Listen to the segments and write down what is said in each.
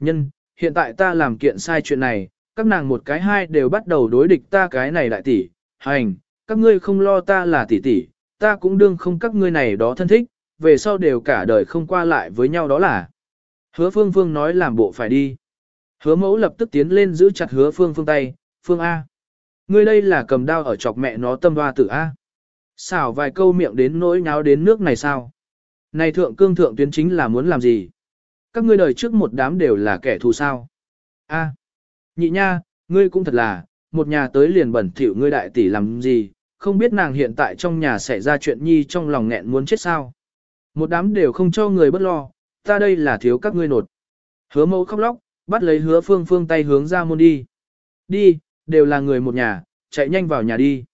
nhân, hiện tại ta làm kiện sai chuyện này, các nàng một cái hai đều bắt đầu đối địch ta cái này đại tỷ, hành, các ngươi không lo ta là tỷ tỷ, ta cũng đương không các ngươi này đó thân thích, về sau đều cả đời không qua lại với nhau đó là. Hứa phương phương nói làm bộ phải đi. Hứa mẫu lập tức tiến lên giữ chặt hứa phương phương tay, phương A. Ngươi đây là cầm đao ở chọc mẹ nó tâm hoa tử A. Xảo vài câu miệng đến nỗi nháo đến nước này sao? Này thượng cương thượng tuyến chính là muốn làm gì? Các ngươi đời trước một đám đều là kẻ thù sao? A. Nhị nha, ngươi cũng thật là, một nhà tới liền bẩn thỉu ngươi đại tỷ làm gì, không biết nàng hiện tại trong nhà xảy ra chuyện nhi trong lòng nghẹn muốn chết sao. Một đám đều không cho người bất lo, ta đây là thiếu các ngươi nột. Hứa mẫu khóc lóc, bắt lấy hứa phương phương tay hướng ra môn đi. Đi, đều là người một nhà, chạy nhanh vào nhà đi.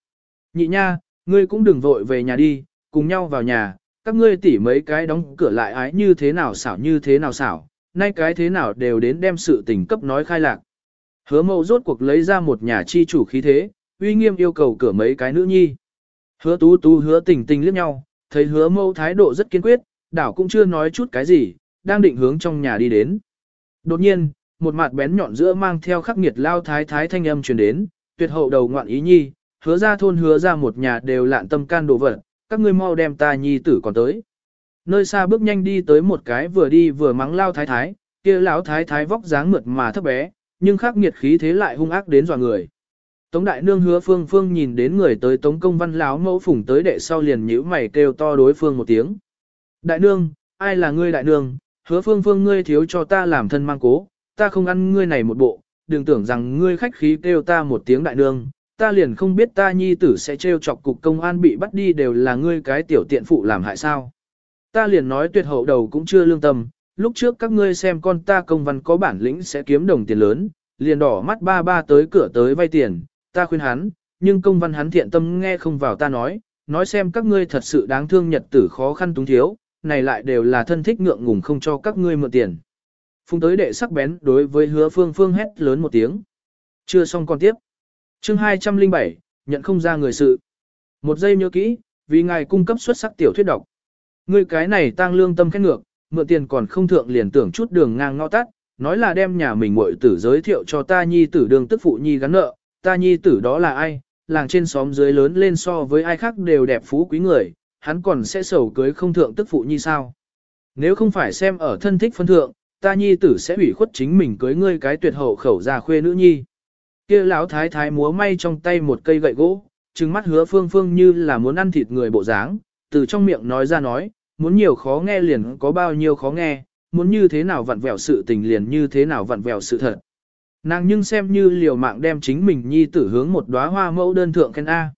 Nhị nha, ngươi cũng đừng vội về nhà đi, cùng nhau vào nhà, các ngươi tỉ mấy cái đóng cửa lại ái như thế nào xảo như thế nào xảo, nay cái thế nào đều đến đem sự tình cấp nói khai lạc. Hứa mẫu rốt cuộc lấy ra một nhà chi chủ khí thế, uy nghiêm yêu cầu cửa mấy cái nữ nhi. Hứa tú tú hứa tình tình liếc nhau, thấy hứa mẫu thái độ rất kiên quyết, đảo cũng chưa nói chút cái gì, đang định hướng trong nhà đi đến. Đột nhiên, một mặt bén nhọn giữa mang theo khắc nghiệt lao thái thái thanh âm truyền đến, tuyệt hậu đầu ngoạn ý nhi, hứa ra thôn hứa ra một nhà đều lạn tâm can đồ vật, các ngươi mau đem ta nhi tử còn tới. Nơi xa bước nhanh đi tới một cái vừa đi vừa mắng lao thái thái, kia lão thái thái vóc dáng mượt mà thấp bé, nhưng khắc nghiệt khí thế lại hung ác đến dọa người. Tống đại nương hứa phương phương nhìn đến người tới tống công văn lão mẫu phủng tới đệ sau liền nhíu mày kêu to đối phương một tiếng. Đại nương, ai là ngươi đại nương, hứa phương phương ngươi thiếu cho ta làm thân mang cố, ta không ăn ngươi này một bộ, đừng tưởng rằng ngươi khách khí kêu ta một tiếng đại nương, ta liền không biết ta nhi tử sẽ trêu chọc cục công an bị bắt đi đều là ngươi cái tiểu tiện phụ làm hại sao. Ta liền nói tuyệt hậu đầu cũng chưa lương tâm, lúc trước các ngươi xem con ta công văn có bản lĩnh sẽ kiếm đồng tiền lớn, liền đỏ mắt ba ba tới cửa tới vay tiền, ta khuyên hắn, nhưng công văn hắn thiện tâm nghe không vào ta nói, nói xem các ngươi thật sự đáng thương nhật tử khó khăn túng thiếu, này lại đều là thân thích ngượng ngùng không cho các ngươi mượn tiền. Phung tới đệ sắc bén đối với hứa phương phương hét lớn một tiếng. Chưa xong còn tiếp chương 207, nhận không ra người sự. Một giây nhớ kỹ, vì ngài cung cấp xuất sắc tiểu thuyết độc. người cái này tăng lương tâm khét ngược, mượn tiền còn không thượng liền tưởng chút đường ngang ngõ tắt, nói là đem nhà mình muội tử giới thiệu cho ta nhi tử đường tức phụ nhi gắn nợ, ta nhi tử đó là ai, làng trên xóm dưới lớn lên so với ai khác đều đẹp phú quý người, hắn còn sẽ sầu cưới không thượng tức phụ nhi sao. Nếu không phải xem ở thân thích phân thượng, ta nhi tử sẽ ủy khuất chính mình cưới ngươi cái tuyệt hậu khẩu già khuê nữ nhi kia lão thái thái múa may trong tay một cây gậy gỗ, trừng mắt hứa phương phương như là muốn ăn thịt người bộ dáng, từ trong miệng nói ra nói, muốn nhiều khó nghe liền có bao nhiêu khó nghe, muốn như thế nào vặn vẹo sự tình liền như thế nào vặn vẹo sự thật. Nàng nhưng xem như liều mạng đem chính mình nhi tử hướng một đóa hoa mẫu đơn thượng khen A.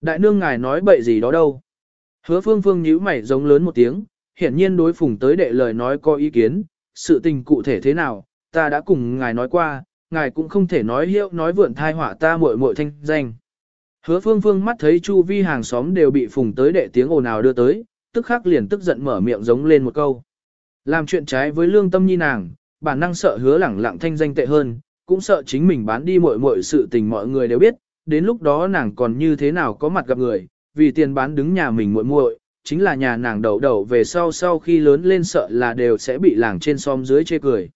Đại nương ngài nói bậy gì đó đâu. Hứa phương phương nhíu mày giống lớn một tiếng, hiển nhiên đối phùng tới đệ lời nói có ý kiến, sự tình cụ thể thế nào, ta đã cùng ngài nói qua, ngài cũng không thể nói hiệu nói vượn thai họa ta muội muội thanh danh. Hứa phương phương mắt thấy chu vi hàng xóm đều bị phùng tới đệ tiếng ồn ào đưa tới, tức khắc liền tức giận mở miệng giống lên một câu. Làm chuyện trái với lương tâm nhi nàng, bản năng sợ hứa lẳng lặng thanh danh tệ hơn, cũng sợ chính mình bán đi mọi mọi sự tình mọi người đều biết, đến lúc đó nàng còn như thế nào có mặt gặp người, vì tiền bán đứng nhà mình muội muội, chính là nhà nàng đầu đầu về sau sau khi lớn lên sợ là đều sẽ bị làng trên xóm dưới chê cười.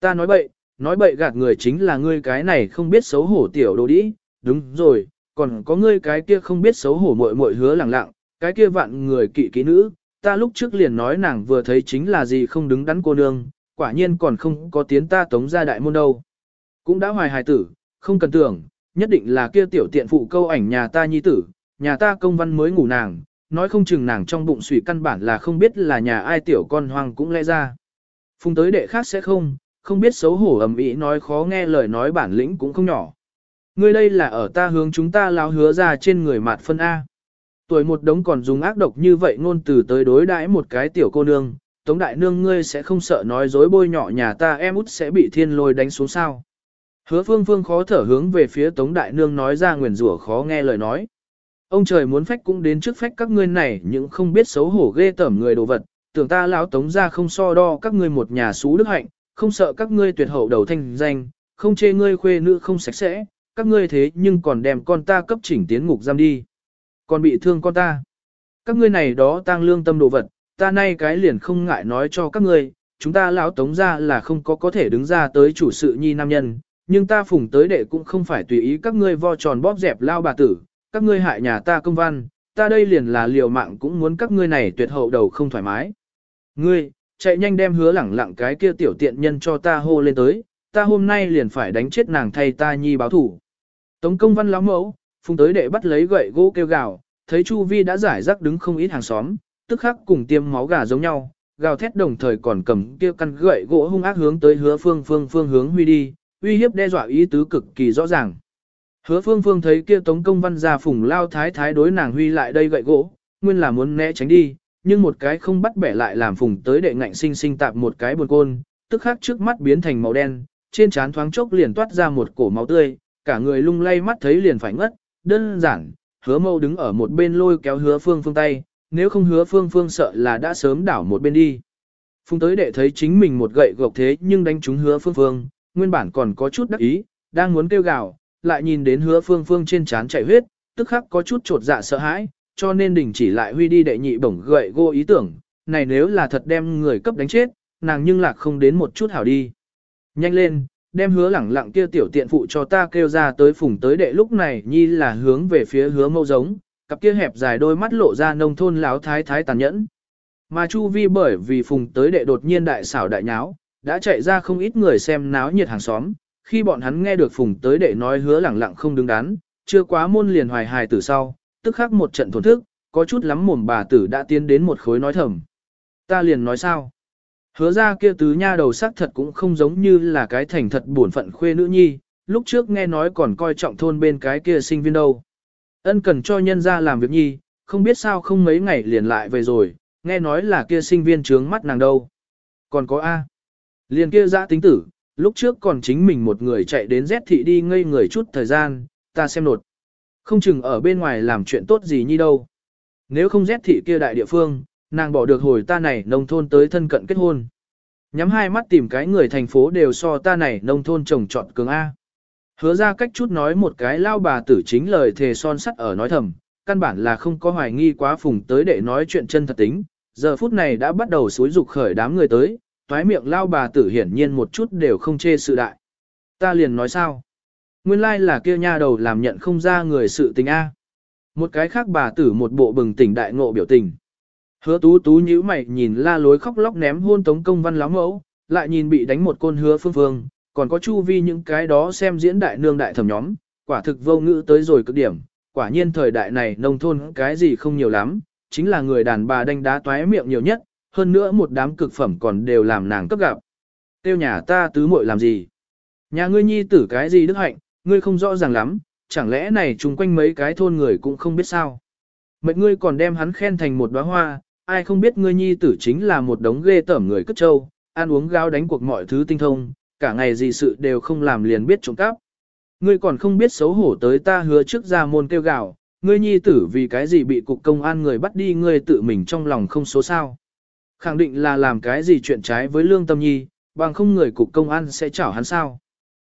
Ta nói bậy, nói bậy gạt người chính là ngươi cái này không biết xấu hổ tiểu đồ đĩ, đúng rồi, còn có ngươi cái kia không biết xấu hổ muội muội hứa lẳng lặng, cái kia vạn người kỵ kỹ nữ, ta lúc trước liền nói nàng vừa thấy chính là gì không đứng đắn cô nương, quả nhiên còn không có tiến ta tống ra đại môn đâu. Cũng đã hoài hài tử, không cần tưởng, nhất định là kia tiểu tiện phụ câu ảnh nhà ta nhi tử, nhà ta công văn mới ngủ nàng, nói không chừng nàng trong bụng sủy căn bản là không biết là nhà ai tiểu con hoang cũng lẽ ra. Phùng tới đệ khác sẽ không, không biết xấu hổ ầm ĩ nói khó nghe lời nói bản lĩnh cũng không nhỏ. Ngươi đây là ở ta hướng chúng ta lao hứa ra trên người mạt phân A. Tuổi một đống còn dùng ác độc như vậy ngôn từ tới đối đãi một cái tiểu cô nương, tống đại nương ngươi sẽ không sợ nói dối bôi nhỏ nhà ta em út sẽ bị thiên lôi đánh xuống sao. Hứa phương phương khó thở hướng về phía Tống Đại Nương nói ra nguyền rủa khó nghe lời nói. Ông trời muốn phách cũng đến trước phách các ngươi này những không biết xấu hổ ghê tởm người đồ vật, tưởng ta lão Tống ra không so đo các ngươi một nhà xú đức hạnh, không sợ các ngươi tuyệt hậu đầu thanh danh, không chê ngươi khuê nữ không sạch sẽ, các ngươi thế nhưng còn đem con ta cấp chỉnh tiến ngục giam đi. Còn bị thương con ta. Các ngươi này đó tang lương tâm đồ vật, ta nay cái liền không ngại nói cho các ngươi, chúng ta lão tống ra là không có có thể đứng ra tới chủ sự nhi nam nhân, nhưng ta phùng tới đệ cũng không phải tùy ý các ngươi vo tròn bóp dẹp lao bà tử, các ngươi hại nhà ta công văn, ta đây liền là liều mạng cũng muốn các ngươi này tuyệt hậu đầu không thoải mái. Ngươi, chạy nhanh đem hứa lẳng lặng cái kia tiểu tiện nhân cho ta hô lên tới, ta hôm nay liền phải đánh chết nàng thay ta nhi báo thủ. Tống công văn lão mẫu, phùng tới đệ bắt lấy gậy gỗ kêu gào, thấy Chu Vi đã giải rác đứng không ít hàng xóm, tức khắc cùng tiêm máu gà giống nhau, gào thét đồng thời còn cầm kia căn gậy gỗ hung ác hướng tới hứa phương phương phương hướng huy đi, uy hiếp đe dọa ý tứ cực kỳ rõ ràng. Hứa phương phương thấy kia tống công văn ra phùng lao thái thái đối nàng huy lại đây gậy gỗ, nguyên là muốn né tránh đi, nhưng một cái không bắt bẻ lại làm phùng tới đệ ngạnh sinh sinh tạp một cái buồn côn, tức khắc trước mắt biến thành màu đen, trên trán thoáng chốc liền toát ra một cổ máu tươi, cả người lung lay mắt thấy liền phải ngất, đơn giản, hứa mâu đứng ở một bên lôi kéo hứa phương phương tay, nếu không hứa phương phương sợ là đã sớm đảo một bên đi. Phùng tới đệ thấy chính mình một gậy gộc thế nhưng đánh trúng hứa phương phương, nguyên bản còn có chút đắc ý, đang muốn kêu gào, lại nhìn đến hứa phương phương trên trán chảy huyết, tức khắc có chút trột dạ sợ hãi, cho nên đình chỉ lại huy đi đệ nhị bổng gậy gô ý tưởng, này nếu là thật đem người cấp đánh chết, nàng nhưng lạc không đến một chút hảo đi. Nhanh lên, đem hứa lẳng lặng kia tiểu tiện phụ cho ta kêu ra tới phùng tới đệ lúc này nhi là hướng về phía hứa mâu giống, cặp kia hẹp dài đôi mắt lộ ra nông thôn láo thái thái tàn nhẫn. Mà Chu Vi bởi vì phùng tới đệ đột nhiên đại xảo đại nháo, đã chạy ra không ít người xem náo nhiệt hàng xóm, khi bọn hắn nghe được phùng tới đệ nói hứa lẳng lặng không đứng đắn, chưa quá môn liền hoài hài từ sau, tức khắc một trận thổn thức, có chút lắm mồm bà tử đã tiến đến một khối nói thầm. Ta liền nói sao? Hứa ra kia tứ nha đầu sắc thật cũng không giống như là cái thành thật buồn phận khuê nữ nhi, lúc trước nghe nói còn coi trọng thôn bên cái kia sinh viên đâu. Ân cần cho nhân ra làm việc nhi, không biết sao không mấy ngày liền lại về rồi, nghe nói là kia sinh viên trướng mắt nàng đâu. Còn có A. Liền kia dã tính tử, lúc trước còn chính mình một người chạy đến Z thị đi ngây người chút thời gian, ta xem nột. Không chừng ở bên ngoài làm chuyện tốt gì như đâu. Nếu không rét thị kia đại địa phương, nàng bỏ được hồi ta này nông thôn tới thân cận kết hôn. Nhắm hai mắt tìm cái người thành phố đều so ta này nông thôn trồng trọt cường A. Hứa ra cách chút nói một cái lao bà tử chính lời thề son sắt ở nói thầm, căn bản là không có hoài nghi quá phùng tới để nói chuyện chân thật tính. Giờ phút này đã bắt đầu xúi dục khởi đám người tới, toái miệng lao bà tử hiển nhiên một chút đều không chê sự đại. Ta liền nói sao? Nguyên lai là kia nha đầu làm nhận không ra người sự tình A. Một cái khác bà tử một bộ bừng tỉnh đại ngộ biểu tình. Hứa tú tú nhíu mày nhìn la lối khóc lóc ném hôn tống công văn láo mẫu, lại nhìn bị đánh một côn hứa phương phương, còn có chu vi những cái đó xem diễn đại nương đại thẩm nhóm, quả thực vô ngữ tới rồi cực điểm, quả nhiên thời đại này nông thôn cái gì không nhiều lắm, chính là người đàn bà đánh đá toái miệng nhiều nhất, hơn nữa một đám cực phẩm còn đều làm nàng cấp gặp. Tiêu nhà ta tứ muội làm gì? Nhà ngươi nhi tử cái gì đức hạnh, ngươi không rõ ràng lắm, chẳng lẽ này chung quanh mấy cái thôn người cũng không biết sao? Mệnh ngươi còn đem hắn khen thành một đóa hoa, ai không biết ngươi nhi tử chính là một đống ghê tởm người cất trâu, ăn uống gáo đánh cuộc mọi thứ tinh thông, cả ngày gì sự đều không làm liền biết trộm cắp. Ngươi còn không biết xấu hổ tới ta hứa trước ra môn kêu gạo, ngươi nhi tử vì cái gì bị cục công an người bắt đi ngươi tự mình trong lòng không số sao. Khẳng định là làm cái gì chuyện trái với lương tâm nhi, bằng không người cục công an sẽ chảo hắn sao.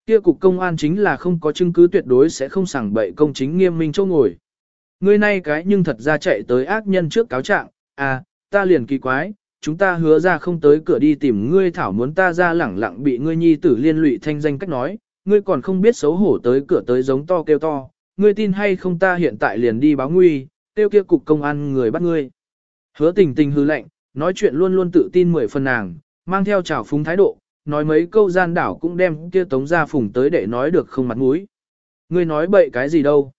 Kia cục công an chính là không có chứng cứ tuyệt đối sẽ không sảng bậy công chính nghiêm minh châu ngồi. Ngươi nay cái nhưng thật ra chạy tới ác nhân trước cáo trạng, à, ta liền kỳ quái, chúng ta hứa ra không tới cửa đi tìm ngươi thảo muốn ta ra lẳng lặng bị ngươi nhi tử liên lụy thanh danh cách nói, ngươi còn không biết xấu hổ tới cửa tới giống to kêu to, ngươi tin hay không ta hiện tại liền đi báo nguy, tiêu kia cục công an người bắt ngươi. Hứa tình tình hư lệnh, nói chuyện luôn luôn tự tin mười phần nàng, mang theo trào phúng thái độ, nói mấy câu gian đảo cũng đem kia tống gia phùng tới để nói được không mặt mũi. Ngươi nói bậy cái gì đâu.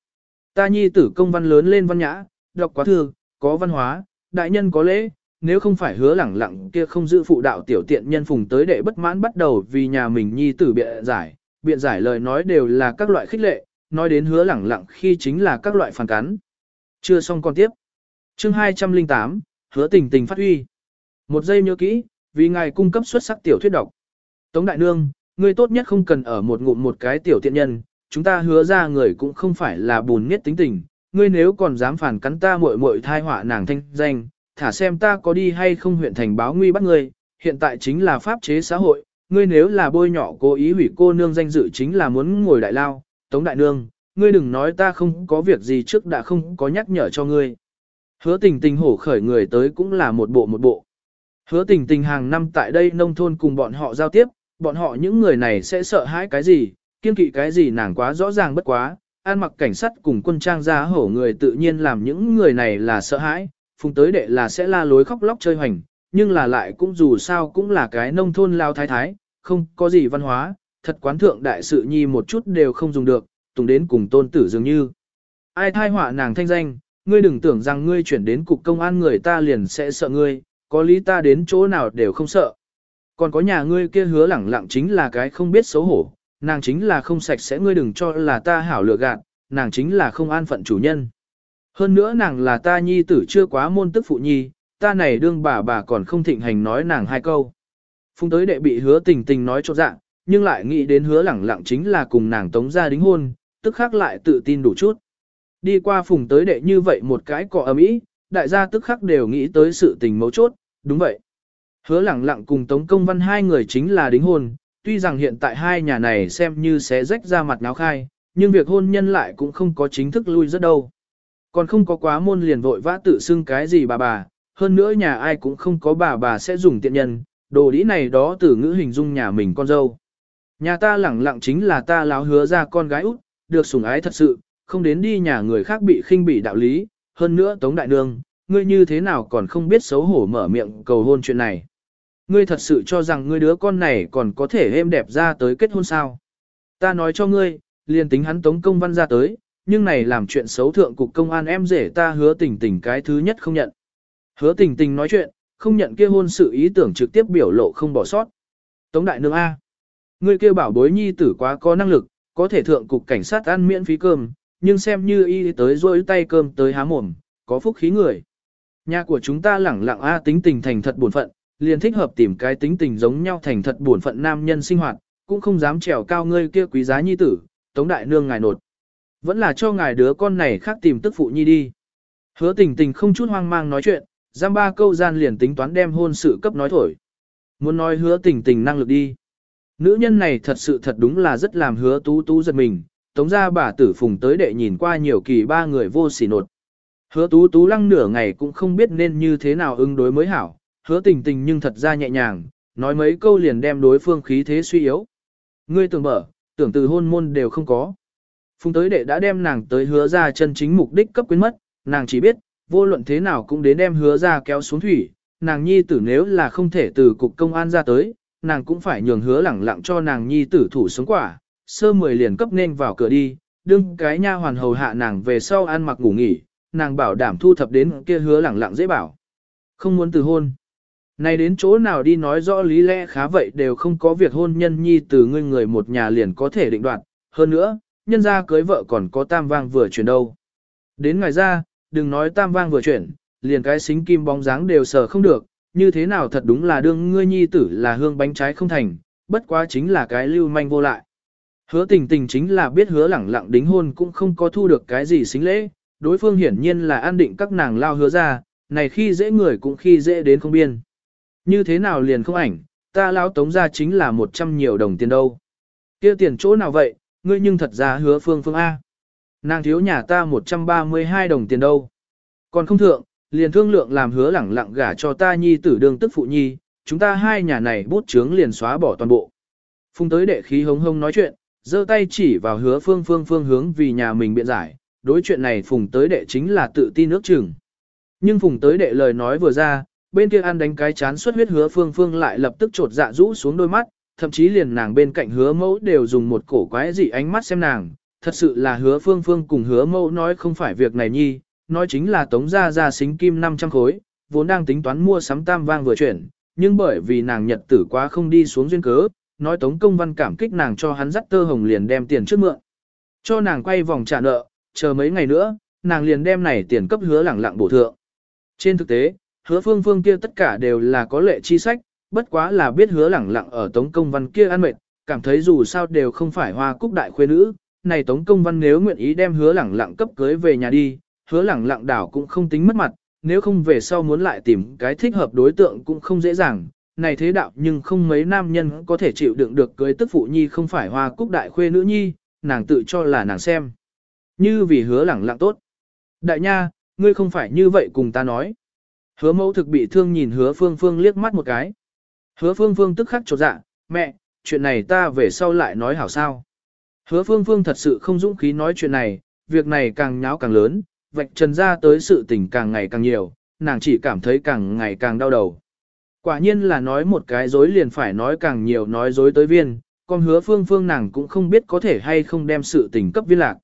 Ta nhi tử công văn lớn lên văn nhã, đọc quá thư, có văn hóa, đại nhân có lễ, nếu không phải hứa lẳng lặng kia không giữ phụ đạo tiểu tiện nhân phùng tới đệ bất mãn bắt đầu vì nhà mình nhi tử biện giải, biện giải lời nói đều là các loại khích lệ, nói đến hứa lẳng lặng khi chính là các loại phản cắn. Chưa xong con tiếp. Chương 208, hứa tình tình phát huy. Một giây nhớ kỹ, vì ngài cung cấp xuất sắc tiểu thuyết độc. Tống Đại Nương, ngươi tốt nhất không cần ở một ngụm một cái tiểu tiện nhân, chúng ta hứa ra người cũng không phải là bùn nhất tính tình, ngươi nếu còn dám phản cắn ta muội muội thai họa nàng thanh danh, thả xem ta có đi hay không huyện thành báo nguy bắt ngươi, hiện tại chính là pháp chế xã hội, ngươi nếu là bôi nhỏ cố ý hủy cô nương danh dự chính là muốn ngồi đại lao, Tống Đại Nương, ngươi đừng nói ta không có việc gì trước đã không có nhắc nhở cho ngươi. Hứa tình tình hổ khởi người tới cũng là một bộ một bộ. Hứa tình tình hàng năm tại đây nông thôn cùng bọn họ giao tiếp, bọn họ những người này sẽ sợ hãi cái gì, kiên kỵ cái gì nàng quá rõ ràng bất quá, an mặc cảnh sát cùng quân trang ra hổ người tự nhiên làm những người này là sợ hãi, phùng tới đệ là sẽ la lối khóc lóc chơi hoành, nhưng là lại cũng dù sao cũng là cái nông thôn lao thái thái, không có gì văn hóa, thật quán thượng đại sự nhi một chút đều không dùng được, tùng đến cùng tôn tử dường như. Ai thai họa nàng thanh danh, ngươi đừng tưởng rằng ngươi chuyển đến cục công an người ta liền sẽ sợ ngươi, có lý ta đến chỗ nào đều không sợ. Còn có nhà ngươi kia hứa lẳng lặng chính là cái không biết xấu hổ, nàng chính là không sạch sẽ ngươi đừng cho là ta hảo lựa gạt, nàng chính là không an phận chủ nhân. Hơn nữa nàng là ta nhi tử chưa quá môn tức phụ nhi, ta này đương bà bà còn không thịnh hành nói nàng hai câu. Phùng tới đệ bị hứa tình tình nói cho dạng, nhưng lại nghĩ đến hứa lẳng lặng chính là cùng nàng tống gia đính hôn, tức khắc lại tự tin đủ chút. Đi qua phùng tới đệ như vậy một cái cọ ấm ý, đại gia tức khắc đều nghĩ tới sự tình mấu chốt, đúng vậy. Hứa lẳng lặng cùng tống công văn hai người chính là đính hôn, tuy rằng hiện tại hai nhà này xem như sẽ rách ra mặt náo khai, nhưng việc hôn nhân lại cũng không có chính thức lui rất đâu. Còn không có quá môn liền vội vã tự xưng cái gì bà bà, hơn nữa nhà ai cũng không có bà bà sẽ dùng tiện nhân, đồ đĩ này đó từ ngữ hình dung nhà mình con dâu. Nhà ta lẳng lặng chính là ta láo hứa ra con gái út, được sủng ái thật sự, không đến đi nhà người khác bị khinh bỉ đạo lý, hơn nữa Tống Đại Nương, ngươi như thế nào còn không biết xấu hổ mở miệng cầu hôn chuyện này. Ngươi thật sự cho rằng ngươi đứa con này còn có thể êm đẹp ra tới kết hôn sao. Ta nói cho ngươi, liền tính hắn Tống Công Văn ra tới, nhưng này làm chuyện xấu thượng cục công an em rể ta hứa tình tình cái thứ nhất không nhận. Hứa tình tình nói chuyện, không nhận kia hôn sự ý tưởng trực tiếp biểu lộ không bỏ sót. Tống Đại Nương A. Ngươi kêu bảo bối nhi tử quá có năng lực, có thể thượng cục cảnh sát ăn miễn phí cơm, nhưng xem như y tới rôi tay cơm tới há mồm, có phúc khí người. Nhà của chúng ta lẳng lặng A tính tình thành thật buồn phận, liền thích hợp tìm cái tính tình giống nhau thành thật buồn phận nam nhân sinh hoạt, cũng không dám trèo cao ngươi kia quý giá nhi tử, tống đại nương ngài nột. Vẫn là cho ngài đứa con này khác tìm tức phụ nhi đi. Hứa tình tình không chút hoang mang nói chuyện, giam ba câu gian liền tính toán đem hôn sự cấp nói thổi. Muốn nói hứa tình tình năng lực đi. Nữ nhân này thật sự thật đúng là rất làm hứa tú tú giật mình, tống ra bà tử phùng tới đệ nhìn qua nhiều kỳ ba người vô sỉ nột. Hứa tú tú lăng nửa ngày cũng không biết nên như thế nào ứng đối mới hảo, hứa tình tình nhưng thật ra nhẹ nhàng, nói mấy câu liền đem đối phương khí thế suy yếu. Ngươi tưởng mở, tưởng từ hôn môn đều không có. Phùng tới đệ đã đem nàng tới hứa ra chân chính mục đích cấp quyến mất, nàng chỉ biết, vô luận thế nào cũng đến đem hứa ra kéo xuống thủy, nàng nhi tử nếu là không thể từ cục công an ra tới, nàng cũng phải nhường hứa lẳng lặng cho nàng nhi tử thủ sống quả, sơ mười liền cấp nên vào cửa đi, đương cái nha hoàn hầu hạ nàng về sau ăn mặc ngủ nghỉ, nàng bảo đảm thu thập đến kia hứa lẳng lặng dễ bảo. Không muốn từ hôn. Này đến chỗ nào đi nói rõ lý lẽ khá vậy đều không có việc hôn nhân nhi từ ngươi người một nhà liền có thể định đoạt. Hơn nữa, nhân gia cưới vợ còn có tam vang vừa chuyển đâu. Đến ngày ra, đừng nói tam vang vừa chuyển, liền cái xính kim bóng dáng đều sờ không được, như thế nào thật đúng là đương ngươi nhi tử là hương bánh trái không thành, bất quá chính là cái lưu manh vô lại. Hứa tình tình chính là biết hứa lẳng lặng đính hôn cũng không có thu được cái gì xính lễ, đối phương hiển nhiên là an định các nàng lao hứa ra, này khi dễ người cũng khi dễ đến không biên. Như thế nào liền không ảnh, ta lão tống ra chính là một trăm nhiều đồng tiền đâu. kia tiền chỗ nào vậy, ngươi nhưng thật ra hứa phương phương A. Nàng thiếu nhà ta 132 đồng tiền đâu. Còn không thượng, liền thương lượng làm hứa lẳng lặng gả cho ta nhi tử đương tức phụ nhi, chúng ta hai nhà này bút chướng liền xóa bỏ toàn bộ. Phùng tới đệ khí hống hống nói chuyện, giơ tay chỉ vào hứa phương phương phương hướng vì nhà mình biện giải, đối chuyện này phùng tới đệ chính là tự tin ước chừng. Nhưng phùng tới đệ lời nói vừa ra, bên kia ăn đánh cái chán xuất huyết hứa phương phương lại lập tức trột dạ rũ xuống đôi mắt, thậm chí liền nàng bên cạnh hứa mẫu đều dùng một cổ quái dị ánh mắt xem nàng, thật sự là hứa phương phương cùng hứa mẫu nói không phải việc này nhi, nói chính là tống ra ra xính kim 500 khối, vốn đang tính toán mua sắm tam vang vừa chuyển, nhưng bởi vì nàng nhật tử quá không đi xuống duyên cớ, nói tống công văn cảm kích nàng cho hắn dắt tơ hồng liền đem tiền trước mượn. Cho nàng quay vòng trả nợ, chờ mấy ngày nữa, nàng liền đem này tiền cấp hứa lẳng lặng bổ thượng. Trên thực tế, hứa phương phương kia tất cả đều là có lệ chi sách, bất quá là biết hứa lẳng lặng ở tống công văn kia ăn mệt, cảm thấy dù sao đều không phải hoa cúc đại khuê nữ, này tống công văn nếu nguyện ý đem hứa lẳng lặng cấp cưới về nhà đi, hứa lẳng lặng đảo cũng không tính mất mặt, nếu không về sau muốn lại tìm cái thích hợp đối tượng cũng không dễ dàng. Này thế đạo nhưng không mấy nam nhân có thể chịu đựng được cưới tức phụ nhi không phải hoa cúc đại khuê nữ nhi, nàng tự cho là nàng xem. Như vì hứa lẳng lặng tốt. Đại nha, ngươi không phải như vậy cùng ta nói. Hứa mẫu thực bị thương nhìn hứa phương phương liếc mắt một cái. Hứa phương phương tức khắc chột dạ, mẹ, chuyện này ta về sau lại nói hảo sao. Hứa phương phương thật sự không dũng khí nói chuyện này, việc này càng nháo càng lớn, vạch trần ra tới sự tình càng ngày càng nhiều, nàng chỉ cảm thấy càng ngày càng đau đầu. Quả nhiên là nói một cái dối liền phải nói càng nhiều nói dối tới viên, còn hứa phương phương nàng cũng không biết có thể hay không đem sự tình cấp viên lạc.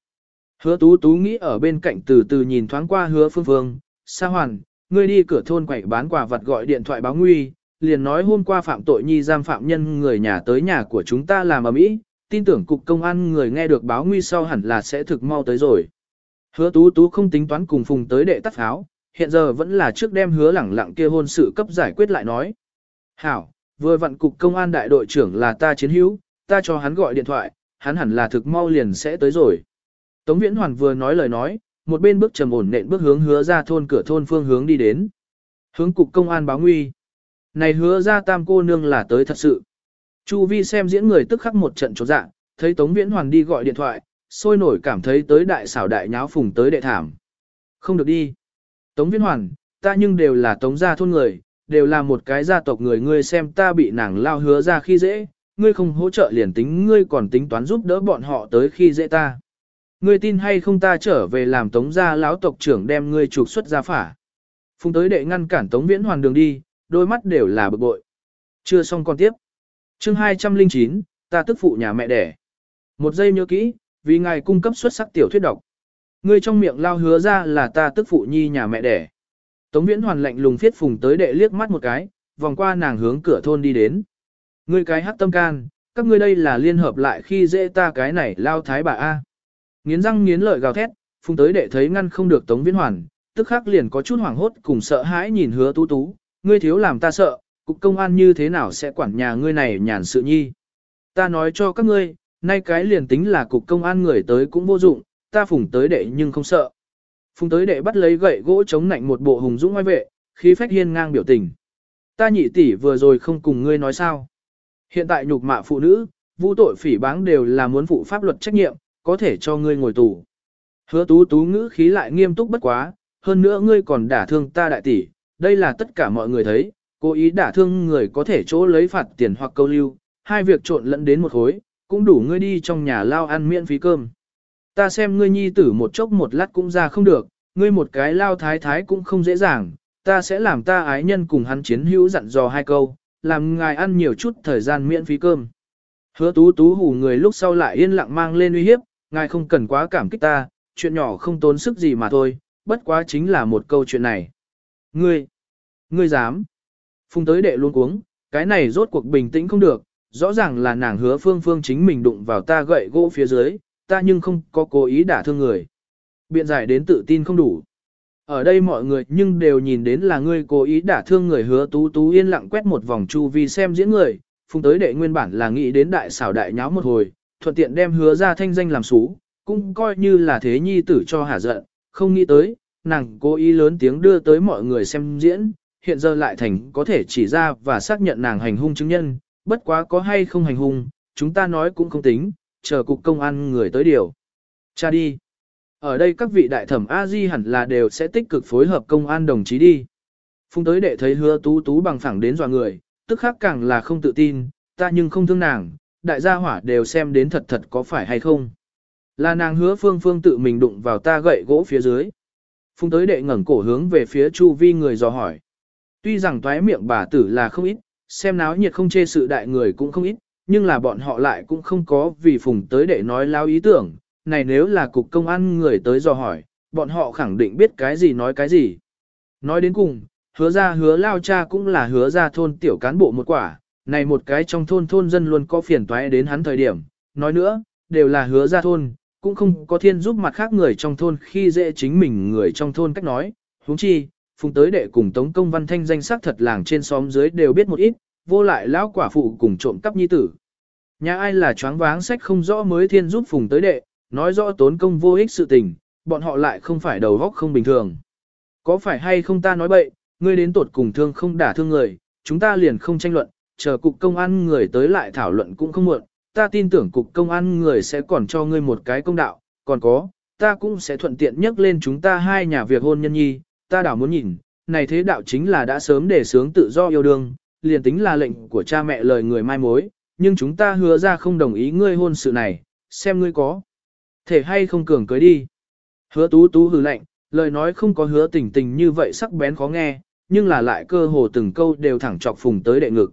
Hứa tú tú nghĩ ở bên cạnh từ từ nhìn thoáng qua hứa phương phương, sa hoàn, ngươi đi cửa thôn quẩy bán quà vật gọi điện thoại báo nguy, liền nói hôm qua phạm tội nhi giam phạm nhân người nhà tới nhà của chúng ta làm ở mỹ, tin tưởng cục công an người nghe được báo nguy sau hẳn là sẽ thực mau tới rồi. Hứa tú tú không tính toán cùng phùng tới đệ tắt pháo, hiện giờ vẫn là trước đem hứa lẳng lặng kia hôn sự cấp giải quyết lại nói. Hảo, vừa vặn cục công an đại đội trưởng là ta chiến hữu, ta cho hắn gọi điện thoại, hắn hẳn là thực mau liền sẽ tới rồi. Tống Viễn Hoàn vừa nói lời nói, một bên bước trầm ổn nện bước hướng hứa ra thôn cửa thôn phương hướng đi đến. Hướng cục công an báo nguy. Này hứa ra tam cô nương là tới thật sự. Chu vi xem diễn người tức khắc một trận trốn dạ, thấy Tống Viễn Hoàn đi gọi điện thoại, sôi nổi cảm thấy tới đại xảo đại nháo phùng tới đệ thảm. Không được đi. Tống Viễn Hoàn, ta nhưng đều là tống gia thôn người, đều là một cái gia tộc người ngươi xem ta bị nàng lao hứa ra khi dễ, ngươi không hỗ trợ liền tính ngươi còn tính toán giúp đỡ bọn họ tới khi dễ ta. Ngươi tin hay không ta trở về làm tống gia lão tộc trưởng đem ngươi trục xuất ra phả. Phùng tới đệ ngăn cản tống viễn hoàn đường đi, đôi mắt đều là bực bội. Chưa xong còn tiếp. chương 209, ta tức phụ nhà mẹ đẻ. Một giây nhớ kỹ, vì ngài cung cấp xuất sắc tiểu thuyết độc. Ngươi trong miệng lao hứa ra là ta tức phụ nhi nhà mẹ đẻ. Tống viễn hoàn lạnh lùng phiết phùng tới đệ liếc mắt một cái, vòng qua nàng hướng cửa thôn đi đến. Ngươi cái hắc tâm can, các ngươi đây là liên hợp lại khi dễ ta cái này lao thái bà A. Nghiến răng nghiến lợi gào thét, phùng tới đệ thấy ngăn không được tống viễn hoàn, tức khắc liền có chút hoảng hốt cùng sợ hãi nhìn hứa tú tú, ngươi thiếu làm ta sợ, cục công an như thế nào sẽ quản nhà ngươi này nhàn sự nhi. Ta nói cho các ngươi, nay cái liền tính là cục công an người tới cũng vô dụng, ta phùng tới đệ nhưng không sợ. Phùng tới đệ bắt lấy gậy gỗ chống nạnh một bộ hùng dũng ngoài vệ, khí phách hiên ngang biểu tình. Ta nhị tỷ vừa rồi không cùng ngươi nói sao. Hiện tại nhục mạ phụ nữ, vu tội phỉ báng đều là muốn phụ pháp luật trách nhiệm, có thể cho ngươi ngồi tù. Hứa tú tú ngữ khí lại nghiêm túc bất quá, hơn nữa ngươi còn đả thương ta đại tỷ, đây là tất cả mọi người thấy, cố ý đả thương người có thể chỗ lấy phạt tiền hoặc câu lưu, hai việc trộn lẫn đến một khối, cũng đủ ngươi đi trong nhà lao ăn miễn phí cơm. Ta xem ngươi nhi tử một chốc một lát cũng ra không được, ngươi một cái lao thái thái cũng không dễ dàng, ta sẽ làm ta ái nhân cùng hắn chiến hữu dặn dò hai câu, làm ngài ăn nhiều chút thời gian miễn phí cơm. Hứa tú tú hù người lúc sau lại yên lặng mang lên uy hiếp, ngài không cần quá cảm kích ta, chuyện nhỏ không tốn sức gì mà thôi, bất quá chính là một câu chuyện này. Ngươi, ngươi dám. Phùng tới đệ luôn cuống, cái này rốt cuộc bình tĩnh không được, rõ ràng là nàng hứa phương phương chính mình đụng vào ta gậy gỗ phía dưới, ta nhưng không có cố ý đả thương người. Biện giải đến tự tin không đủ. Ở đây mọi người nhưng đều nhìn đến là ngươi cố ý đả thương người hứa tú tú yên lặng quét một vòng chu vi xem diễn người, phùng tới đệ nguyên bản là nghĩ đến đại xảo đại nháo một hồi, thuận tiện đem hứa ra thanh danh làm xú, cũng coi như là thế nhi tử cho hả giận, không nghĩ tới, nàng cố ý lớn tiếng đưa tới mọi người xem diễn, hiện giờ lại thành có thể chỉ ra và xác nhận nàng hành hung chứng nhân, bất quá có hay không hành hung, chúng ta nói cũng không tính, chờ cục công an người tới điều. Cha đi. Ở đây các vị đại thẩm A-di hẳn là đều sẽ tích cực phối hợp công an đồng chí đi. Phùng tới đệ thấy hứa tú tú bằng phẳng đến dọa người, tức khắc càng là không tự tin, ta nhưng không thương nàng, đại gia hỏa đều xem đến thật thật có phải hay không. Là nàng hứa phương phương tự mình đụng vào ta gậy gỗ phía dưới. Phùng tới đệ ngẩng cổ hướng về phía chu vi người dò hỏi. Tuy rằng toái miệng bà tử là không ít, xem náo nhiệt không chê sự đại người cũng không ít, nhưng là bọn họ lại cũng không có vì phùng tới đệ nói lao ý tưởng, này nếu là cục công an người tới dò hỏi, bọn họ khẳng định biết cái gì nói cái gì. Nói đến cùng, hứa ra hứa lao cha cũng là hứa ra thôn tiểu cán bộ một quả, này một cái trong thôn thôn dân luôn có phiền toái đến hắn thời điểm, nói nữa, đều là hứa ra thôn, cũng không có thiên giúp mặt khác người trong thôn khi dễ chính mình người trong thôn cách nói, huống chi, phùng tới đệ cùng tống công văn thanh danh sắc thật làng trên xóm dưới đều biết một ít, vô lại lão quả phụ cùng trộm cắp nhi tử. Nhà ai là choáng váng sách không rõ mới thiên giúp phùng tới đệ, nói rõ tốn công vô ích sự tình, bọn họ lại không phải đầu góc không bình thường. Có phải hay không ta nói bậy, ngươi đến tột cùng thương không đả thương người, chúng ta liền không tranh luận, chờ cục công an người tới lại thảo luận cũng không muộn, ta tin tưởng cục công an người sẽ còn cho ngươi một cái công đạo, còn có, ta cũng sẽ thuận tiện nhắc lên chúng ta hai nhà việc hôn nhân nhi, ta đảo muốn nhìn, này thế đạo chính là đã sớm để sướng tự do yêu đương, liền tính là lệnh của cha mẹ lời người mai mối, nhưng chúng ta hứa ra không đồng ý ngươi hôn sự này, xem ngươi có. Thể hay không cường cưới đi. Hứa tú tú hừ lạnh, lời nói không có hứa tình tình như vậy sắc bén khó nghe, nhưng là lại cơ hồ từng câu đều thẳng chọc phùng tới đệ ngực.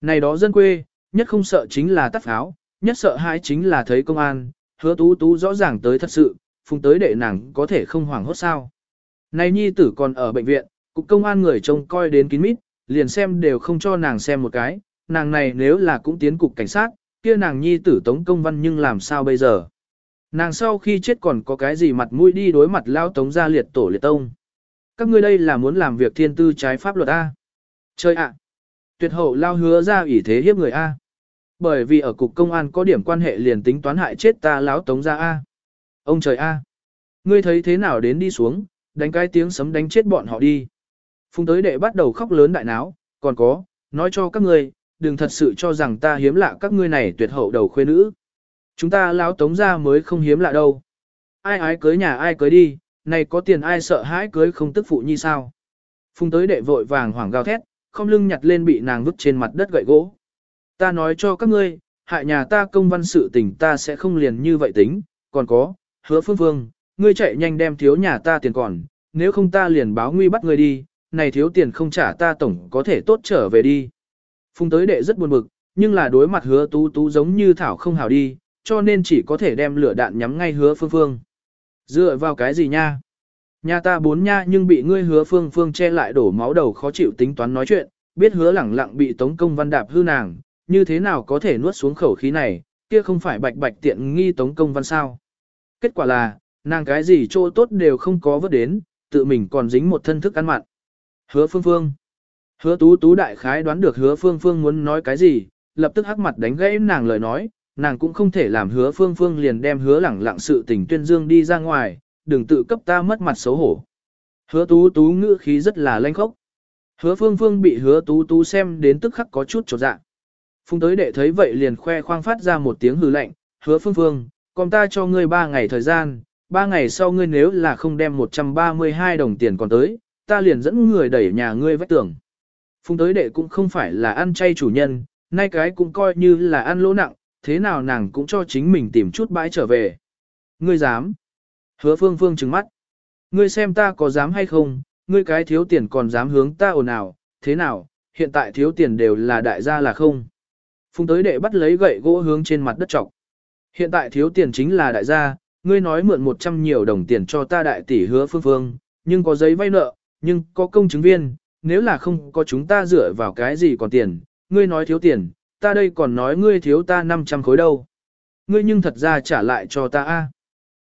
Này đó dân quê, nhất không sợ chính là tắt pháo, nhất sợ hãi chính là thấy công an, hứa tú tú rõ ràng tới thật sự, phùng tới đệ nàng có thể không hoảng hốt sao. Này nhi tử còn ở bệnh viện, cục công an người trông coi đến kín mít, liền xem đều không cho nàng xem một cái, nàng này nếu là cũng tiến cục cảnh sát, kia nàng nhi tử tống công văn nhưng làm sao bây giờ. Nàng sau khi chết còn có cái gì mặt mũi đi đối mặt lao tống ra liệt tổ liệt tông. Các ngươi đây là muốn làm việc thiên tư trái pháp luật A. Chơi ạ. Tuyệt hậu lao hứa ra ủy thế hiếp người A. Bởi vì ở cục công an có điểm quan hệ liền tính toán hại chết ta lão tống ra A. Ông trời A. Ngươi thấy thế nào đến đi xuống, đánh cái tiếng sấm đánh chết bọn họ đi. Phùng tới đệ bắt đầu khóc lớn đại náo, còn có, nói cho các ngươi, đừng thật sự cho rằng ta hiếm lạ các ngươi này tuyệt hậu đầu khuê nữ. Chúng ta lão tống ra mới không hiếm lạ đâu. Ai ái cưới nhà ai cưới đi, này có tiền ai sợ hãi cưới không tức phụ như sao. Phùng tới đệ vội vàng hoảng gào thét, không lưng nhặt lên bị nàng vứt trên mặt đất gậy gỗ. Ta nói cho các ngươi, hại nhà ta công văn sự tình ta sẽ không liền như vậy tính, còn có, hứa phương phương, ngươi chạy nhanh đem thiếu nhà ta tiền còn, nếu không ta liền báo nguy bắt ngươi đi, này thiếu tiền không trả ta tổng có thể tốt trở về đi. Phùng tới đệ rất buồn bực, nhưng là đối mặt hứa tú tú giống như thảo không hảo đi, cho nên chỉ có thể đem lửa đạn nhắm ngay hứa phương phương. Dựa vào cái gì nha? Nhà ta bốn nha nhưng bị ngươi hứa phương phương che lại đổ máu đầu khó chịu tính toán nói chuyện, biết hứa lẳng lặng bị tống công văn đạp hư nàng, như thế nào có thể nuốt xuống khẩu khí này, kia không phải bạch bạch tiện nghi tống công văn sao. Kết quả là, nàng cái gì chỗ tốt đều không có vớt đến, tự mình còn dính một thân thức ăn mặn. Hứa phương phương. Hứa tú tú đại khái đoán được hứa phương phương muốn nói cái gì, lập tức hắc mặt đánh gãy nàng lời nói, nàng cũng không thể làm hứa phương phương liền đem hứa lẳng lặng sự tình tuyên dương đi ra ngoài, đừng tự cấp ta mất mặt xấu hổ. Hứa tú tú ngữ khí rất là lanh khốc. Hứa phương phương bị hứa tú tú xem đến tức khắc có chút trột dạ. Phùng tới đệ thấy vậy liền khoe khoang phát ra một tiếng hừ lạnh, hứa phương phương, còn ta cho ngươi ba ngày thời gian, ba ngày sau ngươi nếu là không đem 132 đồng tiền còn tới, ta liền dẫn người đẩy nhà ngươi vách tường. Phùng tới đệ cũng không phải là ăn chay chủ nhân, nay cái cũng coi như là ăn lỗ nặng, thế nào nàng cũng cho chính mình tìm chút bãi trở về. Ngươi dám. Hứa phương phương trừng mắt. Ngươi xem ta có dám hay không, ngươi cái thiếu tiền còn dám hướng ta ồn ào, thế nào, hiện tại thiếu tiền đều là đại gia là không. Phùng tới đệ bắt lấy gậy gỗ hướng trên mặt đất trọc. Hiện tại thiếu tiền chính là đại gia, ngươi nói mượn 100 nhiều đồng tiền cho ta đại tỷ hứa phương phương, nhưng có giấy vay nợ, nhưng có công chứng viên, nếu là không có chúng ta dựa vào cái gì còn tiền, ngươi nói thiếu tiền, ta đây còn nói ngươi thiếu ta 500 khối đâu. Ngươi nhưng thật ra trả lại cho ta a.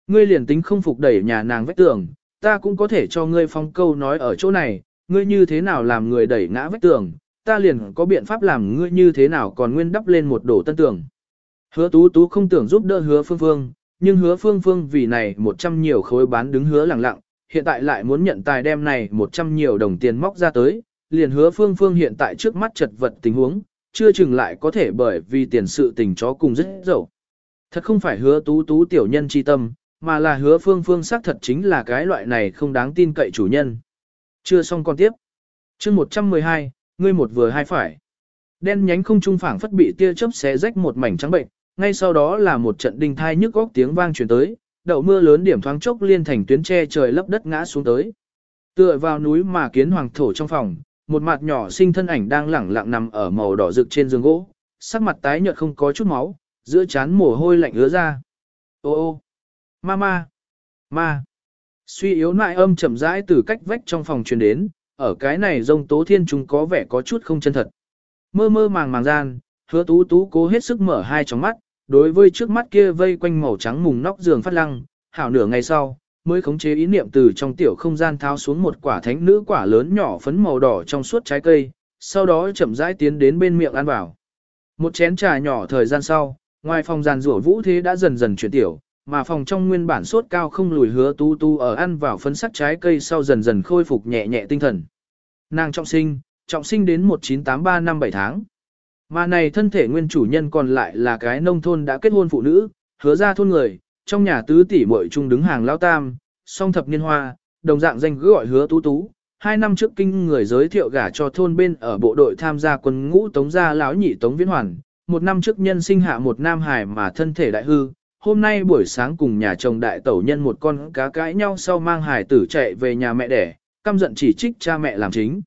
Ngươi liền tính không phục đẩy nhà nàng vách tường, ta cũng có thể cho ngươi phong câu nói ở chỗ này, ngươi như thế nào làm người đẩy ngã vách tường, ta liền có biện pháp làm ngươi như thế nào còn nguyên đắp lên một đổ tân tường. Hứa tú tú không tưởng giúp đỡ hứa phương phương, nhưng hứa phương phương vì này 100 nhiều khối bán đứng hứa lẳng lặng, hiện tại lại muốn nhận tài đem này 100 nhiều đồng tiền móc ra tới, liền hứa phương phương hiện tại trước mắt chật vật tình huống, chưa chừng lại có thể bởi vì tiền sự tình chó cùng rất dẫu. Thật không phải hứa tú tú tiểu nhân chi tâm, mà là hứa phương phương xác thật chính là cái loại này không đáng tin cậy chủ nhân. Chưa xong còn tiếp. chương 112, ngươi một vừa hai phải. Đen nhánh không trung phảng phất bị tia chớp xé rách một mảnh trắng bệnh, ngay sau đó là một trận đinh thai nhức góc tiếng vang truyền tới, đậu mưa lớn điểm thoáng chốc liên thành tuyến tre trời lấp đất ngã xuống tới. Tựa vào núi mà kiến hoàng thổ trong phòng, một mặt nhỏ sinh thân ảnh đang lẳng lặng nằm ở màu đỏ rực trên giường gỗ, sắc mặt tái nhợt không có chút máu, giữa trán mồ hôi lạnh ứa ra. Ô ô, mama, ma. Suy yếu nại âm chậm rãi từ cách vách trong phòng truyền đến, ở cái này rông tố thiên chúng có vẻ có chút không chân thật. Mơ mơ màng màng gian, hứa tú tú cố hết sức mở hai tròng mắt, đối với trước mắt kia vây quanh màu trắng mùng nóc giường phát lăng, hảo nửa ngày sau, mới khống chế ý niệm từ trong tiểu không gian tháo xuống một quả thánh nữ quả lớn nhỏ phấn màu đỏ trong suốt trái cây, sau đó chậm rãi tiến đến bên miệng ăn vào. Một chén trà nhỏ thời gian sau, ngoài phòng giàn rủa vũ thế đã dần dần chuyển tiểu, mà phòng trong nguyên bản sốt cao không lùi hứa tu tu ở ăn vào phấn sắc trái cây sau dần dần khôi phục nhẹ nhẹ tinh thần. Nàng trọng sinh, trọng sinh đến 1983 năm 7 tháng. Mà này thân thể nguyên chủ nhân còn lại là cái nông thôn đã kết hôn phụ nữ, hứa ra thôn người, trong nhà tứ tỷ muội chung đứng hàng lao tam, song thập niên hoa, đồng dạng danh cứ gọi hứa tú tú, hai năm trước kinh người giới thiệu gả cho thôn bên ở bộ đội tham gia quân ngũ tống gia lão nhị tống viễn hoàn, một năm trước nhân sinh hạ một nam hải mà thân thể đại hư, hôm nay buổi sáng cùng nhà chồng đại tẩu nhân một con cá cãi nhau sau mang hải tử chạy về nhà mẹ đẻ, căm giận chỉ trích cha mẹ làm chính.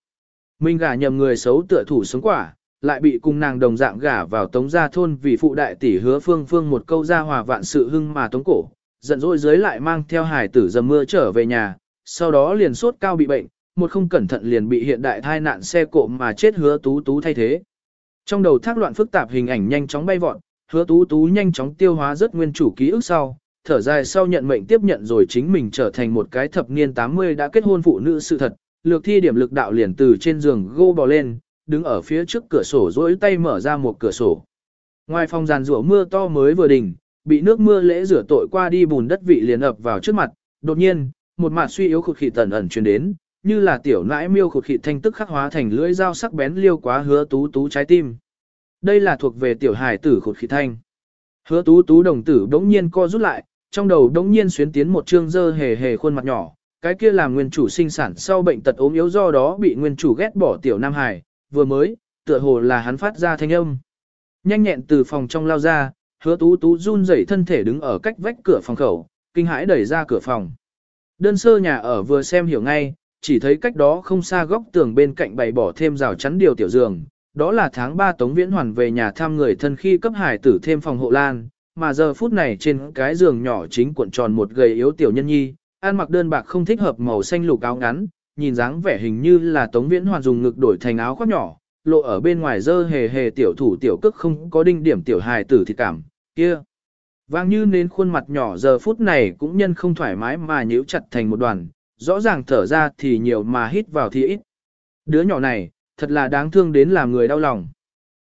Mình gả nhầm người xấu tựa thủ sống quả, lại bị cùng nàng đồng dạng gả vào tống gia thôn vì phụ đại tỷ hứa phương phương một câu ra hòa vạn sự hưng mà tống cổ, giận dỗi dưới lại mang theo hải tử dầm mưa trở về nhà, sau đó liền sốt cao bị bệnh, một không cẩn thận liền bị hiện đại thai nạn xe cộ mà chết hứa tú tú thay thế. Trong đầu thác loạn phức tạp hình ảnh nhanh chóng bay vọt, hứa tú tú nhanh chóng tiêu hóa rất nguyên chủ ký ức sau, thở dài sau nhận mệnh tiếp nhận rồi chính mình trở thành một cái thập niên 80 đã kết hôn phụ nữ sự thật, lược thi điểm lực đạo liền từ trên giường gô bò lên, đứng ở phía trước cửa sổ rỗi tay mở ra một cửa sổ. Ngoài phòng giàn rủa mưa to mới vừa đỉnh, bị nước mưa lễ rửa tội qua đi bùn đất vị liền ập vào trước mặt, đột nhiên, một mạt suy yếu khụt khịt tần ẩn truyền đến, như là tiểu nãi miêu khụt khịt thanh tức khắc hóa thành lưỡi dao sắc bén liêu quá hứa tú tú trái tim. Đây là thuộc về tiểu hài tử khột khí thanh. Hứa tú tú đồng tử đống nhiên co rút lại, trong đầu đống nhiên xuyến tiến một trương dơ hề hề khuôn mặt nhỏ, cái kia làm nguyên chủ sinh sản sau bệnh tật ốm yếu do đó bị nguyên chủ ghét bỏ tiểu nam hài, vừa mới, tựa hồ là hắn phát ra thanh âm. Nhanh nhẹn từ phòng trong lao ra, hứa tú tú run rẩy thân thể đứng ở cách vách cửa phòng khẩu, kinh hãi đẩy ra cửa phòng. Đơn sơ nhà ở vừa xem hiểu ngay, chỉ thấy cách đó không xa góc tường bên cạnh bày bỏ thêm rào chắn điều tiểu giường, đó là tháng 3 Tống Viễn Hoàn về nhà thăm người thân khi cấp hải tử thêm phòng hộ lan, mà giờ phút này trên cái giường nhỏ chính cuộn tròn một gầy yếu tiểu nhân nhi, ăn mặc đơn bạc không thích hợp màu xanh lục áo ngắn, nhìn dáng vẻ hình như là Tống Viễn Hoàn dùng ngực đổi thành áo khoác nhỏ, lộ ở bên ngoài dơ hề hề tiểu thủ tiểu cước không có đinh điểm tiểu hài tử thì cảm, kia. Vang như nên khuôn mặt nhỏ giờ phút này cũng nhân không thoải mái mà nhíu chặt thành một đoàn, rõ ràng thở ra thì nhiều mà hít vào thì ít. Đứa nhỏ này, thật là đáng thương đến làm người đau lòng.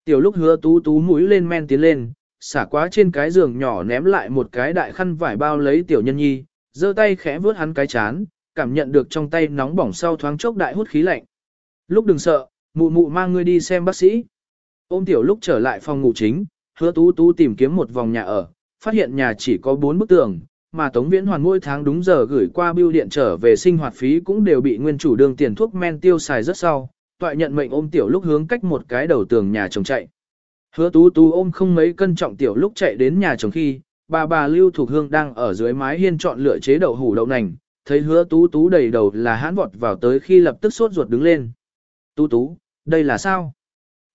Tiểu lúc hứa tú tú mũi lên men tiến lên, xả quá trên cái giường nhỏ ném lại một cái đại khăn vải bao lấy tiểu nhân nhi, giơ tay khẽ vướt hắn cái chán, cảm nhận được trong tay nóng bỏng sau thoáng chốc đại hút khí lạnh. Lúc đừng sợ, mụ mụ mang ngươi đi xem bác sĩ. Ôm tiểu lúc trở lại phòng ngủ chính, hứa tú tú tìm kiếm một vòng nhà ở, phát hiện nhà chỉ có bốn bức tường, mà Tống Viễn Hoàn mỗi tháng đúng giờ gửi qua bưu điện trở về sinh hoạt phí cũng đều bị nguyên chủ đương tiền thuốc men tiêu xài rất sau, toại nhận mệnh ôm tiểu lúc hướng cách một cái đầu tường nhà chồng chạy. Hứa tú tú ôm không mấy cân trọng tiểu lúc chạy đến nhà chồng khi, bà bà Lưu Thục Hương đang ở dưới mái hiên chọn lựa chế đậu hủ đậu nành, thấy hứa tú tú đầy đầu là hãn vọt vào tới khi lập tức sốt ruột đứng lên. Tú tú, đây là sao?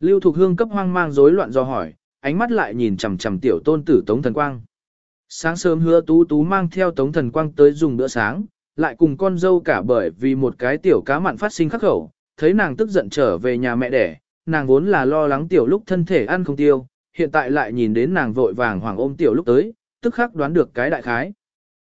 Lưu Thục Hương cấp hoang mang rối loạn do hỏi, ánh mắt lại nhìn chằm chằm tiểu tôn tử Tống Thần Quang. Sáng sớm hứa tú tú mang theo Tống Thần Quang tới dùng bữa sáng, lại cùng con dâu cả bởi vì một cái tiểu cá mặn phát sinh khắc khẩu, thấy nàng tức giận trở về nhà mẹ đẻ, nàng vốn là lo lắng tiểu lúc thân thể ăn không tiêu, hiện tại lại nhìn đến nàng vội vàng hoàng ôm tiểu lúc tới, tức khắc đoán được cái đại khái.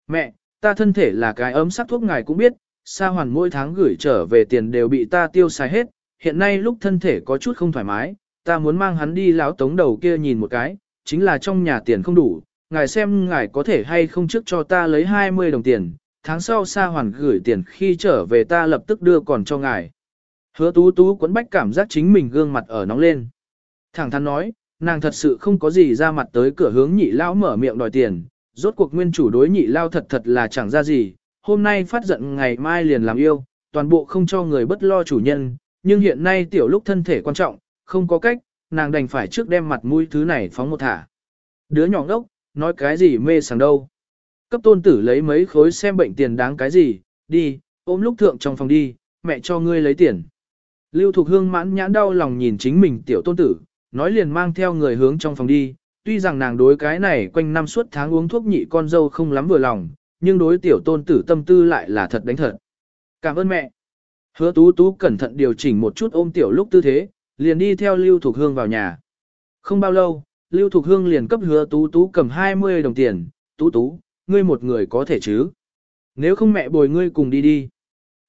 Mẹ, ta thân thể là cái ấm sắc thuốc ngài cũng biết, sa hoàn mỗi tháng gửi trở về tiền đều bị ta tiêu xài hết, hiện nay lúc thân thể có chút không thoải mái, ta muốn mang hắn đi láo tống đầu kia nhìn một cái, chính là trong nhà tiền không đủ, ngài xem ngài có thể hay không trước cho ta lấy 20 đồng tiền, tháng sau sa hoàn gửi tiền khi trở về ta lập tức đưa còn cho ngài. Hứa tú tú quấn bách cảm giác chính mình gương mặt ở nóng lên. Thẳng thắn nói, nàng thật sự không có gì ra mặt tới cửa hướng nhị lao mở miệng đòi tiền, rốt cuộc nguyên chủ đối nhị lao thật thật là chẳng ra gì, hôm nay phát giận ngày mai liền làm yêu, toàn bộ không cho người bất lo chủ nhân, nhưng hiện nay tiểu lúc thân thể quan trọng, không có cách, nàng đành phải trước đem mặt mũi thứ này phóng một thả. Đứa nhỏ ngốc, nói cái gì mê sảng đâu. Cấp tôn tử lấy mấy khối xem bệnh tiền đáng cái gì, đi, ôm lúc thượng trong phòng đi, mẹ cho ngươi lấy tiền. Lưu Thục Hương mãn nhãn đau lòng nhìn chính mình tiểu tôn tử, nói liền mang theo người hướng trong phòng đi, tuy rằng nàng đối cái này quanh năm suốt tháng uống thuốc nhị con dâu không lắm vừa lòng, nhưng đối tiểu tôn tử tâm tư lại là thật đánh thật. Cảm ơn mẹ. Hứa tú tú cẩn thận điều chỉnh một chút ôm tiểu lúc tư thế, liền đi theo Lưu Thục Hương vào nhà. Không bao lâu, Lưu Thục Hương liền cấp hứa tú tú cầm 20 đồng tiền, tú tú, ngươi một người có thể chứ. Nếu không mẹ bồi ngươi cùng đi đi.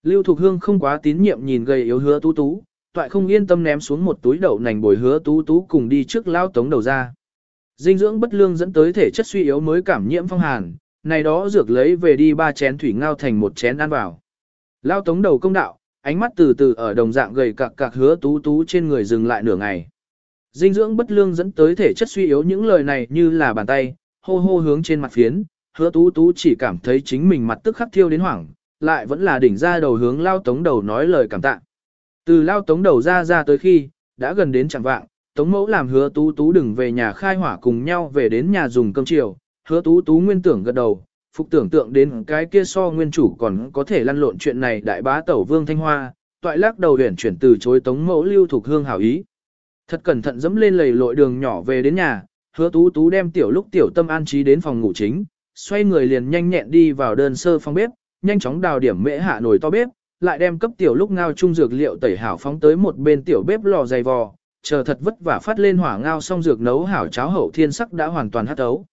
Lưu Thục Hương không quá tín nhiệm nhìn gầy yếu hứa tú tú, toại không yên tâm ném xuống một túi đậu nành bồi hứa tú tú cùng đi trước lao tống đầu ra. Dinh dưỡng bất lương dẫn tới thể chất suy yếu mới cảm nhiễm phong hàn, này đó dược lấy về đi ba chén thủy ngao thành một chén ăn vào. Lao tống đầu công đạo, ánh mắt từ từ ở đồng dạng gầy cạc cạc hứa tú tú trên người dừng lại nửa ngày. Dinh dưỡng bất lương dẫn tới thể chất suy yếu những lời này như là bàn tay, hô hô hướng trên mặt phiến, hứa tú tú chỉ cảm thấy chính mình mặt tức khắc thiêu đến hoảng, lại vẫn là đỉnh ra đầu hướng lao tống đầu nói lời cảm tạ. Từ lao tống đầu ra ra tới khi, đã gần đến chẳng vạng, tống mẫu làm hứa tú tú đừng về nhà khai hỏa cùng nhau về đến nhà dùng cơm chiều, hứa tú tú nguyên tưởng gật đầu, phục tưởng tượng đến cái kia so nguyên chủ còn có thể lăn lộn chuyện này đại bá tẩu vương thanh hoa, toại lắc đầu huyển chuyển từ chối tống mẫu lưu thuộc hương hảo ý. Thật cẩn thận dẫm lên lầy lội đường nhỏ về đến nhà, hứa tú tú đem tiểu lúc tiểu tâm an trí đến phòng ngủ chính, xoay người liền nhanh nhẹn đi vào đơn sơ phòng bếp, nhanh chóng đào điểm mễ hạ nồi to bếp, lại đem cấp tiểu lúc ngao chung dược liệu tẩy hảo phóng tới một bên tiểu bếp lò dày vò, chờ thật vất vả phát lên hỏa ngao xong dược nấu hảo cháo hậu thiên sắc đã hoàn toàn hát ấu.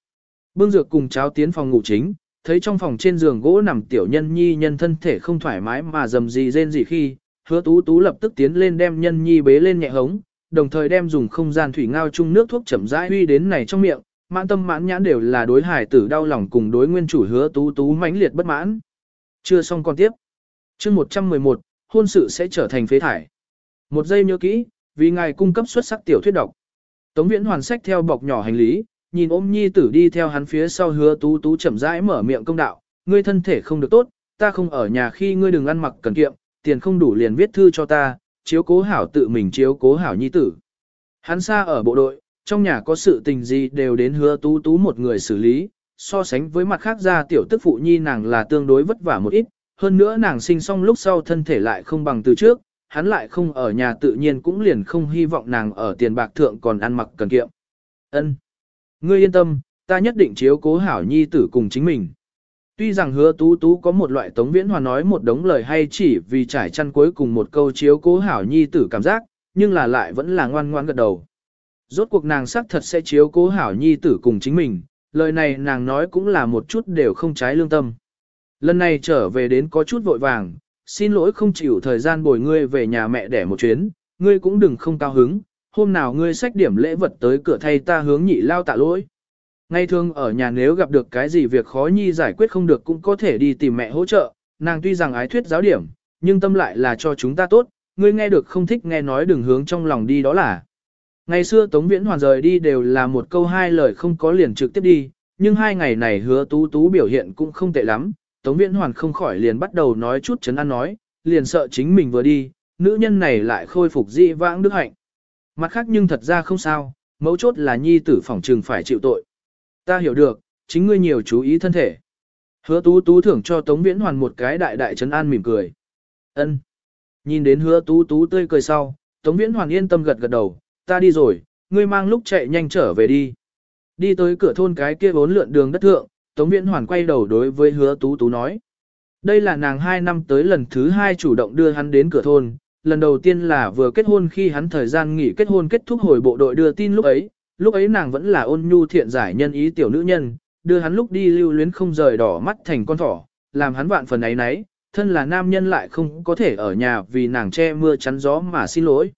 Bưng dược cùng cháo tiến phòng ngủ chính, thấy trong phòng trên giường gỗ nằm tiểu nhân nhi nhân thân thể không thoải mái mà dầm gì rên gì khi, hứa tú tú lập tức tiến lên đem nhân nhi bế lên nhẹ hống, đồng thời đem dùng không gian thủy ngao chung nước thuốc chậm rãi huy đến này trong miệng, mãn tâm mãn nhãn đều là đối hải tử đau lòng cùng đối nguyên chủ hứa tú tú mãnh liệt bất mãn. Chưa xong còn tiếp. chương 111, hôn sự sẽ trở thành phế thải. Một giây nhớ kỹ, vì ngài cung cấp xuất sắc tiểu thuyết độc. Tống viễn hoàn sách theo bọc nhỏ hành lý, nhìn ôm nhi tử đi theo hắn phía sau hứa tú tú chậm rãi mở miệng công đạo, ngươi thân thể không được tốt, ta không ở nhà khi ngươi đừng ăn mặc cần kiệm, tiền không đủ liền viết thư cho ta, chiếu cố hảo tự mình chiếu cố hảo nhi tử. Hắn xa ở bộ đội, trong nhà có sự tình gì đều đến hứa tú tú một người xử lý, so sánh với mặt khác ra tiểu tức phụ nhi nàng là tương đối vất vả một ít, hơn nữa nàng sinh xong lúc sau thân thể lại không bằng từ trước, hắn lại không ở nhà tự nhiên cũng liền không hy vọng nàng ở tiền bạc thượng còn ăn mặc cần kiệm. Ân, Ngươi yên tâm, ta nhất định chiếu cố hảo nhi tử cùng chính mình. Tuy rằng hứa tú tú có một loại tống viễn hòa nói một đống lời hay chỉ vì trải chăn cuối cùng một câu chiếu cố hảo nhi tử cảm giác, nhưng là lại vẫn là ngoan ngoan gật đầu. Rốt cuộc nàng sắc thật sẽ chiếu cố hảo nhi tử cùng chính mình, lời này nàng nói cũng là một chút đều không trái lương tâm. Lần này trở về đến có chút vội vàng, xin lỗi không chịu thời gian bồi ngươi về nhà mẹ để một chuyến, ngươi cũng đừng không cao hứng, hôm nào ngươi xách điểm lễ vật tới cửa thay ta hướng nhị lao tạ lỗi. Ngay thường ở nhà nếu gặp được cái gì việc khó nhi giải quyết không được cũng có thể đi tìm mẹ hỗ trợ, nàng tuy rằng ái thuyết giáo điểm, nhưng tâm lại là cho chúng ta tốt, ngươi nghe được không thích nghe nói đừng hướng trong lòng đi đó là. Ngày xưa Tống Viễn Hoàn rời đi đều là một câu hai lời không có liền trực tiếp đi, nhưng hai ngày này hứa tú tú biểu hiện cũng không tệ lắm, Tống Viễn Hoàn không khỏi liền bắt đầu nói chút chấn an nói, liền sợ chính mình vừa đi, nữ nhân này lại khôi phục dị vãng đức hạnh. Mặt khác nhưng thật ra không sao, mấu chốt là nhi tử phỏng trừng phải chịu tội. Ta hiểu được, chính ngươi nhiều chú ý thân thể. Hứa tú tú thưởng cho Tống Viễn Hoàn một cái đại đại chấn an mỉm cười. ân Nhìn đến hứa tú tú tươi cười sau, Tống Viễn Hoàn yên tâm gật gật đầu, ta đi rồi, ngươi mang lúc chạy nhanh trở về đi. Đi tới cửa thôn cái kia vốn lượn đường đất thượng, Tống Viễn Hoàn quay đầu đối với hứa tú tú nói. Đây là nàng hai năm tới lần thứ hai chủ động đưa hắn đến cửa thôn, lần đầu tiên là vừa kết hôn khi hắn thời gian nghỉ kết hôn kết thúc hồi bộ đội đưa tin lúc ấy, lúc ấy nàng vẫn là ôn nhu thiện giải nhân ý tiểu nữ nhân, đưa hắn lúc đi lưu luyến không rời đỏ mắt thành con thỏ, làm hắn vạn phần ấy nấy, thân là nam nhân lại không có thể ở nhà vì nàng che mưa chắn gió mà xin lỗi.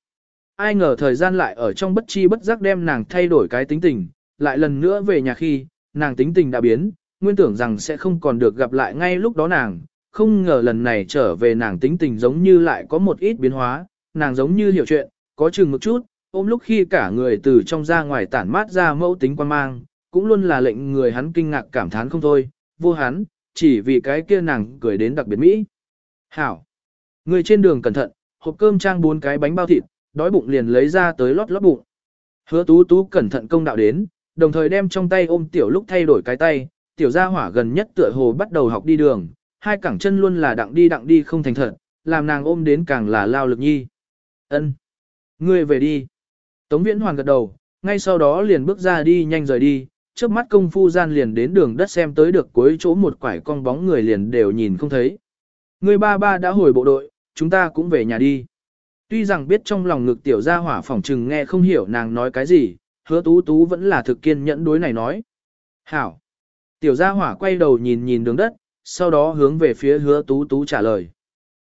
Ai ngờ thời gian lại ở trong bất chi bất giác đem nàng thay đổi cái tính tình, lại lần nữa về nhà khi, nàng tính tình đã biến, nguyên tưởng rằng sẽ không còn được gặp lại ngay lúc đó nàng, không ngờ lần này trở về nàng tính tình giống như lại có một ít biến hóa, nàng giống như hiểu chuyện, có chừng một chút, ôm lúc khi cả người từ trong ra ngoài tản mát ra mẫu tính quan mang, cũng luôn là lệnh người hắn kinh ngạc cảm thán không thôi, vô hắn, chỉ vì cái kia nàng cười đến đặc biệt Mỹ. Hảo! Người trên đường cẩn thận, hộp cơm trang bốn cái bánh bao thịt, đói bụng liền lấy ra tới lót lót bụng. Hứa tú tú cẩn thận công đạo đến, đồng thời đem trong tay ôm tiểu lúc thay đổi cái tay, tiểu gia hỏa gần nhất tựa hồ bắt đầu học đi đường, hai cẳng chân luôn là đặng đi đặng đi không thành thật, làm nàng ôm đến càng là lao lực nhi. Ân, Ngươi về đi. Tống viễn hoàn gật đầu, ngay sau đó liền bước ra đi nhanh rời đi, trước mắt công phu gian liền đến đường đất xem tới được cuối chỗ một quải con bóng người liền đều nhìn không thấy. Người ba ba đã hồi bộ đội, chúng ta cũng về nhà đi. Tuy rằng biết trong lòng ngực tiểu gia hỏa phỏng trừng nghe không hiểu nàng nói cái gì, hứa tú tú vẫn là thực kiên nhẫn đối này nói. Hảo. Tiểu gia hỏa quay đầu nhìn nhìn đường đất, sau đó hướng về phía hứa tú tú trả lời.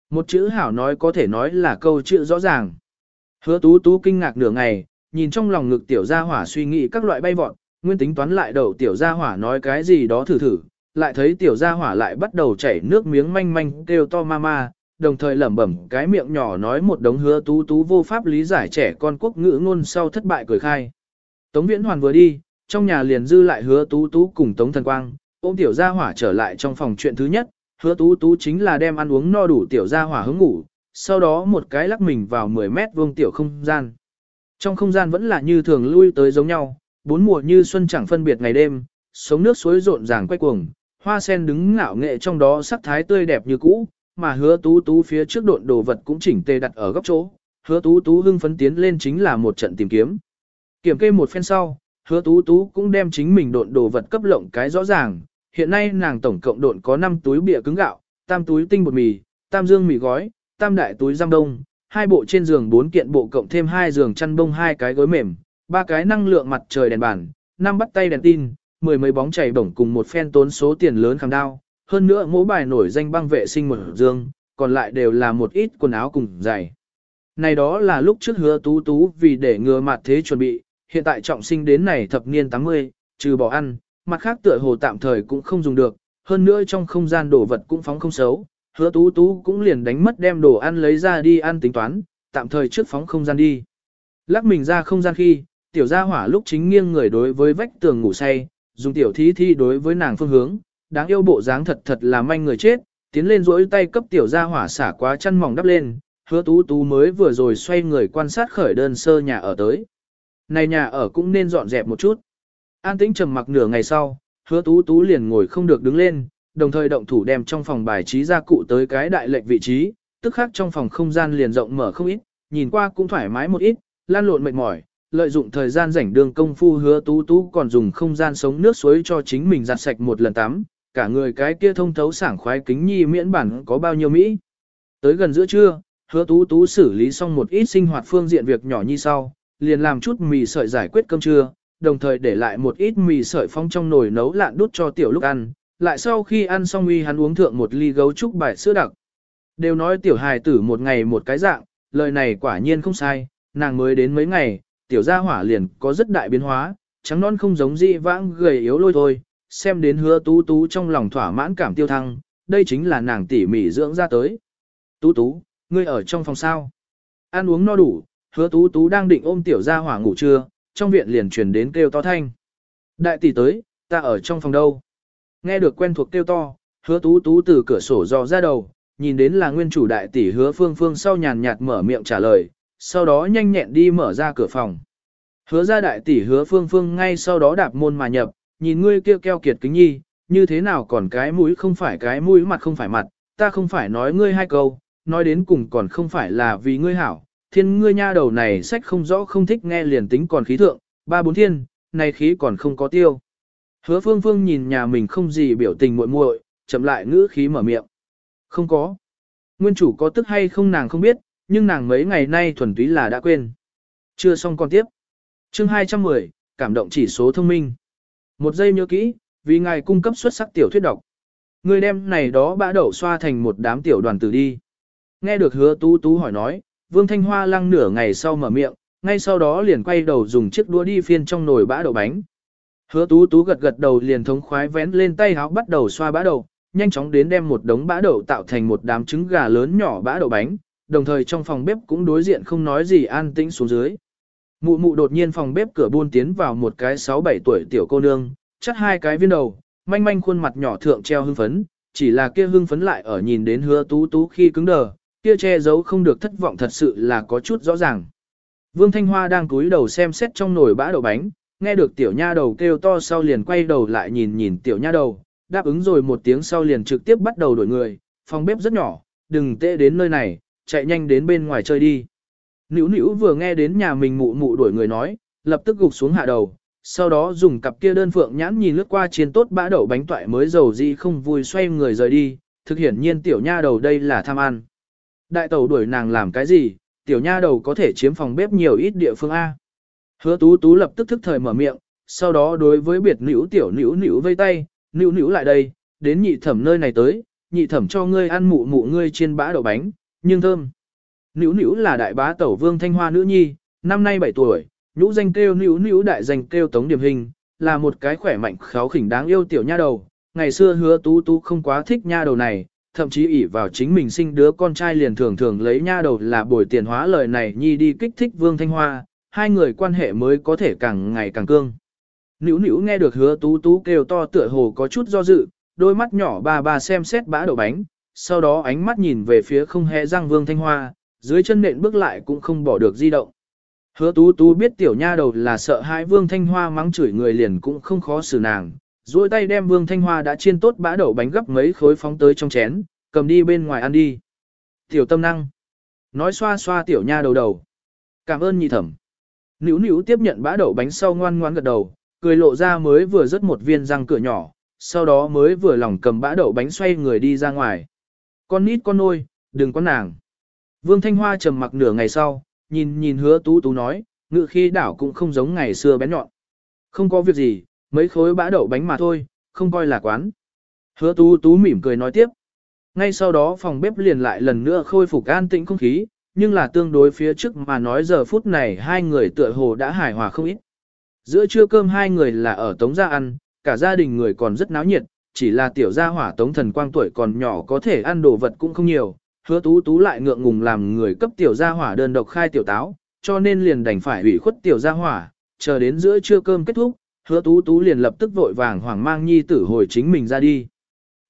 Một chữ hảo nói có thể nói là câu chữ rõ ràng. Hứa tú tú kinh ngạc nửa ngày, nhìn trong lòng ngực tiểu gia hỏa suy nghĩ các loại bay vọt, nguyên tính toán lại đầu tiểu gia hỏa nói cái gì đó thử thử, lại thấy tiểu gia hỏa lại bắt đầu chảy nước miếng manh manh kêu to mama, đồng thời lẩm bẩm cái miệng nhỏ nói một đống hứa tú tú vô pháp lý giải trẻ con quốc ngữ ngôn sau thất bại cười khai. Tống Viễn Hoàn vừa đi, trong nhà liền dư lại hứa tú tú cùng Tống Thần Quang, ôm tiểu gia hỏa trở lại trong phòng chuyện thứ nhất, hứa tú tú chính là đem ăn uống no đủ tiểu gia hỏa hứng ngủ, sau đó một cái lắc mình vào 10 mét vuông tiểu không gian. Trong không gian vẫn là như thường lui tới giống nhau, bốn mùa như xuân chẳng phân biệt ngày đêm, sống nước suối rộn ràng quay cuồng, hoa sen đứng ngạo nghệ trong đó sắc thái tươi đẹp như cũ, mà hứa tú tú phía trước độn đồ vật cũng chỉnh tề đặt ở góc chỗ, hứa tú tú hưng phấn tiến lên chính là một trận tìm kiếm. Kiểm kê một phen sau, hứa tú tú cũng đem chính mình độn đồ vật cấp lộng cái rõ ràng, hiện nay nàng tổng cộng độn có 5 túi bịa cứng gạo, tam túi tinh bột mì, tam dương mì gói, tam đại túi giam đông, hai bộ trên giường bốn kiện bộ cộng thêm hai giường chăn bông hai cái gối mềm, ba cái năng lượng mặt trời đèn bàn, năm bắt tay đèn tin, mười mấy bóng chảy bổng cùng một phen tốn số tiền lớn khám đao, hơn nữa mỗi bài nổi danh băng vệ sinh một dương, còn lại đều là một ít quần áo cùng giày. Này đó là lúc trước hứa tú tú vì để ngừa mặt thế chuẩn bị, hiện tại trọng sinh đến này thập niên 80, trừ bỏ ăn, mặt khác tựa hồ tạm thời cũng không dùng được, hơn nữa trong không gian đồ vật cũng phóng không xấu, hứa tú tú cũng liền đánh mất đem đồ ăn lấy ra đi ăn tính toán, tạm thời trước phóng không gian đi. Lắc mình ra không gian khi, tiểu gia hỏa lúc chính nghiêng người đối với vách tường ngủ say, dùng tiểu thí thi đối với nàng phương hướng, đáng yêu bộ dáng thật thật là manh người chết, tiến lên rỗi tay cấp tiểu gia hỏa xả quá chăn mỏng đắp lên, hứa tú tú mới vừa rồi xoay người quan sát khởi đơn sơ nhà ở tới. Này nhà ở cũng nên dọn dẹp một chút. An tĩnh trầm mặc nửa ngày sau, hứa tú tú liền ngồi không được đứng lên, đồng thời động thủ đem trong phòng bài trí gia cụ tới cái đại lệnh vị trí, tức khác trong phòng không gian liền rộng mở không ít, nhìn qua cũng thoải mái một ít, lan lộn mệt mỏi, lợi dụng thời gian rảnh đường công phu hứa tú tú còn dùng không gian sống nước suối cho chính mình giặt sạch một lần tắm, cả người cái kia thông thấu sảng khoái kính nhi miễn bản có bao nhiêu Mỹ. Tới gần giữa trưa, hứa tú tú xử lý xong một ít sinh hoạt phương diện việc nhỏ như sau, liền làm chút mì sợi giải quyết cơm trưa, đồng thời để lại một ít mì sợi phong trong nồi nấu lạn đút cho tiểu lúc ăn, lại sau khi ăn xong uy hắn uống thượng một ly gấu trúc bài sữa đặc. Đều nói tiểu hài tử một ngày một cái dạng, lời này quả nhiên không sai, nàng mới đến mấy ngày, tiểu gia hỏa liền có rất đại biến hóa, trắng non không giống dị vãng gầy yếu lôi thôi, xem đến hứa tú tú trong lòng thỏa mãn cảm tiêu thăng, đây chính là nàng tỉ mỉ dưỡng ra tới. Tú tú, ngươi ở trong phòng sao? Ăn uống no đủ, hứa tú tú đang định ôm tiểu gia hỏa ngủ trưa, trong viện liền truyền đến kêu to thanh. Đại tỷ tới, ta ở trong phòng đâu? Nghe được quen thuộc kêu to, hứa tú tú từ cửa sổ dò ra đầu, nhìn đến là nguyên chủ đại tỷ hứa phương phương sau nhàn nhạt mở miệng trả lời, sau đó nhanh nhẹn đi mở ra cửa phòng. Hứa ra đại tỷ hứa phương phương ngay sau đó đạp môn mà nhập, nhìn ngươi kia keo kiệt kính nhi, như thế nào còn cái mũi không phải cái mũi mặt không phải mặt, ta không phải nói ngươi hai câu, nói đến cùng còn không phải là vì ngươi hảo, thiên ngươi nha đầu này sách không rõ không thích nghe liền tính còn khí thượng, ba bốn thiên, này khí còn không có tiêu. Hứa phương phương nhìn nhà mình không gì biểu tình muội muội, chậm lại ngữ khí mở miệng. Không có. Nguyên chủ có tức hay không nàng không biết, nhưng nàng mấy ngày nay thuần túy là đã quên. Chưa xong còn tiếp. Chương 210, cảm động chỉ số thông minh. Một giây nhớ kỹ, vì ngài cung cấp xuất sắc tiểu thuyết độc. Người đem này đó bã đậu xoa thành một đám tiểu đoàn tử đi. Nghe được hứa tú tú hỏi nói, Vương Thanh Hoa lăng nửa ngày sau mở miệng, ngay sau đó liền quay đầu dùng chiếc đũa đi phiên trong nồi bã đậu bánh. Hứa tú tú gật gật đầu liền thống khoái vén lên tay háo bắt đầu xoa bã đậu, nhanh chóng đến đem một đống bã đậu tạo thành một đám trứng gà lớn nhỏ bã đậu bánh, đồng thời trong phòng bếp cũng đối diện không nói gì an tĩnh xuống dưới. Mụ mụ đột nhiên phòng bếp cửa buôn tiến vào một cái 6-7 tuổi tiểu cô nương, chắt hai cái viên đầu, manh manh khuôn mặt nhỏ thượng treo hưng phấn, chỉ là kia hưng phấn lại ở nhìn đến hứa tú tú khi cứng đờ, kia che giấu không được thất vọng thật sự là có chút rõ ràng. Vương Thanh Hoa đang cúi đầu xem xét trong nồi bã đậu bánh, nghe được tiểu nha đầu kêu to sau liền quay đầu lại nhìn nhìn tiểu nha đầu, đáp ứng rồi một tiếng sau liền trực tiếp bắt đầu đổi người, phòng bếp rất nhỏ, đừng tệ đến nơi này, chạy nhanh đến bên ngoài chơi đi. Nữu nữu vừa nghe đến nhà mình mụ mụ đuổi người nói, lập tức gục xuống hạ đầu, sau đó dùng cặp kia đơn phượng nhãn nhìn lướt qua chiên tốt bã đậu bánh toại mới dầu gì không vui xoay người rời đi, thực hiển nhiên tiểu nha đầu đây là tham ăn. Đại tẩu đuổi nàng làm cái gì, tiểu nha đầu có thể chiếm phòng bếp nhiều ít địa phương A. Hứa tú tú lập tức thức thời mở miệng, sau đó đối với biệt nữ tiểu nữ nữ vây tay, nữ nữ lại đây, đến nhị thẩm nơi này tới, nhị thẩm cho ngươi ăn mụ mụ ngươi chiên bã đậu bánh, nhưng thơm. Nữ nữ là đại bá tẩu vương thanh hoa nữ nhi, năm nay 7 tuổi, nhũ danh kêu nữ nữ đại danh kêu tống điểm hình, là một cái khỏe mạnh kháo khỉnh đáng yêu tiểu nha đầu. Ngày xưa hứa tú tú không quá thích nha đầu này, thậm chí ỷ vào chính mình sinh đứa con trai liền thường thường lấy nha đầu là bồi tiền hóa lời này nhi đi kích thích vương thanh hoa, hai người quan hệ mới có thể càng ngày càng cương. Nữu nữu nghe được hứa tú tú kêu to tựa hồ có chút do dự, đôi mắt nhỏ ba ba xem xét bã đậu bánh, sau đó ánh mắt nhìn về phía không hề răng Vương Thanh Hoa, dưới chân nện bước lại cũng không bỏ được di động. Hứa tú tú biết tiểu nha đầu là sợ hãi Vương Thanh Hoa mắng chửi người liền cũng không khó xử nàng, duỗi tay đem Vương Thanh Hoa đã chiên tốt bã đậu bánh gấp mấy khối phóng tới trong chén, cầm đi bên ngoài ăn đi. Tiểu tâm năng. Nói xoa xoa tiểu nha đầu đầu. Cảm ơn nhị thẩm. Nữu nữu tiếp nhận bã đậu bánh sau ngoan ngoan gật đầu, cười lộ ra mới vừa rớt một viên răng cửa nhỏ, sau đó mới vừa lòng cầm bã đậu bánh xoay người đi ra ngoài. Con nít con nôi, đừng có nàng. Vương Thanh Hoa trầm mặc nửa ngày sau, nhìn nhìn hứa tú tú nói, ngự khi đảo cũng không giống ngày xưa bén nhọn. Không có việc gì, mấy khối bã đậu bánh mà thôi, không coi là quán. Hứa tú tú mỉm cười nói tiếp. Ngay sau đó phòng bếp liền lại lần nữa khôi phục an tĩnh không khí, nhưng là tương đối phía trước mà nói giờ phút này hai người tựa hồ đã hài hòa không ít. Giữa trưa cơm hai người là ở tống gia ăn, cả gia đình người còn rất náo nhiệt, chỉ là tiểu gia hỏa tống thần quang tuổi còn nhỏ có thể ăn đồ vật cũng không nhiều, hứa tú tú lại ngượng ngùng làm người cấp tiểu gia hỏa đơn độc khai tiểu táo, cho nên liền đành phải ủy khuất tiểu gia hỏa, chờ đến giữa trưa cơm kết thúc, hứa tú tú liền lập tức vội vàng hoảng mang nhi tử hồi chính mình ra đi.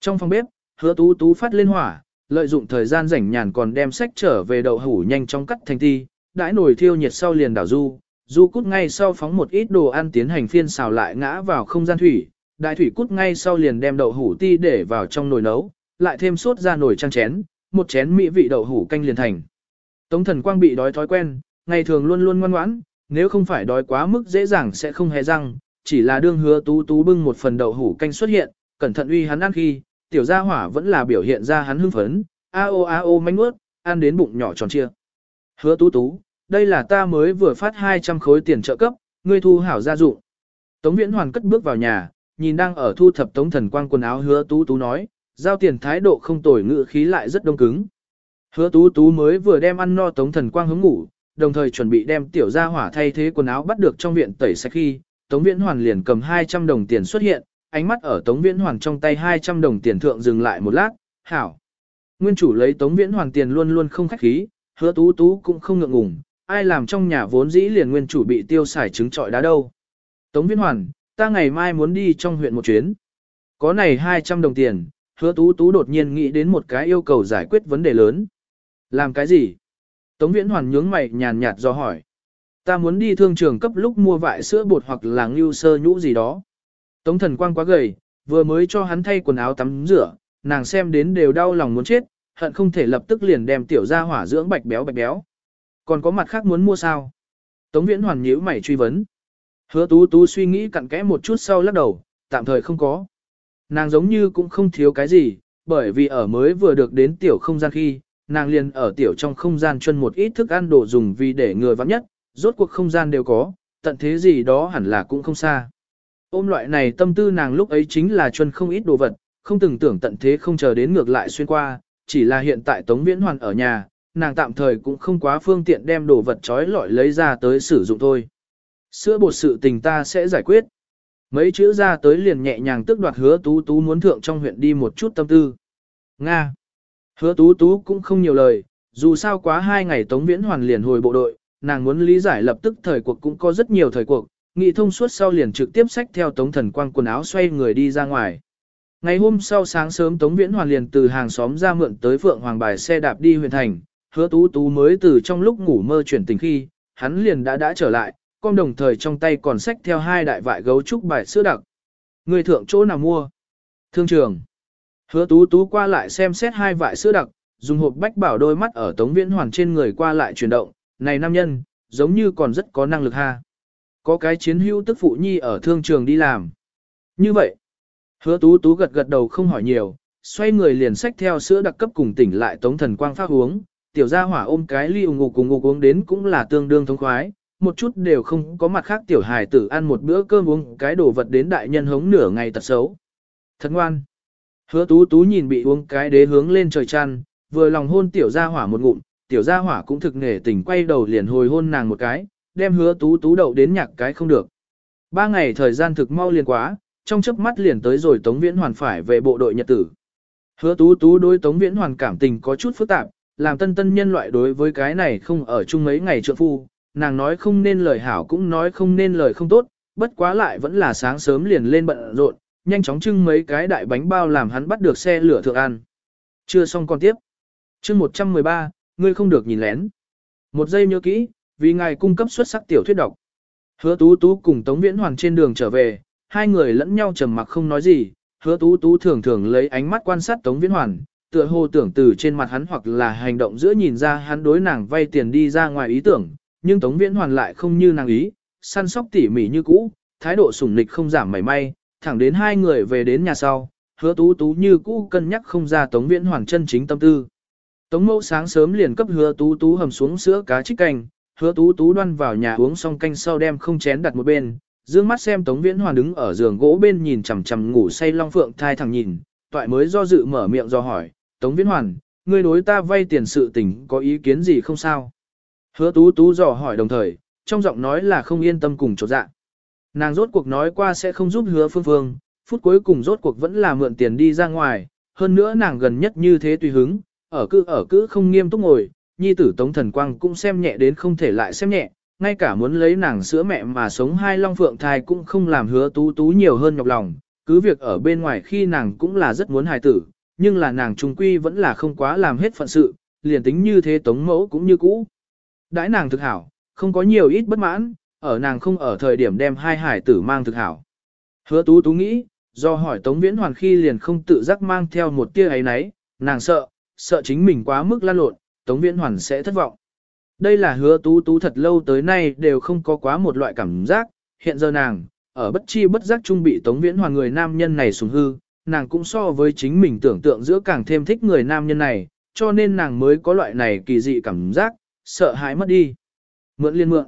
Trong phòng bếp, hứa tú tú phát lên hỏa, lợi dụng thời gian rảnh nhàn còn đem sách trở về đậu hủ nhanh chóng cắt thành ti, đãi nồi thiêu nhiệt sau liền đảo du, du cút ngay sau phóng một ít đồ ăn tiến hành phiên xào lại ngã vào không gian thủy, đại thủy cút ngay sau liền đem đậu hủ ti để vào trong nồi nấu, lại thêm sốt ra nồi trang chén, một chén mỹ vị đậu hủ canh liền thành. Tống thần quang bị đói thói quen, ngày thường luôn luôn ngoan ngoãn, nếu không phải đói quá mức dễ dàng sẽ không hề răng, chỉ là đương hứa tú tú bưng một phần đậu hủ canh xuất hiện, cẩn thận uy hắn ăn khi, tiểu gia hỏa vẫn là biểu hiện ra hắn hưng phấn, a o a o manh nuốt, ăn đến bụng nhỏ tròn chia. Hứa tú tú, đây là ta mới vừa phát 200 khối tiền trợ cấp, ngươi thu hảo gia dụng. Tống Viễn Hoàn cất bước vào nhà, nhìn đang ở thu thập Tống Thần Quang quần áo hứa tú tú nói, giao tiền thái độ không tồi ngự khí lại rất đông cứng. Hứa tú tú mới vừa đem ăn no Tống Thần Quang hướng ngủ, đồng thời chuẩn bị đem tiểu gia hỏa thay thế quần áo bắt được trong viện tẩy sạch khi, Tống Viễn Hoàn liền cầm 200 đồng tiền xuất hiện, ánh mắt ở Tống Viễn Hoàn trong tay 200 đồng tiền thượng dừng lại một lát, hảo. Nguyên chủ lấy Tống Viễn Hoàn tiền luôn luôn không khách khí, hứa tú tú cũng không ngượng ngùng, ai làm trong nhà vốn dĩ liền nguyên chủ bị tiêu xài trứng trọi đá đâu. Tống Viễn Hoàn, ta ngày mai muốn đi trong huyện một chuyến. Có này 200 đồng tiền, hứa tú tú đột nhiên nghĩ đến một cái yêu cầu giải quyết vấn đề lớn. Làm cái gì? Tống Viễn Hoàn nhướng mày nhàn nhạt do hỏi. Ta muốn đi thương trường cấp lúc mua vại sữa bột hoặc là ngưu sơ nhũ gì đó. Tống thần quang quá gầy, vừa mới cho hắn thay quần áo tắm rửa, nàng xem đến đều đau lòng muốn chết, hận không thể lập tức liền đem tiểu ra hỏa dưỡng bạch béo bạch béo. Còn có mặt khác muốn mua sao? Tống viễn hoàn nhíu mày truy vấn. Hứa tú tú suy nghĩ cặn kẽ một chút sau lắc đầu, tạm thời không có. Nàng giống như cũng không thiếu cái gì, bởi vì ở mới vừa được đến tiểu không gian khi, nàng liền ở tiểu trong không gian chân một ít thức ăn đồ dùng vì để người vắng nhất, rốt cuộc không gian đều có, tận thế gì đó hẳn là cũng không xa. Ôm loại này tâm tư nàng lúc ấy chính là chân không ít đồ vật, không từng tưởng tận thế không chờ đến ngược lại xuyên qua, chỉ là hiện tại Tống Viễn Hoàn ở nhà, nàng tạm thời cũng không quá phương tiện đem đồ vật trói lọi lấy ra tới sử dụng thôi. Sữa bột sự tình ta sẽ giải quyết. Mấy chữ ra tới liền nhẹ nhàng tức đoạt hứa tú tú muốn thượng trong huyện đi một chút tâm tư. Nga. Hứa tú tú cũng không nhiều lời, dù sao quá hai ngày Tống Viễn Hoàn liền hồi bộ đội, nàng muốn lý giải lập tức thời cuộc cũng có rất nhiều thời cuộc, nghị thông suốt sau liền trực tiếp xách theo Tống Thần Quang quần áo xoay người đi ra ngoài. Ngày hôm sau sáng sớm Tống Viễn Hoàn liền từ hàng xóm ra mượn tới Phượng Hoàng bài xe đạp đi huyện thành, hứa tú tú mới từ trong lúc ngủ mơ chuyển tình khi, hắn liền đã đã trở lại, con đồng thời trong tay còn xách theo hai đại vại gấu trúc bài sữa đặc. Người thượng chỗ nào mua? Thương trường. Hứa tú tú qua lại xem xét hai vại sữa đặc, dùng hộp bách bảo đôi mắt ở Tống Viễn Hoàn trên người qua lại chuyển động, này nam nhân, giống như còn rất có năng lực ha. Có cái chiến hữu tức phụ nhi ở thương trường đi làm. Như vậy, hứa tú tú gật gật đầu không hỏi nhiều, xoay người liền xách theo sữa đặc cấp cùng tỉnh lại tống thần quang phát uống, tiểu gia hỏa ôm cái ly ủng ngục cùng ngục uống đến cũng là tương đương thông khoái, một chút đều không có mặt khác tiểu hài tử ăn một bữa cơm uống cái đồ vật đến đại nhân hống nửa ngày tật xấu. Thật ngoan. Hứa tú tú nhìn bị uống cái đế hướng lên trời chăn, vừa lòng hôn tiểu gia hỏa một ngụm, tiểu gia hỏa cũng thực nể tình quay đầu liền hồi hôn nàng một cái, đem hứa tú tú đậu đến nhạc cái không được. Ba ngày thời gian thực mau liền quá, trong chớp mắt liền tới rồi Tống Viễn Hoàn phải về bộ đội nhật tử. Hứa tú tú đối Tống Viễn Hoàn cảm tình có chút phức tạp, làm tân tân nhân loại đối với cái này không ở chung mấy ngày trượng phu, nàng nói không nên lời hảo cũng nói không nên lời không tốt, bất quá lại vẫn là sáng sớm liền lên bận rộn, nhanh chóng trưng mấy cái đại bánh bao làm hắn bắt được xe lửa thượng ăn. Chưa xong còn tiếp. chương 113, ngươi không được nhìn lén. Một giây nhớ kỹ, vì ngài cung cấp xuất sắc tiểu thuyết độc. Hứa tú tú cùng Tống Viễn hoàng trên đường trở về, hai người lẫn nhau trầm mặc không nói gì, hứa tú tú thường thường lấy ánh mắt quan sát Tống Viễn Hoàn, tựa hồ tưởng từ trên mặt hắn hoặc là hành động giữa nhìn ra hắn đối nàng vay tiền đi ra ngoài ý tưởng, nhưng Tống Viễn Hoàn lại không như nàng ý, săn sóc tỉ mỉ như cũ, thái độ sủng nịch không giảm mảy may, thẳng đến hai người về đến nhà sau, hứa tú tú như cũ cân nhắc không ra Tống Viễn Hoàn chân chính tâm tư. Tống mẫu sáng sớm liền cấp hứa tú tú hầm xuống sữa cá trích canh, hứa tú tú đoan vào nhà uống xong canh sau đem không chén đặt một bên, dương mắt xem Tống Viễn Hoàn đứng ở giường gỗ bên nhìn chằm chằm ngủ say long phượng thai thẳng nhìn, toại mới do dự mở miệng do hỏi, Tống Viễn Hoàn, ngươi đối ta vay tiền sự tình có ý kiến gì không sao? Hứa tú tú dò hỏi đồng thời, trong giọng nói là không yên tâm cùng chột dạ. Nàng rốt cuộc nói qua sẽ không giúp hứa phương phương, phút cuối cùng rốt cuộc vẫn là mượn tiền đi ra ngoài, hơn nữa nàng gần nhất như thế tùy hứng, ở cứ ở cứ không nghiêm túc ngồi, nhi tử Tống Thần Quang cũng xem nhẹ đến không thể lại xem nhẹ, ngay cả muốn lấy nàng sữa mẹ mà sống hai long phượng thai cũng không làm hứa tú tú nhiều hơn nhọc lòng, cứ việc ở bên ngoài khi nàng cũng là rất muốn hài tử, nhưng là nàng trung quy vẫn là không quá làm hết phận sự, liền tính như thế Tống Mẫu cũng như cũ. Đãi nàng thực hảo, không có nhiều ít bất mãn, ở nàng không ở thời điểm đem hai hải tử mang thực hảo. Hứa tú tú nghĩ, do hỏi Tống Viễn Hoàn khi liền không tự giác mang theo một tia ấy nấy, nàng sợ, sợ chính mình quá mức lan lộn, Tống Viễn Hoàn sẽ thất vọng. Đây là hứa tú tú thật lâu tới nay đều không có quá một loại cảm giác, hiện giờ nàng, ở bất chi bất giác trung bị Tống Viễn Hoàn người nam nhân này sùng hư, nàng cũng so với chính mình tưởng tượng giữa càng thêm thích người nam nhân này, cho nên nàng mới có loại này kỳ dị cảm giác, sợ hãi mất đi. Mượn liên mượn.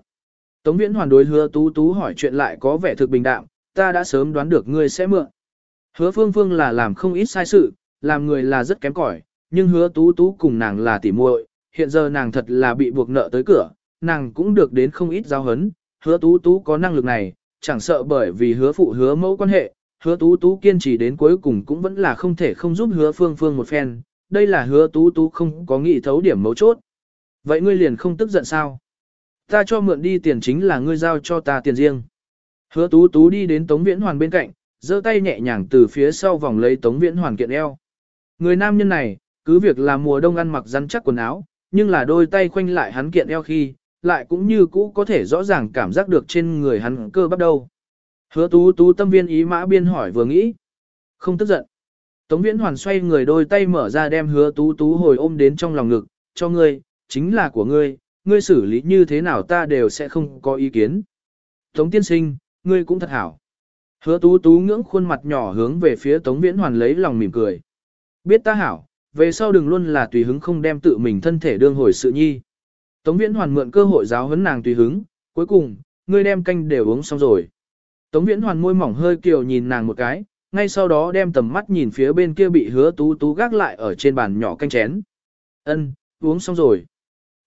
Tống Viễn Hoàn đối hứa tú tú hỏi chuyện lại có vẻ thực bình đạm, ta đã sớm đoán được ngươi sẽ mượn. Hứa phương phương là làm không ít sai sự, làm người là rất kém cỏi, nhưng hứa tú tú cùng nàng là tỉ muội, hiện giờ nàng thật là bị buộc nợ tới cửa, nàng cũng được đến không ít giao hấn, hứa tú tú có năng lực này, chẳng sợ bởi vì hứa phụ hứa mẫu quan hệ, hứa tú tú kiên trì đến cuối cùng cũng vẫn là không thể không giúp hứa phương phương một phen, đây là hứa tú tú không có nghĩ thấu điểm mấu chốt. Vậy ngươi liền không tức giận sao? Ta cho mượn đi tiền chính là ngươi giao cho ta tiền riêng. Hứa tú tú đi đến Tống Viễn Hoàn bên cạnh, giơ tay nhẹ nhàng từ phía sau vòng lấy Tống Viễn Hoàn kiện eo. Người nam nhân này, cứ việc là mùa đông ăn mặc rắn chắc quần áo, nhưng là đôi tay khoanh lại hắn kiện eo khi, lại cũng như cũ có thể rõ ràng cảm giác được trên người hắn cơ bắp đâu. Hứa tú tú tâm viên ý mã biên hỏi vừa nghĩ. Không tức giận. Tống viễn hoàn xoay người đôi tay mở ra đem hứa tú tú hồi ôm đến trong lòng ngực, cho ngươi, chính là của ngươi, ngươi xử lý như thế nào ta đều sẽ không có ý kiến. Tống tiên sinh, ngươi cũng thật hảo. Hứa tú tú ngưỡng khuôn mặt nhỏ hướng về phía Tống Viễn Hoàn lấy lòng mỉm cười. Biết ta hảo, về sau đừng luôn là tùy hứng không đem tự mình thân thể đương hồi sự nhi. Tống Viễn Hoàn mượn cơ hội giáo huấn nàng tùy hứng, cuối cùng, ngươi đem canh đều uống xong rồi. Tống Viễn Hoàn môi mỏng hơi kiều nhìn nàng một cái, ngay sau đó đem tầm mắt nhìn phía bên kia bị hứa tú tú gác lại ở trên bàn nhỏ canh chén. Ân, uống xong rồi.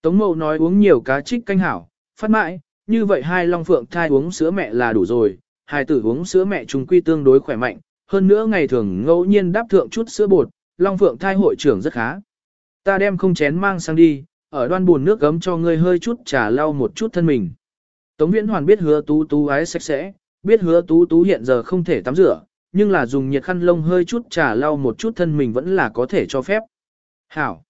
Tống Mậu nói uống nhiều cá trích canh hảo, phát mãi, như vậy hai long phượng thai uống sữa mẹ là đủ rồi, hai tử uống sữa mẹ trùng quy tương đối khỏe mạnh, hơn nữa ngày thường ngẫu nhiên đáp thượng chút sữa bột, long phượng thai hội trưởng rất khá. Ta đem không chén mang sang đi, ở đoan buồn nước gấm cho ngươi hơi chút trà lau một chút thân mình. Tống Viễn Hoàn biết hứa tú tú ái sạch sẽ, biết hứa tú tú hiện giờ không thể tắm rửa, nhưng là dùng nhiệt khăn lông hơi chút trà lau một chút thân mình vẫn là có thể cho phép. Hảo.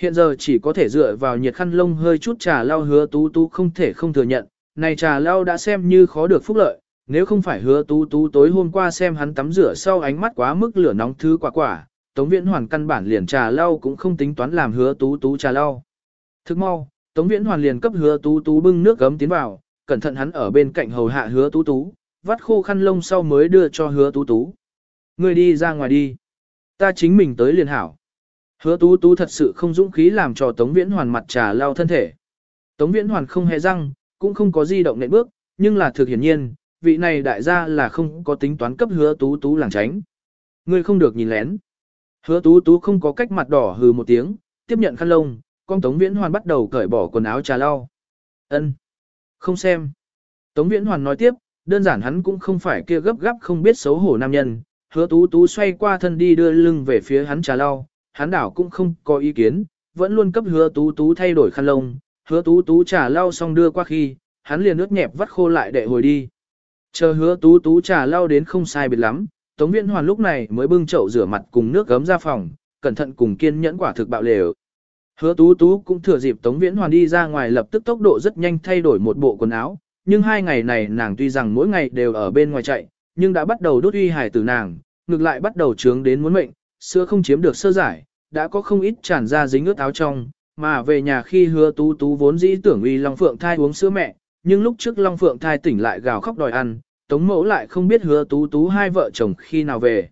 Hiện giờ chỉ có thể dựa vào nhiệt khăn lông hơi chút trà lau hứa tú tú không thể không thừa nhận, này trà lau đã xem như khó được phúc lợi, nếu không phải hứa tú tú tối hôm qua xem hắn tắm rửa sau ánh mắt quá mức lửa nóng thứ quả quả, Tống Viễn Hoàn căn bản liền trà lau cũng không tính toán làm hứa tú tú trà lau. Thức mau, Tống Viễn Hoàn liền cấp hứa tú tú bưng nước gấm tiến vào, cẩn thận hắn ở bên cạnh hầu hạ hứa tú tú, vắt khô khăn lông sau mới đưa cho hứa tú tú. Người đi ra ngoài đi. Ta chính mình tới liền hảo. Hứa tú tú thật sự không dũng khí làm cho Tống Viễn Hoàn mặt trà lau thân thể. Tống Viễn Hoàn không hề răng, cũng không có di động nệm bước, nhưng là thực hiển nhiên, vị này đại gia là không có tính toán cấp hứa tú tú làng tránh. Ngươi không được nhìn lén. Hứa tú tú không có cách mặt đỏ hừ một tiếng, tiếp nhận khăn lông, con Tống Viễn Hoàn bắt đầu cởi bỏ quần áo trà lau. Ân, Không xem. Tống Viễn Hoàn nói tiếp, đơn giản hắn cũng không phải kia gấp gáp không biết xấu hổ nam nhân. Hứa tú tú xoay qua thân đi đưa lưng về phía hắn trà lau, hắn đảo cũng không có ý kiến, vẫn luôn cấp hứa tú tú thay đổi khăn lông. Hứa tú tú trà lau xong đưa qua khi, hắn liền ướt nhẹp vắt khô lại để hồi đi. Chờ hứa tú tú trà lau đến không sai biệt lắm, Tống Viễn Hoàn lúc này mới bưng chậu rửa mặt cùng nước gấm ra phòng, cẩn thận cùng kiên nhẫn quả thực bạo lều. Hứa Tú Tú cũng thừa dịp Tống Viễn Hoàn đi ra ngoài lập tức tốc độ rất nhanh thay đổi một bộ quần áo, nhưng hai ngày này nàng tuy rằng mỗi ngày đều ở bên ngoài chạy, nhưng đã bắt đầu đốt uy hải tử nàng, ngược lại bắt đầu trướng đến muốn mệnh, sữa không chiếm được sơ giải, đã có không ít tràn ra dính ướt áo trong, mà về nhà khi hứa Tú Tú vốn dĩ tưởng uy Long Phượng thai uống sữa mẹ, nhưng lúc trước Long Phượng thai tỉnh lại gào khóc đòi ăn, Tống Mẫu lại không biết hứa Tú Tú hai vợ chồng khi nào về.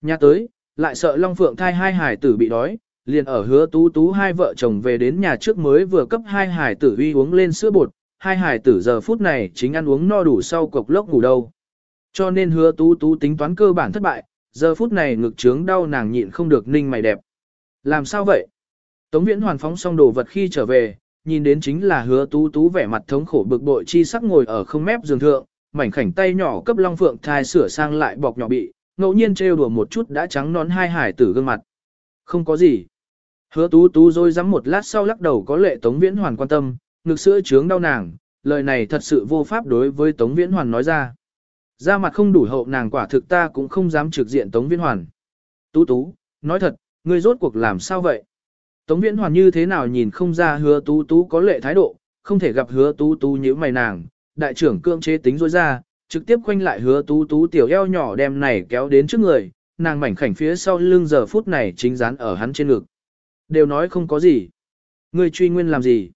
Nhà tới, lại sợ Long Phượng thai hai hải tử bị đói, liền ở hứa tú tú hai vợ chồng về đến nhà trước mới vừa cấp hai hải tử uy uống lên sữa bột, hai hải tử giờ phút này chính ăn uống no đủ sau cục lốc ngủ đâu. Cho nên hứa tú tú tính toán cơ bản thất bại, giờ phút này ngực trướng đau nàng nhịn không được ninh mày đẹp. Làm sao vậy? Tống viễn hoàn phóng xong đồ vật khi trở về, nhìn đến chính là hứa tú tú vẻ mặt thống khổ bực bội chi sắc ngồi ở không mép giường thượng, mảnh khảnh tay nhỏ cấp long phượng thai sửa sang lại bọc nhỏ bị, ngẫu nhiên trêu đùa một chút đã trắng nón hai hải tử gương mặt. Không có gì. Hứa tú tú rồi dám một lát sau lắc đầu có lệ Tống Viễn Hoàn quan tâm, ngực sữa trướng đau nàng, lời này thật sự vô pháp đối với Tống Viễn Hoàn nói ra. Ra mặt không đủ hậu nàng quả thực ta cũng không dám trực diện Tống Viễn Hoàn. Tú tú, nói thật, ngươi rốt cuộc làm sao vậy? Tống Viễn Hoàn như thế nào nhìn không ra hứa tú tú có lệ thái độ, không thể gặp hứa tú tú như mày nàng, đại trưởng cương chế tính rối ra, trực tiếp khoanh lại hứa tú tú tiểu eo nhỏ đem này kéo đến trước người, nàng mảnh khảnh phía sau lưng giờ phút này chính dán ở hắn trên ngực. Đều nói không có gì. Ngươi truy nguyên làm gì?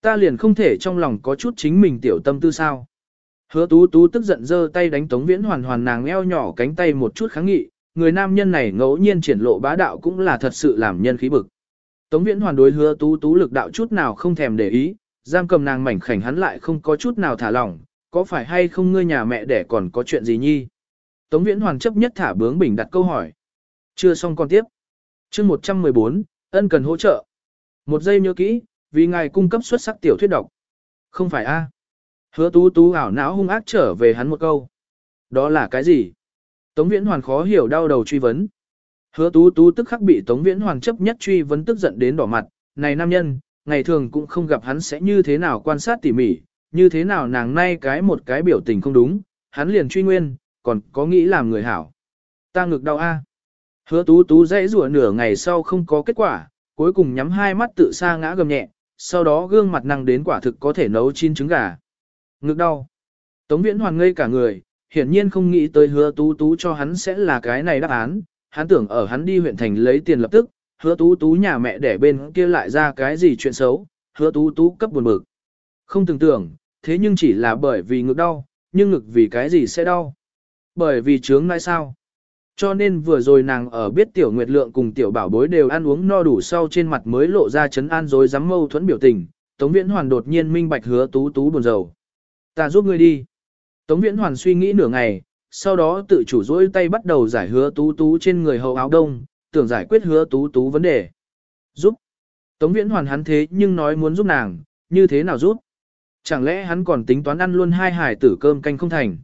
Ta liền không thể trong lòng có chút chính mình tiểu tâm tư sao. Hứa tú tú tức giận giơ tay đánh tống viễn hoàn hoàn nàng eo nhỏ cánh tay một chút kháng nghị, người nam nhân này ngẫu nhiên triển lộ bá đạo cũng là thật sự làm nhân khí bực. Tống viễn hoàn đối hứa tú tú lực đạo chút nào không thèm để ý, giam cầm nàng mảnh khảnh hắn lại không có chút nào thả lỏng, có phải hay không ngươi nhà mẹ đẻ còn có chuyện gì nhi? Tống viễn hoàn chấp nhất thả bướng bình đặt câu hỏi. Chưa xong con tiếp. chương 114, ân cần hỗ trợ. Một giây nhớ kỹ, vì ngài cung cấp xuất sắc tiểu thuyết độc. Không phải a Hứa tú tú ảo não hung ác trở về hắn một câu. Đó là cái gì? Tống viễn hoàn khó hiểu đau đầu truy vấn. Hứa tú tú tức khắc bị Tống viễn hoàn chấp nhất truy vấn tức giận đến đỏ mặt. Này nam nhân, ngày thường cũng không gặp hắn sẽ như thế nào quan sát tỉ mỉ, như thế nào nàng nay cái một cái biểu tình không đúng, hắn liền truy nguyên, còn có nghĩ làm người hảo. Ta ngực đau a. Hứa tú tú dãy rủa nửa ngày sau không có kết quả, cuối cùng nhắm hai mắt tự xa ngã gầm nhẹ, sau đó gương mặt năng đến quả thực có thể nấu chín trứng gà. Ngực đau. Tống viễn hoàn ngây cả người, hiển nhiên không nghĩ tới hứa tú tú cho hắn sẽ là cái này đáp án, hắn tưởng ở hắn đi huyện thành lấy tiền lập tức, hứa tú tú nhà mẹ để bên kia lại ra cái gì chuyện xấu, hứa tú tú cấp buồn bực. Không tưởng tưởng, thế nhưng chỉ là bởi vì ngực đau, nhưng ngực vì cái gì sẽ đau. Bởi vì trướng lại sao. Cho nên vừa rồi nàng ở biết tiểu nguyệt lượng cùng tiểu bảo bối đều ăn uống no đủ sau trên mặt mới lộ ra chấn an rồi dám mâu thuẫn biểu tình. Tống Viễn Hoàn đột nhiên minh bạch hứa tú tú buồn rầu. Ta giúp ngươi đi. Tống Viễn Hoàn suy nghĩ nửa ngày, sau đó tự chủ dỗi tay bắt đầu giải hứa tú tú trên người hậu áo đông, tưởng giải quyết hứa tú tú vấn đề. Giúp. Tống Viễn Hoàn hắn thế nhưng nói muốn giúp nàng, như thế nào giúp? Chẳng lẽ hắn còn tính toán ăn luôn hai hải tử cơm canh không thành?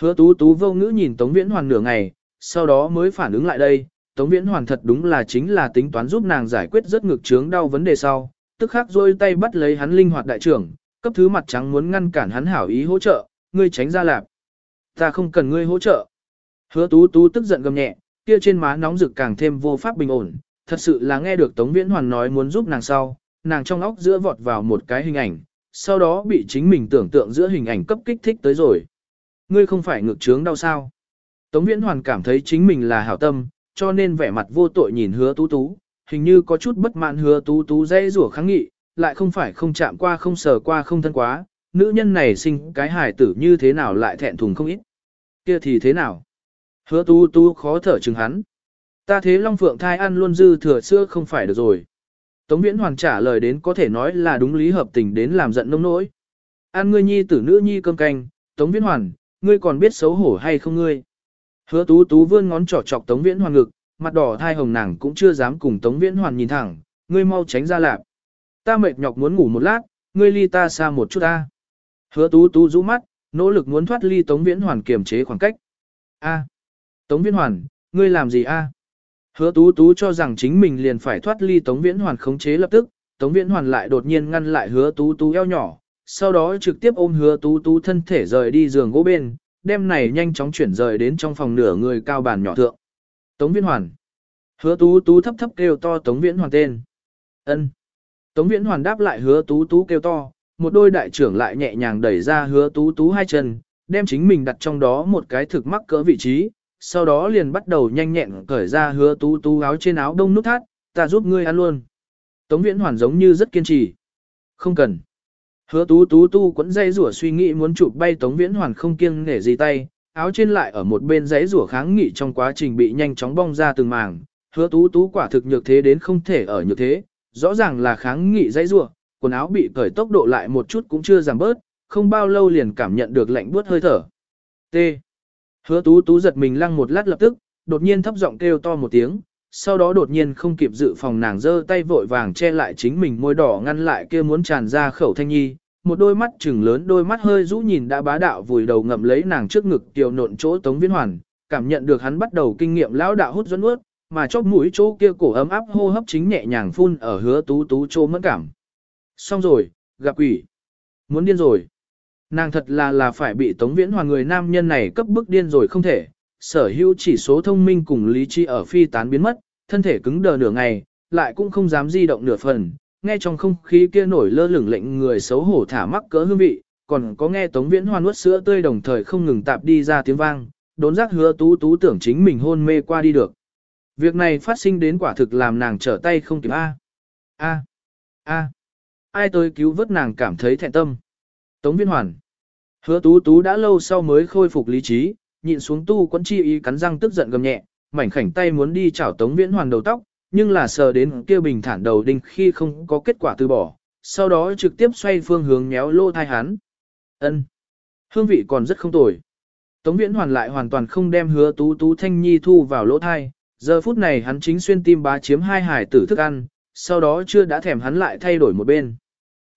Hứa tú tú vô ngữ nhìn Tống Viễn Hoàn nửa ngày, sau đó mới phản ứng lại đây, Tống Viễn Hoàn thật đúng là chính là tính toán giúp nàng giải quyết rất ngược chướng đau vấn đề sau, tức khắc rôi tay bắt lấy hắn linh hoạt đại trưởng, cấp thứ mặt trắng muốn ngăn cản hắn hảo ý hỗ trợ, ngươi tránh ra lạp. Ta không cần ngươi hỗ trợ. Hứa tú tú tức giận gầm nhẹ, kia trên má nóng rực càng thêm vô pháp bình ổn, thật sự là nghe được Tống Viễn Hoàn nói muốn giúp nàng sau, nàng trong óc giữa vọt vào một cái hình ảnh, sau đó bị chính mình tưởng tượng giữa hình ảnh cấp kích thích tới rồi. Ngươi không phải ngược trướng đau sao? Tống Viễn Hoàn cảm thấy chính mình là hảo tâm, cho nên vẻ mặt vô tội nhìn hứa tú tú, hình như có chút bất mãn hứa tú tú dây rủa kháng nghị, lại không phải không chạm qua không sờ qua không thân quá, nữ nhân này sinh cái hài tử như thế nào lại thẹn thùng không ít. Kia thì thế nào? Hứa tú tú khó thở chừng hắn. Ta thế Long Phượng thai ăn luôn dư thừa sữa không phải được rồi. Tống Viễn Hoàn trả lời đến có thể nói là đúng lý hợp tình đến làm giận nông nỗi. Ăn ngươi nhi tử nữ nhi cơm canh, Tống Viễn Hoàn, ngươi còn biết xấu hổ hay không ngươi? Hứa tú tú vươn ngón trỏ chọc Tống Viễn Hoàn ngực, mặt đỏ thai hồng nàng cũng chưa dám cùng Tống Viễn Hoàn nhìn thẳng, ngươi mau tránh ra lạp. Ta mệt nhọc muốn ngủ một lát, ngươi ly ta xa một chút ta. Hứa tú tú rũ mắt, nỗ lực muốn thoát ly Tống Viễn Hoàn kiềm chế khoảng cách. A, Tống Viễn Hoàn, ngươi làm gì a? Hứa tú tú cho rằng chính mình liền phải thoát ly Tống Viễn Hoàn khống chế lập tức, Tống Viễn Hoàn lại đột nhiên ngăn lại hứa tú tú eo nhỏ, sau đó trực tiếp ôm hứa tú tú thân thể rời đi giường gỗ bên, đêm này nhanh chóng chuyển rời đến trong phòng nửa người cao bàn nhỏ thượng. Tống Viễn Hoàn. Hứa Tú Tú thấp thấp kêu to Tống Viễn Hoàn tên. Ân. Tống Viễn Hoàn đáp lại Hứa Tú Tú kêu to, một đôi đại trưởng lại nhẹ nhàng đẩy ra Hứa Tú Tú hai chân, đem chính mình đặt trong đó một cái thực mắc cỡ vị trí, sau đó liền bắt đầu nhanh nhẹn cởi ra Hứa Tú Tú áo trên áo đông nút thắt, ta giúp ngươi ăn luôn. Tống Viễn Hoàn giống như rất kiên trì. Không cần. Hứa tú tú tu quấn dây rủa suy nghĩ muốn chụp bay Tống Viễn Hoàn không kiêng nể gì tay, áo trên lại ở một bên dãy rủa kháng nghị trong quá trình bị nhanh chóng bong ra từng màng. Hứa tú tú quả thực nhược thế đến không thể ở nhược thế, rõ ràng là kháng nghị dãy rủa, quần áo bị cởi tốc độ lại một chút cũng chưa giảm bớt, không bao lâu liền cảm nhận được lạnh buốt hơi thở. T. Hứa tú tú giật mình lăng một lát lập tức, đột nhiên thấp giọng kêu to một tiếng, sau đó đột nhiên không kịp dự phòng nàng giơ tay vội vàng che lại chính mình môi đỏ ngăn lại kia muốn tràn ra khẩu thanh nhi, một đôi mắt trừng lớn đôi mắt hơi rũ nhìn đã bá đạo vùi đầu ngậm lấy nàng trước ngực tiểu nộn chỗ tống viễn hoàn, cảm nhận được hắn bắt đầu kinh nghiệm lão đạo hút dẫn ướt, mà chóp mũi chỗ kia cổ ấm áp hô hấp chính nhẹ nhàng phun ở hứa tú tú chỗ mẫn cảm. Xong rồi, gặp quỷ. Muốn điên rồi. Nàng thật là là phải bị tống viễn hoàng người nam nhân này cấp bức điên rồi không thể, sở hữu chỉ số thông minh cùng lý trí ở phi tán biến mất, thân thể cứng đờ nửa ngày, lại cũng không dám di động nửa phần, nghe trong không khí kia nổi lơ lửng lệnh người xấu hổ thả mắc cỡ hương vị, còn có nghe Tống Viễn Hoa nuốt sữa tươi đồng thời không ngừng tạp đi ra tiếng vang, đốn giác hứa tú tú tưởng chính mình hôn mê qua đi được. Việc này phát sinh đến quả thực làm nàng trở tay không kịp A. A. A. Ai tới cứu vớt nàng cảm thấy thẹn tâm. Tống Viễn Hoàn. Hứa tú tú đã lâu sau mới khôi phục lý trí, nhịn xuống tu quấn chi ý cắn răng tức giận gầm nhẹ, mảnh khảnh tay muốn đi chảo Tống Viễn Hoàn đầu tóc, nhưng là sờ đến kia bình thản đầu đinh khi không có kết quả từ bỏ, sau đó trực tiếp xoay phương hướng méo lô thai hắn. Ân, Hương vị còn rất không tồi. Tống Viễn Hoàn lại hoàn toàn không đem hứa tú tú thanh nhi thu vào lỗ thai, giờ phút này hắn chính xuyên tim bá chiếm hai hải tử thức ăn, sau đó chưa đã thèm hắn lại thay đổi một bên.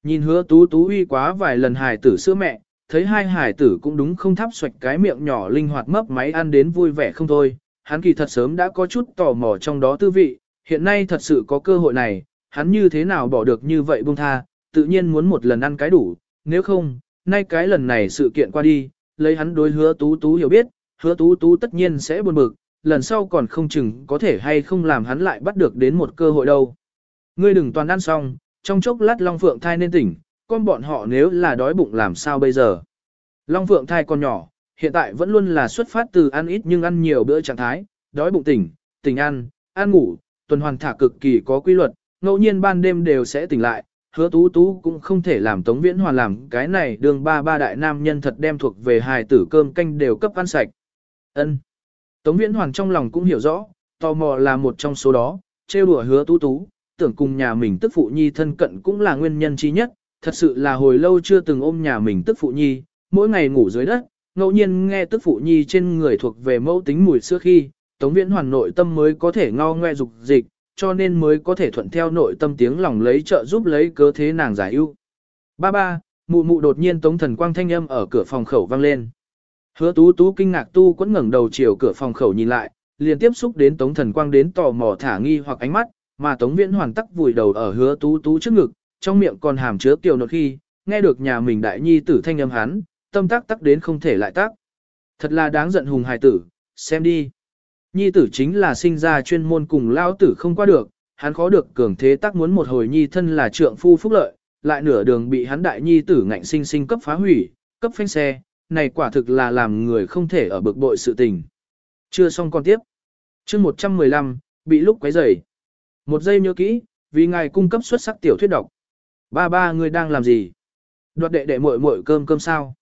Nhìn hứa tú tú uy quá vài lần hải tử sữa mẹ, thấy hai hải tử cũng đúng không thắp xoạch cái miệng nhỏ linh hoạt mấp máy ăn đến vui vẻ không thôi, hắn kỳ thật sớm đã có chút tò mò trong đó tư vị, hiện nay thật sự có cơ hội này, hắn như thế nào bỏ được như vậy buông tha, tự nhiên muốn một lần ăn cái đủ, nếu không, nay cái lần này sự kiện qua đi, lấy hắn đối hứa tú tú hiểu biết, hứa tú tú tất nhiên sẽ buồn bực, lần sau còn không chừng có thể hay không làm hắn lại bắt được đến một cơ hội đâu. Ngươi đừng toàn ăn xong, trong chốc lát Long Phượng thai nên tỉnh, con bọn họ nếu là đói bụng làm sao bây giờ. Long Phượng thai còn nhỏ, hiện tại vẫn luôn là xuất phát từ ăn ít nhưng ăn nhiều bữa trạng thái, đói bụng tỉnh, tỉnh ăn, ăn ngủ, tuần hoàn thả cực kỳ có quy luật, ngẫu nhiên ban đêm đều sẽ tỉnh lại, hứa tú tú cũng không thể làm tống viễn hoàn làm cái này đường ba ba đại nam nhân thật đem thuộc về hài tử cơm canh đều cấp ăn sạch. ân Tống viễn hoàn trong lòng cũng hiểu rõ, tò mò là một trong số đó, trêu đùa hứa tú tú, tưởng cùng nhà mình tức phụ nhi thân cận cũng là nguyên nhân chi nhất, thật sự là hồi lâu chưa từng ôm nhà mình tức phụ nhi, mỗi ngày ngủ dưới đất, ngẫu nhiên nghe tức phụ nhi trên người thuộc về mẫu tính mùi xưa khi, Tống Viễn Hoàn nội tâm mới có thể ngao ngoe dục dịch, cho nên mới có thể thuận theo nội tâm tiếng lòng lấy trợ giúp lấy cớ thế nàng giải ưu. Ba ba, mụ mụ đột nhiên Tống Thần Quang thanh âm ở cửa phòng khẩu vang lên. Hứa Tú Tú kinh ngạc tu quẫn ngẩng đầu chiều cửa phòng khẩu nhìn lại, liền tiếp xúc đến Tống Thần Quang đến tò mò thả nghi hoặc ánh mắt, mà Tống Viễn Hoàn tắc vùi đầu ở Hứa Tú Tú trước ngực, trong miệng còn hàm chứa kiều nột khi, nghe được nhà mình đại nhi tử thanh âm hắn, tâm tắc tắc đến không thể lại tắc. Thật là đáng giận hùng hài tử, xem đi. Nhi tử chính là sinh ra chuyên môn cùng lao tử không qua được, hắn khó được cường thế tác muốn một hồi nhi thân là trượng phu phúc lợi, lại nửa đường bị hắn đại nhi tử ngạnh sinh sinh cấp phá hủy, cấp phanh xe, này quả thực là làm người không thể ở bực bội sự tình. Chưa xong con tiếp. chương 115, bị lúc quấy rầy. Một giây nhớ kỹ, vì ngài cung cấp xuất sắc tiểu thuyết độc. Ba ba người đang làm gì? Đoạt đệ đệ muội muội cơm cơm sao?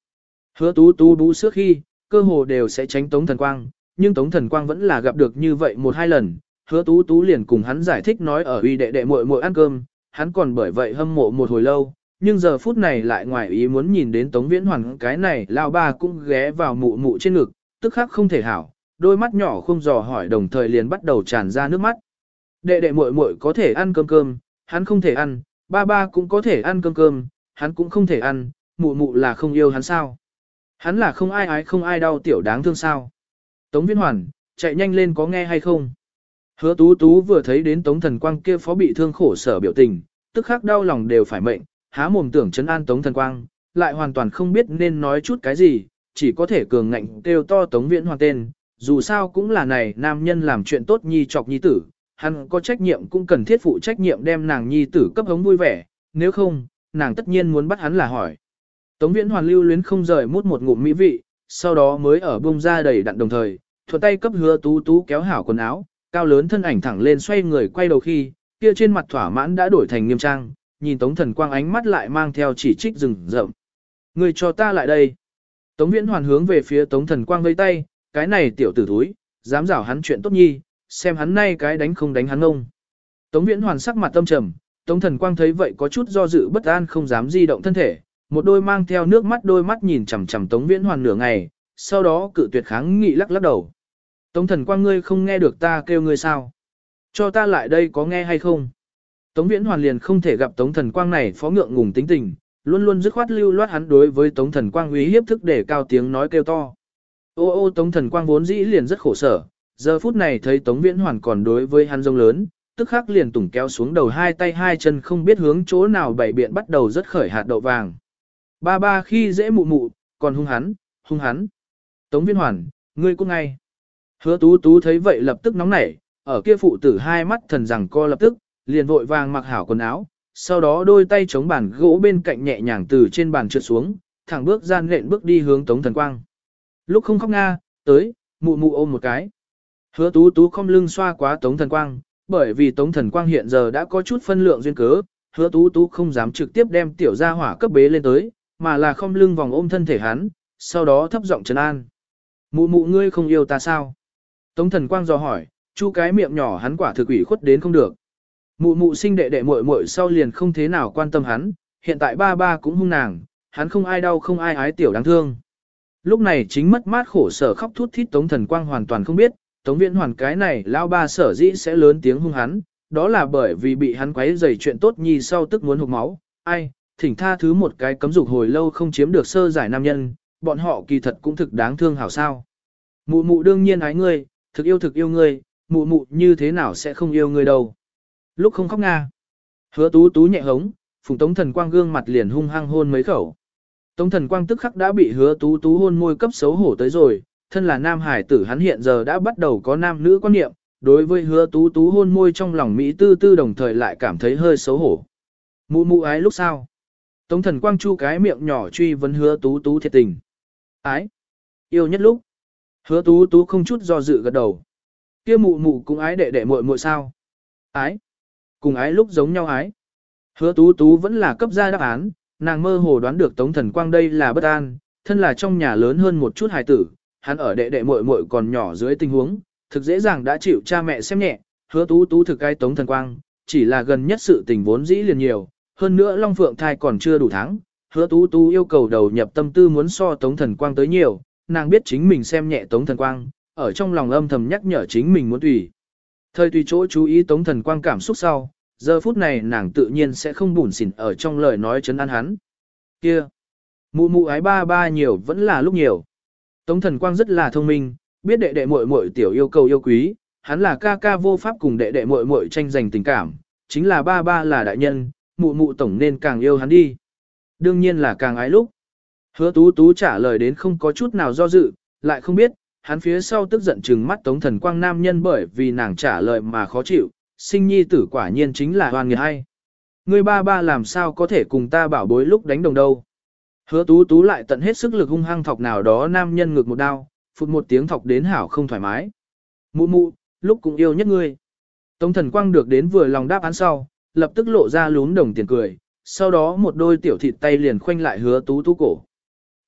Hứa tú tú bú sữa khi, cơ hồ đều sẽ tránh tống thần quang, nhưng Tống Thần Quang vẫn là gặp được như vậy một hai lần, hứa tú tú liền cùng hắn giải thích nói ở uy đệ đệ muội muội ăn cơm, hắn còn bởi vậy hâm mộ một hồi lâu, nhưng giờ phút này lại ngoài ý muốn nhìn đến Tống Viễn Hoàn cái này lao ba cũng ghé vào mụ mụ trên ngực, tức khắc không thể hảo, đôi mắt nhỏ không dò hỏi đồng thời liền bắt đầu tràn ra nước mắt. Đệ đệ muội muội có thể ăn cơm cơm, hắn không thể ăn, ba ba cũng có thể ăn cơm cơm, hắn cũng không thể ăn, mụ mụ là không yêu hắn sao? Hắn là không ai ái không ai đau tiểu đáng thương sao? Tống Viễn Hoàn, chạy nhanh lên có nghe hay không? Hứa Tú Tú vừa thấy đến Tống Thần Quang kia phó bị thương khổ sở biểu tình, tức khắc đau lòng đều phải mệnh, há mồm tưởng chấn an Tống Thần Quang, lại hoàn toàn không biết nên nói chút cái gì, chỉ có thể cường ngạnh kêu to Tống Viễn Hoàn tên, dù sao cũng là này nam nhân làm chuyện tốt nhi chọc nhi tử, hắn có trách nhiệm cũng cần thiết phụ trách nhiệm đem nàng nhi tử cấp hống vui vẻ, nếu không, nàng tất nhiên muốn bắt hắn là hỏi. Tống Viễn Hoàn lưu luyến không rời mút một ngụm mỹ vị, sau đó mới ở bông ra đầy đặn đồng thời, thuận tay cấp hứa tú tú kéo hảo quần áo, cao lớn thân ảnh thẳng lên xoay người quay đầu khi, kia trên mặt thỏa mãn đã đổi thành nghiêm trang, nhìn Tống Thần Quang ánh mắt lại mang theo chỉ trích rừng rậm. Người cho ta lại đây. Tống Viễn Hoàn hướng về phía Tống Thần Quang vây tay, cái này tiểu tử thúi, dám rảo hắn chuyện tốt nhi, xem hắn nay cái đánh không đánh hắn ông. Tống Viễn Hoàn sắc mặt tâm trầm, Tống Thần Quang thấy vậy có chút do dự bất an không dám di động thân thể, một đôi mang theo nước mắt đôi mắt nhìn chằm chằm Tống Viễn Hoàn nửa ngày, sau đó cự tuyệt kháng nghị lắc lắc đầu. Tống Thần Quang ngươi không nghe được ta kêu ngươi sao? Cho ta lại đây có nghe hay không? Tống Viễn Hoàn liền không thể gặp Tống Thần Quang này phó ngượng ngùng tính tình, luôn luôn dứt khoát lưu loát hắn đối với Tống Thần Quang uy hiếp thức để cao tiếng nói kêu to. Ô ô Tống Thần Quang vốn dĩ liền rất khổ sở, giờ phút này thấy Tống Viễn Hoàn còn đối với hắn rông lớn, tức khắc liền tủng kéo xuống đầu hai tay hai chân không biết hướng chỗ nào bảy biện bắt đầu rất khởi hạt đậu vàng. Ba ba khi dễ mụ mụ, còn hung hắn, hung hắn. Tống Viễn Hoàn, ngươi cũng ngay. Hứa tú tú thấy vậy lập tức nóng nảy, ở kia phụ tử hai mắt thần rằng co lập tức, liền vội vàng mặc hảo quần áo, sau đó đôi tay chống bàn gỗ bên cạnh nhẹ nhàng từ trên bàn trượt xuống, thẳng bước gian lện bước đi hướng Tống Thần Quang. Lúc không khóc nga, tới, mụ mụ ôm một cái. Hứa tú tú không lưng xoa quá Tống Thần Quang, bởi vì Tống Thần Quang hiện giờ đã có chút phân lượng duyên cớ, hứa tú tú không dám trực tiếp đem tiểu gia hỏa cấp bế lên tới, mà là không lưng vòng ôm thân thể hắn, sau đó thấp giọng trấn an. Mụ mụ ngươi không yêu ta sao? Tống Thần Quang dò hỏi, chu cái miệng nhỏ hắn quả thực ủy khuất đến không được. Mụ mụ sinh đệ đệ muội muội sau liền không thế nào quan tâm hắn, hiện tại ba ba cũng hung nàng, hắn không ai đau không ai ái tiểu đáng thương. Lúc này chính mất mát khổ sở khóc thút thít Tống Thần Quang hoàn toàn không biết, Tống Viễn Hoàn cái này lao ba sở dĩ sẽ lớn tiếng hung hắn, đó là bởi vì bị hắn quấy rầy chuyện tốt nhi sau tức muốn hụt máu. Ai, thỉnh tha thứ một cái cấm dục hồi lâu không chiếm được sơ giải nam nhân, bọn họ kỳ thật cũng thực đáng thương hảo sao. Mụ mụ đương nhiên ái ngươi, thực yêu thực yêu ngươi, mụ mụ như thế nào sẽ không yêu ngươi đâu. Lúc không khóc nga. Hứa tú tú nhẹ hống, phùng tống thần quang gương mặt liền hung hăng hôn mấy khẩu. Tống thần quang tức khắc đã bị hứa tú tú hôn môi cấp xấu hổ tới rồi, thân là nam hải tử hắn hiện giờ đã bắt đầu có nam nữ quan niệm, đối với hứa tú tú hôn môi trong lòng Mỹ tư tư đồng thời lại cảm thấy hơi xấu hổ. Mụ mụ ái lúc sau. Tống thần quang chu cái miệng nhỏ truy vấn hứa tú tú thiệt tình. Ái. Yêu nhất lúc. Hứa tú tú không chút do dự gật đầu. kia mụ mụ cũng ái đệ đệ muội muội sao. Ái. Cùng ái lúc giống nhau ái. Hứa tú tú vẫn là cấp ra đáp án, nàng mơ hồ đoán được Tống Thần Quang đây là bất an, thân là trong nhà lớn hơn một chút hài tử, hắn ở đệ đệ muội muội còn nhỏ dưới tình huống, thực dễ dàng đã chịu cha mẹ xem nhẹ, hứa tú tú thực ai Tống Thần Quang, chỉ là gần nhất sự tình vốn dĩ liền nhiều, hơn nữa Long Phượng thai còn chưa đủ tháng, hứa tú tú yêu cầu đầu nhập tâm tư muốn so Tống Thần Quang tới nhiều, nàng biết chính mình xem nhẹ Tống Thần Quang, ở trong lòng âm thầm nhắc nhở chính mình muốn tùy. Thời tùy chỗ chú ý Tống Thần Quang cảm xúc sau, giờ phút này nàng tự nhiên sẽ không bùn xỉn ở trong lời nói chấn an hắn. Kia! Mụ mụ ái ba ba nhiều vẫn là lúc nhiều. Tống Thần Quang rất là thông minh, biết đệ đệ muội muội tiểu yêu cầu yêu quý, hắn là ca ca vô pháp cùng đệ đệ muội muội tranh giành tình cảm, chính là ba ba là đại nhân, mụ mụ tổng nên càng yêu hắn đi. Đương nhiên là càng ái lúc. Hứa tú tú trả lời đến không có chút nào do dự, lại không biết, hắn phía sau tức giận chừng mắt tống thần quang nam nhân bởi vì nàng trả lời mà khó chịu, sinh nhi tử quả nhiên chính là hoàn nghiệt hay. Người ba ba làm sao có thể cùng ta bảo bối lúc đánh đồng đâu. Hứa tú tú lại tận hết sức lực hung hăng thọc nào đó nam nhân ngược một đao, phụt một tiếng thọc đến hảo không thoải mái. Mụ mụ, lúc cũng yêu nhất ngươi. Tống thần quang được đến vừa lòng đáp án sau, lập tức lộ ra lún đồng tiền cười, sau đó một đôi tiểu thịt tay liền khoanh lại hứa tú tú cổ.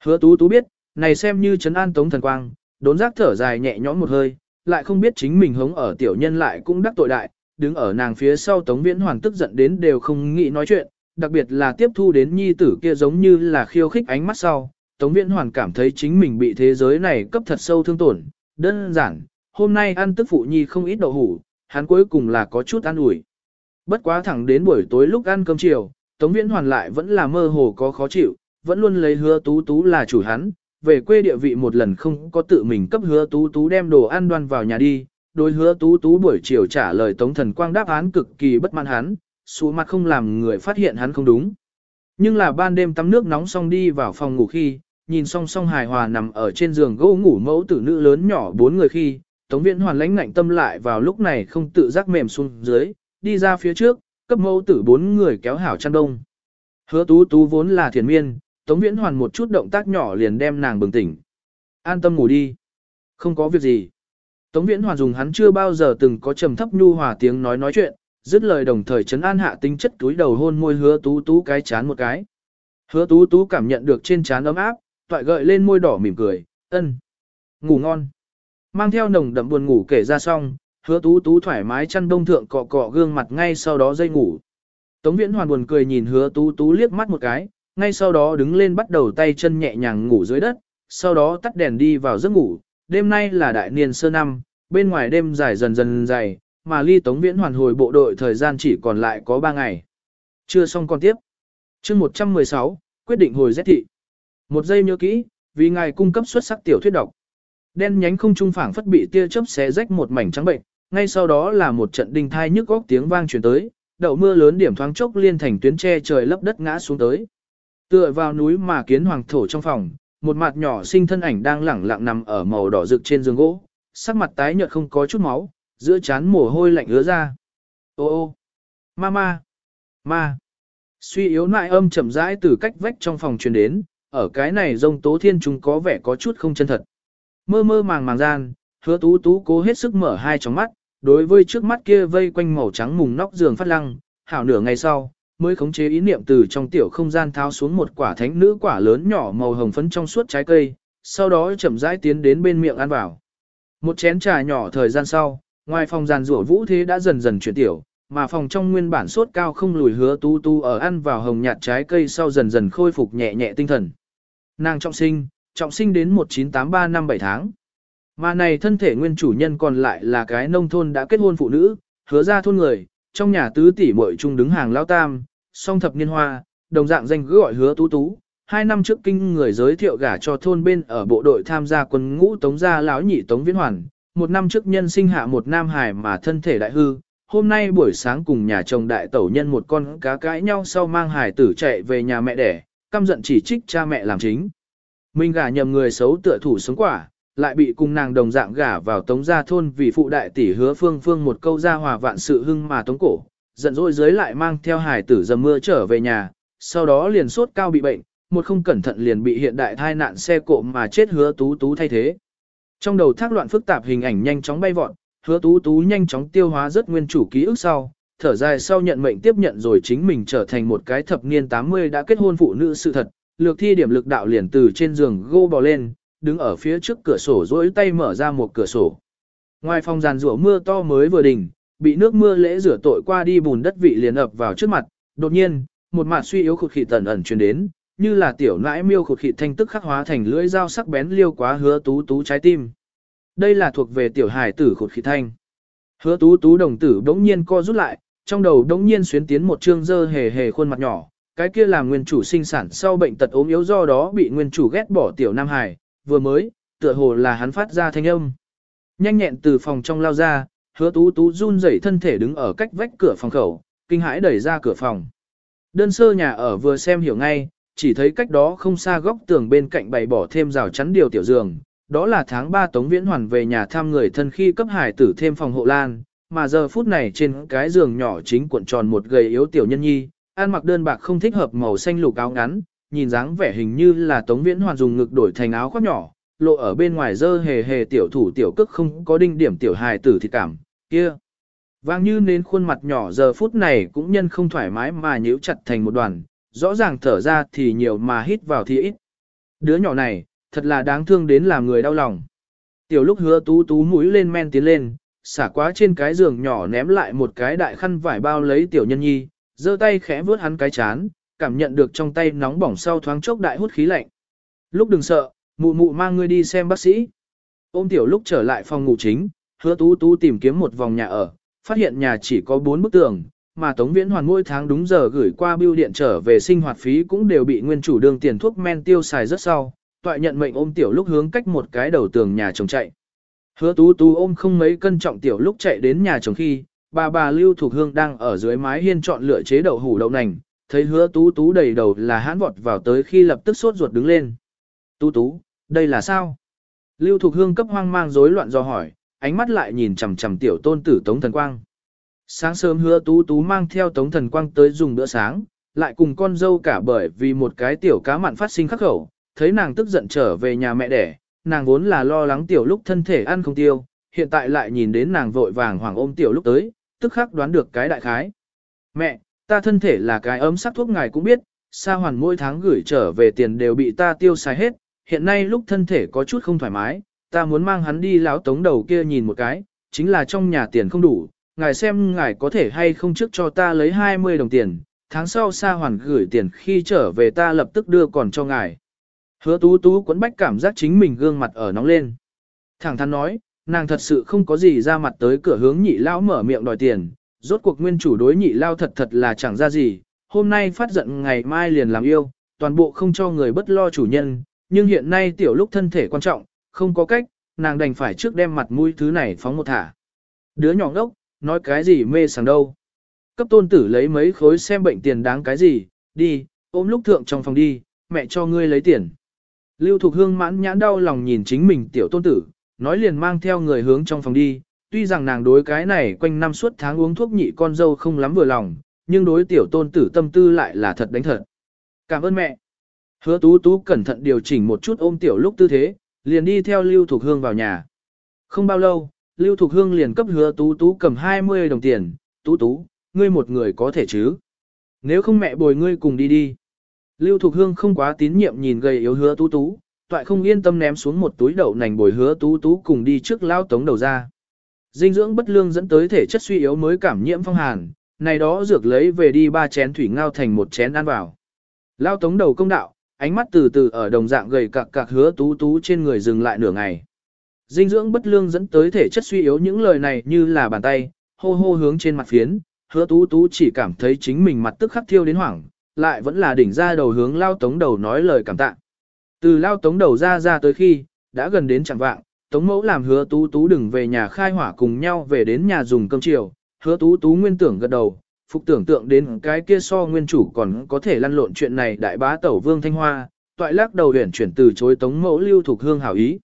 Hứa tú tú biết, này xem như trấn an tống thần quang, đốn giác thở dài nhẹ nhõm một hơi, lại không biết chính mình hống ở tiểu nhân lại cũng đắc tội đại, đứng ở nàng phía sau tống viễn hoàn tức giận đến đều không nghĩ nói chuyện, đặc biệt là tiếp thu đến nhi tử kia giống như là khiêu khích ánh mắt sau, tống viễn hoàn cảm thấy chính mình bị thế giới này cấp thật sâu thương tổn, đơn giản, hôm nay ăn tức phụ nhi không ít đậu hủ, hắn cuối cùng là có chút ăn ủi. Bất quá thẳng đến buổi tối lúc ăn cơm chiều, Tống Viễn Hoàn lại vẫn là mơ hồ có khó chịu, vẫn luôn lấy hứa tú tú là chủ hắn, về quê địa vị một lần không có tự mình cấp hứa tú tú đem đồ ăn đoan vào nhà đi, đối hứa tú tú buổi chiều trả lời Tống Thần Quang đáp án cực kỳ bất mãn hắn, số mặt không làm người phát hiện hắn không đúng. Nhưng là ban đêm tắm nước nóng xong đi vào phòng ngủ khi, nhìn song song hài hòa nằm ở trên giường gỗ ngủ mẫu tử nữ lớn nhỏ bốn người khi, Tống Viễn Hoàn lãnh ngạnh tâm lại vào lúc này không tự giác mềm xuống dưới, đi ra phía trước, cấp mẫu tử bốn người kéo hảo chăn đông. Hứa tú tú vốn là thiền miên, Tống Viễn Hoàn một chút động tác nhỏ liền đem nàng bừng tỉnh. An tâm ngủ đi. Không có việc gì. Tống Viễn Hoàn dùng hắn chưa bao giờ từng có trầm thấp nhu hòa tiếng nói nói chuyện, dứt lời đồng thời chấn an hạ tính chất túi đầu hôn môi hứa tú tú cái chán một cái. Hứa tú tú cảm nhận được trên chán ấm áp, toại gợi lên môi đỏ mỉm cười, ân. Ngủ ngon. Mang theo nồng đậm buồn ngủ kể ra xong, hứa tú tú thoải mái chăn đông thượng cọ cọ gương mặt ngay sau đó dây ngủ. Tống viễn hoàn buồn cười nhìn hứa tú tú liếc mắt một cái, ngay sau đó đứng lên bắt đầu tay chân nhẹ nhàng ngủ dưới đất, sau đó tắt đèn đi vào giấc ngủ. Đêm nay là đại niên sơ năm, bên ngoài đêm dài dần dần dài, mà ly tống viễn hoàn hồi bộ đội thời gian chỉ còn lại có 3 ngày. Chưa xong còn tiếp. chương 116, quyết định hồi rét thị. Một giây nhớ kỹ, vì ngài cung cấp xuất sắc tiểu thuyết độc. Đen nhánh không trung phảng phất bị tia chớp xé rách một mảnh trắng bệnh, ngay sau đó là một trận đinh thai nhức góc tiếng vang truyền tới, đậu mưa lớn điểm thoáng chốc liên thành tuyến che trời lấp đất ngã xuống tới. Tựa vào núi mà kiến hoàng thổ trong phòng, một mặt nhỏ sinh thân ảnh đang lẳng lặng nằm ở màu đỏ rực trên giường gỗ, sắc mặt tái nhợt không có chút máu, giữa trán mồ hôi lạnh ứa ra. Ô ô, ma ma, ma. Suy yếu nại âm chậm rãi từ cách vách trong phòng truyền đến, ở cái này rông tố thiên chúng có vẻ có chút không chân thật. Mơ mơ màng màng gian, hứa tú tú cố hết sức mở hai tròng mắt, đối với trước mắt kia vây quanh màu trắng mùng nóc giường phát lăng, hảo nửa ngày sau, mới khống chế ý niệm từ trong tiểu không gian tháo xuống một quả thánh nữ quả lớn nhỏ màu hồng phấn trong suốt trái cây, sau đó chậm rãi tiến đến bên miệng ăn vào. Một chén trà nhỏ thời gian sau, ngoài phòng giàn rủa vũ thế đã dần dần chuyển tiểu, mà phòng trong nguyên bản sốt cao không lùi hứa tu tu ở ăn vào hồng nhạt trái cây sau dần dần khôi phục nhẹ nhẹ tinh thần. Nàng trọng sinh, trọng sinh đến 1983 năm 7 tháng. Mà này thân thể nguyên chủ nhân còn lại là cái nông thôn đã kết hôn phụ nữ, hứa ra thôn người, trong nhà tứ tỷ muội chung đứng hàng lao tam, song thập niên hoa, đồng dạng danh gọi hứa tú tú. Hai năm trước kinh người giới thiệu gả cho thôn bên ở bộ đội tham gia quân ngũ tống gia lão nhị tống viễn hoàn. Một năm trước nhân sinh hạ một nam hải mà thân thể đại hư, hôm nay buổi sáng cùng nhà chồng đại tẩu nhân một con cá cãi nhau sau mang hải tử chạy về nhà mẹ đẻ, căm giận chỉ trích cha mẹ làm chính. Mình gả nhầm người xấu tựa thủ sống quả, lại bị cùng nàng đồng dạng gả vào tống gia thôn vì phụ đại tỷ hứa phương phương một câu ra hòa vạn sự hưng mà tống cổ, giận dỗi dưới lại mang theo hải tử dầm mưa trở về nhà, sau đó liền sốt cao bị bệnh, một không cẩn thận liền bị hiện đại thai nạn xe cộ mà chết hứa tú tú thay thế. Trong đầu thác loạn phức tạp hình ảnh nhanh chóng bay vọt, hứa tú tú nhanh chóng tiêu hóa rất nguyên chủ ký ức sau, thở dài sau nhận mệnh tiếp nhận rồi chính mình trở thành một cái thập niên 80 đã kết hôn phụ nữ sự thật, lược thi điểm lực đạo liền từ trên giường gô bò lên, đứng ở phía trước cửa sổ rỗi tay mở ra một cửa sổ. Ngoài phòng giàn rủa mưa to mới vừa đỉnh, bị nước mưa lễ rửa tội qua đi bùn đất vị liền ập vào trước mặt, đột nhiên, một mạt suy yếu khụt khịt tần ẩn truyền đến, như là tiểu nãi miêu khụt khịt thanh tức khắc hóa thành lưỡi dao sắc bén liêu quá hứa tú tú trái tim. Đây là thuộc về tiểu hài tử khụt khịt thanh. Hứa tú tú đồng tử đống nhiên co rút lại, trong đầu đống nhiên xuyến tiến một trương dơ hề hề khuôn mặt nhỏ, cái kia là nguyên chủ sinh sản sau bệnh tật ốm yếu do đó bị nguyên chủ ghét bỏ tiểu Nam Hải, vừa mới, tựa hồ là hắn phát ra thanh âm. Nhanh nhẹn từ phòng trong lao ra, hứa tú tú run rẩy thân thể đứng ở cách vách cửa phòng khẩu, kinh hãi đẩy ra cửa phòng. Đơn sơ nhà ở vừa xem hiểu ngay, chỉ thấy cách đó không xa góc tường bên cạnh bày bỏ thêm rào chắn điều tiểu giường, đó là tháng 3 Tống Viễn Hoàn về nhà thăm người thân khi cấp hải tử thêm phòng hộ lan, mà giờ phút này trên cái giường nhỏ chính cuộn tròn một gầy yếu tiểu nhân nhi, ăn mặc đơn bạc không thích hợp màu xanh lục áo ngắn, nhìn dáng vẻ hình như là Tống Viễn Hoàn dùng ngực đổi thành áo khoác nhỏ, lộ ở bên ngoài dơ hề hề tiểu thủ tiểu cước không có đinh điểm tiểu hài tử thì cảm, kia. Vang như nên khuôn mặt nhỏ giờ phút này cũng nhân không thoải mái mà nhíu chặt thành một đoàn, rõ ràng thở ra thì nhiều mà hít vào thì ít. Đứa nhỏ này, thật là đáng thương đến làm người đau lòng. Tiểu lúc hứa tú tú mũi lên men tiến lên, xả quá trên cái giường nhỏ ném lại một cái đại khăn vải bao lấy tiểu nhân nhi, giơ tay khẽ vướt hắn cái chán, cảm nhận được trong tay nóng bỏng sau thoáng chốc đại hút khí lạnh. Lúc đừng sợ, mụ mụ mang ngươi đi xem bác sĩ. Ôm tiểu lúc trở lại phòng ngủ chính, hứa tú tú tìm kiếm một vòng nhà ở, phát hiện nhà chỉ có bốn bức tường, mà Tống Viễn Hoàn mỗi tháng đúng giờ gửi qua bưu điện trở về sinh hoạt phí cũng đều bị nguyên chủ đương tiền thuốc men tiêu xài rất sau, toại nhận mệnh ôm tiểu lúc hướng cách một cái đầu tường nhà chồng chạy. Hứa tú tú ôm không mấy cân trọng tiểu lúc chạy đến nhà chồng khi, bà bà Lưu Thục Hương đang ở dưới mái hiên chọn lựa chế đậu hủ đậu nành, thấy hứa tú tú đầy đầu là hãn vọt vào tới khi lập tức sốt ruột đứng lên. Tú tú, đây là sao? Lưu Thục Hương cấp hoang mang rối loạn do hỏi, ánh mắt lại nhìn chằm chằm tiểu tôn tử Tống Thần Quang. Sáng sớm hứa tú tú mang theo Tống Thần Quang tới dùng bữa sáng, lại cùng con dâu cả bởi vì một cái tiểu cá mặn phát sinh khắc khẩu, thấy nàng tức giận trở về nhà mẹ đẻ, nàng vốn là lo lắng tiểu lúc thân thể ăn không tiêu, hiện tại lại nhìn đến nàng vội vàng hoàng ôm tiểu lúc tới, tức khắc đoán được cái đại khái. Mẹ, ta thân thể là cái ấm sắc thuốc ngài cũng biết, sa hoàn mỗi tháng gửi trở về tiền đều bị ta tiêu xài hết, hiện nay lúc thân thể có chút không thoải mái, ta muốn mang hắn đi lão tống đầu kia nhìn một cái, chính là trong nhà tiền không đủ, ngài xem ngài có thể hay không trước cho ta lấy 20 đồng tiền, tháng sau sa hoàn gửi tiền khi trở về ta lập tức đưa còn cho ngài. Hứa tú tú quấn bách cảm giác chính mình gương mặt ở nóng lên. Thẳng thắn nói, nàng thật sự không có gì ra mặt tới cửa hướng nhị lão mở miệng đòi tiền, rốt cuộc nguyên chủ đối nhị lao thật thật là chẳng ra gì, hôm nay phát giận ngày mai liền làm yêu, toàn bộ không cho người bất lo chủ nhân, nhưng hiện nay tiểu lúc thân thể quan trọng, không có cách, nàng đành phải trước đem mặt mũi thứ này phóng một thả. Đứa nhỏ ngốc, nói cái gì mê sảng đâu. Cấp tôn tử lấy mấy khối xem bệnh tiền đáng cái gì, đi, ôm lúc thượng trong phòng đi, mẹ cho ngươi lấy tiền. Lưu Thục Hương mãn nhãn đau lòng nhìn chính mình tiểu tôn tử, nói liền mang theo người hướng trong phòng đi, tuy rằng nàng đối cái này quanh năm suốt tháng uống thuốc nhị con dâu không lắm vừa lòng, nhưng đối tiểu tôn tử tâm tư lại là thật đánh thật. Cảm ơn mẹ. Hứa tú tú cẩn thận điều chỉnh một chút ôm tiểu lúc tư thế, liền đi theo Lưu Thục Hương vào nhà. Không bao lâu, Lưu Thục Hương liền cấp hứa tú tú cầm 20 đồng tiền, tú tú, ngươi một người có thể chứ. Nếu không mẹ bồi ngươi cùng đi đi. Lưu Thục Hương không quá tín nhiệm nhìn gầy yếu hứa tú tú, toại không yên tâm ném xuống một túi đậu nành bồi hứa tú tú cùng đi trước lao tống đầu ra. Dinh dưỡng bất lương dẫn tới thể chất suy yếu mới cảm nhiễm phong hàn, này đó dược lấy về đi ba chén thủy ngao thành một chén ăn vào. Lao tống đầu công đạo, ánh mắt từ từ ở đồng dạng gầy cạc cạc hứa tú tú trên người dừng lại nửa ngày. Dinh dưỡng bất lương dẫn tới thể chất suy yếu những lời này như là bàn tay, hô hô hướng trên mặt phiến, hứa tú tú chỉ cảm thấy chính mình mặt tức khắc thiêu đến hoảng, lại vẫn là đỉnh ra đầu hướng lao tống đầu nói lời cảm tạ. Từ lao tống đầu ra ra tới khi, đã gần đến chẳng vạng, tống mẫu làm hứa tú tú đừng về nhà khai hỏa cùng nhau về đến nhà dùng cơm chiều, hứa tú tú nguyên tưởng gật đầu, phục tưởng tượng đến cái kia so nguyên chủ còn có thể lăn lộn chuyện này đại bá tẩu vương thanh hoa, toại lắc đầu huyền chuyển từ chối tống mẫu lưu thuộc hương hảo ý.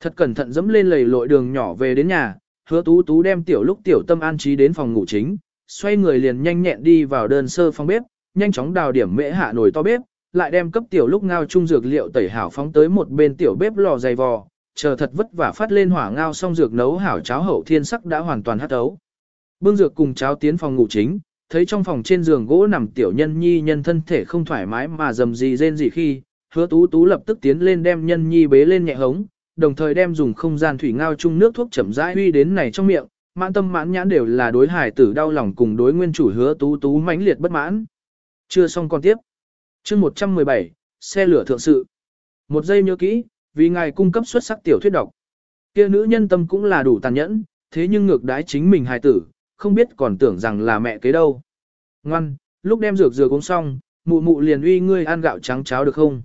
Thật cẩn thận dẫm lên lầy lội đường nhỏ về đến nhà, hứa tú tú đem tiểu lúc tiểu tâm an trí đến phòng ngủ chính, xoay người liền nhanh nhẹn đi vào đơn sơ phòng bếp, nhanh chóng đào điểm mễ hạ nồi to bếp, lại đem cấp tiểu lúc ngao chung dược liệu tẩy hảo phóng tới một bên tiểu bếp lò dày vò, chờ thật vất vả phát lên hỏa ngao xong dược nấu hảo cháo hậu thiên sắc đã hoàn toàn hắt ấu. Bưng dược cùng cháo tiến phòng ngủ chính, thấy trong phòng trên giường gỗ nằm tiểu nhân nhi nhân thân thể không thoải mái mà dầm gì rên gì khi, hứa tú tú lập tức tiến lên đem nhân nhi bế lên nhẹ hống, đồng thời đem dùng không gian thủy ngao chung nước thuốc chậm rãi huy đến này trong miệng, mãn tâm mãn nhãn đều là đối hải tử đau lòng cùng đối nguyên chủ hứa tú tú mãnh liệt bất mãn. Chưa xong còn tiếp. chương 117, xe lửa thượng sự. Một giây nhớ kỹ, vì ngài cung cấp xuất sắc tiểu thuyết độc. kia nữ nhân tâm cũng là đủ tàn nhẫn, thế nhưng ngược đái chính mình hài tử, không biết còn tưởng rằng là mẹ kế đâu. Ngoan, lúc đem dược dược uống xong, mụ mụ liền uy ngươi ăn gạo trắng cháo được không?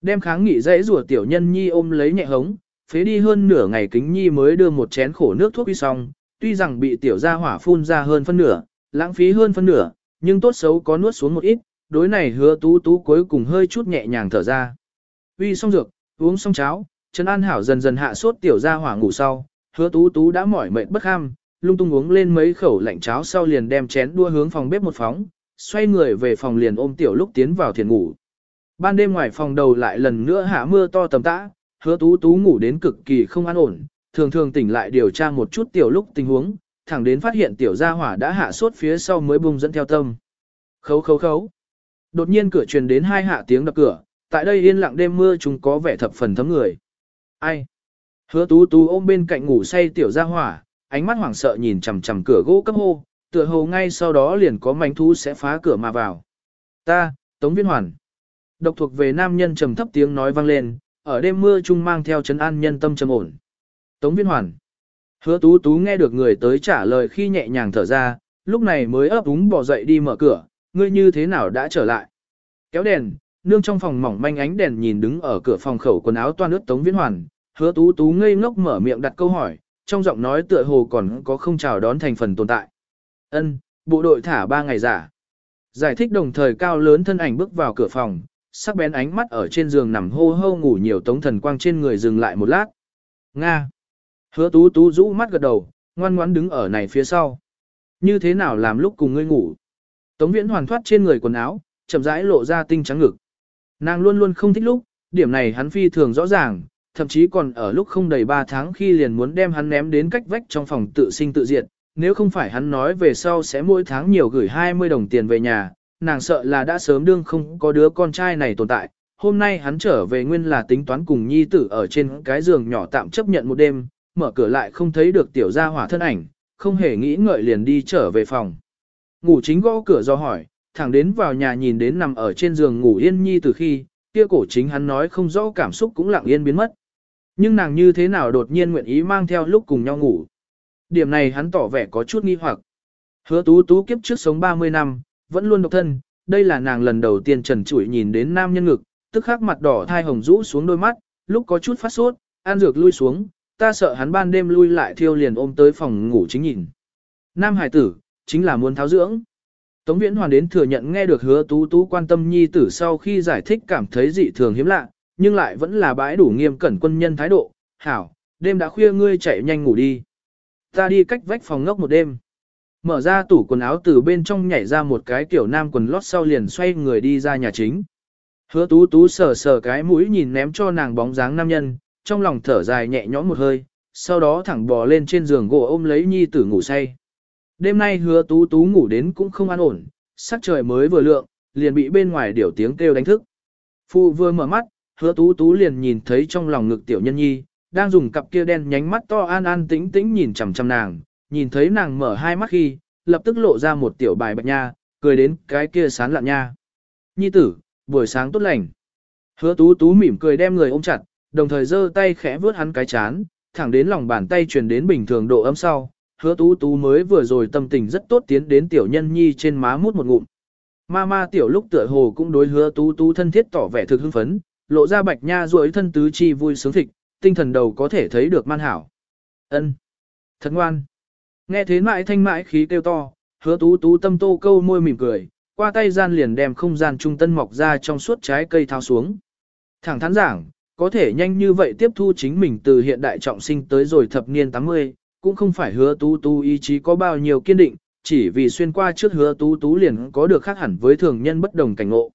Đem kháng nghị dãy rủa tiểu nhân nhi ôm lấy nhẹ hống, phế đi hơn nửa ngày kính nhi mới đưa một chén khổ nước thuốc uy xong, tuy rằng bị tiểu gia hỏa phun ra hơn phân nửa, lãng phí hơn phân nửa, nhưng tốt xấu có nuốt xuống một ít, đối này hứa tú tú cuối cùng hơi chút nhẹ nhàng thở ra. Uy xong dược, uống xong cháo, Trần An Hảo dần dần hạ sốt tiểu gia hỏa ngủ sau, hứa tú tú đã mỏi mệt bất ham, lung tung uống lên mấy khẩu lạnh cháo sau liền đem chén đua hướng phòng bếp một phóng, xoay người về phòng liền ôm tiểu lúc tiến vào thiền ngủ. Ban đêm ngoài phòng đầu lại lần nữa hạ mưa to tầm tã, hứa tú tú ngủ đến cực kỳ không an ổn, thường thường tỉnh lại điều tra một chút tiểu lúc tình huống, thẳng đến phát hiện tiểu gia hỏa đã hạ sốt phía sau mới bung dẫn theo tâm. Khấu khấu khấu. Đột nhiên cửa truyền đến hai hạ tiếng đập cửa, tại đây yên lặng đêm mưa chúng có vẻ thập phần thấm người. Ai? Hứa tú tú ôm bên cạnh ngủ say tiểu gia hỏa, ánh mắt hoảng sợ nhìn chằm chằm cửa gỗ cấp hô, tựa hồ ngay sau đó liền có mánh thú sẽ phá cửa mà vào. Ta, Tống Viên Hoàn. Độc thuộc về nam nhân trầm thấp tiếng nói vang lên, ở đêm mưa chung mang theo chấn an nhân tâm trầm ổn. Tống Viên Hoàn. Hứa tú tú nghe được người tới trả lời khi nhẹ nhàng thở ra, lúc này mới ấp úng bỏ dậy đi mở cửa, ngươi như thế nào đã trở lại. Kéo đèn, nương trong phòng mỏng manh ánh đèn nhìn đứng ở cửa phòng khẩu quần áo toan ướt Tống Viễn Hoàn, hứa tú tú ngây ngốc mở miệng đặt câu hỏi, trong giọng nói tựa hồ còn có không chào đón thành phần tồn tại. Ân, bộ đội thả ba ngày giả. Giải thích đồng thời cao lớn thân ảnh bước vào cửa phòng, sắc bén ánh mắt ở trên giường nằm hô hô ngủ nhiều tống thần quang trên người dừng lại một lát. Nga. Hứa tú tú rũ mắt gật đầu, ngoan ngoãn đứng ở này phía sau. Như thế nào làm lúc cùng ngươi ngủ? Tống viễn hoàn thoát trên người quần áo, chậm rãi lộ ra tinh trắng ngực. Nàng luôn luôn không thích lúc, điểm này hắn phi thường rõ ràng, thậm chí còn ở lúc không đầy 3 tháng khi liền muốn đem hắn ném đến cách vách trong phòng tự sinh tự diệt, nếu không phải hắn nói về sau sẽ mỗi tháng nhiều gửi 20 đồng tiền về nhà, nàng sợ là đã sớm đương không có đứa con trai này tồn tại. Hôm nay hắn trở về nguyên là tính toán cùng nhi tử ở trên cái giường nhỏ tạm chấp nhận một đêm, mở cửa lại không thấy được tiểu gia hỏa thân ảnh, không hề nghĩ ngợi liền đi trở về phòng. Ngủ chính gõ cửa do hỏi, thẳng đến vào nhà nhìn đến nằm ở trên giường ngủ yên nhi từ khi, kia cổ chính hắn nói không rõ cảm xúc cũng lặng yên biến mất. Nhưng nàng như thế nào đột nhiên nguyện ý mang theo lúc cùng nhau ngủ. Điểm này hắn tỏ vẻ có chút nghi hoặc. Hứa tú tú kiếp trước sống 30 năm, vẫn luôn độc thân, đây là nàng lần đầu tiên trần trụi nhìn đến nam nhân ngực, tức khắc mặt đỏ thai hồng rũ xuống đôi mắt, lúc có chút phát sốt, an dược lui xuống, ta sợ hắn ban đêm lui lại thiêu liền ôm tới phòng ngủ chính nhìn. Nam hải tử, chính là muốn tháo dưỡng. Tống Viễn Hoàn đến thừa nhận nghe được hứa tú tú quan tâm nhi tử sau khi giải thích cảm thấy dị thường hiếm lạ, nhưng lại vẫn là bãi đủ nghiêm cẩn quân nhân thái độ. Hảo, đêm đã khuya ngươi chạy nhanh ngủ đi. Ta đi cách vách phòng ngốc một đêm. Mở ra tủ quần áo từ bên trong nhảy ra một cái kiểu nam quần lót sau liền xoay người đi ra nhà chính. Hứa tú tú sờ sờ cái mũi nhìn ném cho nàng bóng dáng nam nhân, trong lòng thở dài nhẹ nhõm một hơi, sau đó thẳng bò lên trên giường gỗ ôm lấy nhi tử ngủ say. Đêm nay hứa tú tú ngủ đến cũng không an ổn, sắc trời mới vừa lượng, liền bị bên ngoài điểu tiếng kêu đánh thức. Phu vừa mở mắt, hứa tú tú liền nhìn thấy trong lòng ngực tiểu nhân nhi, đang dùng cặp kia đen nhánh mắt to an an tĩnh tĩnh nhìn chằm chằm nàng, nhìn thấy nàng mở hai mắt khi, lập tức lộ ra một tiểu bài bạch nha, cười đến cái kia sán lạn nha. Nhi tử, buổi sáng tốt lành. Hứa tú tú mỉm cười đem người ôm chặt, đồng thời giơ tay khẽ vướt hắn cái chán, thẳng đến lòng bàn tay truyền đến bình thường độ ấm sau, hứa tú tú mới vừa rồi tâm tình rất tốt tiến đến tiểu nhân nhi trên má mút một ngụm. Ma ma tiểu lúc tựa hồ cũng đối hứa tú tú thân thiết tỏ vẻ thực hưng phấn, lộ ra bạch nha ruồi thân tứ chi vui sướng thịt, tinh thần đầu có thể thấy được man hảo. ân Thật ngoan. Nghe thế mãi thanh mãi khí kêu to, hứa tú tú tâm tô câu môi mỉm cười, qua tay gian liền đem không gian trung tân mọc ra trong suốt trái cây thao xuống. Thẳng thắn giảng, có thể nhanh như vậy tiếp thu chính mình từ hiện đại trọng sinh tới rồi thập niên 80, cũng không phải hứa tú tú ý chí có bao nhiêu kiên định, chỉ vì xuyên qua trước hứa tú tú liền có được khác hẳn với thường nhân bất đồng cảnh ngộ.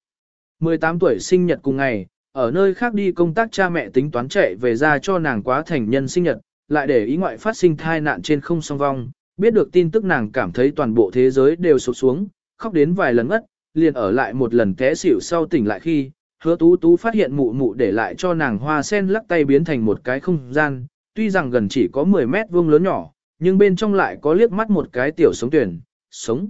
18 tuổi sinh nhật cùng ngày, ở nơi khác đi công tác cha mẹ tính toán chạy về ra cho nàng quá thành nhân sinh nhật, lại để ý ngoại phát sinh thai nạn trên không song vong, biết được tin tức nàng cảm thấy toàn bộ thế giới đều sụp xuống, khóc đến vài lần ngất, liền ở lại một lần té xỉu sau tỉnh lại khi, hứa tú tú phát hiện mụ mụ để lại cho nàng hoa sen lắc tay biến thành một cái không gian, tuy rằng gần chỉ có 10 mét vuông lớn nhỏ, nhưng bên trong lại có liếc mắt một cái tiểu sống tuyển, sống.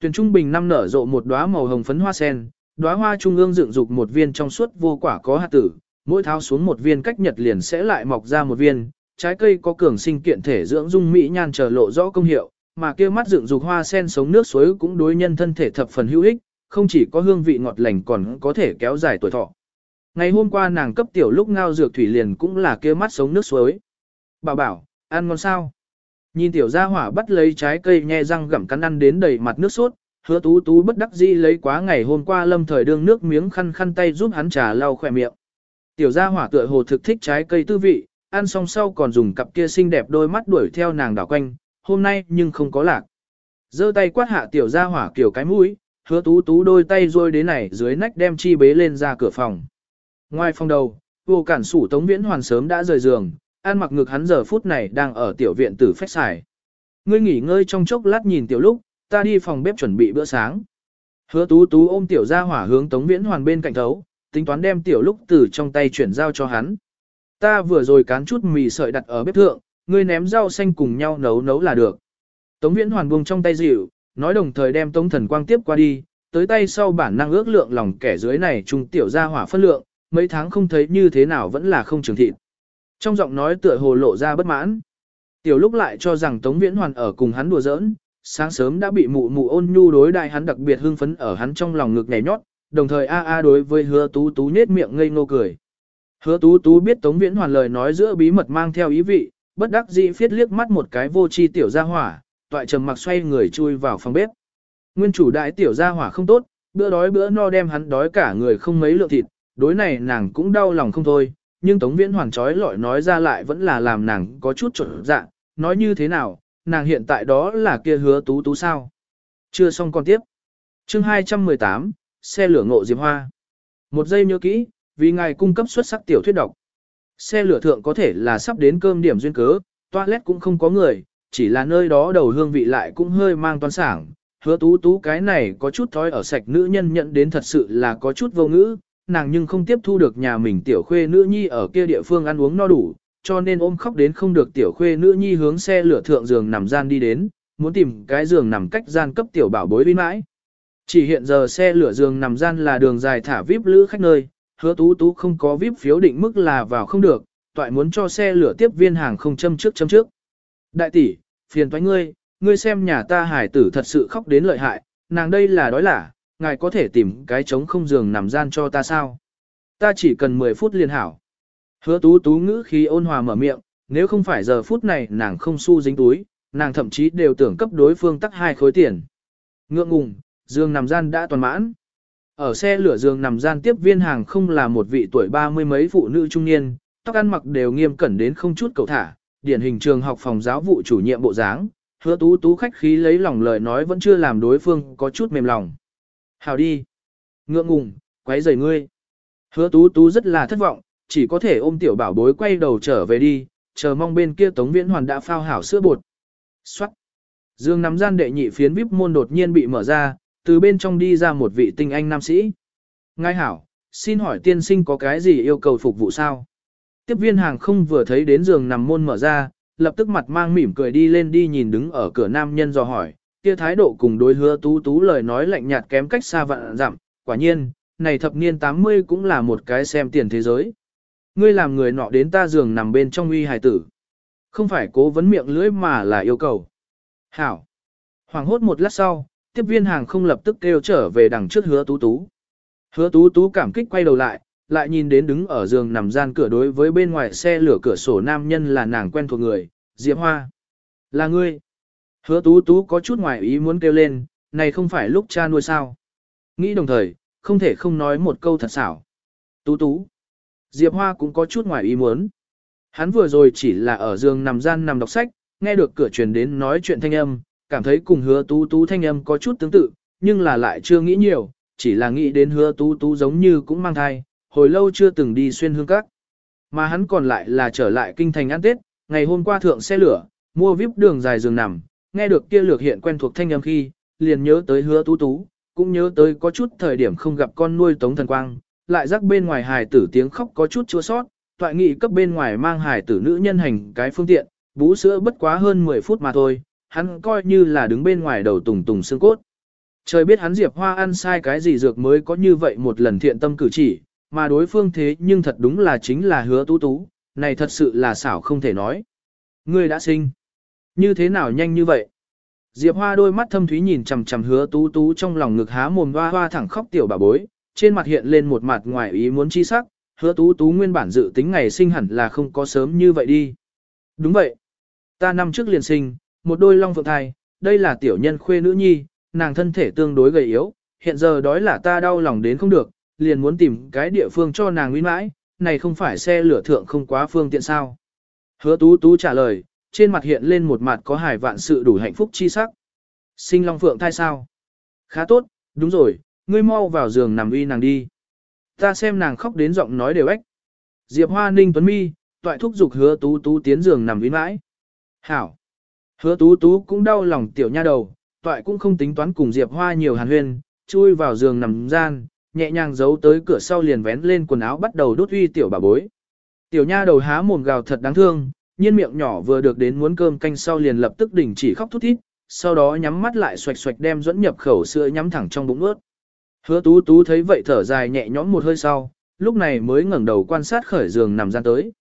Tuyển trung bình năm nở rộ một đóa màu hồng phấn hoa sen, đóa hoa trung ương dựng dục một viên trong suốt vô quả có hạt tử, mỗi tháo xuống một viên cách nhật liền sẽ lại mọc ra một viên, trái cây có cường sinh kiện thể dưỡng dung mỹ nhan trở lộ rõ công hiệu, mà kia mắt dựng dục hoa sen sống nước suối cũng đối nhân thân thể thập phần hữu ích, không chỉ có hương vị ngọt lành còn có thể kéo dài tuổi thọ. Ngày hôm qua nàng cấp tiểu lúc ngao dược thủy liền cũng là kia mắt sống nước suối. Bảo bảo, ăn ngon sao? Nhìn tiểu gia hỏa bắt lấy trái cây nhe răng gặm cắn ăn đến đầy mặt nước sốt, hứa tú tú bất đắc dĩ lấy quá ngày hôm qua lâm thời đương nước miếng khăn khăn tay giúp hắn trà lau khỏe miệng. Tiểu gia hỏa tựa hồ thực thích trái cây tư vị, ăn xong sau còn dùng cặp kia xinh đẹp đôi mắt đuổi theo nàng đảo quanh, hôm nay nhưng không có lạc. giơ tay quát hạ tiểu gia hỏa kiểu cái mũi, hứa tú tú đôi tay rôi đến này dưới nách đem chi bế lên ra cửa phòng. Ngoài phòng đầu, vô cản sủ tống viễn hoàn sớm đã rời giường, ăn mặc ngực hắn giờ phút này đang ở tiểu viện tử phách xài. Ngươi nghỉ ngơi trong chốc lát nhìn tiểu lúc, ta đi phòng bếp chuẩn bị bữa sáng. Hứa tú tú ôm tiểu ra hỏa hướng tống viễn hoàn bên cạnh thấu, tính toán đem tiểu lúc từ trong tay chuyển giao cho hắn. Ta vừa rồi cán chút mì sợi đặt ở bếp thượng, ngươi ném rau xanh cùng nhau nấu nấu là được. Tống viễn hoàn buông trong tay dịu, nói đồng thời đem tống thần quang tiếp qua đi, tới tay sau bản năng ước lượng lòng kẻ dưới này trung tiểu ra hỏa phân lượng, mấy tháng không thấy như thế nào vẫn là không trường thịt. Trong giọng nói tựa hồ lộ ra bất mãn. Tiểu lúc lại cho rằng Tống Viễn Hoàn ở cùng hắn đùa giỡn, sáng sớm đã bị mụ mụ ôn nhu đối đại hắn đặc biệt hưng phấn ở hắn trong lòng ngực nhảy nhót, đồng thời a a đối với hứa tú tú nhết miệng ngây ngô cười. Hứa tú tú biết Tống Viễn Hoàn lời nói giữa bí mật mang theo ý vị, bất đắc dĩ phiết liếc mắt một cái vô chi tiểu gia hỏa, toại trầm mặc xoay người chui vào phòng bếp. Nguyên chủ đại tiểu gia hỏa không tốt, bữa đói bữa no đem hắn đói cả người không mấy lượng thịt, đối này nàng cũng đau lòng không thôi, nhưng Tống Viễn Hoàn trói lọi nói ra lại vẫn là làm nàng có chút trở dạ, nói như thế nào, nàng hiện tại đó là kia hứa tú tú sao. Chưa xong con tiếp. Chương 218, xe lửa ngộ Diệp Hoa. Một giây nhớ kỹ, vì ngài cung cấp xuất sắc tiểu thuyết độc. Xe lửa thượng có thể là sắp đến cơm điểm duyên cớ, toilet cũng không có người, chỉ là nơi đó đầu hương vị lại cũng hơi mang toan sảng. Hứa tú tú cái này có chút thói ở sạch nữ nhân nhận đến thật sự là có chút vô ngữ, nàng nhưng không tiếp thu được nhà mình tiểu khuê nữ nhi ở kia địa phương ăn uống no đủ, cho nên ôm khóc đến không được tiểu khuê nữ nhi hướng xe lửa thượng giường nằm gian đi đến, muốn tìm cái giường nằm cách gian cấp tiểu bảo bối uy mãi. Chỉ hiện giờ xe lửa giường nằm gian là đường dài thả VIP lữ khách nơi, hứa tú tú không có VIP phiếu định mức là vào không được, toại muốn cho xe lửa tiếp viên hàng không châm trước châm trước. Đại tỷ, phiền toái ngươi, ngươi xem nhà ta hải tử thật sự khóc đến lợi hại, nàng đây là đói lả, ngài có thể tìm cái trống không giường nằm gian cho ta sao? Ta chỉ cần 10 phút liên hảo. Hứa tú tú ngữ khi ôn hòa mở miệng, nếu không phải giờ phút này nàng không xu dính túi, nàng thậm chí đều tưởng cấp đối phương tắc hai khối tiền. Ngượng ngùng, giường nằm gian đã toàn mãn. Ở xe lửa giường nằm gian tiếp viên hàng không là một vị tuổi ba mươi mấy phụ nữ trung niên, tóc ăn mặc đều nghiêm cẩn đến không chút cầu thả, điển hình trường học phòng giáo vụ chủ nhiệm bộ dáng, hứa tú tú khách khí lấy lòng lời nói vẫn chưa làm đối phương có chút mềm lòng. Hào đi. Ngượng ngùng, quấy rầy ngươi. Hứa tú tú rất là thất vọng, chỉ có thể ôm tiểu bảo bối quay đầu trở về đi, chờ mong bên kia Tống Viễn Hoàn đã phao hảo sữa bột. Xoát. Dương nắm gian đệ nhị phiến vip môn đột nhiên bị mở ra, từ bên trong đi ra một vị tinh anh nam sĩ. Ngài hảo, xin hỏi tiên sinh có cái gì yêu cầu phục vụ sao? Tiếp viên hàng không vừa thấy đến giường nằm môn mở ra, lập tức mặt mang mỉm cười đi lên đi nhìn đứng ở cửa nam nhân dò hỏi, kia thái độ cùng đối hứa tú tú lời nói lạnh nhạt kém cách xa vạn dặm, quả nhiên, này thập niên 80 cũng là một cái xem tiền thế giới. Ngươi làm người nọ đến ta giường nằm bên trong uy hài tử. Không phải cố vấn miệng lưỡi mà là yêu cầu. Hảo. Hoàng hốt một lát sau, tiếp viên hàng không lập tức kêu trở về đằng trước hứa tú tú. Hứa tú tú cảm kích quay đầu lại, lại nhìn đến đứng ở giường nằm gian cửa đối với bên ngoài xe lửa cửa sổ nam nhân là nàng quen thuộc người, Diệp Hoa. Là ngươi. Hứa tú tú có chút ngoài ý muốn kêu lên, này không phải lúc cha nuôi sao. Nghĩ đồng thời, không thể không nói một câu thật xảo. Tú tú. Diệp Hoa cũng có chút ngoài ý muốn. Hắn vừa rồi chỉ là ở giường nằm gian nằm đọc sách, nghe được cửa truyền đến nói chuyện thanh âm, cảm thấy cùng hứa tú tú thanh âm có chút tương tự, nhưng là lại chưa nghĩ nhiều, chỉ là nghĩ đến hứa tú tú giống như cũng mang thai, hồi lâu chưa từng đi xuyên hương các. Mà hắn còn lại là trở lại kinh thành ăn Tết, ngày hôm qua thượng xe lửa, mua vip đường dài giường nằm, nghe được kia lược hiện quen thuộc thanh âm khi, liền nhớ tới hứa tú tú, cũng nhớ tới có chút thời điểm không gặp con nuôi tống thần quang, lại rắc bên ngoài hài tử tiếng khóc có chút chua sót, toại nghị cấp bên ngoài mang hài tử nữ nhân hành cái phương tiện, bú sữa bất quá hơn 10 phút mà thôi, hắn coi như là đứng bên ngoài đầu tùng tùng xương cốt. Trời biết hắn Diệp Hoa ăn sai cái gì dược mới có như vậy một lần thiện tâm cử chỉ, mà đối phương thế nhưng thật đúng là chính là hứa tú tú, này thật sự là xảo không thể nói. Ngươi đã sinh. Như thế nào nhanh như vậy? Diệp Hoa đôi mắt thâm thúy nhìn chằm chằm hứa tú tú trong lòng ngực há mồm hoa hoa thẳng khóc tiểu bà bối, trên mặt hiện lên một mặt ngoài ý muốn chi sắc, hứa tú tú nguyên bản dự tính ngày sinh hẳn là không có sớm như vậy đi. Đúng vậy. Ta năm trước liền sinh, một đôi long phượng thai, đây là tiểu nhân khuê nữ nhi, nàng thân thể tương đối gầy yếu, hiện giờ đói là ta đau lòng đến không được, liền muốn tìm cái địa phương cho nàng nguyên mãi, này không phải xe lửa thượng không quá phương tiện sao. Hứa tú tú trả lời, trên mặt hiện lên một mặt có hài vạn sự đủ hạnh phúc chi sắc. Sinh long phượng thai sao? Khá tốt, đúng rồi, ngươi mau vào giường nằm uy nàng đi. Ta xem nàng khóc đến giọng nói đều ếch. Diệp Hoa Ninh Tuấn Mi, toại thúc giục hứa tú tú tiến giường nằm uy mãi. Hảo. Hứa tú tú cũng đau lòng tiểu nha đầu, toại cũng không tính toán cùng Diệp Hoa nhiều hàn huyên, chui vào giường nằm gian, nhẹ nhàng giấu tới cửa sau liền vén lên quần áo bắt đầu đốt uy tiểu bà bối. Tiểu nha đầu há mồm gào thật đáng thương, nhiên miệng nhỏ vừa được đến muốn cơm canh sau liền lập tức đình chỉ khóc thút thít, sau đó nhắm mắt lại xoạch xoạch đem dẫn nhập khẩu sữa nhắm thẳng trong bụng ướt. Hứa tú tú thấy vậy thở dài nhẹ nhõm một hơi sau, lúc này mới ngẩng đầu quan sát khởi giường nằm gian tới.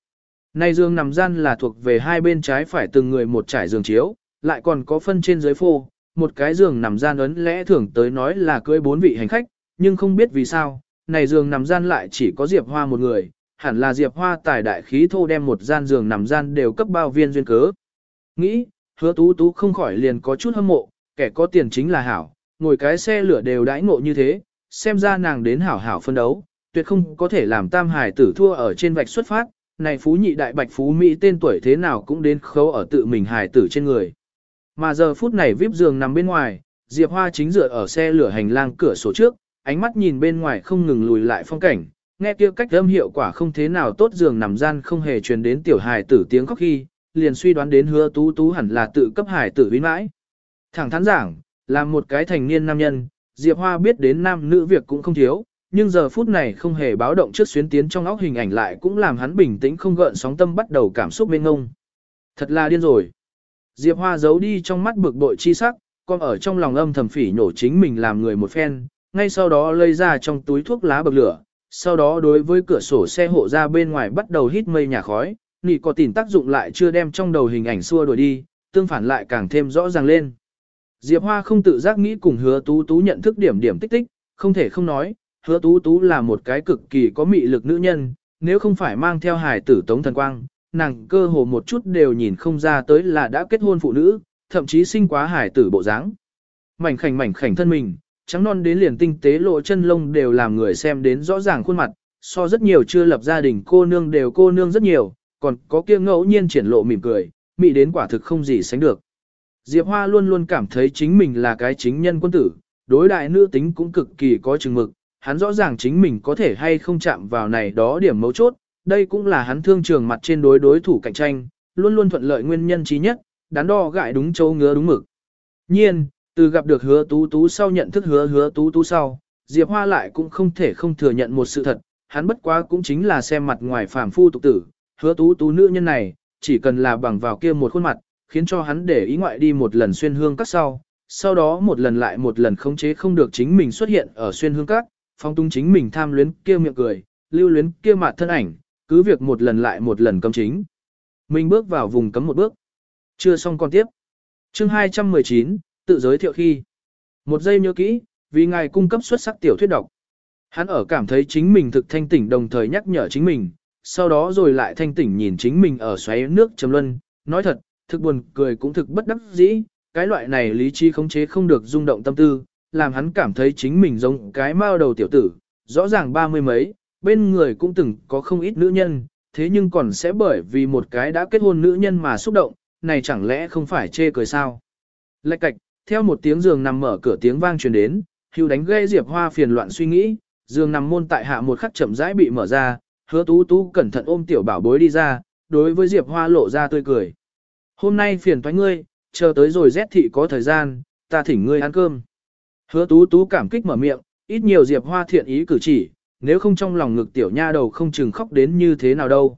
Nay giường nằm gian là thuộc về hai bên trái phải từng người một trải giường chiếu, lại còn có phân trên dưới phô, một cái giường nằm gian ấn lẽ thường tới nói là cưới bốn vị hành khách, nhưng không biết vì sao, này giường nằm gian lại chỉ có Diệp Hoa một người, hẳn là Diệp Hoa tài đại khí thô đem một gian giường nằm gian đều cấp bao viên duyên cớ. Nghĩ, hứa tú tú không khỏi liền có chút hâm mộ, kẻ có tiền chính là hảo, ngồi cái xe lửa đều đãi ngộ như thế, xem ra nàng đến hảo hảo phân đấu, tuyệt không có thể làm tam hải tử thua ở trên vạch xuất phát, này phú nhị đại bạch phú Mỹ tên tuổi thế nào cũng đến khấu ở tự mình hải tử trên người. Mà giờ phút này vip giường nằm bên ngoài, Diệp Hoa chính dựa ở xe lửa hành lang cửa sổ trước, ánh mắt nhìn bên ngoài không ngừng lùi lại phong cảnh, nghe kia cách âm hiệu quả không thế nào tốt giường nằm gian không hề truyền đến tiểu hài tử tiếng khóc khi, liền suy đoán đến hứa tú tú hẳn là tự cấp hài tử vĩ mãi. Thẳng thắn giảng, là một cái thành niên nam nhân, Diệp Hoa biết đến nam nữ việc cũng không thiếu, nhưng giờ phút này không hề báo động trước xuyến tiến trong óc hình ảnh lại cũng làm hắn bình tĩnh không gợn sóng tâm bắt đầu cảm xúc mênh ngông. Thật là điên rồi. Diệp Hoa giấu đi trong mắt bực bội chi sắc, còn ở trong lòng âm thầm phỉ nhổ chính mình làm người một phen, ngay sau đó lấy ra trong túi thuốc lá bậc lửa, sau đó đối với cửa sổ xe hộ ra bên ngoài bắt đầu hít mây nhà khói, nị có tìm tác dụng lại chưa đem trong đầu hình ảnh xua đuổi đi, tương phản lại càng thêm rõ ràng lên. Diệp Hoa không tự giác nghĩ cùng hứa tú tú nhận thức điểm điểm tích tích, không thể không nói, hứa tú tú là một cái cực kỳ có mị lực nữ nhân, nếu không phải mang theo hài tử tống thần quang, nàng cơ hồ một chút đều nhìn không ra tới là đã kết hôn phụ nữ, thậm chí sinh quá hài tử bộ dáng. Mảnh khảnh mảnh khảnh thân mình, trắng non đến liền tinh tế lộ chân lông đều làm người xem đến rõ ràng khuôn mặt, so rất nhiều chưa lập gia đình cô nương đều cô nương rất nhiều, còn có kia ngẫu nhiên triển lộ mỉm cười, mị đến quả thực không gì sánh được. Diệp Hoa luôn luôn cảm thấy chính mình là cái chính nhân quân tử, đối đại nữ tính cũng cực kỳ có chừng mực, hắn rõ ràng chính mình có thể hay không chạm vào này đó điểm mấu chốt, đây cũng là hắn thương trường mặt trên đối đối thủ cạnh tranh, luôn luôn thuận lợi nguyên nhân trí nhất, đắn đo gại đúng châu ngứa đúng mực. Nhiên, từ gặp được hứa tú tú sau nhận thức hứa hứa tú tú sau, Diệp Hoa lại cũng không thể không thừa nhận một sự thật, hắn bất quá cũng chính là xem mặt ngoài phàm phu tục tử, hứa tú tú nữ nhân này, chỉ cần là bằng vào kia một khuôn mặt, khiến cho hắn để ý ngoại đi một lần xuyên hương các sau, sau đó một lần lại một lần khống chế không được chính mình xuất hiện ở xuyên hương các, phong tung chính mình tham luyến kia miệng cười, lưu luyến kia mặt thân ảnh, cứ việc một lần lại một lần cấm chính. Mình bước vào vùng cấm một bước. Chưa xong con tiếp. Chương 219, tự giới thiệu khi. Một giây nhớ kỹ, vì ngài cung cấp xuất sắc tiểu thuyết độc. Hắn ở cảm thấy chính mình thực thanh tỉnh đồng thời nhắc nhở chính mình, sau đó rồi lại thanh tỉnh nhìn chính mình ở xoáy nước trầm luân, nói thật, thực buồn cười cũng thực bất đắc dĩ, cái loại này lý trí khống chế không được rung động tâm tư, làm hắn cảm thấy chính mình giống cái mao đầu tiểu tử, rõ ràng ba mươi mấy, bên người cũng từng có không ít nữ nhân, thế nhưng còn sẽ bởi vì một cái đã kết hôn nữ nhân mà xúc động, này chẳng lẽ không phải chê cười sao. Lạch cạch, theo một tiếng giường nằm mở cửa tiếng vang truyền đến, hưu đánh gây Diệp Hoa phiền loạn suy nghĩ, giường nằm môn tại hạ một khắc chậm rãi bị mở ra, hứa tú tú cẩn thận ôm tiểu bảo bối đi ra, đối với Diệp Hoa lộ ra tươi cười. Hôm nay phiền thoái ngươi, chờ tới rồi rét thị có thời gian, ta thỉnh ngươi ăn cơm. Hứa tú tú cảm kích mở miệng, ít nhiều Diệp Hoa thiện ý cử chỉ, nếu không trong lòng ngực tiểu nha đầu không chừng khóc đến như thế nào đâu.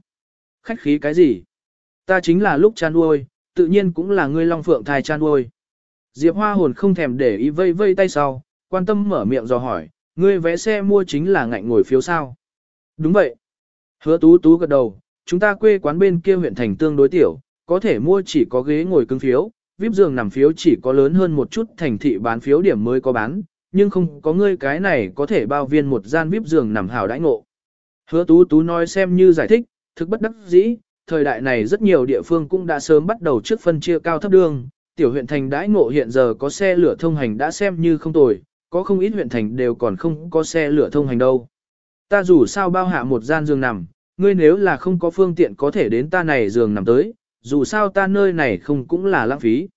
Khách khí cái gì? Ta chính là lúc chan nuôi, tự nhiên cũng là ngươi long phượng thai chan nuôi. Diệp Hoa hồn không thèm để ý vây vây tay sau, quan tâm mở miệng dò hỏi, ngươi vé xe mua chính là ngạnh ngồi phiếu sao? Đúng vậy. Hứa tú tú gật đầu, chúng ta quê quán bên kia huyện thành tương đối tiểu, có thể mua chỉ có ghế ngồi cứng phiếu, vip giường nằm phiếu chỉ có lớn hơn một chút thành thị bán phiếu điểm mới có bán, nhưng không có ngươi cái này có thể bao viên một gian vip giường nằm hảo đãi ngộ. Hứa tú tú nói xem như giải thích, thực bất đắc dĩ, thời đại này rất nhiều địa phương cũng đã sớm bắt đầu trước phân chia cao thấp đường, tiểu huyện thành đãi ngộ hiện giờ có xe lửa thông hành đã xem như không tồi, có không ít huyện thành đều còn không có xe lửa thông hành đâu. Ta dù sao bao hạ một gian giường nằm, ngươi nếu là không có phương tiện có thể đến ta này giường nằm tới, dù sao ta nơi này không cũng là lãng phí.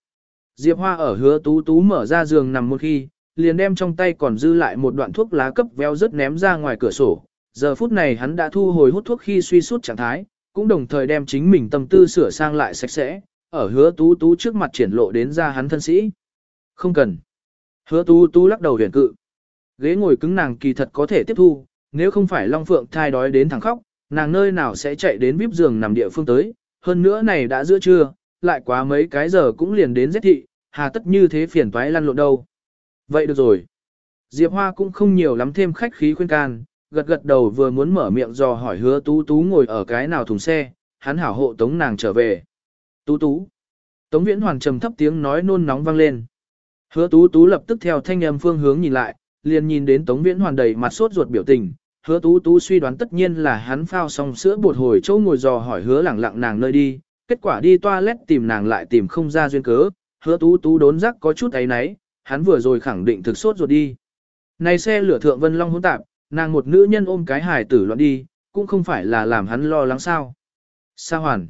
Diệp Hoa ở hứa tú tú mở ra giường nằm một khi, liền đem trong tay còn dư lại một đoạn thuốc lá cấp veo rất ném ra ngoài cửa sổ. Giờ phút này hắn đã thu hồi hút thuốc khi suy sút trạng thái, cũng đồng thời đem chính mình tâm tư sửa sang lại sạch sẽ, ở hứa tú tú trước mặt triển lộ đến ra hắn thân sĩ. Không cần. Hứa tú tú lắc đầu huyền cự. Ghế ngồi cứng nàng kỳ thật có thể tiếp thu, nếu không phải Long Phượng thai đói đến thẳng khóc, nàng nơi nào sẽ chạy đến bíp giường nằm địa phương tới, hơn nữa này đã giữa trưa, lại quá mấy cái giờ cũng liền đến giết thị, hà tất như thế phiền toái lăn lộn đâu. Vậy được rồi. Diệp Hoa cũng không nhiều lắm thêm khách khí khuyên can, gật gật đầu vừa muốn mở miệng dò hỏi hứa tú tú ngồi ở cái nào thùng xe, hắn hảo hộ tống nàng trở về. Tú tú. Tống viễn hoàn trầm thấp tiếng nói nôn nóng vang lên. Hứa tú tú lập tức theo thanh âm phương hướng nhìn lại, liền nhìn đến tống viễn hoàn đầy mặt sốt ruột biểu tình. Hứa tú tú suy đoán tất nhiên là hắn phao xong sữa bột hồi chỗ ngồi dò hỏi hứa lẳng lặng nàng nơi đi, kết quả đi toilet tìm nàng lại tìm không ra duyên cớ, hứa tú tú đốn rắc có chút ấy náy, hắn vừa rồi khẳng định thực sốt ruột đi. Này xe lửa thượng vân long hỗn tạp, nàng một nữ nhân ôm cái hài tử loạn đi, cũng không phải là làm hắn lo lắng sao. Sa hoàn.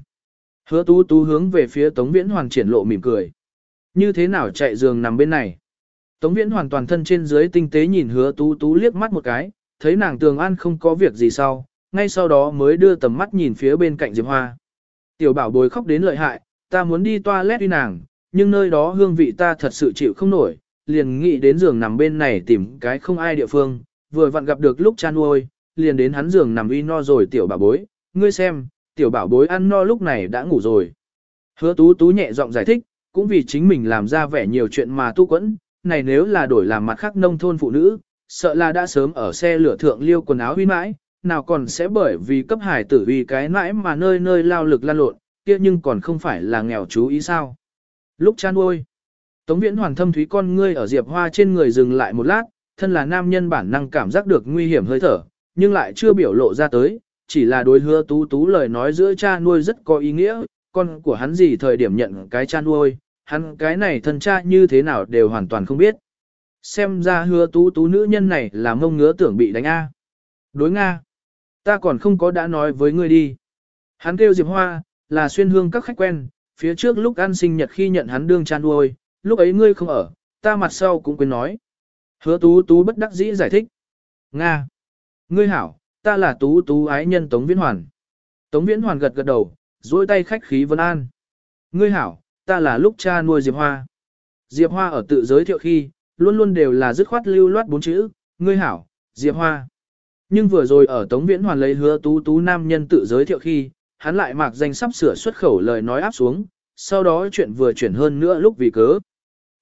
Hứa tú tú hướng về phía Tống Viễn Hoàn triển lộ mỉm cười. Như thế nào chạy giường nằm bên này? Tống Viễn Hoàn toàn thân trên dưới tinh tế nhìn hứa tú tú liếc mắt một cái, thấy nàng tường an không có việc gì sau, ngay sau đó mới đưa tầm mắt nhìn phía bên cạnh Diệp Hoa. Tiểu bảo bối khóc đến lợi hại, ta muốn đi toilet uy nàng, nhưng nơi đó hương vị ta thật sự chịu không nổi, liền nghĩ đến giường nằm bên này tìm cái không ai địa phương, vừa vặn gặp được lúc chan nuôi, liền đến hắn giường nằm uy no rồi tiểu bảo bối, ngươi xem, tiểu bảo bối ăn no lúc này đã ngủ rồi. Hứa tú tú nhẹ giọng giải thích, cũng vì chính mình làm ra vẻ nhiều chuyện mà tu quẫn, này nếu là đổi làm mặt khác nông thôn phụ nữ, sợ là đã sớm ở xe lửa thượng liêu quần áo huy mãi, nào còn sẽ bởi vì cấp hải tử vì cái mãi mà nơi nơi lao lực lan lộn, kia nhưng còn không phải là nghèo chú ý sao. Lúc chan ôi, Tống Viễn Hoàn thâm thúy con ngươi ở Diệp Hoa trên người dừng lại một lát, thân là nam nhân bản năng cảm giác được nguy hiểm hơi thở, nhưng lại chưa biểu lộ ra tới, chỉ là đối hứa tú tú lời nói giữa cha nuôi rất có ý nghĩa, con của hắn gì thời điểm nhận cái cha nuôi, hắn cái này thân cha như thế nào đều hoàn toàn không biết. Xem ra hứa tú tú nữ nhân này là mông ngứa tưởng bị đánh A. Đối Nga. Ta còn không có đã nói với ngươi đi. Hắn kêu Diệp Hoa, là xuyên hương các khách quen, phía trước lúc ăn sinh nhật khi nhận hắn đương cha nuôi, lúc ấy ngươi không ở, ta mặt sau cũng quên nói. Hứa tú tú bất đắc dĩ giải thích. Nga. Ngươi hảo, ta là tú tú ái nhân Tống Viễn Hoàn. Tống Viễn Hoàn gật gật đầu, duỗi tay khách khí vân an. Ngươi hảo, ta là lúc cha nuôi Diệp Hoa. Diệp Hoa ở tự giới thiệu khi, luôn luôn đều là dứt khoát lưu loát bốn chữ, ngươi hảo, Diệp Hoa. Nhưng vừa rồi ở Tống Viễn Hoàn lấy hứa tú tú nam nhân tự giới thiệu khi, hắn lại mạc danh sắp sửa xuất khẩu lời nói áp xuống, sau đó chuyện vừa chuyển hơn nữa lúc vì cớ.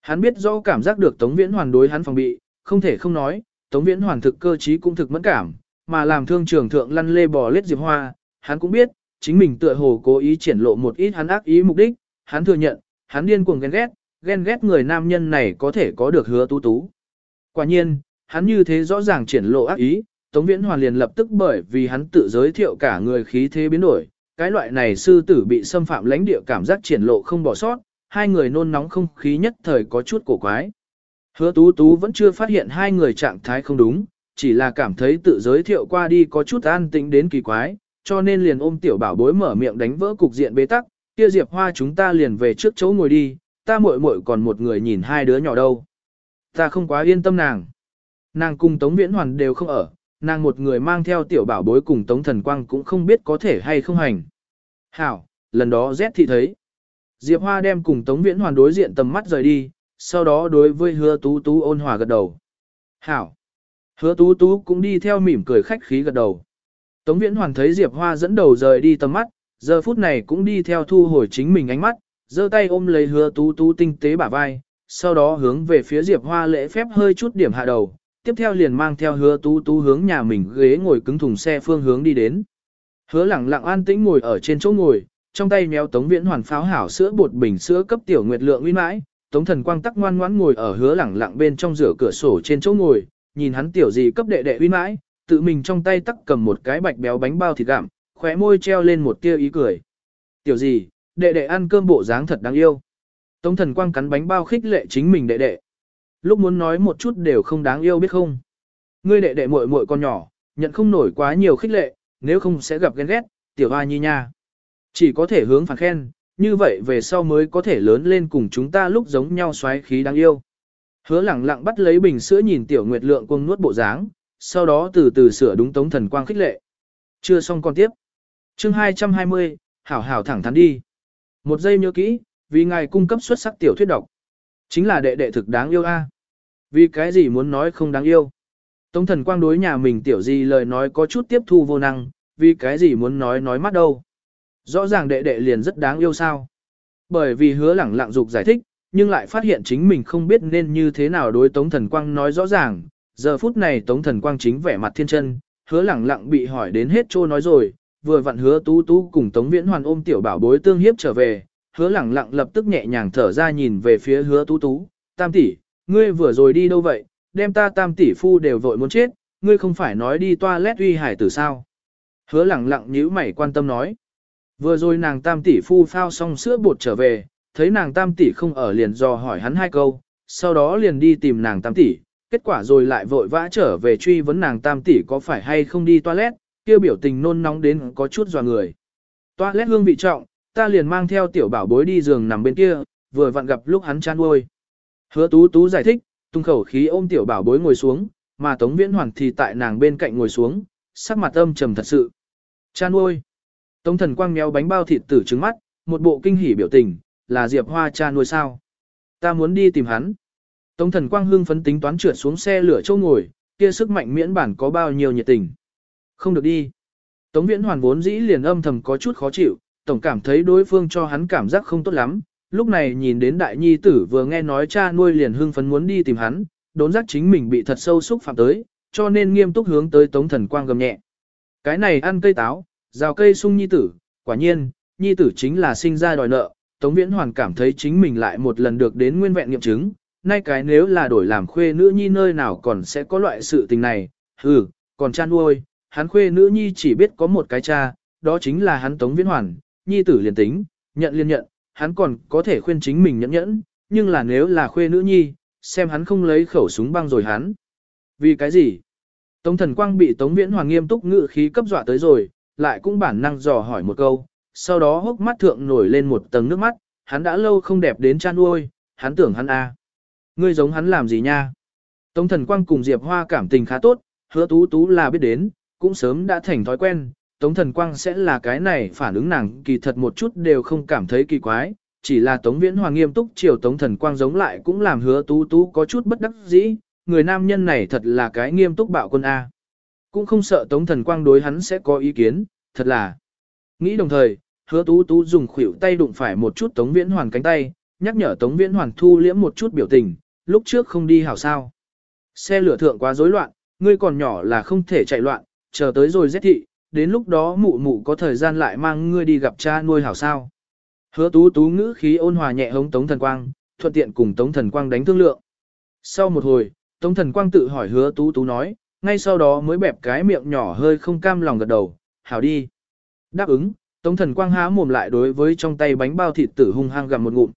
Hắn biết rõ cảm giác được Tống Viễn Hoàn đối hắn phòng bị, không thể không nói, Tống Viễn Hoàn thực cơ trí cũng thực mẫn cảm, mà làm thương trường thượng lăn lê bò lết Diệp Hoa, hắn cũng biết, chính mình tựa hồ cố ý triển lộ một ít hắn ác ý mục đích, hắn thừa nhận, hắn điên cuồng ghen ghét, ghen ghét người nam nhân này có thể có được hứa tú tú. Quả nhiên, hắn như thế rõ ràng triển lộ ác ý, Tống Viễn Hoàn liền lập tức bởi vì hắn tự giới thiệu cả người khí thế biến đổi, cái loại này sư tử bị xâm phạm lãnh địa cảm giác triển lộ không bỏ sót, hai người nôn nóng không khí nhất thời có chút cổ quái. Hứa tú tú vẫn chưa phát hiện hai người trạng thái không đúng, chỉ là cảm thấy tự giới thiệu qua đi có chút an tĩnh đến kỳ quái, cho nên liền ôm tiểu bảo bối mở miệng đánh vỡ cục diện bế tắc, kia Diệp Hoa chúng ta liền về trước chỗ ngồi đi, ta muội muội còn một người nhìn hai đứa nhỏ đâu. Ta không quá yên tâm nàng. Nàng cùng Tống Viễn Hoàn đều không ở, nàng một người mang theo tiểu bảo bối cùng Tống Thần Quang cũng không biết có thể hay không hành. Hảo, lần đó Z thị thấy. Diệp Hoa đem cùng Tống Viễn Hoàn đối diện tầm mắt rời đi, sau đó đối với hứa tú tú ôn hòa gật đầu. Hảo. Hứa tú tú cũng đi theo mỉm cười khách khí gật đầu. Tống Viễn Hoàn thấy Diệp Hoa dẫn đầu rời đi tầm mắt, giờ phút này cũng đi theo thu hồi chính mình ánh mắt, giơ tay ôm lấy hứa tú tú tinh tế bả vai, sau đó hướng về phía Diệp Hoa lễ phép hơi chút điểm hạ đầu, tiếp theo liền mang theo hứa tú tú hướng nhà mình ghế ngồi cứng thùng xe phương hướng đi đến. Hứa lẳng lặng an tĩnh ngồi ở trên chỗ ngồi, trong tay méo tống viễn hoàn pháo hảo sữa bột bình sữa cấp tiểu nguyệt lượng uy mãi, tống thần quang tắc ngoan ngoãn ngồi ở hứa lẳng lặng bên trong rửa cửa sổ trên chỗ ngồi, nhìn hắn tiểu gì cấp đệ đệ uy mãi, tự mình trong tay tắc cầm một cái bạch béo bánh bao thịt gặm, khóe môi treo lên một tia ý cười. Tiểu gì, đệ đệ ăn cơm bộ dáng thật đáng yêu. Tống thần quang cắn bánh bao khích lệ chính mình đệ đệ. Lúc muốn nói một chút đều không đáng yêu biết không. Ngươi đệ đệ muội muội con nhỏ, nhận không nổi quá nhiều khích lệ, nếu không sẽ gặp ghen ghét, tiểu hoa nhi nha. Chỉ có thể hướng phản khen, như vậy về sau mới có thể lớn lên cùng chúng ta lúc giống nhau xoáy khí đáng yêu. Hứa lẳng lặng bắt lấy bình sữa nhìn tiểu nguyệt lượng cuồng nuốt bộ dáng, sau đó từ từ sửa đúng tống thần quang khích lệ. Chưa xong con tiếp. Chương 220, hảo hảo thẳng thắn đi. Một giây nhớ kỹ, vì ngài cung cấp xuất sắc tiểu thuyết độc. Chính là đệ đệ thực đáng yêu a. Vì cái gì muốn nói không đáng yêu. Tống thần quang đối nhà mình tiểu gì lời nói có chút tiếp thu vô năng, vì cái gì muốn nói nói mắt đâu. Rõ ràng đệ đệ liền rất đáng yêu sao. Bởi vì hứa lẳng lặng dục giải thích, nhưng lại phát hiện chính mình không biết nên như thế nào đối Tống Thần Quang nói rõ ràng. Giờ phút này Tống Thần Quang chính vẻ mặt thiên chân, hứa lẳng lặng bị hỏi đến hết trô nói rồi, vừa vặn hứa tú tú cùng Tống Viễn Hoàn ôm tiểu bảo bối tương hiếp trở về, hứa lẳng lặng lập tức nhẹ nhàng thở ra nhìn về phía hứa tú tú, tam tỷ, ngươi vừa rồi đi đâu vậy, đem ta tam tỷ phu đều vội muốn chết, ngươi không phải nói đi toilet uy hải tử sao. Hứa lẳng lặng nhíu mày quan tâm nói. Vừa rồi nàng tam tỷ phu phao xong sữa bột trở về, thấy nàng tam tỷ không ở liền dò hỏi hắn hai câu, sau đó liền đi tìm nàng tam tỷ, kết quả rồi lại vội vã trở về truy vấn nàng tam tỷ có phải hay không đi toilet, kia biểu tình nôn nóng đến có chút dò người. Toilet hương vị trọng, ta liền mang theo tiểu bảo bối đi giường nằm bên kia, vừa vặn gặp lúc hắn chan uôi. Hứa tú tú giải thích, tung khẩu khí ôm tiểu bảo bối ngồi xuống, mà Tống Viễn Hoàn thì tại nàng bên cạnh ngồi xuống, sắc mặt âm trầm thật sự. Chan uôi. Tống thần quang méo bánh bao thịt tử trứng mắt, một bộ kinh hỉ biểu tình, là Diệp Hoa cha nuôi sao. Ta muốn đi tìm hắn. Tống thần quang hưng phấn tính toán trượt xuống xe lửa châu ngồi, kia sức mạnh miễn bản có bao nhiêu nhiệt tình. Không được đi. Tống viễn hoàn vốn dĩ liền âm thầm có chút khó chịu, tổng cảm thấy đối phương cho hắn cảm giác không tốt lắm. Lúc này nhìn đến đại nhi tử vừa nghe nói cha nuôi liền hưng phấn muốn đi tìm hắn, đốn giác chính mình bị thật sâu xúc phạm tới, cho nên nghiêm túc hướng tới tống thần quang gầm nhẹ. Cái này ăn cây táo, rào cây sung nhi tử, quả nhiên, nhi tử chính là sinh ra đòi nợ, Tống Viễn Hoàn cảm thấy chính mình lại một lần được đến nguyên vẹn nghiệm chứng, nay cái nếu là đổi làm khuê nữ nhi nơi nào còn sẽ có loại sự tình này, hừ, còn cha nuôi, hắn khuê nữ nhi chỉ biết có một cái cha, đó chính là hắn Tống Viễn Hoàn, nhi tử liền tính, nhận liền nhận, hắn còn có thể khuyên chính mình nhẫn nhẫn, nhưng là nếu là khuê nữ nhi, xem hắn không lấy khẩu súng băng rồi hắn. Vì cái gì? Tống thần quang bị Tống Viễn Hoàng nghiêm túc ngự khí cấp dọa tới rồi, lại cũng bản năng dò hỏi một câu, sau đó hốc mắt thượng nổi lên một tầng nước mắt, hắn đã lâu không đẹp đến chan nuôi, hắn tưởng hắn a. Ngươi giống hắn làm gì nha? Tống thần quang cùng Diệp Hoa cảm tình khá tốt, hứa tú tú là biết đến, cũng sớm đã thành thói quen, Tống thần quang sẽ là cái này phản ứng nàng kỳ thật một chút đều không cảm thấy kỳ quái, chỉ là Tống viễn hoàng nghiêm túc chiều Tống thần quang giống lại cũng làm hứa tú tú có chút bất đắc dĩ, người nam nhân này thật là cái nghiêm túc bạo quân A. Cũng không sợ Tống thần quang đối hắn sẽ có ý kiến, thật là. Nghĩ đồng thời, hứa tú tú dùng khuỷu tay đụng phải một chút Tống Viễn hoàng cánh tay, nhắc nhở Tống Viễn hoàng thu liễm một chút biểu tình, lúc trước không đi hảo sao. Xe lửa thượng quá rối loạn, ngươi còn nhỏ là không thể chạy loạn, chờ tới rồi giết thị, đến lúc đó mụ mụ có thời gian lại mang ngươi đi gặp cha nuôi hảo sao. Hứa tú tú ngữ khí ôn hòa nhẹ hống Tống Thần Quang, thuận tiện cùng Tống Thần Quang đánh thương lượng. Sau một hồi, Tống Thần Quang tự hỏi hứa tú tú nói, ngay sau đó mới bẹp cái miệng nhỏ hơi không cam lòng gật đầu, hảo đi. Đáp ứng, Tống thần quang há mồm lại đối với trong tay bánh bao thịt tử hung hăng gặm một ngụm.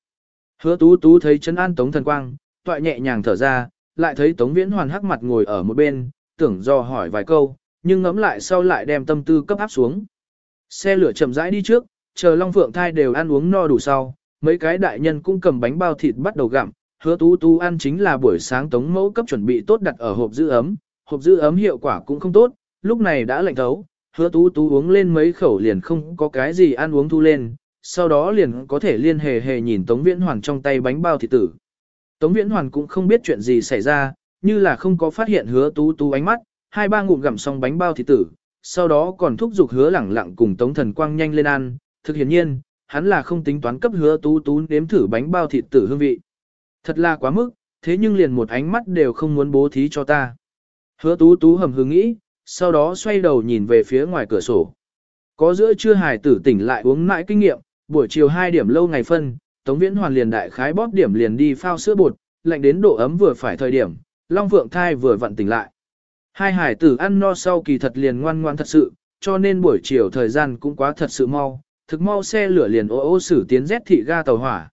Hứa tú tú thấy chân an tống thần quang, toại nhẹ nhàng thở ra, lại thấy tống viễn hoàn hắc mặt ngồi ở một bên, tưởng do hỏi vài câu, nhưng ngẫm lại sau lại đem tâm tư cấp áp xuống. Xe lửa chậm rãi đi trước, chờ Long Phượng thai đều ăn uống no đủ sau, mấy cái đại nhân cũng cầm bánh bao thịt bắt đầu gặm, hứa tú tú ăn chính là buổi sáng tống mẫu cấp chuẩn bị tốt đặt ở hộp giữ ấm, hộp giữ ấm hiệu quả cũng không tốt, lúc này đã lạnh thấu, hứa tú tú uống lên mấy khẩu liền không có cái gì ăn uống thu lên, sau đó liền có thể liên hề hề nhìn Tống Viễn Hoàn trong tay bánh bao thịt tử. Tống Viễn Hoàn cũng không biết chuyện gì xảy ra, như là không có phát hiện hứa tú tú ánh mắt, hai ba ngụm gặm xong bánh bao thịt tử, sau đó còn thúc giục hứa lẳng lặng cùng Tống Thần Quang nhanh lên ăn, thực hiển nhiên, hắn là không tính toán cấp hứa tú tú nếm thử bánh bao thịt tử hương vị. Thật là quá mức, thế nhưng liền một ánh mắt đều không muốn bố thí cho ta. Hứa tú tú hầm hứng nghĩ, sau đó xoay đầu nhìn về phía ngoài cửa sổ. Có giữa trưa hài tử tỉnh lại uống mãi kinh nghiệm, buổi chiều 2 điểm lâu ngày phân, Tống Viễn Hoàn liền đại khái bóp điểm liền đi phao sữa bột, lạnh đến độ ấm vừa phải thời điểm, Long Phượng thai vừa vặn tỉnh lại. Hai hải tử ăn no sau kỳ thật liền ngoan ngoan thật sự, cho nên buổi chiều thời gian cũng quá thật sự mau, thực mau xe lửa liền ô ô xử tiến Z thị ga tàu hỏa.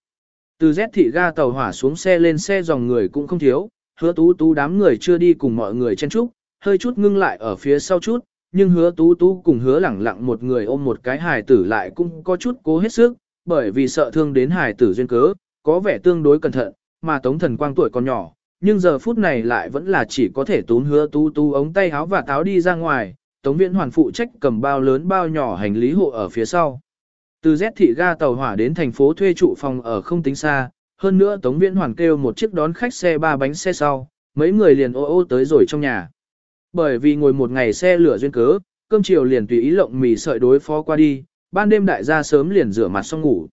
Từ Z thị ga tàu hỏa xuống xe lên xe dòng người cũng không thiếu, hứa tú tú đám người chưa đi cùng mọi người chen trúc, hơi chút ngưng lại ở phía sau chút, nhưng hứa tú tú cùng hứa lẳng lặng một người ôm một cái hài tử lại cũng có chút cố hết sức, bởi vì sợ thương đến hài tử duyên cớ, có vẻ tương đối cẩn thận, mà tống thần quang tuổi còn nhỏ, nhưng giờ phút này lại vẫn là chỉ có thể tún hứa tú tú ống tay áo và táo đi ra ngoài, tống viễn hoàn phụ trách cầm bao lớn bao nhỏ hành lý hộ ở phía sau. Từ Z thị ga tàu hỏa đến thành phố thuê trụ phòng ở không tính xa, hơn nữa Tống Viễn Hoàn kêu một chiếc đón khách xe ba bánh xe sau, mấy người liền ô ô tới rồi trong nhà. Bởi vì ngồi một ngày xe lửa duyên cớ, cơm chiều liền tùy ý lộng mì sợi đối phó qua đi, ban đêm đại gia sớm liền rửa mặt xong ngủ.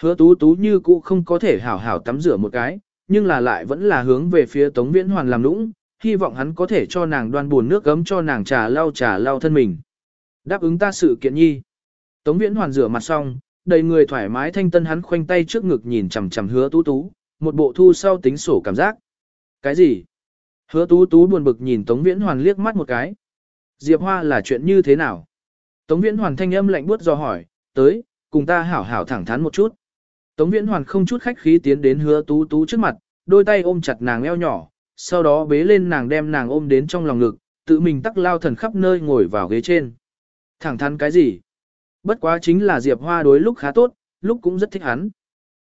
Hứa tú tú như cũ không có thể hảo hảo tắm rửa một cái, nhưng là lại vẫn là hướng về phía Tống Viễn Hoàn làm nũng, hy vọng hắn có thể cho nàng đoan buồn nước gấm cho nàng trà lau trà lau thân mình. Đáp ứng ta sự kiện nhi. Tống Viễn Hoàn rửa mặt xong, đầy người thoải mái thanh tân hắn khoanh tay trước ngực nhìn chằm chằm hứa tú tú, một bộ thu sau tính sổ cảm giác. Cái gì? Hứa tú tú buồn bực nhìn Tống Viễn Hoàn liếc mắt một cái. Diệp Hoa là chuyện như thế nào? Tống Viễn Hoàn thanh âm lạnh buốt do hỏi, tới, cùng ta hảo hảo thẳng thắn một chút. Tống Viễn Hoàn không chút khách khí tiến đến hứa tú tú trước mặt, đôi tay ôm chặt nàng eo nhỏ, sau đó bế lên nàng đem nàng ôm đến trong lòng ngực, tự mình tắc lao thần khắp nơi ngồi vào ghế trên. Thẳng thắn cái gì? Bất quá chính là Diệp Hoa đối lúc khá tốt, lúc cũng rất thích hắn.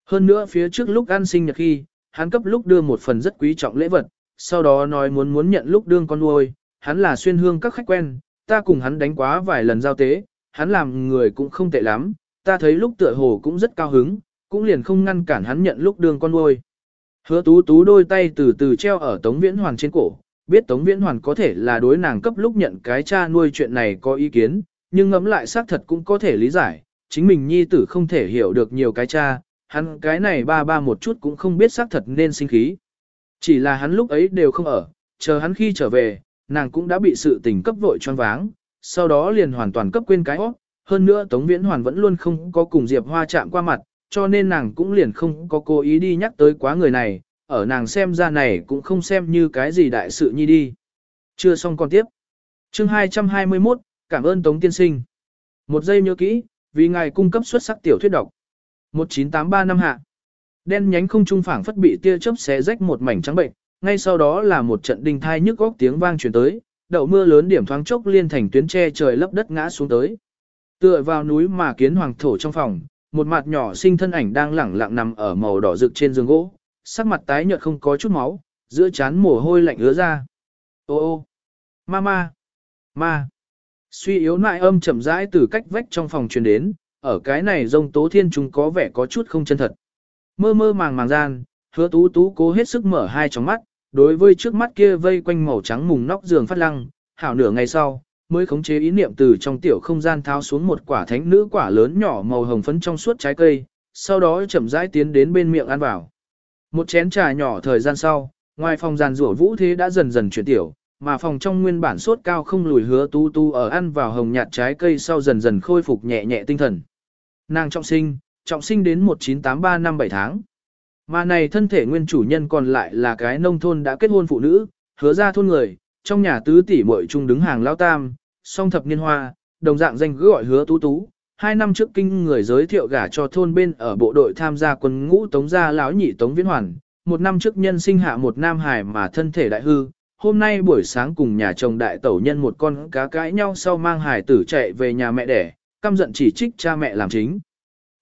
Hơn nữa phía trước lúc ăn sinh nhật khi, hắn cấp lúc đưa một phần rất quý trọng lễ vật, sau đó nói muốn muốn nhận lúc đương con nuôi, hắn là xuyên hương các khách quen, ta cùng hắn đánh quá vài lần giao tế, hắn làm người cũng không tệ lắm, ta thấy lúc tựa hồ cũng rất cao hứng, cũng liền không ngăn cản hắn nhận lúc đương con nuôi. Hứa tú tú đôi tay từ từ treo ở Tống Viễn Hoàn trên cổ, biết Tống Viễn Hoàn có thể là đối nàng cấp lúc nhận cái cha nuôi chuyện này có ý kiến, nhưng ngẫm lại xác thật cũng có thể lý giải, chính mình nhi tử không thể hiểu được nhiều cái cha, hắn cái này ba ba một chút cũng không biết xác thật nên sinh khí. Chỉ là hắn lúc ấy đều không ở, chờ hắn khi trở về, nàng cũng đã bị sự tình cấp vội choáng váng, sau đó liền hoàn toàn cấp quên cái óc. Hơn nữa Tống Viễn Hoàn vẫn luôn không có cùng Diệp Hoa chạm qua mặt, cho nên nàng cũng liền không có cố ý đi nhắc tới quá người này, ở nàng xem ra này cũng không xem như cái gì đại sự nhi đi. Chưa xong còn tiếp. Chương 221, cảm ơn Tống Tiên Sinh. Một giây nhớ kỹ, vì ngài cung cấp xuất sắc tiểu thuyết độc. 1983 năm hạ. Đen nhánh không trung phảng phất bị tia chớp xé rách một mảnh trắng bệnh, ngay sau đó là một trận đinh thai nhức góc tiếng vang truyền tới, đậu mưa lớn điểm thoáng chốc liên thành tuyến che trời lấp đất ngã xuống tới. Tựa vào núi mà kiến hoàng thổ trong phòng, một mặt nhỏ sinh thân ảnh đang lẳng lặng nằm ở màu đỏ rực trên giường gỗ, sắc mặt tái nhợt không có chút máu, giữa trán mồ hôi lạnh ứa ra. Ô ô, mama, ma. Suy yếu nại âm chậm rãi từ cách vách trong phòng truyền đến, ở cái này rông tố thiên chúng có vẻ có chút không chân thật. Mơ mơ màng màng gian, hứa tú tú cố hết sức mở hai tròng mắt, đối với trước mắt kia vây quanh màu trắng mùng nóc giường phát lăng, hảo nửa ngày sau, mới khống chế ý niệm từ trong tiểu không gian tháo xuống một quả thánh nữ quả lớn nhỏ màu hồng phấn trong suốt trái cây, sau đó chậm rãi tiến đến bên miệng ăn vào. Một chén trà nhỏ thời gian sau, ngoài phòng giàn rủa vũ thế đã dần dần chuyển tiểu, mà phòng trong nguyên bản sốt cao không lùi hứa tu tu ở ăn vào hồng nhạt trái cây sau dần dần khôi phục nhẹ nhẹ tinh thần. Nàng trọng sinh, trọng sinh đến 1983 năm 7 tháng. Mà này thân thể nguyên chủ nhân còn lại là cái nông thôn đã kết hôn phụ nữ, hứa ra thôn người, trong nhà tứ tỷ muội chung đứng hàng lao tam, song thập niên hoa, đồng dạng danh cứ gọi hứa tú tú. Hai năm trước kinh người giới thiệu gả cho thôn bên ở bộ đội tham gia quân ngũ tống gia lão nhị tống viễn hoàn. Một năm trước nhân sinh hạ một nam hải mà thân thể đại hư. Hôm nay buổi sáng cùng nhà chồng đại tẩu nhân một con cá cãi nhau sau mang hải tử chạy về nhà mẹ đẻ, căm giận chỉ trích cha mẹ làm chính.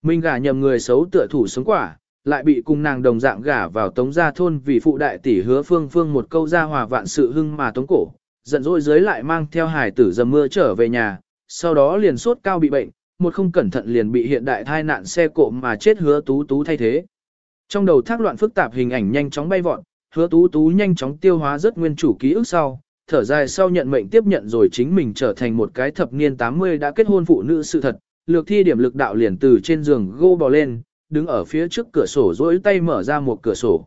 Mình gả nhầm người xấu tựa thủ sống quả, lại bị cùng nàng đồng dạng gả vào tống gia thôn vì phụ đại tỷ hứa phương phương một câu ra hòa vạn sự hưng mà tống cổ, giận dỗi dưới lại mang theo hải tử dầm mưa trở về nhà, sau đó liền sốt cao bị bệnh, một không cẩn thận liền bị hiện đại thai nạn xe cộ mà chết hứa tú tú thay thế. Trong đầu thác loạn phức tạp hình ảnh nhanh chóng bay vọt, hứa tú tú nhanh chóng tiêu hóa rất nguyên chủ ký ức sau, thở dài sau nhận mệnh tiếp nhận rồi chính mình trở thành một cái thập niên 80 đã kết hôn phụ nữ sự thật, lược thi điểm lực đạo liền từ trên giường gô bò lên, đứng ở phía trước cửa sổ dỗi tay mở ra một cửa sổ.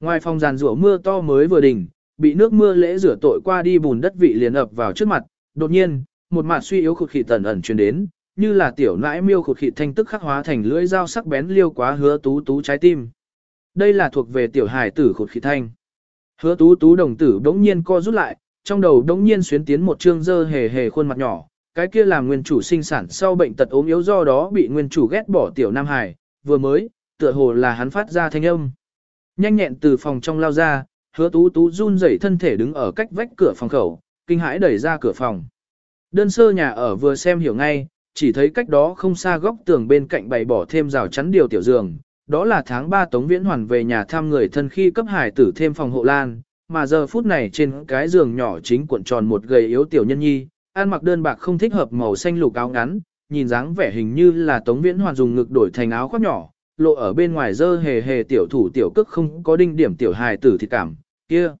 Ngoài phòng giàn rủa mưa to mới vừa đỉnh, bị nước mưa lễ rửa tội qua đi bùn đất vị liền ập vào trước mặt, đột nhiên, một mạt suy yếu khụt khịt tần ẩn truyền đến, như là tiểu nãi miêu khụt khịt thanh tức khắc hóa thành lưỡi dao sắc bén liêu quá hứa tú tú trái tim. Đây là thuộc về tiểu hài tử khụt khịt thanh. Hứa tú tú đồng tử đống nhiên co rút lại, trong đầu đống nhiên xuyến tiến một trương dơ hề hề khuôn mặt nhỏ, cái kia làm nguyên chủ sinh sản sau bệnh tật ốm yếu do đó bị nguyên chủ ghét bỏ tiểu nam hài, vừa mới, tựa hồ là hắn phát ra thanh âm. Nhanh nhẹn từ phòng trong lao ra, hứa tú tú run rẩy thân thể đứng ở cách vách cửa phòng khẩu, kinh hãi đẩy ra cửa phòng. Đơn sơ nhà ở vừa xem hiểu ngay, chỉ thấy cách đó không xa góc tường bên cạnh bày bỏ thêm rào chắn điều tiểu giường, đó là tháng 3 Tống Viễn Hoàn về nhà thăm người thân khi cấp hải tử thêm phòng hộ lan, mà giờ phút này trên cái giường nhỏ chính cuộn tròn một gầy yếu tiểu nhân nhi, ăn mặc đơn bạc không thích hợp màu xanh lục áo ngắn, nhìn dáng vẻ hình như là Tống Viễn Hoàn dùng ngực đổi thành áo khoác nhỏ, lộ ở bên ngoài dơ hề hề tiểu thủ tiểu cước không có đinh điểm tiểu hài tử thì cảm, kia.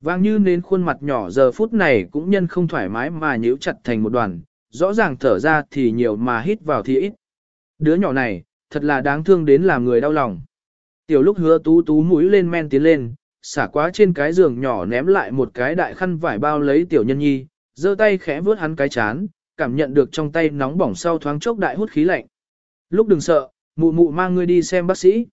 Vang như nên khuôn mặt nhỏ giờ phút này cũng nhân không thoải mái mà nhíu chặt thành một đoàn, rõ ràng thở ra thì nhiều mà hít vào thì ít. Đứa nhỏ này, thật là đáng thương đến làm người đau lòng. Tiểu lúc hứa tú tú mũi lên men tiến lên, xả quá trên cái giường nhỏ ném lại một cái đại khăn vải bao lấy tiểu nhân nhi, giơ tay khẽ vớt hắn cái chán, cảm nhận được trong tay nóng bỏng sau thoáng chốc đại hút khí lạnh. Lúc đừng sợ, mụ mụ mang ngươi đi xem bác sĩ.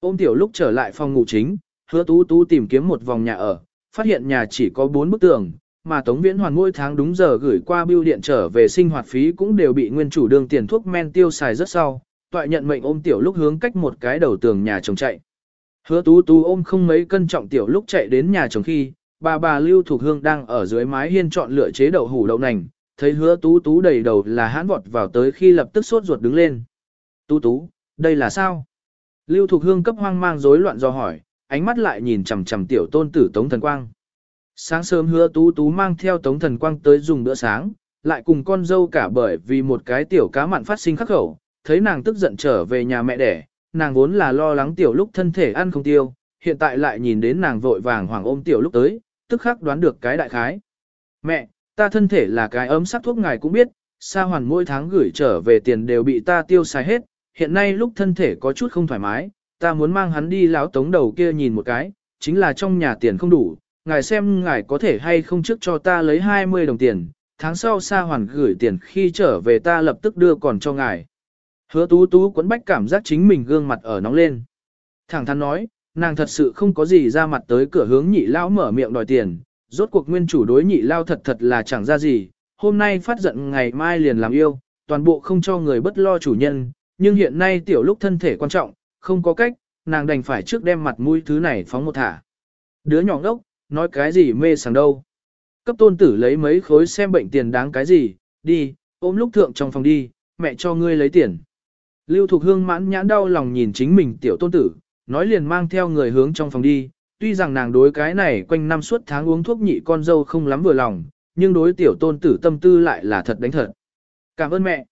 Ôm tiểu lúc trở lại phòng ngủ chính, hứa tú tú tìm kiếm một vòng nhà ở, phát hiện nhà chỉ có bốn bức tường, mà Tống Viễn Hoàn mỗi tháng đúng giờ gửi qua bưu điện trở về sinh hoạt phí cũng đều bị nguyên chủ đường tiền thuốc men tiêu xài rất sau, toại nhận mệnh ôm tiểu lúc hướng cách một cái đầu tường nhà chồng chạy. Hứa tú tú ôm không mấy cân trọng tiểu lúc chạy đến nhà chồng khi, bà bà Lưu Thục Hương đang ở dưới mái hiên chọn lựa chế đậu hủ đậu nành, thấy hứa tú tú đầy đầu là hãn vọt vào tới khi lập tức sốt ruột đứng lên. Tú tú, đây là sao? Lưu Thục Hương cấp hoang mang rối loạn do hỏi, ánh mắt lại nhìn chằm chằm tiểu tôn tử Tống Thần Quang. Sáng sớm hứa tú tú mang theo Tống Thần Quang tới dùng bữa sáng, lại cùng con dâu cả bởi vì một cái tiểu cá mặn phát sinh khắc khẩu, thấy nàng tức giận trở về nhà mẹ đẻ, nàng vốn là lo lắng tiểu lúc thân thể ăn không tiêu, hiện tại lại nhìn đến nàng vội vàng hoàng ôm tiểu lúc tới, tức khắc đoán được cái đại khái. Mẹ, ta thân thể là cái ấm sắc thuốc ngài cũng biết, sa hoàn mỗi tháng gửi trở về tiền đều bị ta tiêu xài hết, hiện nay lúc thân thể có chút không thoải mái, ta muốn mang hắn đi lão tống đầu kia nhìn một cái, chính là trong nhà tiền không đủ, ngài xem ngài có thể hay không trước cho ta lấy 20 đồng tiền, tháng sau sa hoàn gửi tiền khi trở về ta lập tức đưa còn cho ngài. Hứa tú tú quấn bách cảm giác chính mình gương mặt ở nóng lên. Thẳng thắn nói, nàng thật sự không có gì ra mặt tới cửa hướng nhị lão mở miệng đòi tiền, rốt cuộc nguyên chủ đối nhị lao thật thật là chẳng ra gì, hôm nay phát giận ngày mai liền làm yêu, toàn bộ không cho người bất lo chủ nhân, nhưng hiện nay tiểu lúc thân thể quan trọng, không có cách, nàng đành phải trước đem mặt mũi thứ này phóng một thả. Đứa nhỏ ngốc, nói cái gì mê sảng đâu. Cấp tôn tử lấy mấy khối xem bệnh tiền đáng cái gì, đi, ôm lúc thượng trong phòng đi, mẹ cho ngươi lấy tiền. Lưu Thục Hương mãn nhãn đau lòng nhìn chính mình tiểu tôn tử, nói liền mang theo người hướng trong phòng đi, tuy rằng nàng đối cái này quanh năm suốt tháng uống thuốc nhị con dâu không lắm vừa lòng, nhưng đối tiểu tôn tử tâm tư lại là thật đánh thật. Cảm ơn mẹ.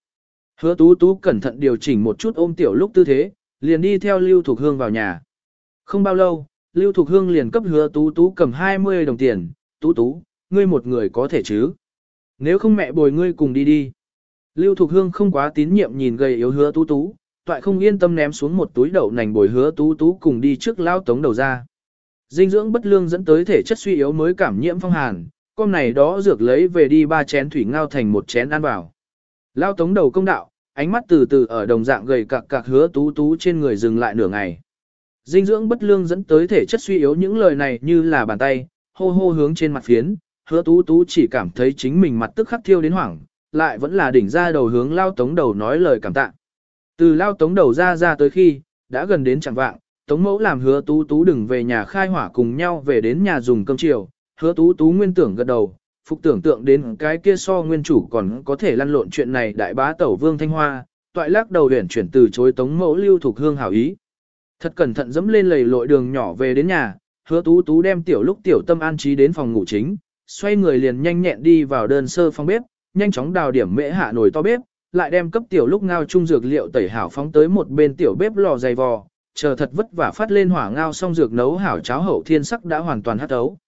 Hứa tú tú cẩn thận điều chỉnh một chút ôm tiểu lúc tư thế, liền đi theo Lưu Thục Hương vào nhà. Không bao lâu, Lưu Thục Hương liền cấp hứa tú tú cầm 20 đồng tiền, tú tú, ngươi một người có thể chứ. Nếu không mẹ bồi ngươi cùng đi đi. Lưu Thục Hương không quá tín nhiệm nhìn gầy yếu hứa tú tú, toại không yên tâm ném xuống một túi đậu nành bồi hứa tú tú cùng đi trước lao tống đầu ra. Dinh dưỡng bất lương dẫn tới thể chất suy yếu mới cảm nhiễm phong hàn, con này đó dược lấy về đi ba chén thủy ngao thành một chén ăn vào. Lao tống đầu công đạo, ánh mắt từ từ ở đồng dạng gầy cạc cạc hứa tú tú trên người dừng lại nửa ngày. Dinh dưỡng bất lương dẫn tới thể chất suy yếu những lời này như là bàn tay, hô hô hướng trên mặt phiến, hứa tú tú chỉ cảm thấy chính mình mặt tức khắc thiêu đến hoảng, lại vẫn là đỉnh ra đầu hướng lao tống đầu nói lời cảm tạ. Từ lao tống đầu ra ra tới khi, đã gần đến chẳng vạng, tống mẫu làm hứa tú tú đừng về nhà khai hỏa cùng nhau về đến nhà dùng cơm chiều, hứa tú tú nguyên tưởng gật đầu, phục tưởng tượng đến cái kia so nguyên chủ còn có thể lăn lộn chuyện này đại bá tẩu vương thanh hoa, toại lắc đầu huyển chuyển từ chối tống mẫu lưu thuộc hương hảo ý. Thật cẩn thận dẫm lên lầy lội đường nhỏ về đến nhà, hứa tú tú đem tiểu lúc tiểu tâm an trí đến phòng ngủ chính, xoay người liền nhanh nhẹn đi vào đơn sơ phòng bếp, nhanh chóng đào điểm mễ hạ nồi to bếp, lại đem cấp tiểu lúc ngao chung dược liệu tẩy hảo phóng tới một bên tiểu bếp lò dày vò, chờ thật vất vả phát lên hỏa ngao xong dược nấu hảo cháo hậu thiên sắc đã hoàn toàn hắt ấu.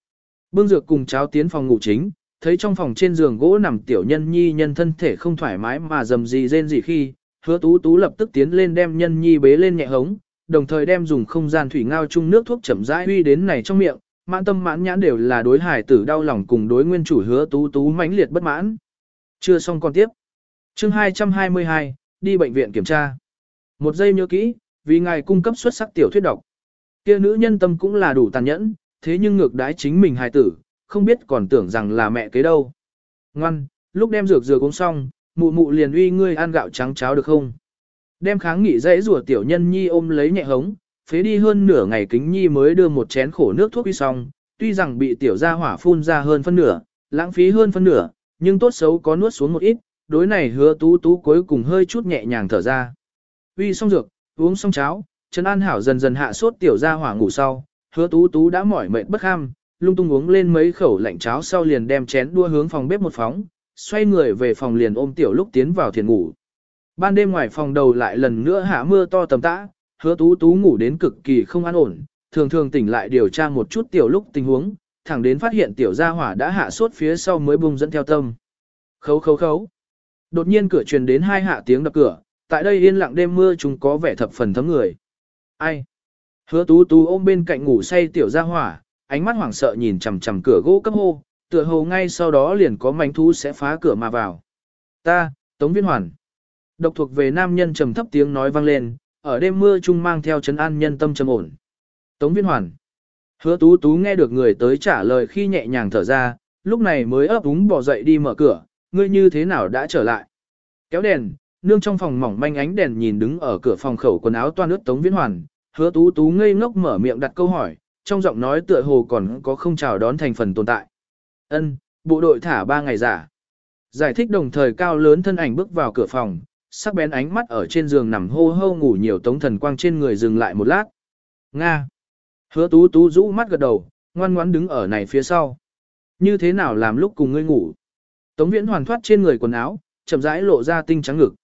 Bưng dược cùng cháo tiến phòng ngủ chính, thấy trong phòng trên giường gỗ nằm tiểu nhân nhi nhân thân thể không thoải mái mà dầm gì rên gì khi, hứa tú tú lập tức tiến lên đem nhân nhi bế lên nhẹ hống, đồng thời đem dùng không gian thủy ngao chung nước thuốc chậm rãi huy đến này trong miệng, mãn tâm mãn nhãn đều là đối hải tử đau lòng cùng đối nguyên chủ hứa tú tú mãnh liệt bất mãn. Chưa xong còn tiếp. Chương 222, đi bệnh viện kiểm tra. Một giây nhớ kỹ, vì ngài cung cấp xuất sắc tiểu thuyết độc. Kia nữ nhân tâm cũng là đủ tàn nhẫn, thế nhưng ngược đái chính mình hài tử, không biết còn tưởng rằng là mẹ kế đâu. Ngoan, lúc đem dược dừa uống xong, mụ mụ liền uy ngươi ăn gạo trắng cháo được không? Đem kháng nghị dãy rủa tiểu nhân nhi ôm lấy nhẹ hống, phế đi hơn nửa ngày kính nhi mới đưa một chén khổ nước thuốc uy xong, tuy rằng bị tiểu gia hỏa phun ra hơn phân nửa, lãng phí hơn phân nửa, nhưng tốt xấu có nuốt xuống một ít, đối này hứa tú tú cuối cùng hơi chút nhẹ nhàng thở ra. Uy xong dược, uống xong cháo, Trần An Hảo dần dần hạ sốt tiểu ra hỏa ngủ sau, hứa tú tú đã mỏi mệt bất ham, lung tung uống lên mấy khẩu lạnh cháo sau liền đem chén đua hướng phòng bếp một phóng, xoay người về phòng liền ôm tiểu lúc tiến vào thiền ngủ. Ban đêm ngoài phòng đầu lại lần nữa hạ mưa to tầm tã, hứa tú tú ngủ đến cực kỳ không an ổn, thường thường tỉnh lại điều tra một chút tiểu lúc tình huống, thẳng đến phát hiện tiểu gia hỏa đã hạ sốt phía sau mới bung dẫn theo tâm. Khấu khấu khấu. Đột nhiên cửa truyền đến hai hạ tiếng đập cửa, tại đây yên lặng đêm mưa chúng có vẻ thập phần thấm người. Ai? Hứa tú tú ôm bên cạnh ngủ say tiểu gia hỏa, ánh mắt hoảng sợ nhìn chằm chằm cửa gỗ cấp hô, tựa hồ ngay sau đó liền có manh thú sẽ phá cửa mà vào. Ta, Tống Viên Hoàn. Độc thuộc về nam nhân trầm thấp tiếng nói vang lên, ở đêm mưa chung mang theo chấn an nhân tâm trầm ổn. Tống Viên Hoàn. Hứa tú tú nghe được người tới trả lời khi nhẹ nhàng thở ra, lúc này mới ấp úng bỏ dậy đi mở cửa, ngươi như thế nào đã trở lại. Kéo đèn, nương trong phòng mỏng manh ánh đèn nhìn đứng ở cửa phòng khẩu quần áo toan ướt Tống Viễn Hoàn, hứa tú tú ngây ngốc mở miệng đặt câu hỏi, trong giọng nói tựa hồ còn có không chào đón thành phần tồn tại. Ân, bộ đội thả ba ngày giả. Giải thích đồng thời cao lớn thân ảnh bước vào cửa phòng, sắc bén ánh mắt ở trên giường nằm hô hô ngủ nhiều tống thần quang trên người dừng lại một lát. Nga. Hứa tú tú rũ mắt gật đầu, ngoan ngoãn đứng ở này phía sau. Như thế nào làm lúc cùng ngươi ngủ? Tống viễn hoàn thoát trên người quần áo, chậm rãi lộ ra tinh trắng ngực.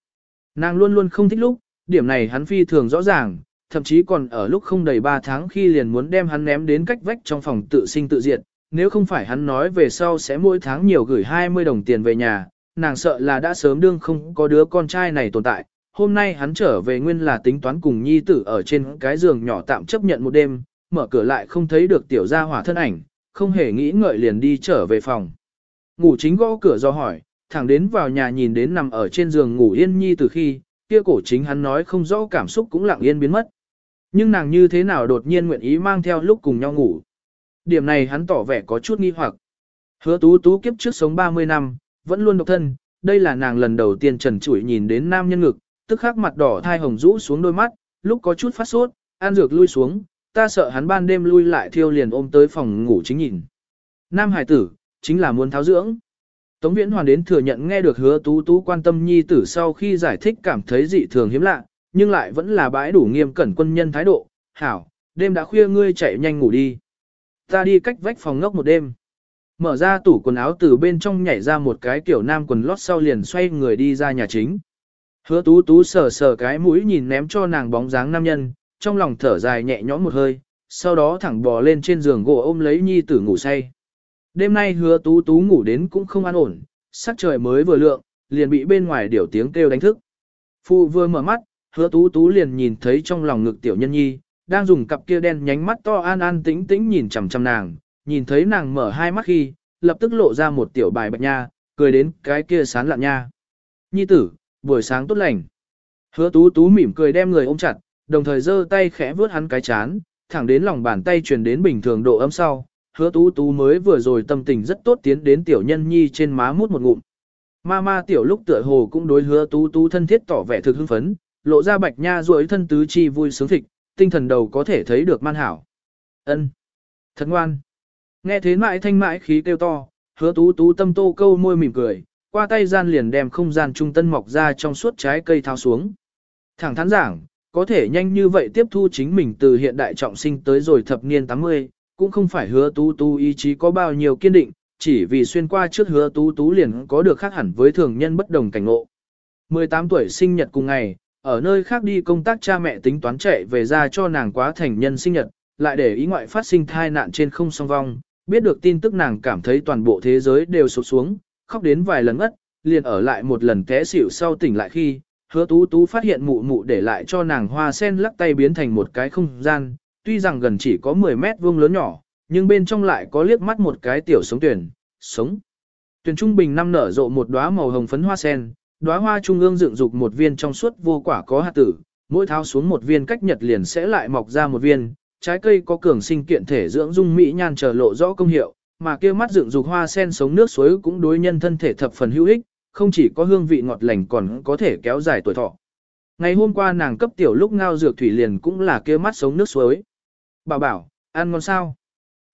Nàng luôn luôn không thích lúc, điểm này hắn phi thường rõ ràng, thậm chí còn ở lúc không đầy 3 tháng khi liền muốn đem hắn ném đến cách vách trong phòng tự sinh tự diệt, nếu không phải hắn nói về sau sẽ mỗi tháng nhiều gửi 20 đồng tiền về nhà, nàng sợ là đã sớm đương không có đứa con trai này tồn tại. Hôm nay hắn trở về nguyên là tính toán cùng nhi tử ở trên cái giường nhỏ tạm chấp nhận một đêm, mở cửa lại không thấy được tiểu gia hỏa thân ảnh, không hề nghĩ ngợi liền đi trở về phòng. Ngủ chính gõ cửa do hỏi, thẳng đến vào nhà nhìn đến nằm ở trên giường ngủ yên nhi từ khi, kia cổ chính hắn nói không rõ cảm xúc cũng lặng yên biến mất. Nhưng nàng như thế nào đột nhiên nguyện ý mang theo lúc cùng nhau ngủ. Điểm này hắn tỏ vẻ có chút nghi hoặc. Hứa tú tú kiếp trước sống 30 năm, vẫn luôn độc thân, đây là nàng lần đầu tiên trần trụi nhìn đến nam nhân ngực, tức khắc mặt đỏ thai hồng rũ xuống đôi mắt, lúc có chút phát sốt, an dược lui xuống, ta sợ hắn ban đêm lui lại thiêu liền ôm tới phòng ngủ chính nhìn. Nam hải tử, chính là muốn tháo dưỡng. Tống Viễn Hoàn đến thừa nhận nghe được hứa tú tú quan tâm nhi tử sau khi giải thích cảm thấy dị thường hiếm lạ, nhưng lại vẫn là bãi đủ nghiêm cẩn quân nhân thái độ. Hảo, đêm đã khuya ngươi chạy nhanh ngủ đi. Ta đi cách vách phòng ngốc một đêm. Mở ra tủ quần áo từ bên trong nhảy ra một cái kiểu nam quần lót sau liền xoay người đi ra nhà chính. Hứa tú tú sờ sờ cái mũi nhìn ném cho nàng bóng dáng nam nhân, trong lòng thở dài nhẹ nhõm một hơi, sau đó thẳng bò lên trên giường gỗ ôm lấy nhi tử ngủ say. Đêm nay hứa tú tú ngủ đến cũng không an ổn, sắc trời mới vừa lượng, liền bị bên ngoài điểu tiếng kêu đánh thức. Phu vừa mở mắt, hứa tú tú liền nhìn thấy trong lòng ngực tiểu nhân nhi, đang dùng cặp kia đen nhánh mắt to an an tĩnh tĩnh nhìn chằm chằm nàng, nhìn thấy nàng mở hai mắt khi, lập tức lộ ra một tiểu bài bạch nha, cười đến cái kia sán lạn nha. Nhi tử, buổi sáng tốt lành. Hứa tú tú mỉm cười đem người ôm chặt, đồng thời giơ tay khẽ vướt hắn cái chán, thẳng đến lòng bàn tay truyền đến bình thường độ ấm sau, hứa tú tú mới vừa rồi tâm tình rất tốt tiến đến tiểu nhân nhi trên má mút một ngụm. Ma ma tiểu lúc tựa hồ cũng đối hứa tú tú thân thiết tỏ vẻ thực hưng phấn, lộ ra bạch nha ruồi thân tứ chi vui sướng thịt, tinh thần đầu có thể thấy được man hảo. ân Thật ngoan. Nghe thế mãi thanh mãi khí kêu to, hứa tú tú tâm tô câu môi mỉm cười, qua tay gian liền đem không gian trung tân mọc ra trong suốt trái cây thao xuống. Thẳng thắn giảng, có thể nhanh như vậy tiếp thu chính mình từ hiện đại trọng sinh tới rồi thập niên 80, cũng không phải hứa tú tú ý chí có bao nhiêu kiên định, chỉ vì xuyên qua trước hứa tú tú liền có được khác hẳn với thường nhân bất đồng cảnh ngộ. 18 tuổi sinh nhật cùng ngày, ở nơi khác đi công tác cha mẹ tính toán chạy về ra cho nàng quá thành nhân sinh nhật, lại để ý ngoại phát sinh thai nạn trên không song vong, biết được tin tức nàng cảm thấy toàn bộ thế giới đều sụp xuống, khóc đến vài lần ngất, liền ở lại một lần té xỉu sau tỉnh lại khi, hứa tú tú phát hiện mụ mụ để lại cho nàng hoa sen lắc tay biến thành một cái không gian, tuy rằng gần chỉ có 10 mét vuông lớn nhỏ, nhưng bên trong lại có liếc mắt một cái tiểu sống tuyển, sống. Tuyển trung bình năm nở rộ một đóa màu hồng phấn hoa sen, đóa hoa trung ương dựng dục một viên trong suốt vô quả có hạt tử, mỗi tháo xuống một viên cách nhật liền sẽ lại mọc ra một viên, trái cây có cường sinh kiện thể dưỡng dung mỹ nhan trở lộ rõ công hiệu, mà kia mắt dựng dục hoa sen sống nước suối cũng đối nhân thân thể thập phần hữu ích, không chỉ có hương vị ngọt lành còn có thể kéo dài tuổi thọ. Ngày hôm qua nàng cấp tiểu lúc ngao dược thủy liền cũng là kia mắt sống nước suối. Bảo bảo, ăn ngon sao?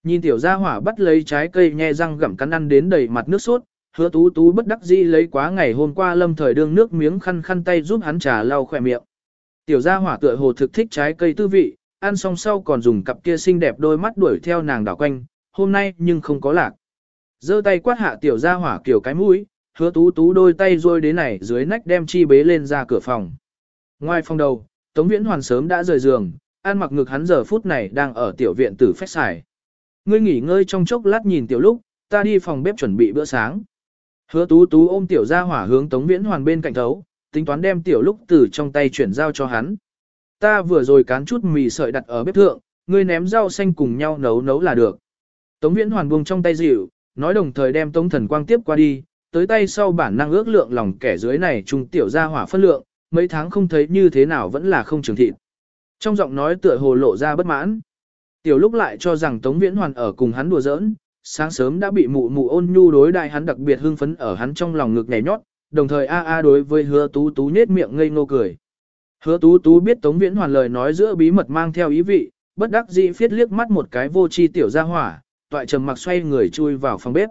Nhìn tiểu gia hỏa bắt lấy trái cây nhe răng gặm cắn ăn đến đầy mặt nước sốt, hứa tú tú bất đắc dĩ lấy quá ngày hôm qua lâm thời đương nước miếng khăn khăn tay giúp hắn trà lau khỏe miệng. Tiểu gia hỏa tựa hồ thực thích trái cây tư vị, ăn xong sau còn dùng cặp kia xinh đẹp đôi mắt đuổi theo nàng đảo quanh, hôm nay nhưng không có lạc. giơ tay quát hạ tiểu gia hỏa kiểu cái mũi, hứa tú tú đôi tay rôi đến này dưới nách đem chi bế lên ra cửa phòng. Ngoài phòng đầu, Tống Viễn Hoàn sớm đã rời giường, an mặc ngực hắn giờ phút này đang ở tiểu viện tử phép xài. Ngươi nghỉ ngơi trong chốc lát nhìn tiểu lúc, ta đi phòng bếp chuẩn bị bữa sáng. Hứa tú tú ôm tiểu ra hỏa hướng Tống Viễn Hoàn bên cạnh thấu, tính toán đem tiểu lúc từ trong tay chuyển giao cho hắn. Ta vừa rồi cán chút mì sợi đặt ở bếp thượng, ngươi ném rau xanh cùng nhau nấu nấu là được. Tống Viễn Hoàn buông trong tay dịu, nói đồng thời đem Tống Thần Quang tiếp qua đi, tới tay sau bản năng ước lượng lòng kẻ dưới này trung tiểu ra hỏa phân lượng, mấy tháng không thấy như thế nào vẫn là không trường thịt. Trong giọng nói tựa hồ lộ ra bất mãn. Tiểu lúc lại cho rằng Tống Viễn Hoàn ở cùng hắn đùa giỡn, sáng sớm đã bị mụ mụ ôn nhu đối đại hắn đặc biệt hưng phấn ở hắn trong lòng ngực nhảy nhót, đồng thời a a đối với hứa tú tú nết miệng ngây ngô cười. Hứa tú tú biết Tống Viễn Hoàn lời nói giữa bí mật mang theo ý vị, bất đắc dĩ phiết liếc mắt một cái vô chi tiểu gia hỏa, toại trầm mặc xoay người chui vào phòng bếp.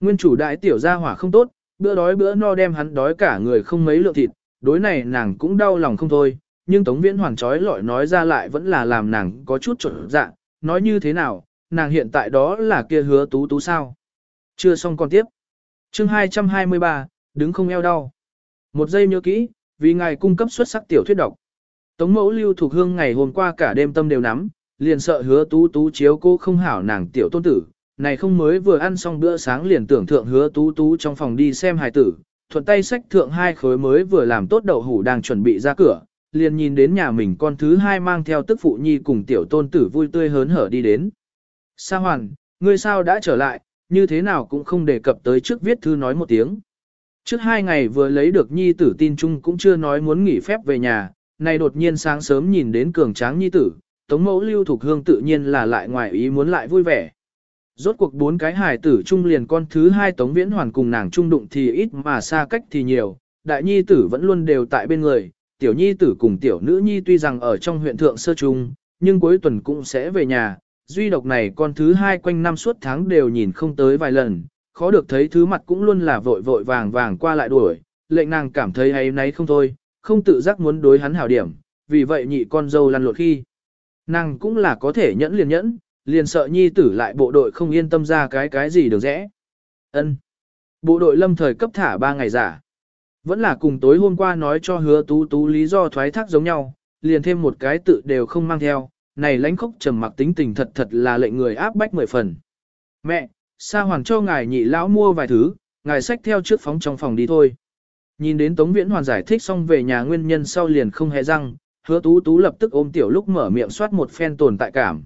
Nguyên chủ đại tiểu gia hỏa không tốt, bữa đói bữa no đem hắn đói cả người không mấy lượng thịt, đối này nàng cũng đau lòng không thôi, nhưng Tống Viễn Hoàn trói lọi nói ra lại vẫn là làm nàng có chút trộn dạ, nói như thế nào, nàng hiện tại đó là kia hứa tú tú sao. Chưa xong còn tiếp. chương 223, đứng không eo đau. Một giây nhớ kỹ, vì ngài cung cấp xuất sắc tiểu thuyết độc. Tống mẫu lưu thuộc hương ngày hôm qua cả đêm tâm đều nắm, liền sợ hứa tú tú chiếu cô không hảo nàng tiểu tôn tử. Này không mới vừa ăn xong bữa sáng liền tưởng thượng hứa tú tú trong phòng đi xem hài tử, thuận tay sách thượng hai khối mới vừa làm tốt đậu hủ đang chuẩn bị ra cửa, liền nhìn đến nhà mình con thứ hai mang theo tức phụ nhi cùng tiểu tôn tử vui tươi hớn hở đi đến. Sa hoàn, ngươi sao đã trở lại, như thế nào cũng không đề cập tới trước viết thư nói một tiếng. Trước hai ngày vừa lấy được nhi tử tin chung cũng chưa nói muốn nghỉ phép về nhà, nay đột nhiên sáng sớm nhìn đến cường tráng nhi tử, tống mẫu lưu thuộc hương tự nhiên là lại ngoài ý muốn lại vui vẻ. Rốt cuộc bốn cái hài tử chung liền con thứ hai tống viễn hoàn cùng nàng chung đụng thì ít mà xa cách thì nhiều, đại nhi tử vẫn luôn đều tại bên người, tiểu nhi tử cùng tiểu nữ nhi tuy rằng ở trong huyện thượng sơ trung, nhưng cuối tuần cũng sẽ về nhà, duy độc này con thứ hai quanh năm suốt tháng đều nhìn không tới vài lần, khó được thấy thứ mặt cũng luôn là vội vội vàng vàng qua lại đuổi, lệnh nàng cảm thấy hay nấy không thôi, không tự giác muốn đối hắn hảo điểm, vì vậy nhị con dâu lăn lộn khi. Nàng cũng là có thể nhẫn liền nhẫn, liền sợ nhi tử lại bộ đội không yên tâm ra cái cái gì được rẽ. ân Bộ đội lâm thời cấp thả ba ngày giả. Vẫn là cùng tối hôm qua nói cho hứa tú tú lý do thoái thác giống nhau, liền thêm một cái tự đều không mang theo, này lãnh khốc trầm mặc tính tình thật thật là lệnh người áp bách mười phần. Mẹ, Sa Hoàn cho ngài nhị lão mua vài thứ, ngài xách theo trước phóng trong phòng đi thôi. Nhìn đến Tống Viễn Hoàn giải thích xong về nhà nguyên nhân sau liền không hề răng, hứa tú tú lập tức ôm tiểu lúc mở miệng soát một phen tồn tại cảm.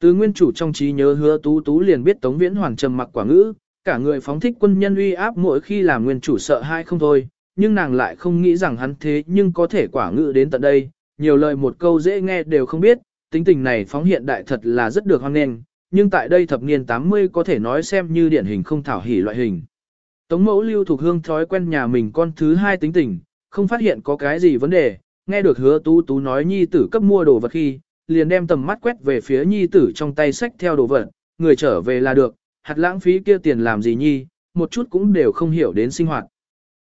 Từ nguyên chủ trong trí nhớ hứa tú tú liền biết Tống Viễn Hoàn trầm mặc quả ngữ, cả người phóng thích quân nhân uy áp mỗi khi làm nguyên chủ sợ hai không thôi, nhưng nàng lại không nghĩ rằng hắn thế nhưng có thể quả ngự đến tận đây, nhiều lời một câu dễ nghe đều không biết, tính tình này phóng hiện đại thật là rất được hoan nghênh, nhưng tại đây thập niên 80 có thể nói xem như điển hình không thảo hỉ loại hình. Tống mẫu lưu thuộc hương thói quen nhà mình con thứ hai tính tình, không phát hiện có cái gì vấn đề, nghe được hứa tú tú nói nhi tử cấp mua đồ vật khi, liền đem tầm mắt quét về phía nhi tử trong tay sách theo đồ vật, người trở về là được, hạt lãng phí kia tiền làm gì nhi, một chút cũng đều không hiểu đến sinh hoạt.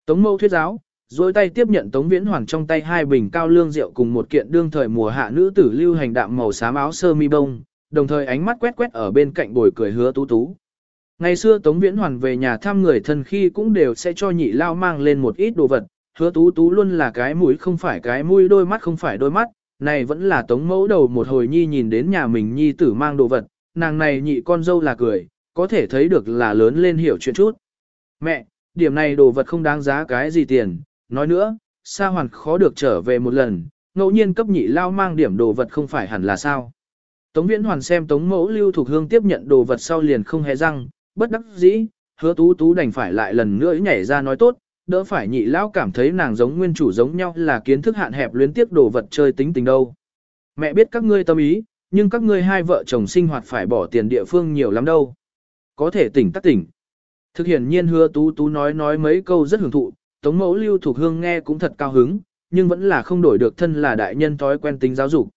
Tống mẫu thuyết giáo, dối tay tiếp nhận Tống Viễn Hoàng trong tay hai bình cao lương rượu cùng một kiện đương thời mùa hạ nữ tử lưu hành đạm màu xám áo sơ mi bông, đồng thời ánh mắt quét quét ở bên cạnh bồi cười hứa tú tú. Ngày xưa Tống Viễn Hoàn về nhà thăm người thân khi cũng đều sẽ cho nhị lao mang lên một ít đồ vật, hứa tú tú luôn là cái mũi không phải cái mũi đôi mắt không phải đôi mắt, này vẫn là Tống mẫu đầu một hồi nhi nhìn đến nhà mình nhi tử mang đồ vật, nàng này nhị con dâu là cười, có thể thấy được là lớn lên hiểu chuyện chút. Mẹ, điểm này đồ vật không đáng giá cái gì tiền, nói nữa, Sa Hoàn khó được trở về một lần, ngẫu nhiên cấp nhị lao mang điểm đồ vật không phải hẳn là sao. Tống Viễn Hoàn xem Tống Mẫu Lưu Thục Hương tiếp nhận đồ vật sau liền không hề răng, bất đắc dĩ, hứa tú tú đành phải lại lần nữa nhảy ra nói tốt, đỡ phải nhị lão cảm thấy nàng giống nguyên chủ giống nhau là kiến thức hạn hẹp luyến tiếp đồ vật chơi tính tình đâu. Mẹ biết các ngươi tâm ý, nhưng các ngươi hai vợ chồng sinh hoạt phải bỏ tiền địa phương nhiều lắm đâu. Có thể tỉnh tắc tỉnh. Thực hiện nhiên hứa tú tú nói nói mấy câu rất hưởng thụ, Tống Mẫu Lưu thuộc Hương nghe cũng thật cao hứng, nhưng vẫn là không đổi được thân là đại nhân thói quen tính giáo dục.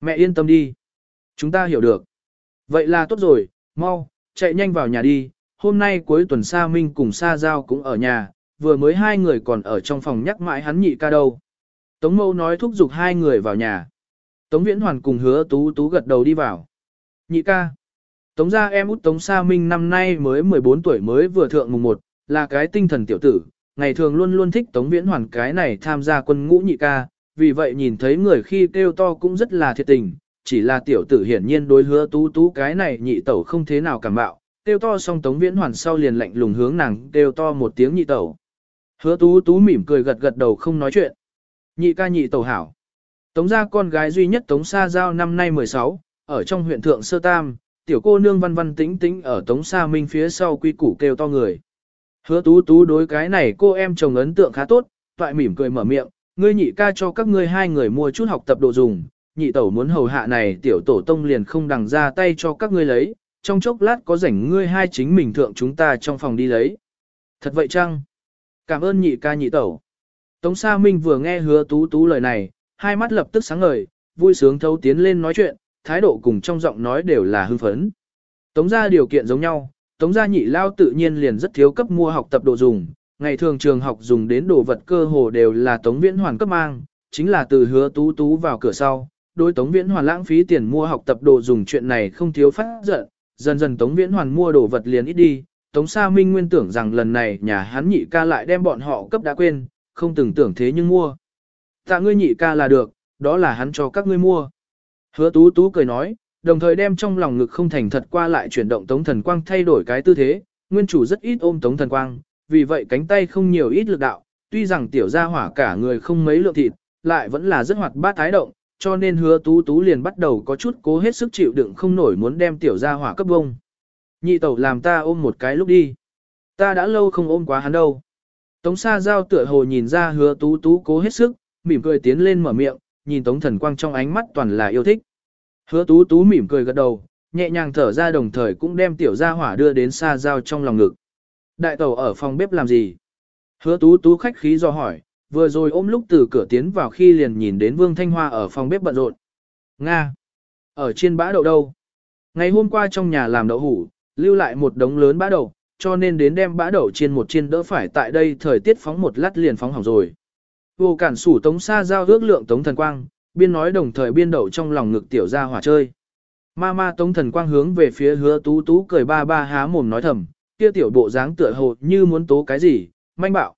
Mẹ yên tâm đi. Chúng ta hiểu được. Vậy là tốt rồi, mau, chạy nhanh vào nhà đi, hôm nay cuối tuần Sa Minh cùng Sa Giao cũng ở nhà, vừa mới hai người còn ở trong phòng nhắc mãi hắn nhị ca đâu. Tống mâu nói thúc giục hai người vào nhà. Tống Viễn Hoàn cùng hứa tú tú gật đầu đi vào. Nhị ca. Tống gia em út Tống Sa Minh năm nay mới 14 tuổi mới vừa thượng mùng 1, là cái tinh thần tiểu tử, ngày thường luôn luôn thích Tống Viễn Hoàn cái này tham gia quân ngũ nhị ca, vì vậy nhìn thấy người khi kêu to cũng rất là thiệt tình, chỉ là tiểu tử hiển nhiên đối hứa tú tú cái này nhị tẩu không thế nào cảm bạo, kêu to xong tống viễn hoàn sau liền lạnh lùng hướng nàng kêu to một tiếng nhị tẩu. Hứa tú tú mỉm cười gật gật đầu không nói chuyện. Nhị ca nhị tẩu hảo. Tống gia con gái duy nhất tống sa giao năm nay 16, ở trong huyện thượng sơ tam, tiểu cô nương văn văn tĩnh tĩnh ở tống sa minh phía sau quy củ kêu to người. Hứa tú tú đối cái này cô em chồng ấn tượng khá tốt, toại mỉm cười mở miệng, ngươi nhị ca cho các ngươi hai người mua chút học tập đồ dùng, nhị tẩu muốn hầu hạ này tiểu tổ tông liền không đằng ra tay cho các ngươi lấy, trong chốc lát có rảnh ngươi hai chính mình thượng chúng ta trong phòng đi lấy. Thật vậy chăng? Cảm ơn nhị ca nhị tẩu. Tống Sa Minh vừa nghe hứa tú tú lời này, hai mắt lập tức sáng ngời, vui sướng thấu tiến lên nói chuyện, thái độ cùng trong giọng nói đều là hưng phấn. Tống Gia điều kiện giống nhau, tống gia nhị lao tự nhiên liền rất thiếu cấp mua học tập đồ dùng, ngày thường trường học dùng đến đồ vật cơ hồ đều là tống viễn hoàn cấp mang, chính là từ hứa tú tú vào cửa sau. Đối Tống Viễn Hoàn lãng phí tiền mua học tập đồ dùng chuyện này không thiếu phát giận, dần dần Tống Viễn Hoàn mua đồ vật liền ít đi, Tống Sa Minh nguyên tưởng rằng lần này nhà hắn nhị ca lại đem bọn họ cấp đã quên, không từng tưởng thế nhưng mua. Tạ ngươi nhị ca là được, đó là hắn cho các ngươi mua. Hứa tú tú cười nói, đồng thời đem trong lòng ngực không thành thật qua lại chuyển động Tống Thần Quang thay đổi cái tư thế, nguyên chủ rất ít ôm Tống Thần Quang, vì vậy cánh tay không nhiều ít lực đạo, tuy rằng tiểu gia hỏa cả người không mấy lượng thịt, lại vẫn là rất hoạt bát thái động, cho nên hứa tú tú liền bắt đầu có chút cố hết sức chịu đựng không nổi muốn đem tiểu gia hỏa cấp bông. Nhị tẩu làm ta ôm một cái lúc đi. Ta đã lâu không ôm quá hắn đâu. Tống Sa Giao tựa hồ nhìn ra hứa tú tú cố hết sức, mỉm cười tiến lên mở miệng, nhìn Tống Thần Quang trong ánh mắt toàn là yêu thích. Hứa tú tú mỉm cười gật đầu, nhẹ nhàng thở ra đồng thời cũng đem tiểu gia hỏa đưa đến xa Giao trong lòng ngực. Đại tẩu ở phòng bếp làm gì? Hứa tú tú khách khí do hỏi, vừa rồi ôm lúc từ cửa tiến vào khi liền nhìn đến Vương Thanh Hoa ở phòng bếp bận rộn. Nga! Ở trên bã đậu đâu? Ngày hôm qua trong nhà làm đậu hủ, lưu lại một đống lớn bã đậu, cho nên đến đem bã đậu chiên một chiên đỡ phải tại đây thời tiết phóng một lát liền phóng hỏng rồi. Vô cản sủ tống xa giao ước lượng tống thần quang, biên nói đồng thời biên đậu trong lòng ngực tiểu ra hỏa chơi. Ma ma tống thần quang hướng về phía hứa tú tú cười ba ba há mồm nói thầm, kia tiểu bộ dáng tựa hồ như muốn tố cái gì, manh bạo.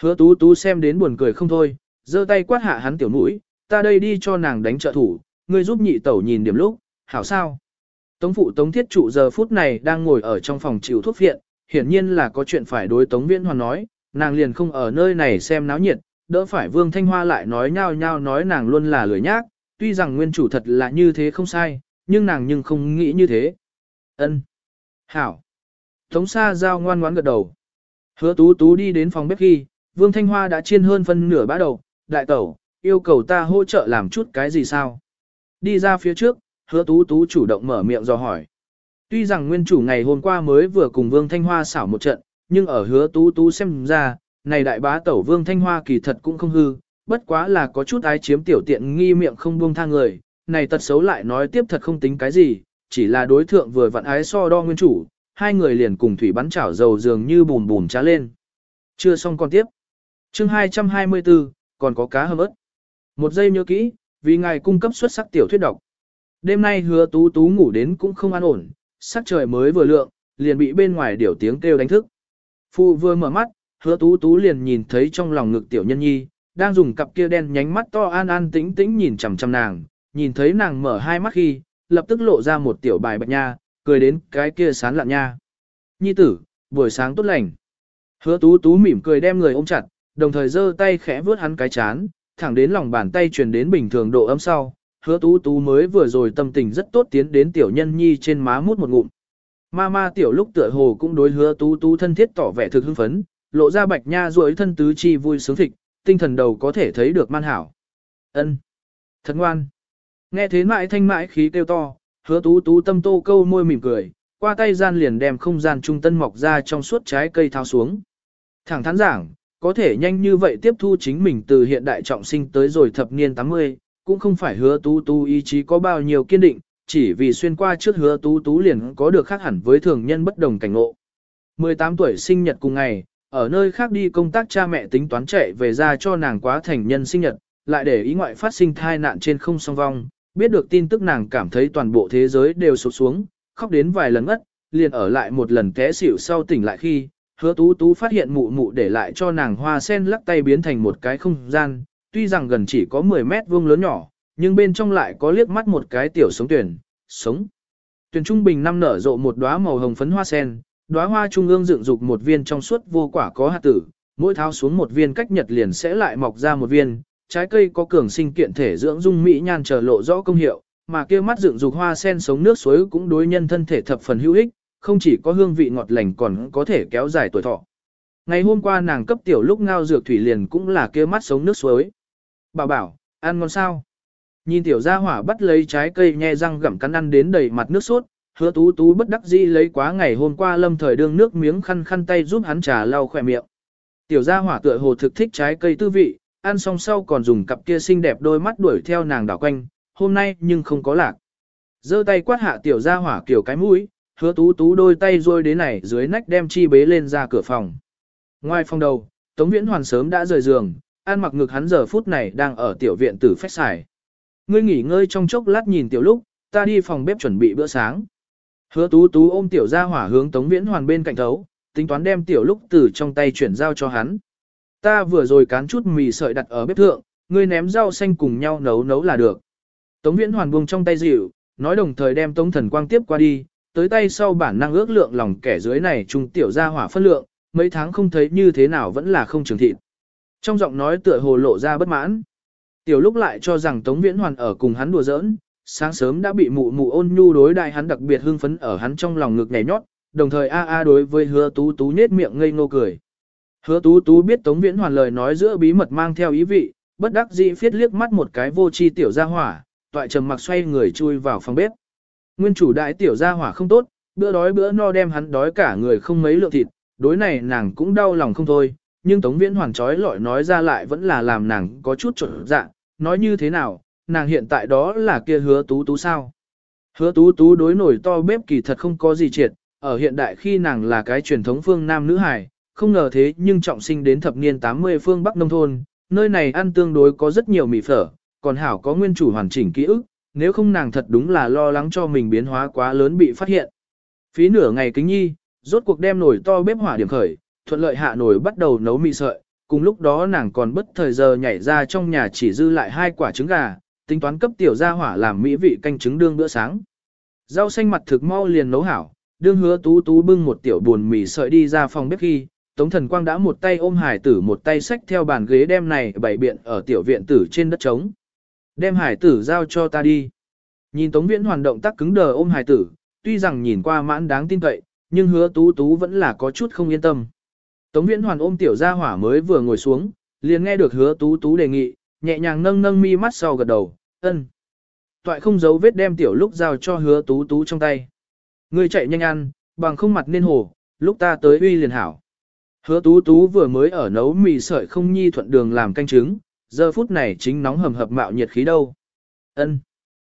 Hứa tú tú xem đến buồn cười không thôi, giơ tay quát hạ hắn tiểu mũi, ta đây đi cho nàng đánh trợ thủ, ngươi giúp nhị tẩu nhìn điểm lúc, hảo sao. Tống phụ Tống Thiết Trụ giờ phút này đang ngồi ở trong phòng chịu thuốc viện, hiển nhiên là có chuyện phải đối Tống Viễn Hoàn nói, nàng liền không ở nơi này xem náo nhiệt, đỡ phải Vương Thanh Hoa lại nói nhau nhau nói nàng luôn là lười nhác, tuy rằng nguyên chủ thật là như thế không sai, nhưng nàng nhưng không nghĩ như thế. Ân, Hảo. Tống Sa Giao ngoan ngoãn gật đầu. Hứa tú tú đi đến phòng bếp khi, Vương Thanh Hoa đã chiên hơn phân nửa bã đầu, đại tẩu, yêu cầu ta hỗ trợ làm chút cái gì sao? Đi ra phía trước, hứa tú tú chủ động mở miệng dò hỏi. Tuy rằng nguyên chủ ngày hôm qua mới vừa cùng Vương Thanh Hoa xảo một trận, nhưng ở hứa tú tú xem ra, này đại bá tẩu Vương Thanh Hoa kỳ thật cũng không hư, bất quá là có chút ái chiếm tiểu tiện nghi miệng không buông tha người, này tật xấu lại nói tiếp thật không tính cái gì, chỉ là đối thượng vừa vặn ái so đo nguyên chủ, hai người liền cùng thủy bắn chảo dầu dường như bùn bùn trá lên. Chưa xong còn tiếp. chương 224, còn có cá hầm ớt. Một giây nhớ kỹ, vì ngài cung cấp xuất sắc tiểu thuyết độc. Đêm nay hứa tú tú ngủ đến cũng không an ổn, sắc trời mới vừa lượng, liền bị bên ngoài điểu tiếng kêu đánh thức. phụ vừa mở mắt, hứa tú tú liền nhìn thấy trong lòng ngực tiểu nhân nhi, đang dùng cặp kia đen nhánh mắt to an an tĩnh tĩnh nhìn chằm chằm nàng, nhìn thấy nàng mở hai mắt khi, lập tức lộ ra một tiểu bài bạch nha, cười đến cái kia sán lạn nha. Nhi tử, buổi sáng tốt lành. Hứa tú tú mỉm cười đem người ôm chặt, đồng thời giơ tay khẽ vướt hắn cái chán, thẳng đến lòng bàn tay truyền đến bình thường độ ấm sau, hứa tú tú mới vừa rồi tâm tình rất tốt tiến đến tiểu nhân nhi trên má mút một ngụm. Ma ma tiểu lúc tựa hồ cũng đối hứa tú tú thân thiết tỏ vẻ thực hưng phấn, lộ ra bạch nha ruỗi thân tứ chi vui sướng thịt, tinh thần đầu có thể thấy được man hảo. ân Thật ngoan. Nghe thế mãi thanh mãi khí kêu to, hứa tú tú tâm tô câu môi mỉm cười, qua tay gian liền đem không gian trung tân mọc ra trong suốt trái cây thao xuống. Thẳng thắn giảng, có thể nhanh như vậy tiếp thu chính mình từ hiện đại trọng sinh tới rồi thập niên 80, cũng không phải hứa tú tú ý chí có bao nhiêu kiên định, chỉ vì xuyên qua trước hứa tú tú liền có được khác hẳn với thường nhân bất đồng cảnh ngộ. 18 tuổi sinh nhật cùng ngày, ở nơi khác đi công tác cha mẹ tính toán chạy về ra cho nàng quá thành nhân sinh nhật, lại để ý ngoại phát sinh thai nạn trên không song vong, biết được tin tức nàng cảm thấy toàn bộ thế giới đều sụp xuống, khóc đến vài lần ngất, liền ở lại một lần té xỉu sau tỉnh lại khi, hứa tú tú phát hiện mụ mụ để lại cho nàng hoa sen lắc tay biến thành một cái không gian, tuy rằng gần chỉ có 10 mét vuông lớn nhỏ, nhưng bên trong lại có liếc mắt một cái tiểu sống tuyển, sống. Tuyển trung bình năm nở rộ một đóa màu hồng phấn hoa sen, đóa hoa trung ương dựng dục một viên trong suốt vô quả có hạt tử, mỗi tháo xuống một viên cách nhật liền sẽ lại mọc ra một viên, trái cây có cường sinh kiện thể dưỡng dung mỹ nhan trở lộ rõ công hiệu, mà kia mắt dựng dục hoa sen sống nước suối cũng đối nhân thân thể thập phần hữu ích, không chỉ có hương vị ngọt lành còn có thể kéo dài tuổi thọ. Ngày hôm qua nàng cấp tiểu lúc ngao dược thủy liền cũng là kia mắt sống nước suối. Bảo bảo, ăn ngon sao? Nhìn tiểu gia hỏa bắt lấy trái cây nhe răng gặm cắn ăn đến đầy mặt nước sốt, hứa tú tú bất đắc dĩ lấy quá ngày hôm qua lâm thời đương nước miếng khăn khăn tay giúp hắn trà lau khỏe miệng. Tiểu gia hỏa tựa hồ thực thích trái cây tư vị, ăn xong sau còn dùng cặp kia xinh đẹp đôi mắt đuổi theo nàng đảo quanh, hôm nay nhưng không có lạc. giơ tay quát hạ tiểu gia hỏa kiểu cái mũi, hứa tú tú đôi tay rôi đến này dưới nách đem chi bế lên ra cửa phòng. Ngoài phòng đầu, Tống Viễn Hoàn sớm đã rời giường, ăn mặc ngực hắn giờ phút này đang ở tiểu viện tử phách xài. Ngươi nghỉ ngơi trong chốc lát nhìn tiểu lúc, ta đi phòng bếp chuẩn bị bữa sáng. Hứa tú tú ôm tiểu ra hỏa hướng Tống Viễn Hoàn bên cạnh thấu, tính toán đem tiểu lúc từ trong tay chuyển giao cho hắn. Ta vừa rồi cán chút mì sợi đặt ở bếp thượng, ngươi ném rau xanh cùng nhau nấu nấu là được. Tống Viễn Hoàn buông trong tay dịu, nói đồng thời đem Tống Thần Quang tiếp qua đi, tới tay sau bản năng ước lượng lòng kẻ dưới này trung tiểu ra hỏa phân lượng, mấy tháng không thấy như thế nào vẫn là không trường thịt. Trong giọng nói tựa hồ lộ ra bất mãn. Tiểu lúc lại cho rằng Tống Viễn Hoàn ở cùng hắn đùa giỡn, sáng sớm đã bị mụ mụ ôn nhu đối đại hắn đặc biệt hưng phấn ở hắn trong lòng ngực nhảy nhót, đồng thời a a đối với hứa tú tú nhết miệng ngây ngô cười. Hứa tú tú biết Tống Viễn Hoàn lời nói giữa bí mật mang theo ý vị, bất đắc dĩ phiết liếc mắt một cái vô chi tiểu gia hỏa, toại trầm mặc xoay người chui vào phòng bếp. Nguyên chủ đại tiểu gia hỏa không tốt, bữa đói bữa no đem hắn đói cả người không mấy lượng thịt, đối này nàng cũng đau lòng không thôi, nhưng Tống Viễn Hoàn trói lọi nói ra lại vẫn là làm nàng có chút trở dạng. nói như thế nào, nàng hiện tại đó là kia hứa tú tú sao. Hứa tú tú đối nổi to bếp kỳ thật không có gì triệt, ở hiện đại khi nàng là cái truyền thống phương nam nữ hải không ngờ thế nhưng trọng sinh đến thập niên 80 phương Bắc Nông Thôn, nơi này ăn tương đối có rất nhiều mì phở, còn hảo có nguyên chủ hoàn chỉnh ký ức, nếu không nàng thật đúng là lo lắng cho mình biến hóa quá lớn bị phát hiện. Phí nửa ngày kính nhi, rốt cuộc đem nổi to bếp hỏa điểm khởi, thuận lợi hạ nồi bắt đầu nấu mì sợi, cùng lúc đó nàng còn bất thời giờ nhảy ra trong nhà chỉ dư lại hai quả trứng gà, tính toán cấp tiểu gia hỏa làm mỹ vị canh trứng đương bữa sáng. Rau xanh mặt thực mau liền nấu hảo, đương hứa tú tú bưng một tiểu buồn mì sợi đi ra phòng bếp khi, Tống Thần Quang đã một tay ôm hải tử một tay xách theo bàn ghế đem này bày biện ở tiểu viện tử trên đất trống. Đem hải tử giao cho ta đi. Nhìn Tống Viễn hoàn động tác cứng đờ ôm hải tử, tuy rằng nhìn qua mãn đáng tin cậy, nhưng hứa tú tú vẫn là có chút không yên tâm. Tống Viễn hoàn ôm tiểu gia hỏa mới vừa ngồi xuống, liền nghe được hứa tú tú đề nghị, nhẹ nhàng nâng nâng mi mắt sau gật đầu, ân. Toại không giấu vết đem tiểu lúc giao cho hứa tú tú trong tay. Ngươi chạy nhanh ăn, bằng không mặt nên hồ, lúc ta tới uy liền hảo. Hứa tú tú vừa mới ở nấu mì sợi không nhi thuận đường làm canh trứng, giờ phút này chính nóng hầm hập mạo nhiệt khí đâu. Ân.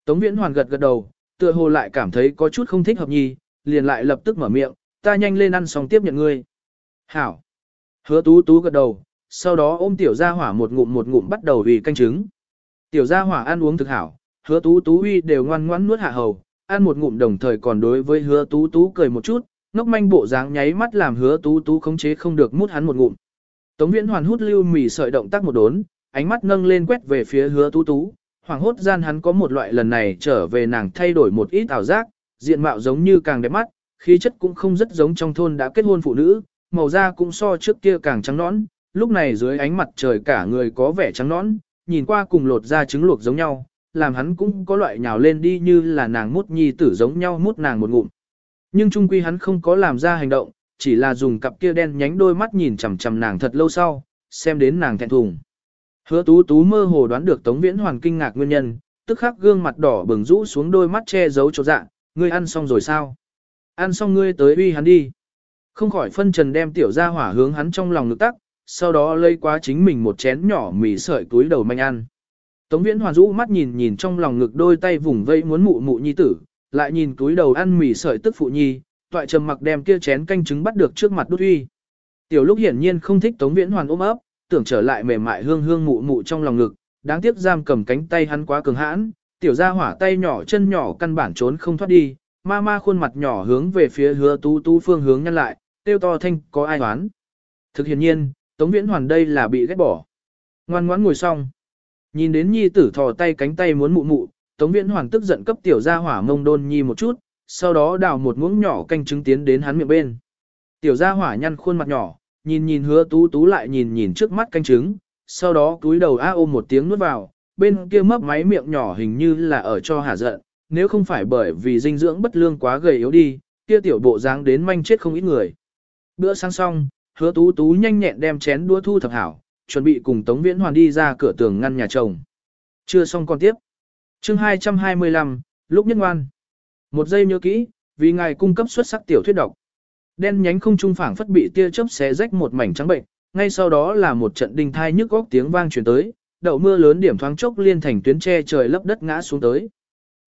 Tống viễn hoàn gật gật đầu, tựa hồ lại cảm thấy có chút không thích hợp nhi, liền lại lập tức mở miệng, ta nhanh lên ăn xong tiếp nhận ngươi. Hảo. Hứa tú tú gật đầu, sau đó ôm tiểu gia hỏa một ngụm một ngụm bắt đầu vì canh trứng. Tiểu gia hỏa ăn uống thực hảo, hứa tú tú uy đều ngoan ngoãn nuốt hạ hầu, ăn một ngụm đồng thời còn đối với hứa tú tú cười một chút, ngốc manh bộ dáng nháy mắt làm hứa tú tú khống chế không được mút hắn một ngụm. Tống viễn hoàn hút lưu mì sợi động tác một đốn, ánh mắt nâng lên quét về phía hứa tú tú, hoàng hốt gian hắn có một loại lần này trở về nàng thay đổi một ít ảo giác, diện mạo giống như càng đẹp mắt, khí chất cũng không rất giống trong thôn đã kết hôn phụ nữ, màu da cũng so trước kia càng trắng nõn, lúc này dưới ánh mặt trời cả người có vẻ trắng nõn, nhìn qua cùng lột ra trứng luộc giống nhau, làm hắn cũng có loại nhào lên đi như là nàng mút nhi tử giống nhau mút nàng một ngụm. Nhưng trung quy hắn không có làm ra hành động, chỉ là dùng cặp kia đen nhánh đôi mắt nhìn chằm chằm nàng thật lâu sau, xem đến nàng thẹn thùng. Hứa tú tú mơ hồ đoán được Tống Viễn Hoàn kinh ngạc nguyên nhân, tức khắc gương mặt đỏ bừng rũ xuống đôi mắt che giấu chỗ dạ, ngươi ăn xong rồi sao? Ăn xong ngươi tới uy hắn đi. Không khỏi phân trần đem tiểu ra hỏa hướng hắn trong lòng ngực tắc, sau đó lấy quá chính mình một chén nhỏ mì sợi túi đầu manh ăn. Tống Viễn Hoàn rũ mắt nhìn nhìn trong lòng ngực đôi tay vùng vây muốn mụ mụ nhi tử, lại nhìn túi đầu ăn mì sợi tức phụ nhi, toại trầm mặc đem kia chén canh trứng bắt được trước mặt đút uy. Tiểu lúc hiển nhiên không thích Tống Viễn Hoàn ôm ấp, tưởng trở lại mềm mại hương hương mụ mụ trong lòng ngực, đáng tiếc giam cầm cánh tay hắn quá cường hãn, tiểu gia hỏa tay nhỏ chân nhỏ căn bản trốn không thoát đi, ma ma khuôn mặt nhỏ hướng về phía hứa tú tú phương hướng nhăn lại, tiêu to thanh có ai đoán. Thực hiện nhiên, Tống Viễn Hoàn đây là bị ghét bỏ. Ngoan ngoãn ngồi xong. Nhìn đến nhi tử thò tay cánh tay muốn mụ mụ, Tống Viễn Hoàn tức giận cấp tiểu gia hỏa mông đôn nhi một chút, sau đó đào một muỗng nhỏ canh trứng tiến đến hắn miệng bên. Tiểu gia hỏa nhăn khuôn mặt nhỏ, nhìn nhìn hứa tú tú lại nhìn nhìn trước mắt canh trứng, sau đó túi đầu a ôm một tiếng nuốt vào, bên kia mấp máy miệng nhỏ hình như là ở cho hả giận, nếu không phải bởi vì dinh dưỡng bất lương quá gầy yếu đi, kia tiểu bộ dáng đến manh chết không ít người. Bữa sáng xong, hứa tú tú nhanh nhẹn đem chén đũa thu thập hảo, chuẩn bị cùng Tống Viễn Hoàn đi ra cửa tường ngăn nhà chồng. Chưa xong còn tiếp. chương 225, lúc nhất ngoan. Một giây nhớ kỹ, vì ngài cung cấp xuất sắc tiểu thuyết độc. Đen nhánh không trung phảng phất bị tia chớp xé rách một mảnh trắng bệnh, ngay sau đó là một trận đinh thai nhức góc tiếng vang truyền tới, đậu mưa lớn điểm thoáng chốc liên thành tuyến tre trời lấp đất ngã xuống tới.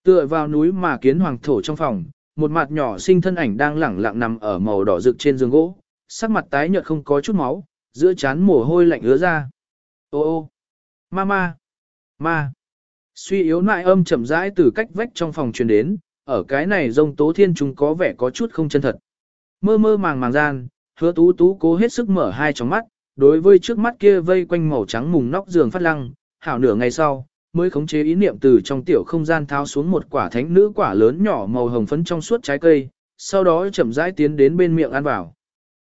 Tựa vào núi mà kiến hoàng thổ trong phòng, một mặt nhỏ sinh thân ảnh đang lẳng lặng nằm ở màu đỏ rực trên giường gỗ, sắc mặt tái nhợt không có chút máu, giữa chán mồ hôi lạnh ứa ra. Ô ô, ma ma, ma. Suy yếu nại âm chậm rãi từ cách vách trong phòng truyền đến, ở cái này rông tố thiên chúng có vẻ có chút không chân thật. Mơ mơ màng màng gian, hứa tú tú cố hết sức mở hai tròng mắt, đối với trước mắt kia vây quanh màu trắng mùng nóc giường phát lăng, hảo nửa ngày sau, mới khống chế ý niệm từ trong tiểu không gian tháo xuống một quả thánh nữ quả lớn nhỏ màu hồng phấn trong suốt trái cây, sau đó chậm rãi tiến đến bên miệng ăn vào.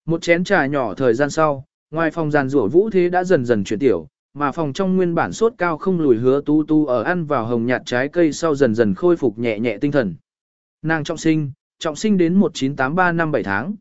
Một chén trà nhỏ thời gian sau, ngoài phòng giàn rủa vũ thế đã dần dần chuyển tiểu, mà phòng trong nguyên bản sốt cao không lùi hứa tu tu ở ăn vào hồng nhạt trái cây sau dần dần khôi phục nhẹ nhẹ tinh thần. Nàng trọng sinh, trọng sinh đến 1983 năm 7 tháng.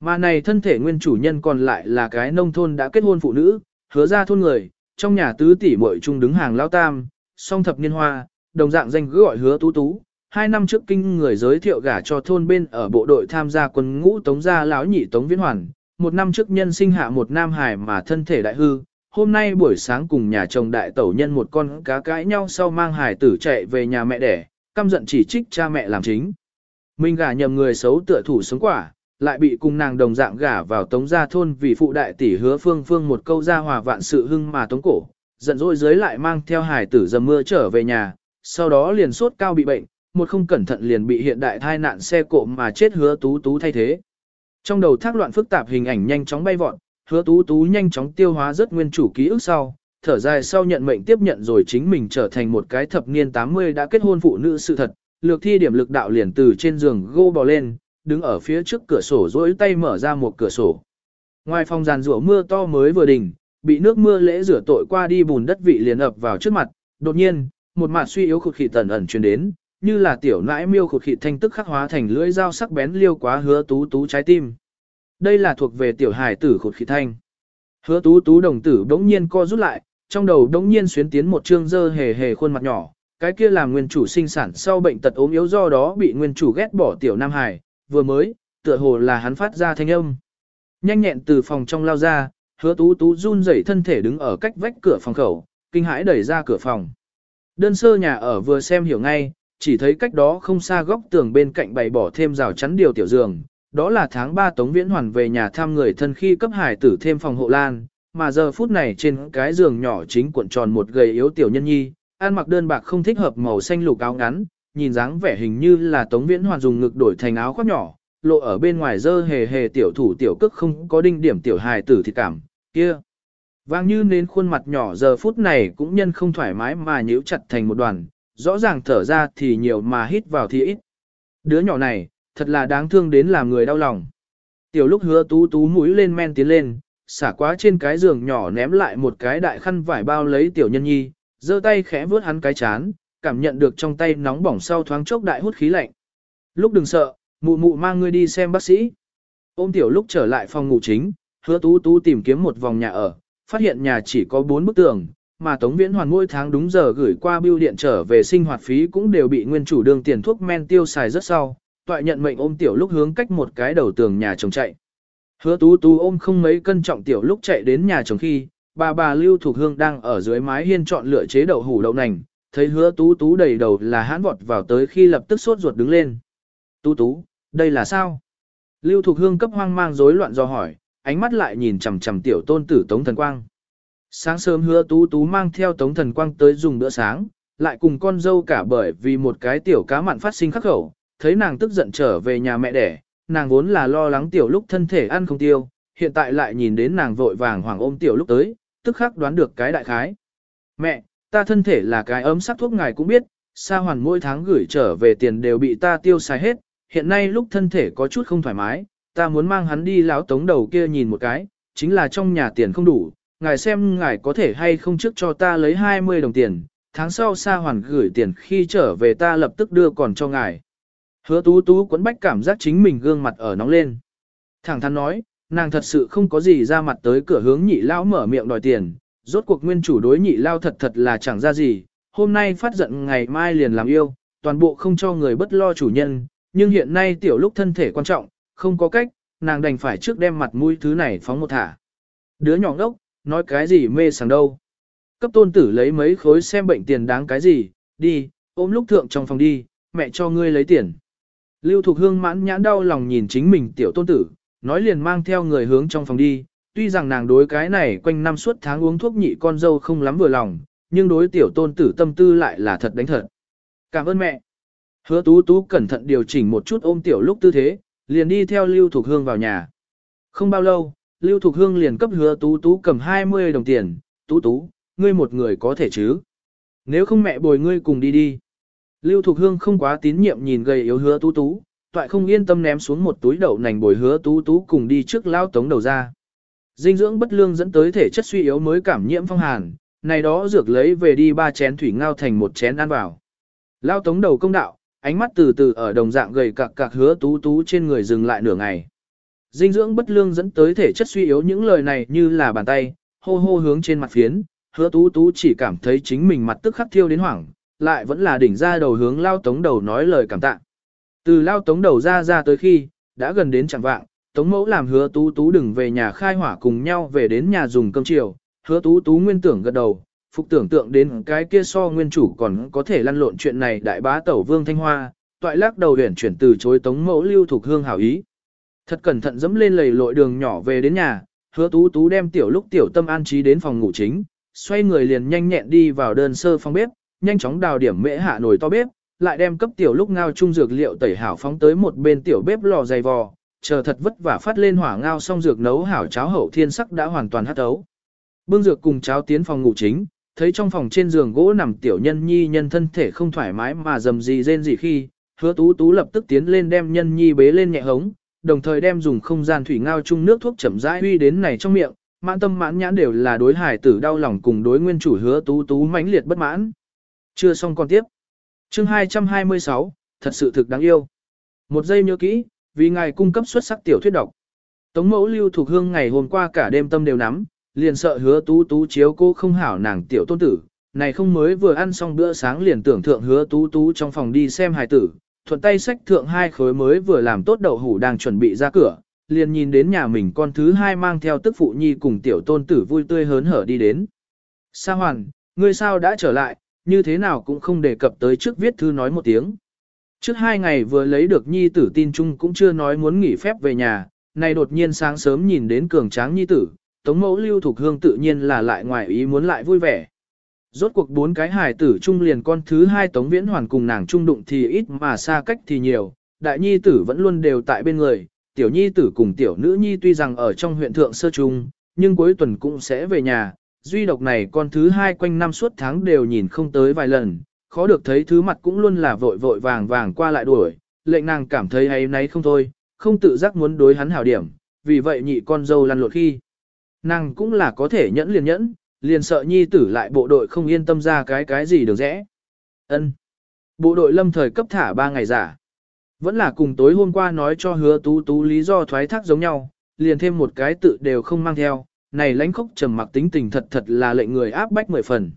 Mà này thân thể nguyên chủ nhân còn lại là cái nông thôn đã kết hôn phụ nữ, hứa ra thôn người, trong nhà tứ tỷ muội chung đứng hàng lao tam, song thập niên hoa, đồng dạng danh cứ gọi hứa tú tú. Hai năm trước kinh người giới thiệu gả cho thôn bên ở bộ đội tham gia quân ngũ tống gia lão nhị tống viễn hoàn. Một năm trước nhân sinh hạ một nam hải mà thân thể đại hư, hôm nay buổi sáng cùng nhà chồng đại tẩu nhân một con cá cãi nhau sau mang hải tử chạy về nhà mẹ đẻ, căm giận chỉ trích cha mẹ làm chính. Mình gả nhầm người xấu tựa thủ sống quả, lại bị cùng nàng đồng dạng gả vào tống gia thôn vì phụ đại tỷ hứa phương phương một câu ra hòa vạn sự hưng mà tống cổ, giận dỗi dưới lại mang theo hải tử dầm mưa trở về nhà, sau đó liền sốt cao bị bệnh, một không cẩn thận liền bị hiện đại thai nạn xe cộ mà chết hứa tú tú thay thế. Trong đầu thác loạn phức tạp hình ảnh nhanh chóng bay vọt, hứa tú tú nhanh chóng tiêu hóa rất nguyên chủ ký ức sau, thở dài sau nhận mệnh tiếp nhận rồi chính mình trở thành một cái thập niên 80 đã kết hôn phụ nữ sự thật, lược thi điểm lực đạo liền từ trên giường gô bò lên, đứng ở phía trước cửa sổ rỗi tay mở ra một cửa sổ. Ngoài phòng giàn rủa mưa to mới vừa đỉnh, bị nước mưa lễ rửa tội qua đi bùn đất vị liền ập vào trước mặt, đột nhiên, một mạt suy yếu khụt khịt tần ẩn truyền đến, như là tiểu nãi miêu khụt khịt thanh tức khắc hóa thành lưỡi dao sắc bén liêu quá hứa tú tú trái tim. Đây là thuộc về tiểu hài tử khụt khịt thanh. Hứa tú tú đồng tử đống nhiên co rút lại, trong đầu đống nhiên xuyến tiến một trương dơ hề hề khuôn mặt nhỏ, cái kia làm nguyên chủ sinh sản sau bệnh tật ốm yếu do đó bị nguyên chủ ghét bỏ tiểu nam hài, vừa mới, tựa hồ là hắn phát ra thanh âm. Nhanh nhẹn từ phòng trong lao ra, hứa tú tú run rẩy thân thể đứng ở cách vách cửa phòng khẩu, kinh hãi đẩy ra cửa phòng. Đơn sơ nhà ở vừa xem hiểu ngay, chỉ thấy cách đó không xa góc tường bên cạnh bày bỏ thêm rào chắn điều tiểu giường, đó là tháng 3 Tống Viễn Hoàn về nhà thăm người thân khi cấp hải tử thêm phòng hộ lan, mà giờ phút này trên cái giường nhỏ chính cuộn tròn một gầy yếu tiểu nhân nhi, ăn mặc đơn bạc không thích hợp màu xanh lục áo ngắn, nhìn dáng vẻ hình như là Tống Viễn Hoàn dùng ngực đổi thành áo khoác nhỏ, lộ ở bên ngoài dơ hề hề tiểu thủ tiểu cước không có đinh điểm tiểu hài tử thì cảm, kia. Vang như nến khuôn mặt nhỏ giờ phút này cũng nhân không thoải mái mà nhíu chặt thành một đoàn, rõ ràng thở ra thì nhiều mà hít vào thì ít. Đứa nhỏ này, thật là đáng thương đến làm người đau lòng. Tiểu lúc hứa tú tú mũi lên men tiến lên, xả quá trên cái giường nhỏ ném lại một cái đại khăn vải bao lấy tiểu nhân nhi, giơ tay khẽ vướt hắn cái chán, cảm nhận được trong tay nóng bỏng sau thoáng chốc đại hút khí lạnh. Lúc đừng sợ, mụ mụ mang ngươi đi xem bác sĩ. Ôm tiểu lúc trở lại phòng ngủ chính, hứa tú tú tìm kiếm một vòng nhà ở, phát hiện nhà chỉ có bốn bức tường, mà Tống Viễn Hoàn mỗi tháng đúng giờ gửi qua bưu điện trở về sinh hoạt phí cũng đều bị nguyên chủ đương tiền thuốc men tiêu xài rất sau, toại nhận mệnh ôm tiểu lúc hướng cách một cái đầu tường nhà chồng chạy. Hứa tú tú ôm không mấy cân trọng tiểu lúc chạy đến nhà chồng khi, bà bà Lưu Thục Hương đang ở dưới mái hiên chọn lựa chế đậu hủ đậu nành, thấy hứa tú tú đầy đầu là hãn vọt vào tới khi lập tức sốt ruột đứng lên. Tú tú, đây là sao? Lưu Thục Hương cấp hoang mang rối loạn do hỏi, ánh mắt lại nhìn chằm chằm tiểu tôn tử Tống Thần Quang. Sáng sớm hứa tú tú mang theo Tống Thần Quang tới dùng bữa sáng, lại cùng con dâu cả bởi vì một cái tiểu cá mặn phát sinh khắc khẩu, thấy nàng tức giận trở về nhà mẹ đẻ, nàng vốn là lo lắng tiểu lúc thân thể ăn không tiêu, hiện tại lại nhìn đến nàng vội vàng hoàng ôm tiểu lúc tới, tức khắc đoán được cái đại khái. Mẹ, ta thân thể là cái ấm sắc thuốc ngài cũng biết, sa hoàn mỗi tháng gửi trở về tiền đều bị ta tiêu xài hết, hiện nay lúc thân thể có chút không thoải mái, ta muốn mang hắn đi lão tống đầu kia nhìn một cái, chính là trong nhà tiền không đủ, ngài xem ngài có thể hay không trước cho ta lấy 20 đồng tiền, tháng sau sa hoàn gửi tiền khi trở về ta lập tức đưa còn cho ngài. Hứa tú tú quấn bách cảm giác chính mình gương mặt ở nóng lên. Thẳng thắn nói, nàng thật sự không có gì ra mặt tới cửa hướng nhị lao mở miệng đòi tiền, rốt cuộc nguyên chủ đối nhị lao thật thật là chẳng ra gì, hôm nay phát giận ngày mai liền làm yêu, toàn bộ không cho người bất lo chủ nhân, nhưng hiện nay tiểu lúc thân thể quan trọng, không có cách, nàng đành phải trước đem mặt mũi thứ này phóng một thả. Đứa nhỏ ngốc, nói cái gì mê sảng đâu. Cấp tôn tử lấy mấy khối xem bệnh tiền đáng cái gì, đi, ôm lúc thượng trong phòng đi, mẹ cho ngươi lấy tiền. Lưu Thục Hương mãn nhãn đau lòng nhìn chính mình tiểu tôn tử, nói liền mang theo người hướng trong phòng đi, tuy rằng nàng đối cái này quanh năm suốt tháng uống thuốc nhị con dâu không lắm vừa lòng, nhưng đối tiểu tôn tử tâm tư lại là thật đánh thật. Cảm ơn mẹ. Hứa tú tú cẩn thận điều chỉnh một chút ôm tiểu lúc tư thế, liền đi theo Lưu Thục Hương vào nhà. Không bao lâu, Lưu Thục Hương liền cấp hứa tú tú cầm 20 đồng tiền, tú tú, ngươi một người có thể chứ. Nếu không mẹ bồi ngươi cùng đi đi. Lưu Thục Hương không quá tín nhiệm nhìn gầy yếu hứa tú tú, toại không yên tâm ném xuống một túi đậu nành bồi hứa tú tú cùng đi trước lao tống đầu ra. Dinh dưỡng bất lương dẫn tới thể chất suy yếu mới cảm nhiễm phong hàn, này đó dược lấy về đi ba chén thủy ngao thành một chén ăn vào. Lao tống đầu công đạo, ánh mắt từ từ ở đồng dạng gầy cạc cạc hứa tú tú trên người dừng lại nửa ngày. Dinh dưỡng bất lương dẫn tới thể chất suy yếu những lời này như là bàn tay, hô hô hướng trên mặt phiến, hứa tú tú chỉ cảm thấy chính mình mặt tức khắc thiêu đến hoảng, lại vẫn là đỉnh ra đầu hướng lao tống đầu nói lời cảm tạ. Từ lao tống đầu ra ra tới khi, đã gần đến chẳng vạng, tống mẫu làm hứa tú tú đừng về nhà khai hỏa cùng nhau về đến nhà dùng cơm chiều, hứa tú tú nguyên tưởng gật đầu, phục tưởng tượng đến cái kia so nguyên chủ còn có thể lăn lộn chuyện này đại bá tẩu vương thanh hoa, toại lắc đầu huyển chuyển từ chối tống mẫu lưu thuộc hương hảo ý. Thật cẩn thận dẫm lên lầy lội đường nhỏ về đến nhà, hứa tú tú đem tiểu lúc tiểu tâm an trí đến phòng ngủ chính, xoay người liền nhanh nhẹn đi vào đơn sơ phòng bếp, nhanh chóng đào điểm mễ hạ nồi to bếp, lại đem cấp tiểu lúc ngao trung dược liệu tẩy hảo phóng tới một bên tiểu bếp lò dày vò, chờ thật vất vả phát lên hỏa ngao xong dược nấu hảo cháo hậu thiên sắc đã hoàn toàn hắt ấu. Bưng dược cùng cháo tiến phòng ngủ chính, thấy trong phòng trên giường gỗ nằm tiểu nhân nhi nhân thân thể không thoải mái mà dầm gì rên gì khi, hứa tú tú lập tức tiến lên đem nhân nhi bế lên nhẹ hống, đồng thời đem dùng không gian thủy ngao chung nước thuốc chậm rãi huy đến này trong miệng, mãn tâm mãn nhãn đều là đối hải tử đau lòng cùng đối nguyên chủ hứa tú tú mãnh liệt bất mãn. Chưa xong còn tiếp. Chương 226, thật sự thực đáng yêu. Một giây nhớ kỹ, vì ngài cung cấp xuất sắc tiểu thuyết độc. Tống mẫu lưu thuộc hương ngày hôm qua cả đêm tâm đều nắm, liền sợ hứa tú tú chiếu cô không hảo nàng tiểu tôn tử. Này không mới vừa ăn xong bữa sáng liền tưởng thượng hứa tú tú trong phòng đi xem hài tử, thuận tay sách thượng hai khối mới vừa làm tốt đậu hủ đang chuẩn bị ra cửa, liền nhìn đến nhà mình con thứ hai mang theo tức phụ nhi cùng tiểu tôn tử vui tươi hớn hở đi đến. Sa hoàn, ngươi sao đã trở lại, như thế nào cũng không đề cập tới trước viết thư nói một tiếng. Trước hai ngày vừa lấy được nhi tử tin chung cũng chưa nói muốn nghỉ phép về nhà, nay đột nhiên sáng sớm nhìn đến cường tráng nhi tử, tống mẫu lưu thục hương tự nhiên là lại ngoài ý muốn lại vui vẻ. Rốt cuộc bốn cái hài tử chung liền con thứ hai tống viễn hoàn cùng nàng chung đụng thì ít mà xa cách thì nhiều, đại nhi tử vẫn luôn đều tại bên người, tiểu nhi tử cùng tiểu nữ nhi tuy rằng ở trong huyện thượng sơ trung, nhưng cuối tuần cũng sẽ về nhà, duy độc này con thứ hai quanh năm suốt tháng đều nhìn không tới vài lần, khó được thấy thứ mặt cũng luôn là vội vội vàng vàng qua lại đuổi, lệnh nàng cảm thấy hay nấy không thôi, không tự giác muốn đối hắn hảo điểm, vì vậy nhị con dâu lăn lột khi. Nàng cũng là có thể nhẫn liền nhẫn, liền sợ nhi tử lại bộ đội không yên tâm ra cái cái gì được rẽ. ân Bộ đội lâm thời cấp thả ba ngày giả. Vẫn là cùng tối hôm qua nói cho hứa tú tú lý do thoái thác giống nhau, liền thêm một cái tự đều không mang theo, này lãnh khốc trầm mặc tính tình thật thật là lệnh người áp bách mười phần.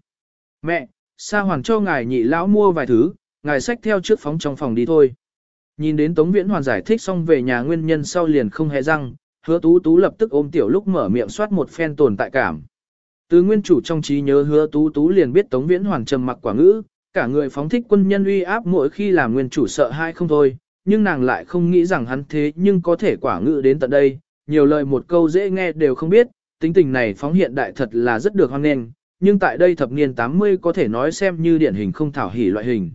Mẹ, sa hoàng cho ngài nhị lão mua vài thứ, ngài xách theo trước phóng trong phòng đi thôi. Nhìn đến Tống Viễn Hoàn giải thích xong về nhà nguyên nhân sau liền không hề răng, hứa tú tú lập tức ôm tiểu lúc mở miệng soát một phen tồn tại cảm. Từ nguyên chủ trong trí nhớ hứa tú tú liền biết Tống Viễn Hoàn trầm mặc quả ngữ, cả người phóng thích quân nhân uy áp mỗi khi làm nguyên chủ sợ hai không thôi, nhưng nàng lại không nghĩ rằng hắn thế nhưng có thể quả ngữ đến tận đây, nhiều lời một câu dễ nghe đều không biết, tính tình này phóng hiện đại thật là rất được hoan nghênh, nhưng tại đây thập niên 80 có thể nói xem như điển hình không thảo hỉ loại hình.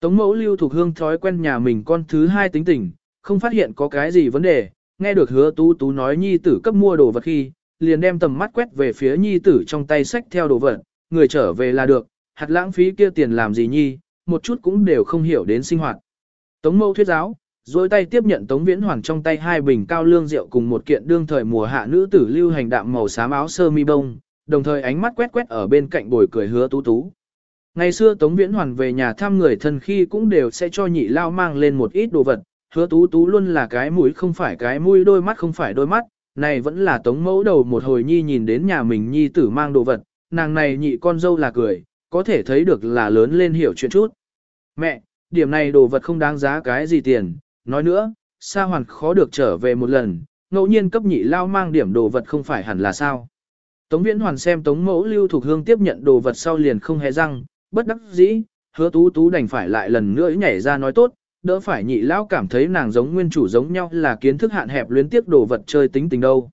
Tống mẫu lưu thuộc hương thói quen nhà mình con thứ hai tính tình, không phát hiện có cái gì vấn đề, nghe được hứa tú tú nói nhi tử cấp mua đồ vật khi, liền đem tầm mắt quét về phía nhi tử trong tay sách theo đồ vật, người trở về là được, hạt lãng phí kia tiền làm gì nhi, một chút cũng đều không hiểu đến sinh hoạt. Tống mẫu thuyết giáo, dối tay tiếp nhận Tống Viễn Hoàng trong tay hai bình cao lương rượu cùng một kiện đương thời mùa hạ nữ tử lưu hành đạm màu xám áo sơ mi bông, đồng thời ánh mắt quét quét ở bên cạnh bồi cười hứa tú tú. Ngày xưa Tống Viễn Hoàn về nhà thăm người thân khi cũng đều sẽ cho nhị lao mang lên một ít đồ vật, hứa tú tú luôn là cái mũi không phải cái mũi đôi mắt không phải đôi mắt, này vẫn là Tống mẫu đầu một hồi nhi nhìn đến nhà mình nhi tử mang đồ vật, nàng này nhị con dâu là cười, có thể thấy được là lớn lên hiểu chuyện chút. Mẹ, điểm này đồ vật không đáng giá cái gì tiền, nói nữa, Sa Hoàn khó được trở về một lần, ngẫu nhiên cấp nhị lao mang điểm đồ vật không phải hẳn là sao. Tống Viễn Hoàn xem Tống Mẫu Lưu thuộc Hương tiếp nhận đồ vật sau liền không hề răng, bất đắc dĩ, hứa tú tú đành phải lại lần nữa nhảy ra nói tốt, đỡ phải nhị lão cảm thấy nàng giống nguyên chủ giống nhau là kiến thức hạn hẹp luyến tiếp đồ vật chơi tính tình đâu.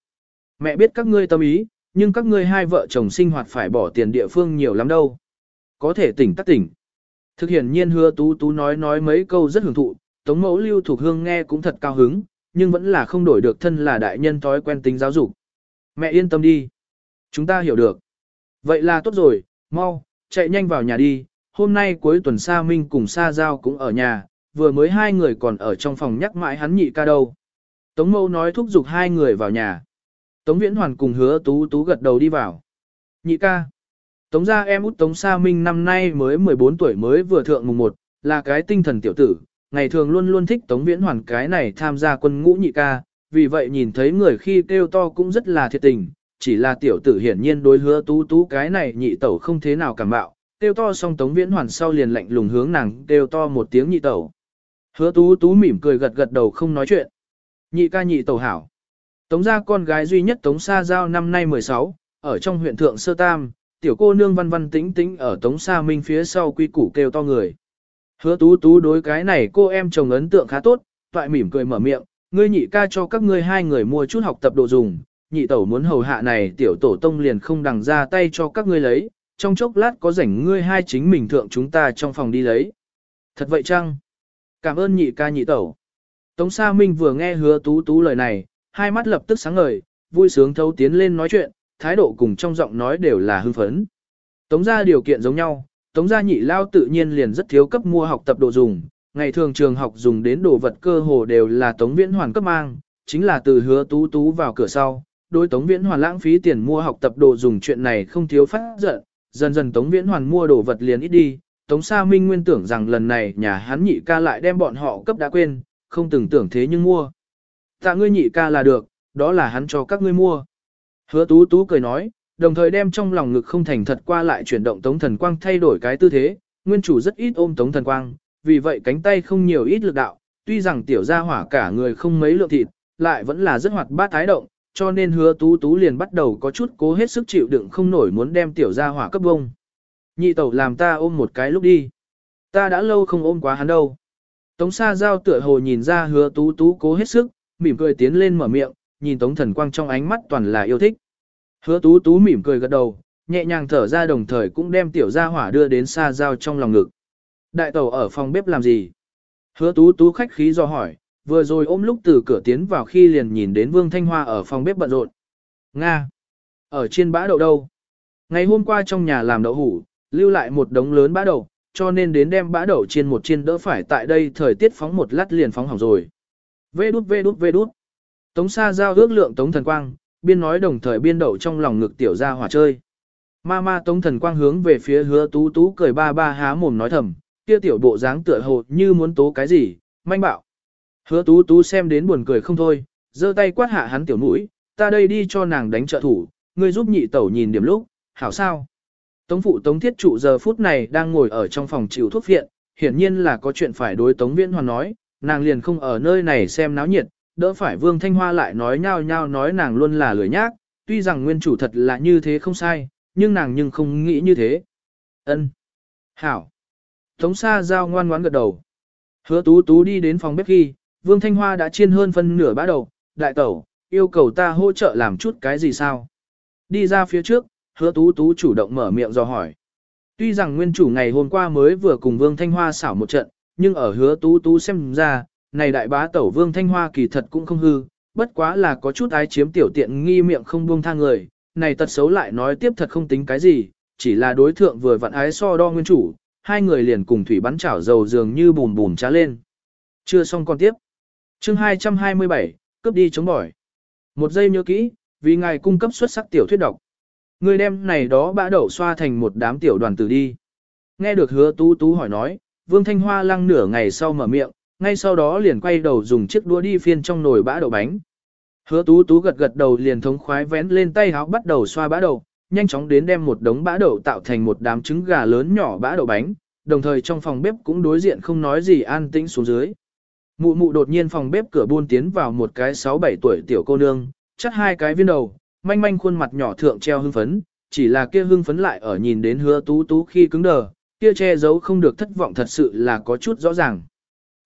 Mẹ biết các ngươi tâm ý, nhưng các ngươi hai vợ chồng sinh hoạt phải bỏ tiền địa phương nhiều lắm đâu. Có thể tỉnh tắc tỉnh. Thực hiện nhiên hứa tú tú nói nói mấy câu rất hưởng thụ, tống mẫu lưu thuộc hương nghe cũng thật cao hứng, nhưng vẫn là không đổi được thân là đại nhân thói quen tính giáo dục. Mẹ yên tâm đi. Chúng ta hiểu được. Vậy là tốt rồi, mau, chạy nhanh vào nhà đi. Hôm nay cuối tuần Sa Minh cùng Sa Giao cũng ở nhà, vừa mới hai người còn ở trong phòng nhắc mãi hắn nhị ca đâu. Tống mâu nói thúc giục hai người vào nhà. Tống Viễn Hoàn cùng hứa tú tú gật đầu đi vào. Nhị ca. Tống gia em út Tống Sa Minh năm nay mới 14 tuổi mới vừa thượng mùng 1, là cái tinh thần tiểu tử, ngày thường luôn luôn thích Tống Viễn Hoàn cái này tham gia quân ngũ nhị ca, vì vậy nhìn thấy người khi kêu to cũng rất là thiệt tình, chỉ là tiểu tử hiển nhiên đối hứa tú tú cái này nhị tẩu không thế nào cảm bạo, kêu to xong Tống Viễn Hoàn sau liền lạnh lùng hướng nàng kêu to một tiếng nhị tẩu. Hứa tú tú mỉm cười gật gật đầu không nói chuyện. Nhị ca nhị tẩu hảo. Tống gia con gái duy nhất Tống Sa Giao năm nay 16, ở trong huyện Thượng Sơ Tam, tiểu cô nương văn văn tĩnh tĩnh ở Tống Sa Minh phía sau quy củ kêu to người. Hứa tú tú đối cái này cô em chồng ấn tượng khá tốt, toại mỉm cười mở miệng, ngươi nhị ca cho các ngươi hai người mua chút học tập đồ dùng, nhị tẩu muốn hầu hạ này tiểu tổ tông liền không đằng ra tay cho các ngươi lấy, trong chốc lát có rảnh ngươi hai chính mình thượng chúng ta trong phòng đi lấy. Thật vậy chăng? Cảm ơn nhị ca nhị tẩu. Tống Sa Minh vừa nghe hứa tú tú lời này, hai mắt lập tức sáng ngời, vui sướng thấu tiến lên nói chuyện, thái độ cùng trong giọng nói đều là hưng phấn. Tống gia điều kiện giống nhau, tống gia nhị lao tự nhiên liền rất thiếu cấp mua học tập đồ dùng, ngày thường trường học dùng đến đồ vật cơ hồ đều là tống viễn hoàn cấp mang, chính là từ hứa tú tú vào cửa sau, đối tống viễn hoàn lãng phí tiền mua học tập đồ dùng chuyện này không thiếu phát giận, dần dần tống viễn hoàn mua đồ vật liền ít đi, tống sa minh nguyên tưởng rằng lần này nhà hắn nhị ca lại đem bọn họ cấp đã quên, không từng tưởng thế nhưng mua. Tạ ngươi nhị ca là được, đó là hắn cho các ngươi mua. Hứa tú tú cười nói, đồng thời đem trong lòng ngực không thành thật qua lại chuyển động tống thần quang thay đổi cái tư thế, nguyên chủ rất ít ôm tống thần quang, vì vậy cánh tay không nhiều ít lực đạo, tuy rằng tiểu gia hỏa cả người không mấy lượng thịt, lại vẫn là rất hoạt bát thái động, cho nên hứa tú tú liền bắt đầu có chút cố hết sức chịu đựng không nổi muốn đem tiểu gia hỏa cấp bông. Nhị tẩu làm ta ôm một cái lúc đi. Ta đã lâu không ôm quá hắn đâu. Tống sa giao tựa hồ nhìn ra hứa tú tú cố hết sức, mỉm cười tiến lên mở miệng, nhìn tống thần quang trong ánh mắt toàn là yêu thích. Hứa tú tú mỉm cười gật đầu, nhẹ nhàng thở ra đồng thời cũng đem tiểu gia hỏa đưa đến Sa giao trong lòng ngực. Đại tẩu ở phòng bếp làm gì? Hứa tú tú khách khí do hỏi, vừa rồi ôm lúc từ cửa tiến vào khi liền nhìn đến Vương Thanh Hoa ở phòng bếp bận rộn. Nga! Ở trên bã đậu đâu? Ngày hôm qua trong nhà làm đậu hủ, lưu lại một đống lớn bã đậu, cho nên đến đem bã đậu chiên một chiên đỡ phải tại đây thời tiết phóng một lát liền phóng hỏng rồi. Vê đút vê đút vê đút. Tống xa giao ước lượng tống thần quang, biên nói đồng thời biên đậu trong lòng ngực tiểu ra hỏa chơi. Ma ma tống thần quang hướng về phía hứa tú tú cười ba ba há mồm nói thầm, kia tiểu bộ dáng tựa hồ như muốn tố cái gì, manh bạo. Hứa tú tú xem đến buồn cười không thôi, giơ tay quát hạ hắn tiểu mũi, ta đây đi cho nàng đánh trợ thủ, ngươi giúp nhị tẩu nhìn điểm lúc, hảo sao. Tống phụ tống thiết trụ giờ phút này đang ngồi ở trong phòng chịu thuốc viện, hiển nhiên là có chuyện phải đối tống viễn hoàn nói, nàng liền không ở nơi này xem náo nhiệt, đỡ phải Vương Thanh Hoa lại nói nhao nhao nói nàng luôn là lười nhác, tuy rằng nguyên chủ thật là như thế không sai, nhưng nàng nhưng không nghĩ như thế. Ân, Hảo. Tống Sa Giao ngoan ngoãn gật đầu. Hứa tú tú đi đến phòng bếp khi, Vương Thanh Hoa đã chiên hơn phân nửa bã đầu, đại tẩu, yêu cầu ta hỗ trợ làm chút cái gì sao? Đi ra phía trước, hứa tú tú chủ động mở miệng do hỏi. Tuy rằng nguyên chủ ngày hôm qua mới vừa cùng Vương Thanh Hoa xảo một trận, nhưng ở hứa tú tú xem ra, này đại bá tẩu vương thanh hoa kỳ thật cũng không hư, bất quá là có chút ái chiếm tiểu tiện nghi miệng không buông tha người, này tật xấu lại nói tiếp thật không tính cái gì, chỉ là đối thượng vừa vặn ái so đo nguyên chủ, hai người liền cùng thủy bắn chảo dầu dường như bùn bùn trá lên. Chưa xong con tiếp. Chương 227, cướp đi chống bỏi. Một giây nhớ kỹ, vì ngài cung cấp xuất sắc tiểu thuyết độc. Người đem này đó bã đậu xoa thành một đám tiểu đoàn tử đi. Nghe được hứa tú tú hỏi nói, Vương Thanh Hoa lăng nửa ngày sau mở miệng, ngay sau đó liền quay đầu dùng chiếc đũa đi phiên trong nồi bã đậu bánh. Hứa tú tú gật gật đầu liền thống khoái vén lên tay háo bắt đầu xoa bã đậu, nhanh chóng đến đem một đống bã đậu tạo thành một đám trứng gà lớn nhỏ bã đậu bánh, đồng thời trong phòng bếp cũng đối diện không nói gì an tĩnh xuống dưới. Mụ mụ đột nhiên phòng bếp cửa buôn tiến vào một cái 6-7 tuổi tiểu cô nương, chắc hai cái viên đầu, manh manh khuôn mặt nhỏ thượng treo hưng phấn, chỉ là kia hưng phấn lại ở nhìn đến hứa tú tú khi cứng đờ, kia che giấu không được thất vọng thật sự là có chút rõ ràng.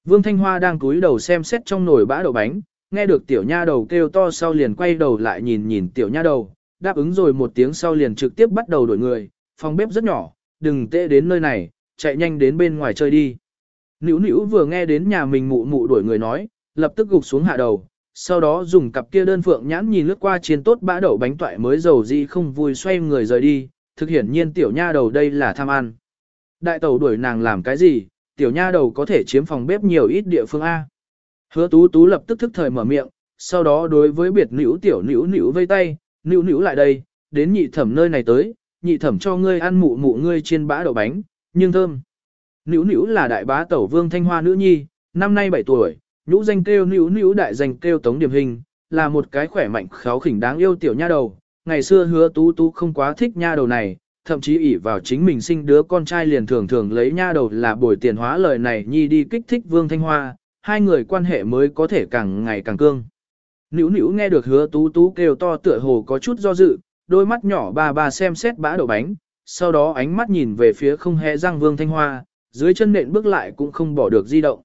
Vương Thanh Hoa đang cúi đầu xem xét trong nồi bã đậu bánh, nghe được tiểu nha đầu kêu to sau liền quay đầu lại nhìn nhìn tiểu nha đầu, đáp ứng rồi một tiếng sau liền trực tiếp bắt đầu đổi người, phòng bếp rất nhỏ, đừng tệ đến nơi này, chạy nhanh đến bên ngoài chơi đi. Nữu nữu vừa nghe đến nhà mình mụ mụ đuổi người nói, lập tức gục xuống hạ đầu, sau đó dùng cặp kia đơn phượng nhãn nhìn lướt qua chiên tốt bã đậu bánh toại mới dầu di không vui xoay người rời đi, thực hiển nhiên tiểu nha đầu đây là tham ăn. Đại tẩu đuổi nàng làm cái gì, tiểu nha đầu có thể chiếm phòng bếp nhiều ít địa phương A. Hứa tú tú lập tức thức thời mở miệng, sau đó đối với biệt nữ tiểu nữ nữ vây tay, nữ nữ lại đây, đến nhị thẩm nơi này tới, nhị thẩm cho ngươi ăn mụ mụ ngươi trên bã đậu bánh, nhưng thơm. Nữ nữ là đại bá tẩu vương thanh hoa nữ nhi, năm nay 7 tuổi, nhũ danh kêu nữ nữ đại danh kêu tống điểm hình, là một cái khỏe mạnh kháo khỉnh đáng yêu tiểu nha đầu. Ngày xưa hứa tú tú không quá thích nha đầu này, thậm chí ỷ vào chính mình sinh đứa con trai liền thường thường lấy nha đầu là bồi tiền hóa lời này nhi đi kích thích vương thanh hoa, hai người quan hệ mới có thể càng ngày càng cương. Nữu nữu nghe được hứa tú tú kêu to tựa hồ có chút do dự, đôi mắt nhỏ bà bà xem xét bã đậu bánh, sau đó ánh mắt nhìn về phía không hề răng vương thanh hoa, dưới chân nện bước lại cũng không bỏ được di động.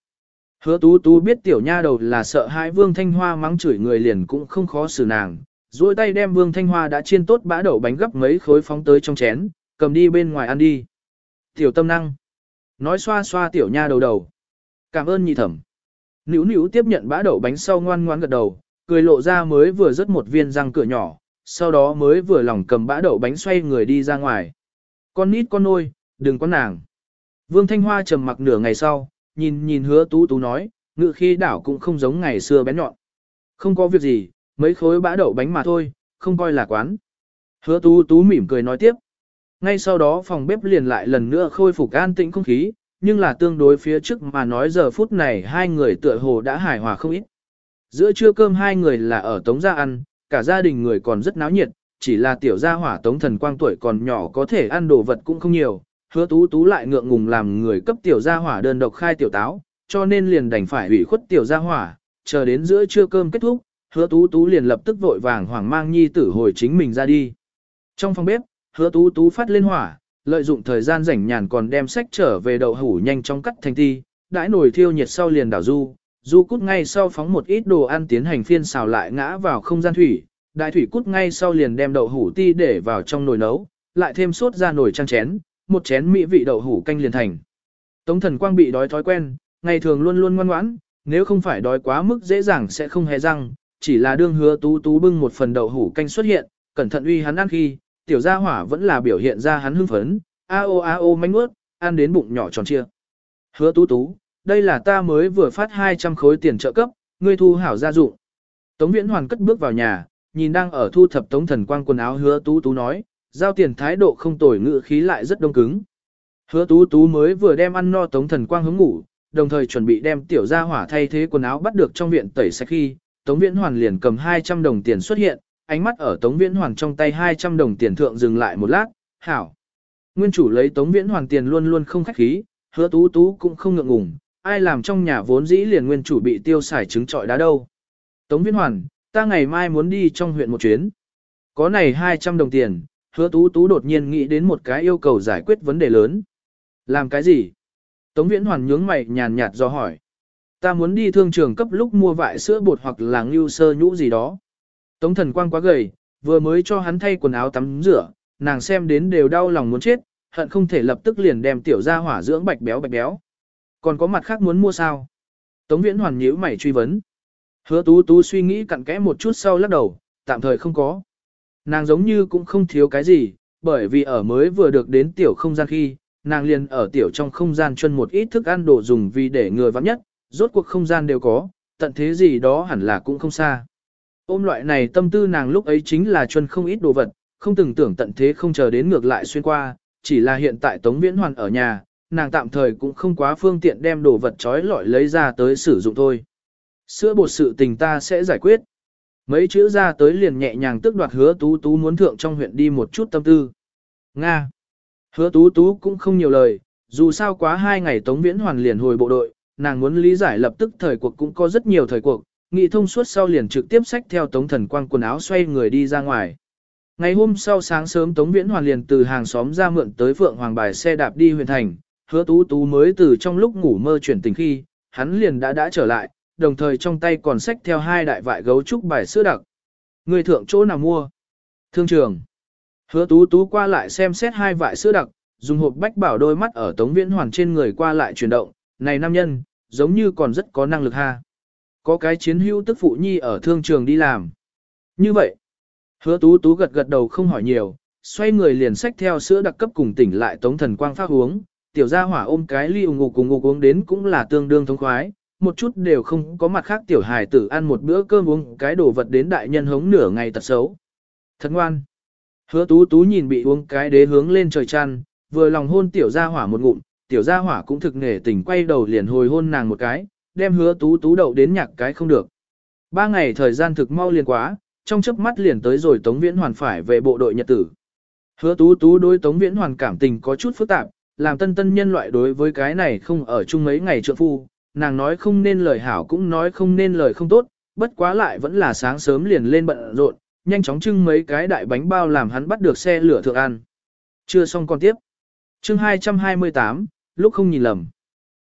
Hứa tú tú biết tiểu nha đầu là sợ hai vương thanh hoa mắng chửi người liền cũng không khó xử nàng, duỗi tay đem vương thanh hoa đã chiên tốt bã đậu bánh gấp mấy khối phóng tới trong chén, cầm đi bên ngoài ăn đi. Tiểu tâm năng. Nói xoa xoa tiểu nha đầu đầu. Cảm ơn nhị thẩm. Nữu nữu tiếp nhận bã đậu bánh sau ngoan ngoan gật đầu, cười lộ ra mới vừa rớt một viên răng cửa nhỏ, sau đó mới vừa lòng cầm bã đậu bánh xoay người đi ra ngoài. Con nít con nôi, đừng có nàng. Vương Thanh Hoa trầm mặc nửa ngày sau, nhìn nhìn hứa tú tú nói, ngự khi đảo cũng không giống ngày xưa bén nhọn. Không có việc gì, mấy khối bã đậu bánh mà thôi, không coi là quán. Hứa tú tú mỉm cười nói tiếp. Ngay sau đó phòng bếp liền lại lần nữa khôi phục an tĩnh không khí, nhưng là tương đối phía trước mà nói giờ phút này hai người tựa hồ đã hài hòa không ít. Giữa trưa cơm hai người là ở tống gia ăn, cả gia đình người còn rất náo nhiệt, chỉ là tiểu gia hỏa tống thần quang tuổi còn nhỏ có thể ăn đồ vật cũng không nhiều, hứa tú tú lại ngượng ngùng làm người cấp tiểu gia hỏa đơn độc khai tiểu táo, cho nên liền đành phải ủy khuất tiểu gia hỏa, chờ đến giữa trưa cơm kết thúc, hứa tú tú liền lập tức vội vàng hoảng mang nhi tử hồi chính mình ra đi. Trong phòng bếp, hứa tú tú phát lên hỏa, lợi dụng thời gian rảnh nhàn còn đem sách trở về đậu hủ nhanh chóng cắt thành ti, đãi nồi thiêu nhiệt sau liền đảo du, du cút ngay sau phóng một ít đồ ăn tiến hành phiên xào lại ngã vào không gian thủy, đại thủy cút ngay sau liền đem đậu hủ ti để vào trong nồi nấu, lại thêm sốt ra nồi trang chén, một chén mỹ vị đậu hủ canh liền thành. Tống thần quang bị đói thói quen, ngày thường luôn luôn ngoan ngoãn, nếu không phải đói quá mức dễ dàng sẽ không hề răng, chỉ là đương hứa tú tú bưng một phần đậu hủ canh xuất hiện, cẩn thận uy hắn ăn khi, tiểu gia hỏa vẫn là biểu hiện ra hắn hưng phấn, a o a o manh nuốt, ăn đến bụng nhỏ tròn chia. Hứa tú tú, đây là ta mới vừa phát 200 khối tiền trợ cấp, ngươi thu hảo gia dụng. Tống viễn hoàn cất bước vào nhà, nhìn đang ở thu thập tống thần quang quần áo hứa tú tú nói, giao tiền thái độ không tồi ngự khí lại rất đông cứng. Hứa tú tú mới vừa đem ăn no tống thần quang hướng ngủ, đồng thời chuẩn bị đem tiểu gia hỏa thay thế quần áo bắt được trong viện tẩy sạch khi, tống viễn hoàn liền cầm 200 đồng tiền xuất hiện, ánh mắt ở tống viễn hoàn trong tay 200 đồng tiền thượng dừng lại một lát, hảo. Nguyên chủ lấy tống viễn hoàn tiền luôn luôn không khách khí, hứa tú tú cũng không ngượng ngùng, ai làm trong nhà vốn dĩ liền nguyên chủ bị tiêu xài trứng trọi đá đâu. Tống viễn hoàn, ta ngày mai muốn đi trong huyện một chuyến. Có này 200 đồng tiền, hứa tú tú đột nhiên nghĩ đến một cái yêu cầu giải quyết vấn đề lớn. Làm cái gì? Tống viễn hoàn nhướng mày nhàn nhạt do hỏi. Ta muốn đi thương trường cấp lúc mua vại sữa bột hoặc là ngưu sơ nhũ gì đó. Tống thần quang quá gầy, vừa mới cho hắn thay quần áo tắm rửa, nàng xem đến đều đau lòng muốn chết, hận không thể lập tức liền đem tiểu ra hỏa dưỡng bạch béo bạch béo. Còn có mặt khác muốn mua sao? Tống viễn hoàn nhíu mày truy vấn. Hứa tú tú suy nghĩ cặn kẽ một chút sau lắc đầu, tạm thời không có. Nàng giống như cũng không thiếu cái gì, bởi vì ở mới vừa được đến tiểu không gian khi, nàng liền ở tiểu trong không gian chân một ít thức ăn đồ dùng vì để người vắng nhất, rốt cuộc không gian đều có, tận thế gì đó hẳn là cũng không xa. Ôm loại này tâm tư nàng lúc ấy chính là chân không ít đồ vật, không từng tưởng tận thế không chờ đến ngược lại xuyên qua, chỉ là hiện tại Tống Viễn Hoàn ở nhà, nàng tạm thời cũng không quá phương tiện đem đồ vật trói lọi lấy ra tới sử dụng thôi. Sữa bột sự tình ta sẽ giải quyết. Mấy chữ ra tới liền nhẹ nhàng tức đoạt hứa tú tú muốn thượng trong huyện đi một chút tâm tư. Nga. Hứa tú tú cũng không nhiều lời, dù sao quá hai ngày Tống Viễn Hoàn liền hồi bộ đội, nàng muốn lý giải lập tức thời cuộc cũng có rất nhiều thời cuộc, nghị thông suốt sau liền trực tiếp xách theo Tống Thần Quang quần áo xoay người đi ra ngoài. Ngày hôm sau sáng sớm Tống Viễn Hoàn liền từ hàng xóm ra mượn tới Phượng Hoàng bài xe đạp đi huyện thành, hứa tú tú mới từ trong lúc ngủ mơ chuyển tình khi, hắn liền đã đã trở lại, đồng thời trong tay còn xách theo hai đại vại gấu trúc bài sữa đặc. Người thượng chỗ nào mua? Thương trường. Hứa tú tú qua lại xem xét hai vại sữa đặc, dùng hộp bách bảo đôi mắt ở Tống Viễn Hoàn trên người qua lại chuyển động, này nam nhân, giống như còn rất có năng lực ha. Có cái chiến hữu tức phụ nhi ở thương trường đi làm. Như vậy, hứa tú tú gật gật đầu không hỏi nhiều, xoay người liền xách theo sữa đặc cấp cùng tỉnh lại Tống Thần Quang phát uống, tiểu gia hỏa ôm cái ly ủng ngục cùng ngục uống đến cũng là tương đương thống khoái, một chút đều không có mặt khác tiểu hài tử ăn một bữa cơm uống cái đồ vật đến đại nhân hống nửa ngày tật xấu. Thật ngoan. Hứa tú tú nhìn bị uống cái đế hướng lên trời chăn, vừa lòng hôn tiểu gia hỏa một ngụm, tiểu gia hỏa cũng thực nể tình quay đầu liền hồi hôn nàng một cái, đem hứa tú tú đậu đến nhạc cái không được. Ba ngày thời gian thực mau liền quá, trong chớp mắt liền tới rồi Tống Viễn Hoàn phải về bộ đội nhật tử. Hứa tú tú đối Tống Viễn Hoàn cảm tình có chút phức tạp, làm tân tân nhân loại đối với cái này không ở chung mấy ngày trượng phu, nàng nói không nên lời hảo cũng nói không nên lời không tốt, bất quá lại vẫn là sáng sớm liền lên bận rộn, nhanh chóng trưng mấy cái đại bánh bao làm hắn bắt được xe lửa thượng ăn. Chưa xong con tiếp. Chương 228, lúc không nhìn lầm.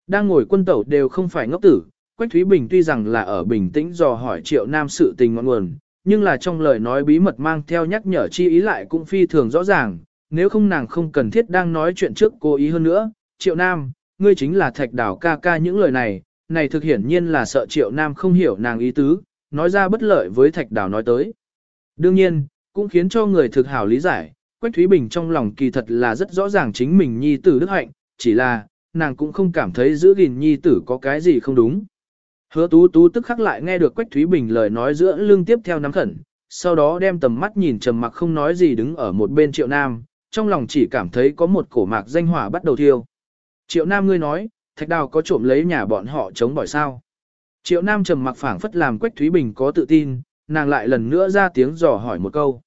Đang ngồi quân tẩu đều không phải ngốc tử, Quách Thúy Bình tuy rằng là ở bình tĩnh dò hỏi triệu nam sự tình ngọn nguồn, nhưng là trong lời nói bí mật mang theo nhắc nhở chi ý lại cũng phi thường rõ ràng, nếu không nàng không cần thiết đang nói chuyện trước cố ý hơn nữa, triệu nam, ngươi chính là thạch đảo ca ca những lời này, này thực hiển nhiên là sợ triệu nam không hiểu nàng ý tứ, nói ra bất lợi với thạch đảo nói tới. Đương nhiên, cũng khiến cho người thực hảo lý giải, Quách Thúy Bình trong lòng kỳ thật là rất rõ ràng chính mình nhi tử đức hạnh, chỉ là, nàng cũng không cảm thấy giữ gìn nhi tử có cái gì không đúng. Hứa tú tú tức khắc lại nghe được Quách Thúy Bình lời nói giữa lưng tiếp theo nắm khẩn, sau đó đem tầm mắt nhìn trầm mặc không nói gì đứng ở một bên triệu nam, trong lòng chỉ cảm thấy có một cổ mạc danh hỏa bắt đầu thiêu. Triệu nam ngươi nói, thạch đào có trộm lấy nhà bọn họ chống bỏi sao. Triệu nam trầm mặc phảng phất làm Quách Thúy Bình có tự tin, nàng lại lần nữa ra tiếng dò hỏi một câu.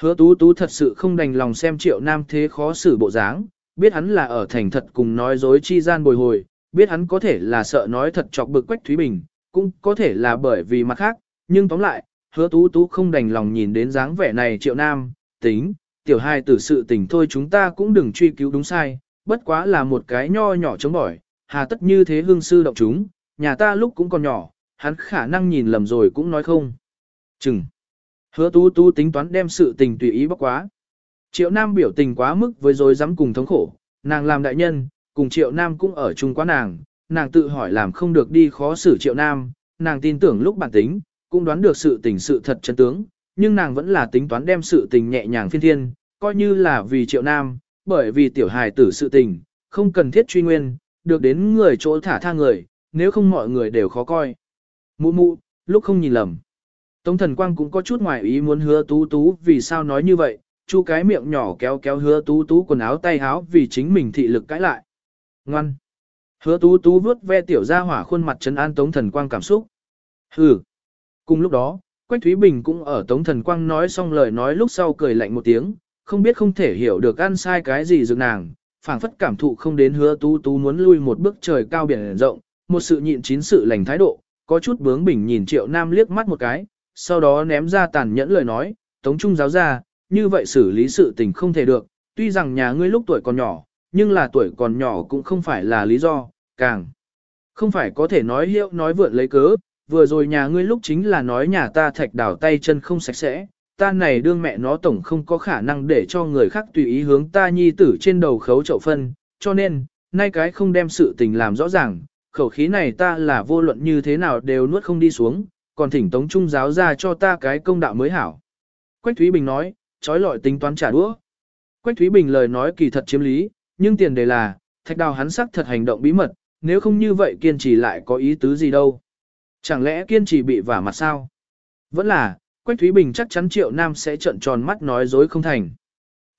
Hứa tú tú thật sự không đành lòng xem triệu nam thế khó xử bộ dáng, biết hắn là ở thành thật cùng nói dối chi gian bồi hồi, biết hắn có thể là sợ nói thật chọc bực Quách Thúy Bình, cũng có thể là bởi vì mặt khác, nhưng tóm lại, hứa tú tú không đành lòng nhìn đến dáng vẻ này triệu nam, tính, tiểu hai tử sự tình thôi chúng ta cũng đừng truy cứu đúng sai, bất quá là một cái nho nhỏ chống bỏi, hà tất như thế hương sư động chúng, nhà ta lúc cũng còn nhỏ, hắn khả năng nhìn lầm rồi cũng nói không. Chừng. Hứa tú tú tính toán đem sự tình tùy ý bóc quá. Triệu Nam biểu tình quá mức với dối dám cùng thống khổ, nàng làm đại nhân, cùng Triệu Nam cũng ở chung quá nàng, nàng tự hỏi làm không được đi khó xử Triệu Nam, nàng tin tưởng lúc bản tính, cũng đoán được sự tình sự thật chân tướng, nhưng nàng vẫn là tính toán đem sự tình nhẹ nhàng phiên thiên, coi như là vì Triệu Nam, bởi vì tiểu hài tử sự tình, không cần thiết truy nguyên, được đến người chỗ thả tha người, nếu không mọi người đều khó coi. Mụ mụ, lúc không nhìn lầm. Tống thần quang cũng có chút ngoài ý muốn hứa tú tú vì sao nói như vậy, chu cái miệng nhỏ kéo kéo hứa tú tú quần áo tay háo vì chính mình thị lực cãi lại. Ngoan. Hứa tú tú vướt ve tiểu ra hỏa khuôn mặt trấn an tống thần quang cảm xúc. Hừ. Cùng lúc đó, Quách Thúy Bình cũng ở tống thần quang nói xong lời nói lúc sau cười lạnh một tiếng, không biết không thể hiểu được ăn sai cái gì dược nàng, phảng phất cảm thụ không đến hứa tú tú muốn lui một bước trời cao biển rộng, một sự nhịn chín sự lành thái độ, có chút bướng bỉnh nhìn triệu nam liếc mắt một cái, sau đó ném ra tàn nhẫn lời nói, tống trung giáo ra, như vậy xử lý sự tình không thể được, tuy rằng nhà ngươi lúc tuổi còn nhỏ, nhưng là tuổi còn nhỏ cũng không phải là lý do, càng không phải có thể nói hiệu nói vượn lấy cớ, vừa rồi nhà ngươi lúc chính là nói nhà ta thạch đảo tay chân không sạch sẽ, ta này đương mẹ nó tổng không có khả năng để cho người khác tùy ý hướng ta nhi tử trên đầu khấu chậu phân, cho nên, nay cái không đem sự tình làm rõ ràng, khẩu khí này ta là vô luận như thế nào đều nuốt không đi xuống, còn thỉnh tống trung giáo ra cho ta cái công đạo mới hảo. Quách Thúy Bình nói, trói lọi tính toán trả đũa. Quách Thúy Bình lời nói kỳ thật chiếm lý, nhưng tiền đề là, thạch đào hắn sắc thật hành động bí mật, nếu không như vậy kiên trì lại có ý tứ gì đâu. Chẳng lẽ kiên trì bị vả mặt sao? Vẫn là, Quách Thúy Bình chắc chắn triệu nam sẽ trợn tròn mắt nói dối không thành.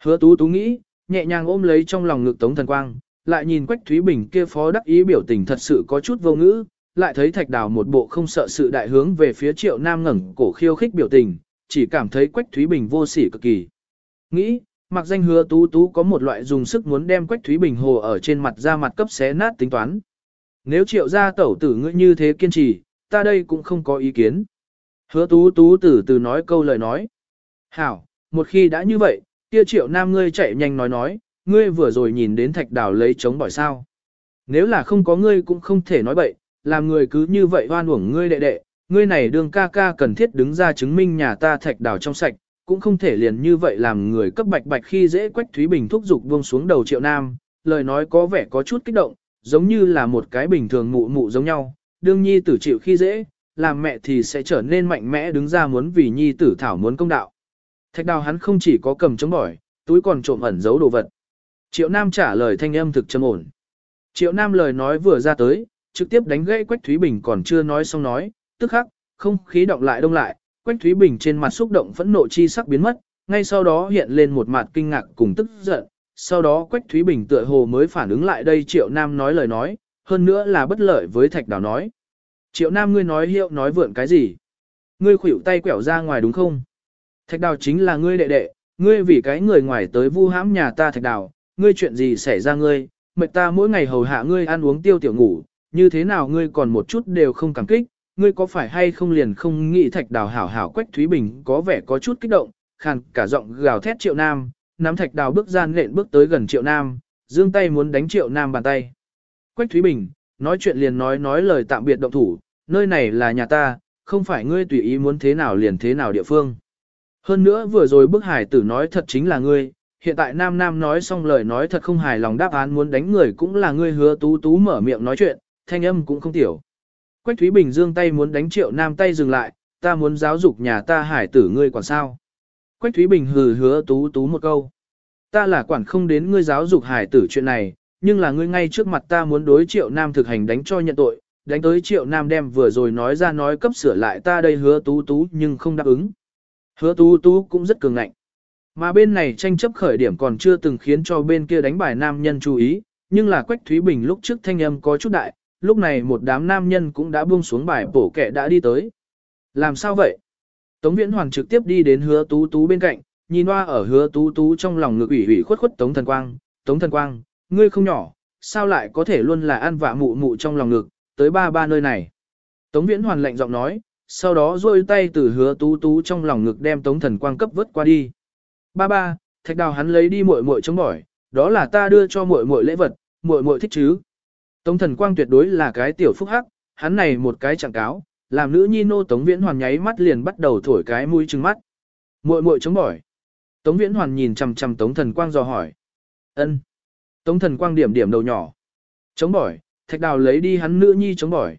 Hứa tú tú nghĩ, nhẹ nhàng ôm lấy trong lòng ngực tống thần quang, lại nhìn Quách Thúy Bình kia phó đắc ý biểu tình thật sự có chút vô ngữ, lại thấy thạch đào một bộ không sợ sự đại hướng về phía triệu nam ngẩng cổ khiêu khích biểu tình, chỉ cảm thấy Quách Thúy Bình vô sỉ cực kỳ. Nghĩ, mặc danh hứa tú tú có một loại dùng sức muốn đem Quách Thúy Bình hồ ở trên mặt ra mặt cấp xé nát tính toán. Nếu triệu gia tẩu tử ngươi như thế kiên trì, ta đây cũng không có ý kiến. Hứa tú tú từ từ nói câu lời nói. Hảo, một khi đã như vậy, kia triệu nam ngươi chạy nhanh nói nói, ngươi vừa rồi nhìn đến thạch đảo lấy chống bỏi sao. Nếu là không có ngươi cũng không thể nói bậy, làm người cứ như vậy hoan uổng ngươi đệ đệ, ngươi này đương ca ca cần thiết đứng ra chứng minh nhà ta thạch đảo trong sạch, cũng không thể liền như vậy làm người cấp bạch bạch khi dễ quách Thúy Bình thúc dục buông xuống đầu triệu nam, lời nói có vẻ có chút kích động, giống như là một cái bình thường mụ mụ giống nhau, đương nhi tử chịu khi dễ, làm mẹ thì sẽ trở nên mạnh mẽ đứng ra muốn vì nhi tử thảo muốn công đạo. Thạch đào hắn không chỉ có cầm chống bỏi, túi còn trộm ẩn giấu đồ vật. Triệu Nam trả lời thanh âm thực trầm ổn. Triệu Nam lời nói vừa ra tới, trực tiếp đánh gãy Quách Thúy Bình còn chưa nói xong nói, tức khắc, không khí động lại đông lại, Quách Thúy Bình trên mặt xúc động phẫn nộ chi sắc biến mất, ngay sau đó hiện lên một mặt kinh ngạc cùng tức giận, sau đó Quách Thúy Bình tựa hồ mới phản ứng lại đây Triệu Nam nói lời nói, hơn nữa là bất lợi với Thạch Đào nói. Triệu Nam ngươi nói hiệu nói vượn cái gì? Ngươi khuỵu tay quẹo ra ngoài đúng không? Thạch Đào chính là ngươi đệ đệ, ngươi vì cái người ngoài tới vu hãm nhà ta Thạch Đào, ngươi chuyện gì xảy ra ngươi, mệt ta mỗi ngày hầu hạ ngươi ăn uống tiêu tiểu ngủ, như thế nào ngươi còn một chút đều không cảm kích, ngươi có phải hay không liền không nghĩ thạch đào hảo hảo quách Thúy Bình có vẻ có chút kích động, khàn cả giọng gào thét triệu nam, nắm thạch đào bước gian lện bước tới gần triệu nam, dương tay muốn đánh triệu nam bàn tay. Quách Thúy Bình, nói chuyện liền nói nói lời tạm biệt động thủ, nơi này là nhà ta, không phải ngươi tùy ý muốn thế nào liền thế nào địa phương. Hơn nữa vừa rồi bức hải tử nói thật chính là ngươi, hiện tại Nam Nam nói xong lời nói thật không hài lòng đáp án muốn đánh người cũng là ngươi hứa tú tú mở miệng nói chuyện, thanh âm cũng không tiểu. Quách Thúy Bình dương tay muốn đánh triệu Nam tay dừng lại, ta muốn giáo dục nhà ta hải tử ngươi quản sao. Quách Thúy Bình hừ hứa tú tú một câu. Ta là quản không đến ngươi giáo dục hải tử chuyện này, nhưng là ngươi ngay trước mặt ta muốn đối triệu Nam thực hành đánh cho nhận tội, đánh tới triệu Nam đem vừa rồi nói ra nói cấp sửa lại ta đây hứa tú tú nhưng không đáp ứng. Hứa tú tú cũng rất cường ngạnh. Mà bên này tranh chấp khởi điểm còn chưa từng khiến cho bên kia đánh bài nam nhân chú ý, nhưng là Quách Thúy Bình lúc trước thanh âm có chút đại, lúc này một đám nam nhân cũng đã buông xuống bài bổ kẻ đã đi tới. Làm sao vậy? Tống Viễn Hoàng trực tiếp đi đến hứa tú tú bên cạnh, nhìn hoa ở hứa tú tú trong lòng ngực ủy ủy khuất khuất Tống Thần Quang, Tống Thần Quang, ngươi không nhỏ, sao lại có thể luôn là ăn vạ mụ mụ trong lòng ngực, tới ba ba nơi này. Tống Viễn Hoàn lạnh giọng nói, sau đó duỗi tay từ hứa tú tú trong lòng ngực đem Tống Thần Quang cấp vớt qua đi. Ba ba, thạch đào hắn lấy đi muội muội chống bỏi, đó là ta đưa cho muội muội lễ vật, muội muội thích chứ. Tống thần quang tuyệt đối là cái tiểu phúc hắc, hắn này một cái chẳng cáo, làm nữ nhi nô Tống Viễn Hoàn nháy mắt liền bắt đầu thổi cái mũi trừng mắt. Muội muội chống bỏi. Tống Viễn Hoàn nhìn chằm chằm Tống Thần Quang dò hỏi. Ân. Tống Thần Quang điểm điểm đầu nhỏ. Chống bỏi, Thạch Đào lấy đi hắn nữ nhi chống bỏi.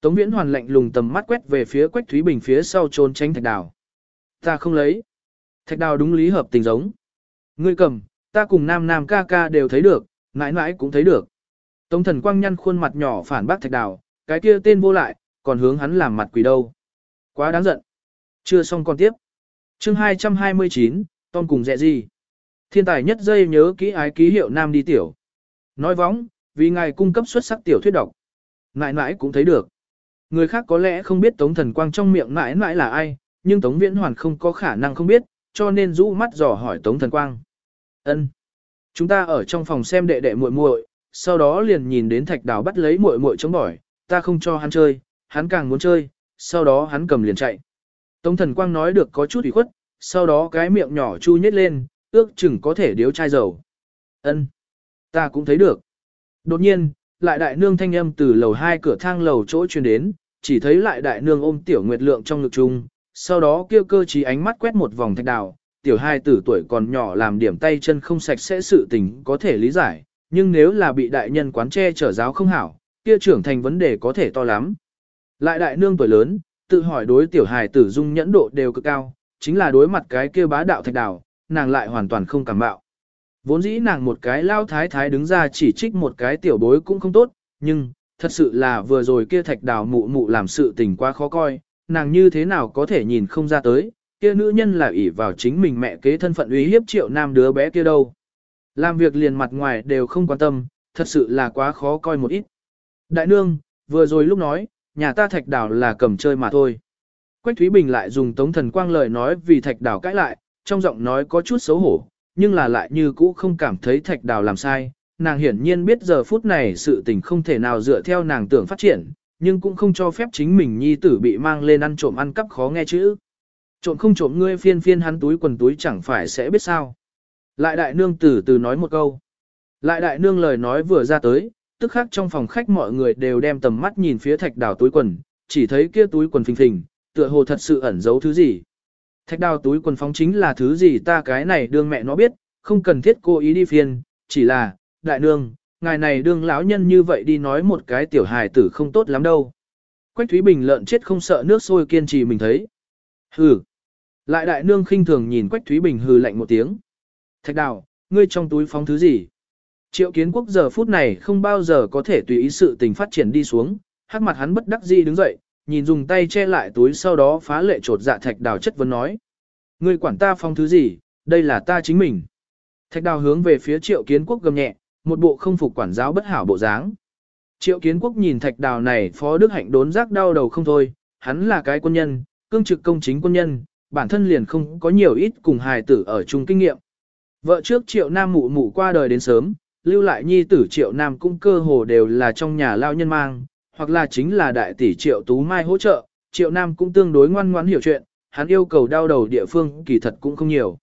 Tống Viễn Hoàn lạnh lùng tầm mắt quét về phía Quách Thúy Bình phía sau trốn tránh Thạch Đào. Ta không lấy. Thạch đào đúng lý hợp tình giống. Ngươi cầm, ta cùng nam nam ca ca đều thấy được, mãi mãi cũng thấy được. Tống thần quang nhăn khuôn mặt nhỏ phản bác thạch đào, cái kia tên vô lại, còn hướng hắn làm mặt quỷ đâu. Quá đáng giận. Chưa xong con tiếp. chương 229, Tom cùng dẹ gì. Thiên tài nhất dây nhớ kỹ ái ký hiệu nam đi tiểu. Nói vóng, vì ngài cung cấp xuất sắc tiểu thuyết độc. Ngại mãi cũng thấy được. Người khác có lẽ không biết Tống Thần Quang trong miệng mãi mãi là ai, nhưng Tống Viễn Hoàn không có khả năng không biết, cho nên rũ mắt dò hỏi Tống Thần Quang. Ân, Chúng ta ở trong phòng xem đệ đệ muội muội, sau đó liền nhìn đến Thạch Đào bắt lấy muội muội chống bỏi, ta không cho hắn chơi, hắn càng muốn chơi, sau đó hắn cầm liền chạy. Tống Thần Quang nói được có chút ủy khuất, sau đó cái miệng nhỏ chu nhét lên, ước chừng có thể điếu chai dầu. Ân, Ta cũng thấy được. Đột nhiên, lại đại nương thanh âm từ lầu hai cửa thang lầu chỗ truyền đến, chỉ thấy lại đại nương ôm tiểu nguyệt lượng trong ngực chung, sau đó kêu cơ trí ánh mắt quét một vòng thạch đào, tiểu hai tử tuổi còn nhỏ làm điểm tay chân không sạch sẽ sự tình có thể lý giải, nhưng nếu là bị đại nhân quán che trở giáo không hảo, kia trưởng thành vấn đề có thể to lắm. Lại đại nương tuổi lớn, tự hỏi đối tiểu hài tử dung nhẫn độ đều cực cao, chính là đối mặt cái kia bá đạo thạch đào, nàng lại hoàn toàn không cảm bạo. Vốn dĩ nàng một cái lao thái thái đứng ra chỉ trích một cái tiểu bối cũng không tốt, nhưng, thật sự là vừa rồi kia thạch đào mụ mụ làm sự tình quá khó coi, nàng như thế nào có thể nhìn không ra tới, kia nữ nhân là ỷ vào chính mình mẹ kế thân phận uy hiếp triệu nam đứa bé kia đâu. Làm việc liền mặt ngoài đều không quan tâm, thật sự là quá khó coi một ít. Đại nương, vừa rồi lúc nói, nhà ta thạch đảo là cầm chơi mà thôi. Quách Thúy Bình lại dùng tống thần quang lời nói vì thạch đảo cãi lại, trong giọng nói có chút xấu hổ, nhưng là lại như cũ không cảm thấy thạch Đào làm sai. Nàng hiển nhiên biết giờ phút này sự tình không thể nào dựa theo nàng tưởng phát triển, nhưng cũng không cho phép chính mình nhi tử bị mang lên ăn trộm ăn cắp khó nghe chữ. Trộm không trộm ngươi phiên phiên hắn túi quần túi chẳng phải sẽ biết sao. Lại đại nương từ từ nói một câu. Lại đại nương lời nói vừa ra tới, tức khắc trong phòng khách mọi người đều đem tầm mắt nhìn phía thạch đào túi quần, chỉ thấy kia túi quần phình phình, tựa hồ thật sự ẩn giấu thứ gì. Thạch đào túi quần phóng chính là thứ gì ta cái này đương mẹ nó biết, không cần thiết cô ý đi phiền, chỉ là, đại nương, ngài này đương lão nhân như vậy đi nói một cái tiểu hài tử không tốt lắm đâu. Quách Thúy Bình lợn chết không sợ nước sôi kiên trì mình thấy. Hừ. Lại đại nương khinh thường nhìn Quách Thúy Bình hừ lạnh một tiếng. Thạch đào, ngươi trong túi phóng thứ gì? Triệu kiến quốc giờ phút này không bao giờ có thể tùy ý sự tình phát triển đi xuống, hắc mặt hắn bất đắc dĩ đứng dậy, nhìn dùng tay che lại túi sau đó phá lệ trột dạ thạch đào chất vấn nói. Ngươi quản ta phong thứ gì, đây là ta chính mình. Thạch đào hướng về phía triệu kiến quốc gầm nhẹ, một bộ không phục quản giáo bất hảo bộ dáng. Triệu kiến quốc nhìn thạch đào này phó đức hạnh đốn giác đau đầu không thôi, hắn là cái quân nhân, cương trực công chính quân nhân, bản thân liền không có nhiều ít cùng hài tử ở chung kinh nghiệm. Vợ trước triệu nam mụ mụ qua đời đến sớm, lưu lại nhi tử triệu nam cũng cơ hồ đều là trong nhà lao nhân mang, hoặc là chính là đại tỷ triệu tú mai hỗ trợ, triệu nam cũng tương đối ngoan ngoãn hiểu chuyện, hắn yêu cầu đau đầu địa phương kỳ thật cũng không nhiều.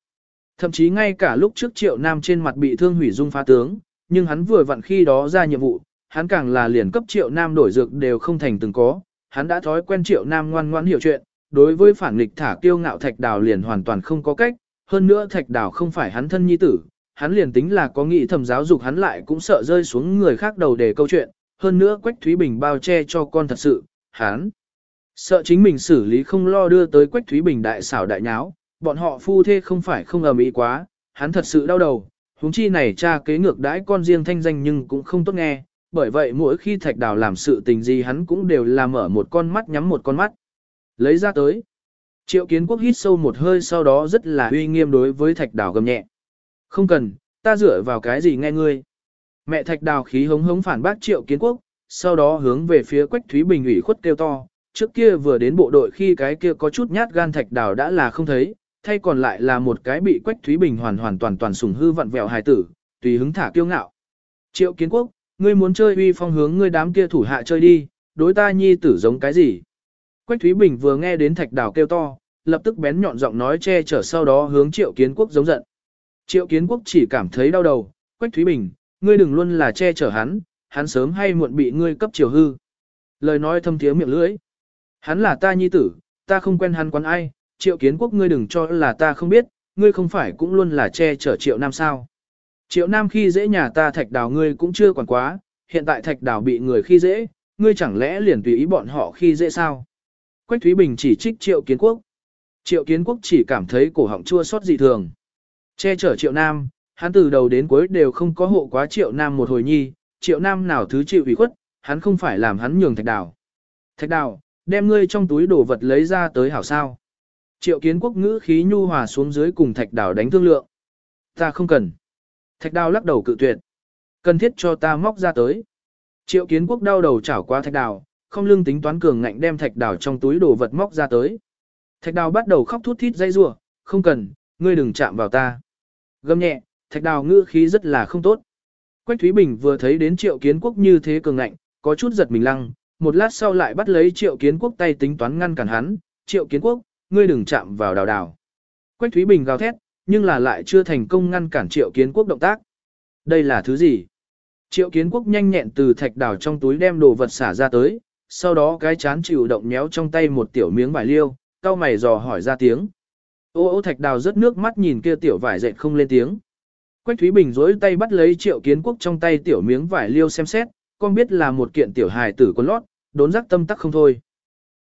Thậm chí ngay cả lúc trước triệu nam trên mặt bị thương hủy dung phá tướng, nhưng hắn vừa vặn khi đó ra nhiệm vụ, hắn càng là liền cấp triệu nam đổi dược đều không thành từng có, hắn đã thói quen triệu nam ngoan ngoãn hiểu chuyện, đối với phản nghịch thả kiêu ngạo thạch đào liền hoàn toàn không có cách, hơn nữa thạch đào không phải hắn thân nhi tử, hắn liền tính là có nghĩ thầm giáo dục hắn lại cũng sợ rơi xuống người khác đầu để câu chuyện, hơn nữa Quách Thúy Bình bao che cho con thật sự, hắn sợ chính mình xử lý không lo đưa tới Quách Thúy Bình đại xảo đại nháo, bọn họ phu thê không phải không ầm ĩ quá, hắn thật sự đau đầu, huống chi này cha kế ngược đãi con riêng thanh danh nhưng cũng không tốt nghe, bởi vậy mỗi khi Thạch Đào làm sự tình gì hắn cũng đều làm mở một con mắt nhắm một con mắt. Lấy ra tới. Triệu kiến quốc hít sâu một hơi sau đó rất là uy nghiêm đối với Thạch Đào gầm nhẹ. Không cần, ta dựa vào cái gì nghe ngươi. Mẹ thạch đào khí hống hống phản bác triệu kiến quốc, sau đó hướng về phía Quách Thúy Bình ủy khuất kêu to, trước kia vừa đến bộ đội khi cái kia có chút nhát gan thạch đào đã là không thấy, thay còn lại là một cái bị Quách Thúy Bình hoàn hoàn toàn toàn sủng hư vặn vẹo hài tử, tùy hứng thả kiêu ngạo. Triệu kiến quốc, ngươi muốn chơi uy phong hướng ngươi đám kia thủ hạ chơi đi, đối ta nhi tử giống cái gì? Quách Thúy Bình vừa nghe đến thạch đào kêu to, lập tức bén nhọn giọng nói che chở sau đó hướng triệu kiến quốc giống giận. Triệu kiến quốc chỉ cảm thấy đau đầu, Quách Thúy Bình, ngươi đừng luôn là che chở hắn, hắn sớm hay muộn bị ngươi cấp chiều hư. Lời nói thâm thiế miệng lưỡi. Hắn là ta nhi tử, ta không quen hắn quán ai, triệu kiến quốc ngươi đừng cho là ta không biết, ngươi không phải cũng luôn là che chở triệu nam sao. Triệu nam khi dễ nhà ta thạch đào ngươi cũng chưa quản quá, hiện tại thạch đào bị người khi dễ, ngươi chẳng lẽ liền tùy ý bọn họ khi dễ sao. Quách Thúy Bình chỉ trích triệu kiến quốc. Triệu kiến quốc chỉ cảm thấy cổ họng chua xót dị thường. Che chở triệu nam, hắn từ đầu đến cuối đều không có hộ quá triệu nam một hồi nhi, triệu nam nào thứ chịu ủy khuất, hắn không phải làm hắn nhường thạch đào. Thạch đào, đem ngươi trong túi đồ vật lấy ra tới hảo sao. Triệu kiến quốc ngữ khí nhu hòa xuống dưới cùng thạch đào đánh thương lượng. Ta không cần. Thạch đào lắc đầu cự tuyệt. Cần thiết cho ta móc ra tới. Triệu kiến quốc đau đầu chảo qua thạch đào, không lương tính toán cường ngạnh đem thạch đào trong túi đồ vật móc ra tới. Thạch đào bắt đầu khóc thút thít dây rủa, không cần, ngươi đừng chạm vào ta. Gầm nhẹ, thạch đào ngữ khí rất là không tốt. Quách Thúy Bình vừa thấy đến triệu kiến quốc như thế cường ngạnh, có chút giật mình lăng, một lát sau lại bắt lấy triệu kiến quốc tay tính toán ngăn cản hắn, triệu kiến quốc, ngươi đừng chạm vào đào đào. Quách Thúy Bình gào thét, nhưng là lại chưa thành công ngăn cản triệu kiến quốc động tác. Đây là thứ gì? Triệu kiến quốc nhanh nhẹn từ thạch đào trong túi đem đồ vật xả ra tới, sau đó cái chán chịu động nhéo trong tay một tiểu miếng vải liêu, cao mày dò hỏi ra tiếng. Ô ô thạch đào rớt nước mắt nhìn kia tiểu vải dệt không lên tiếng. Quách Thúy Bình dối tay bắt lấy triệu kiến quốc trong tay tiểu miếng vải liêu xem xét, con biết là một kiện tiểu hài tử con lót, đốn giác tâm tắc không thôi.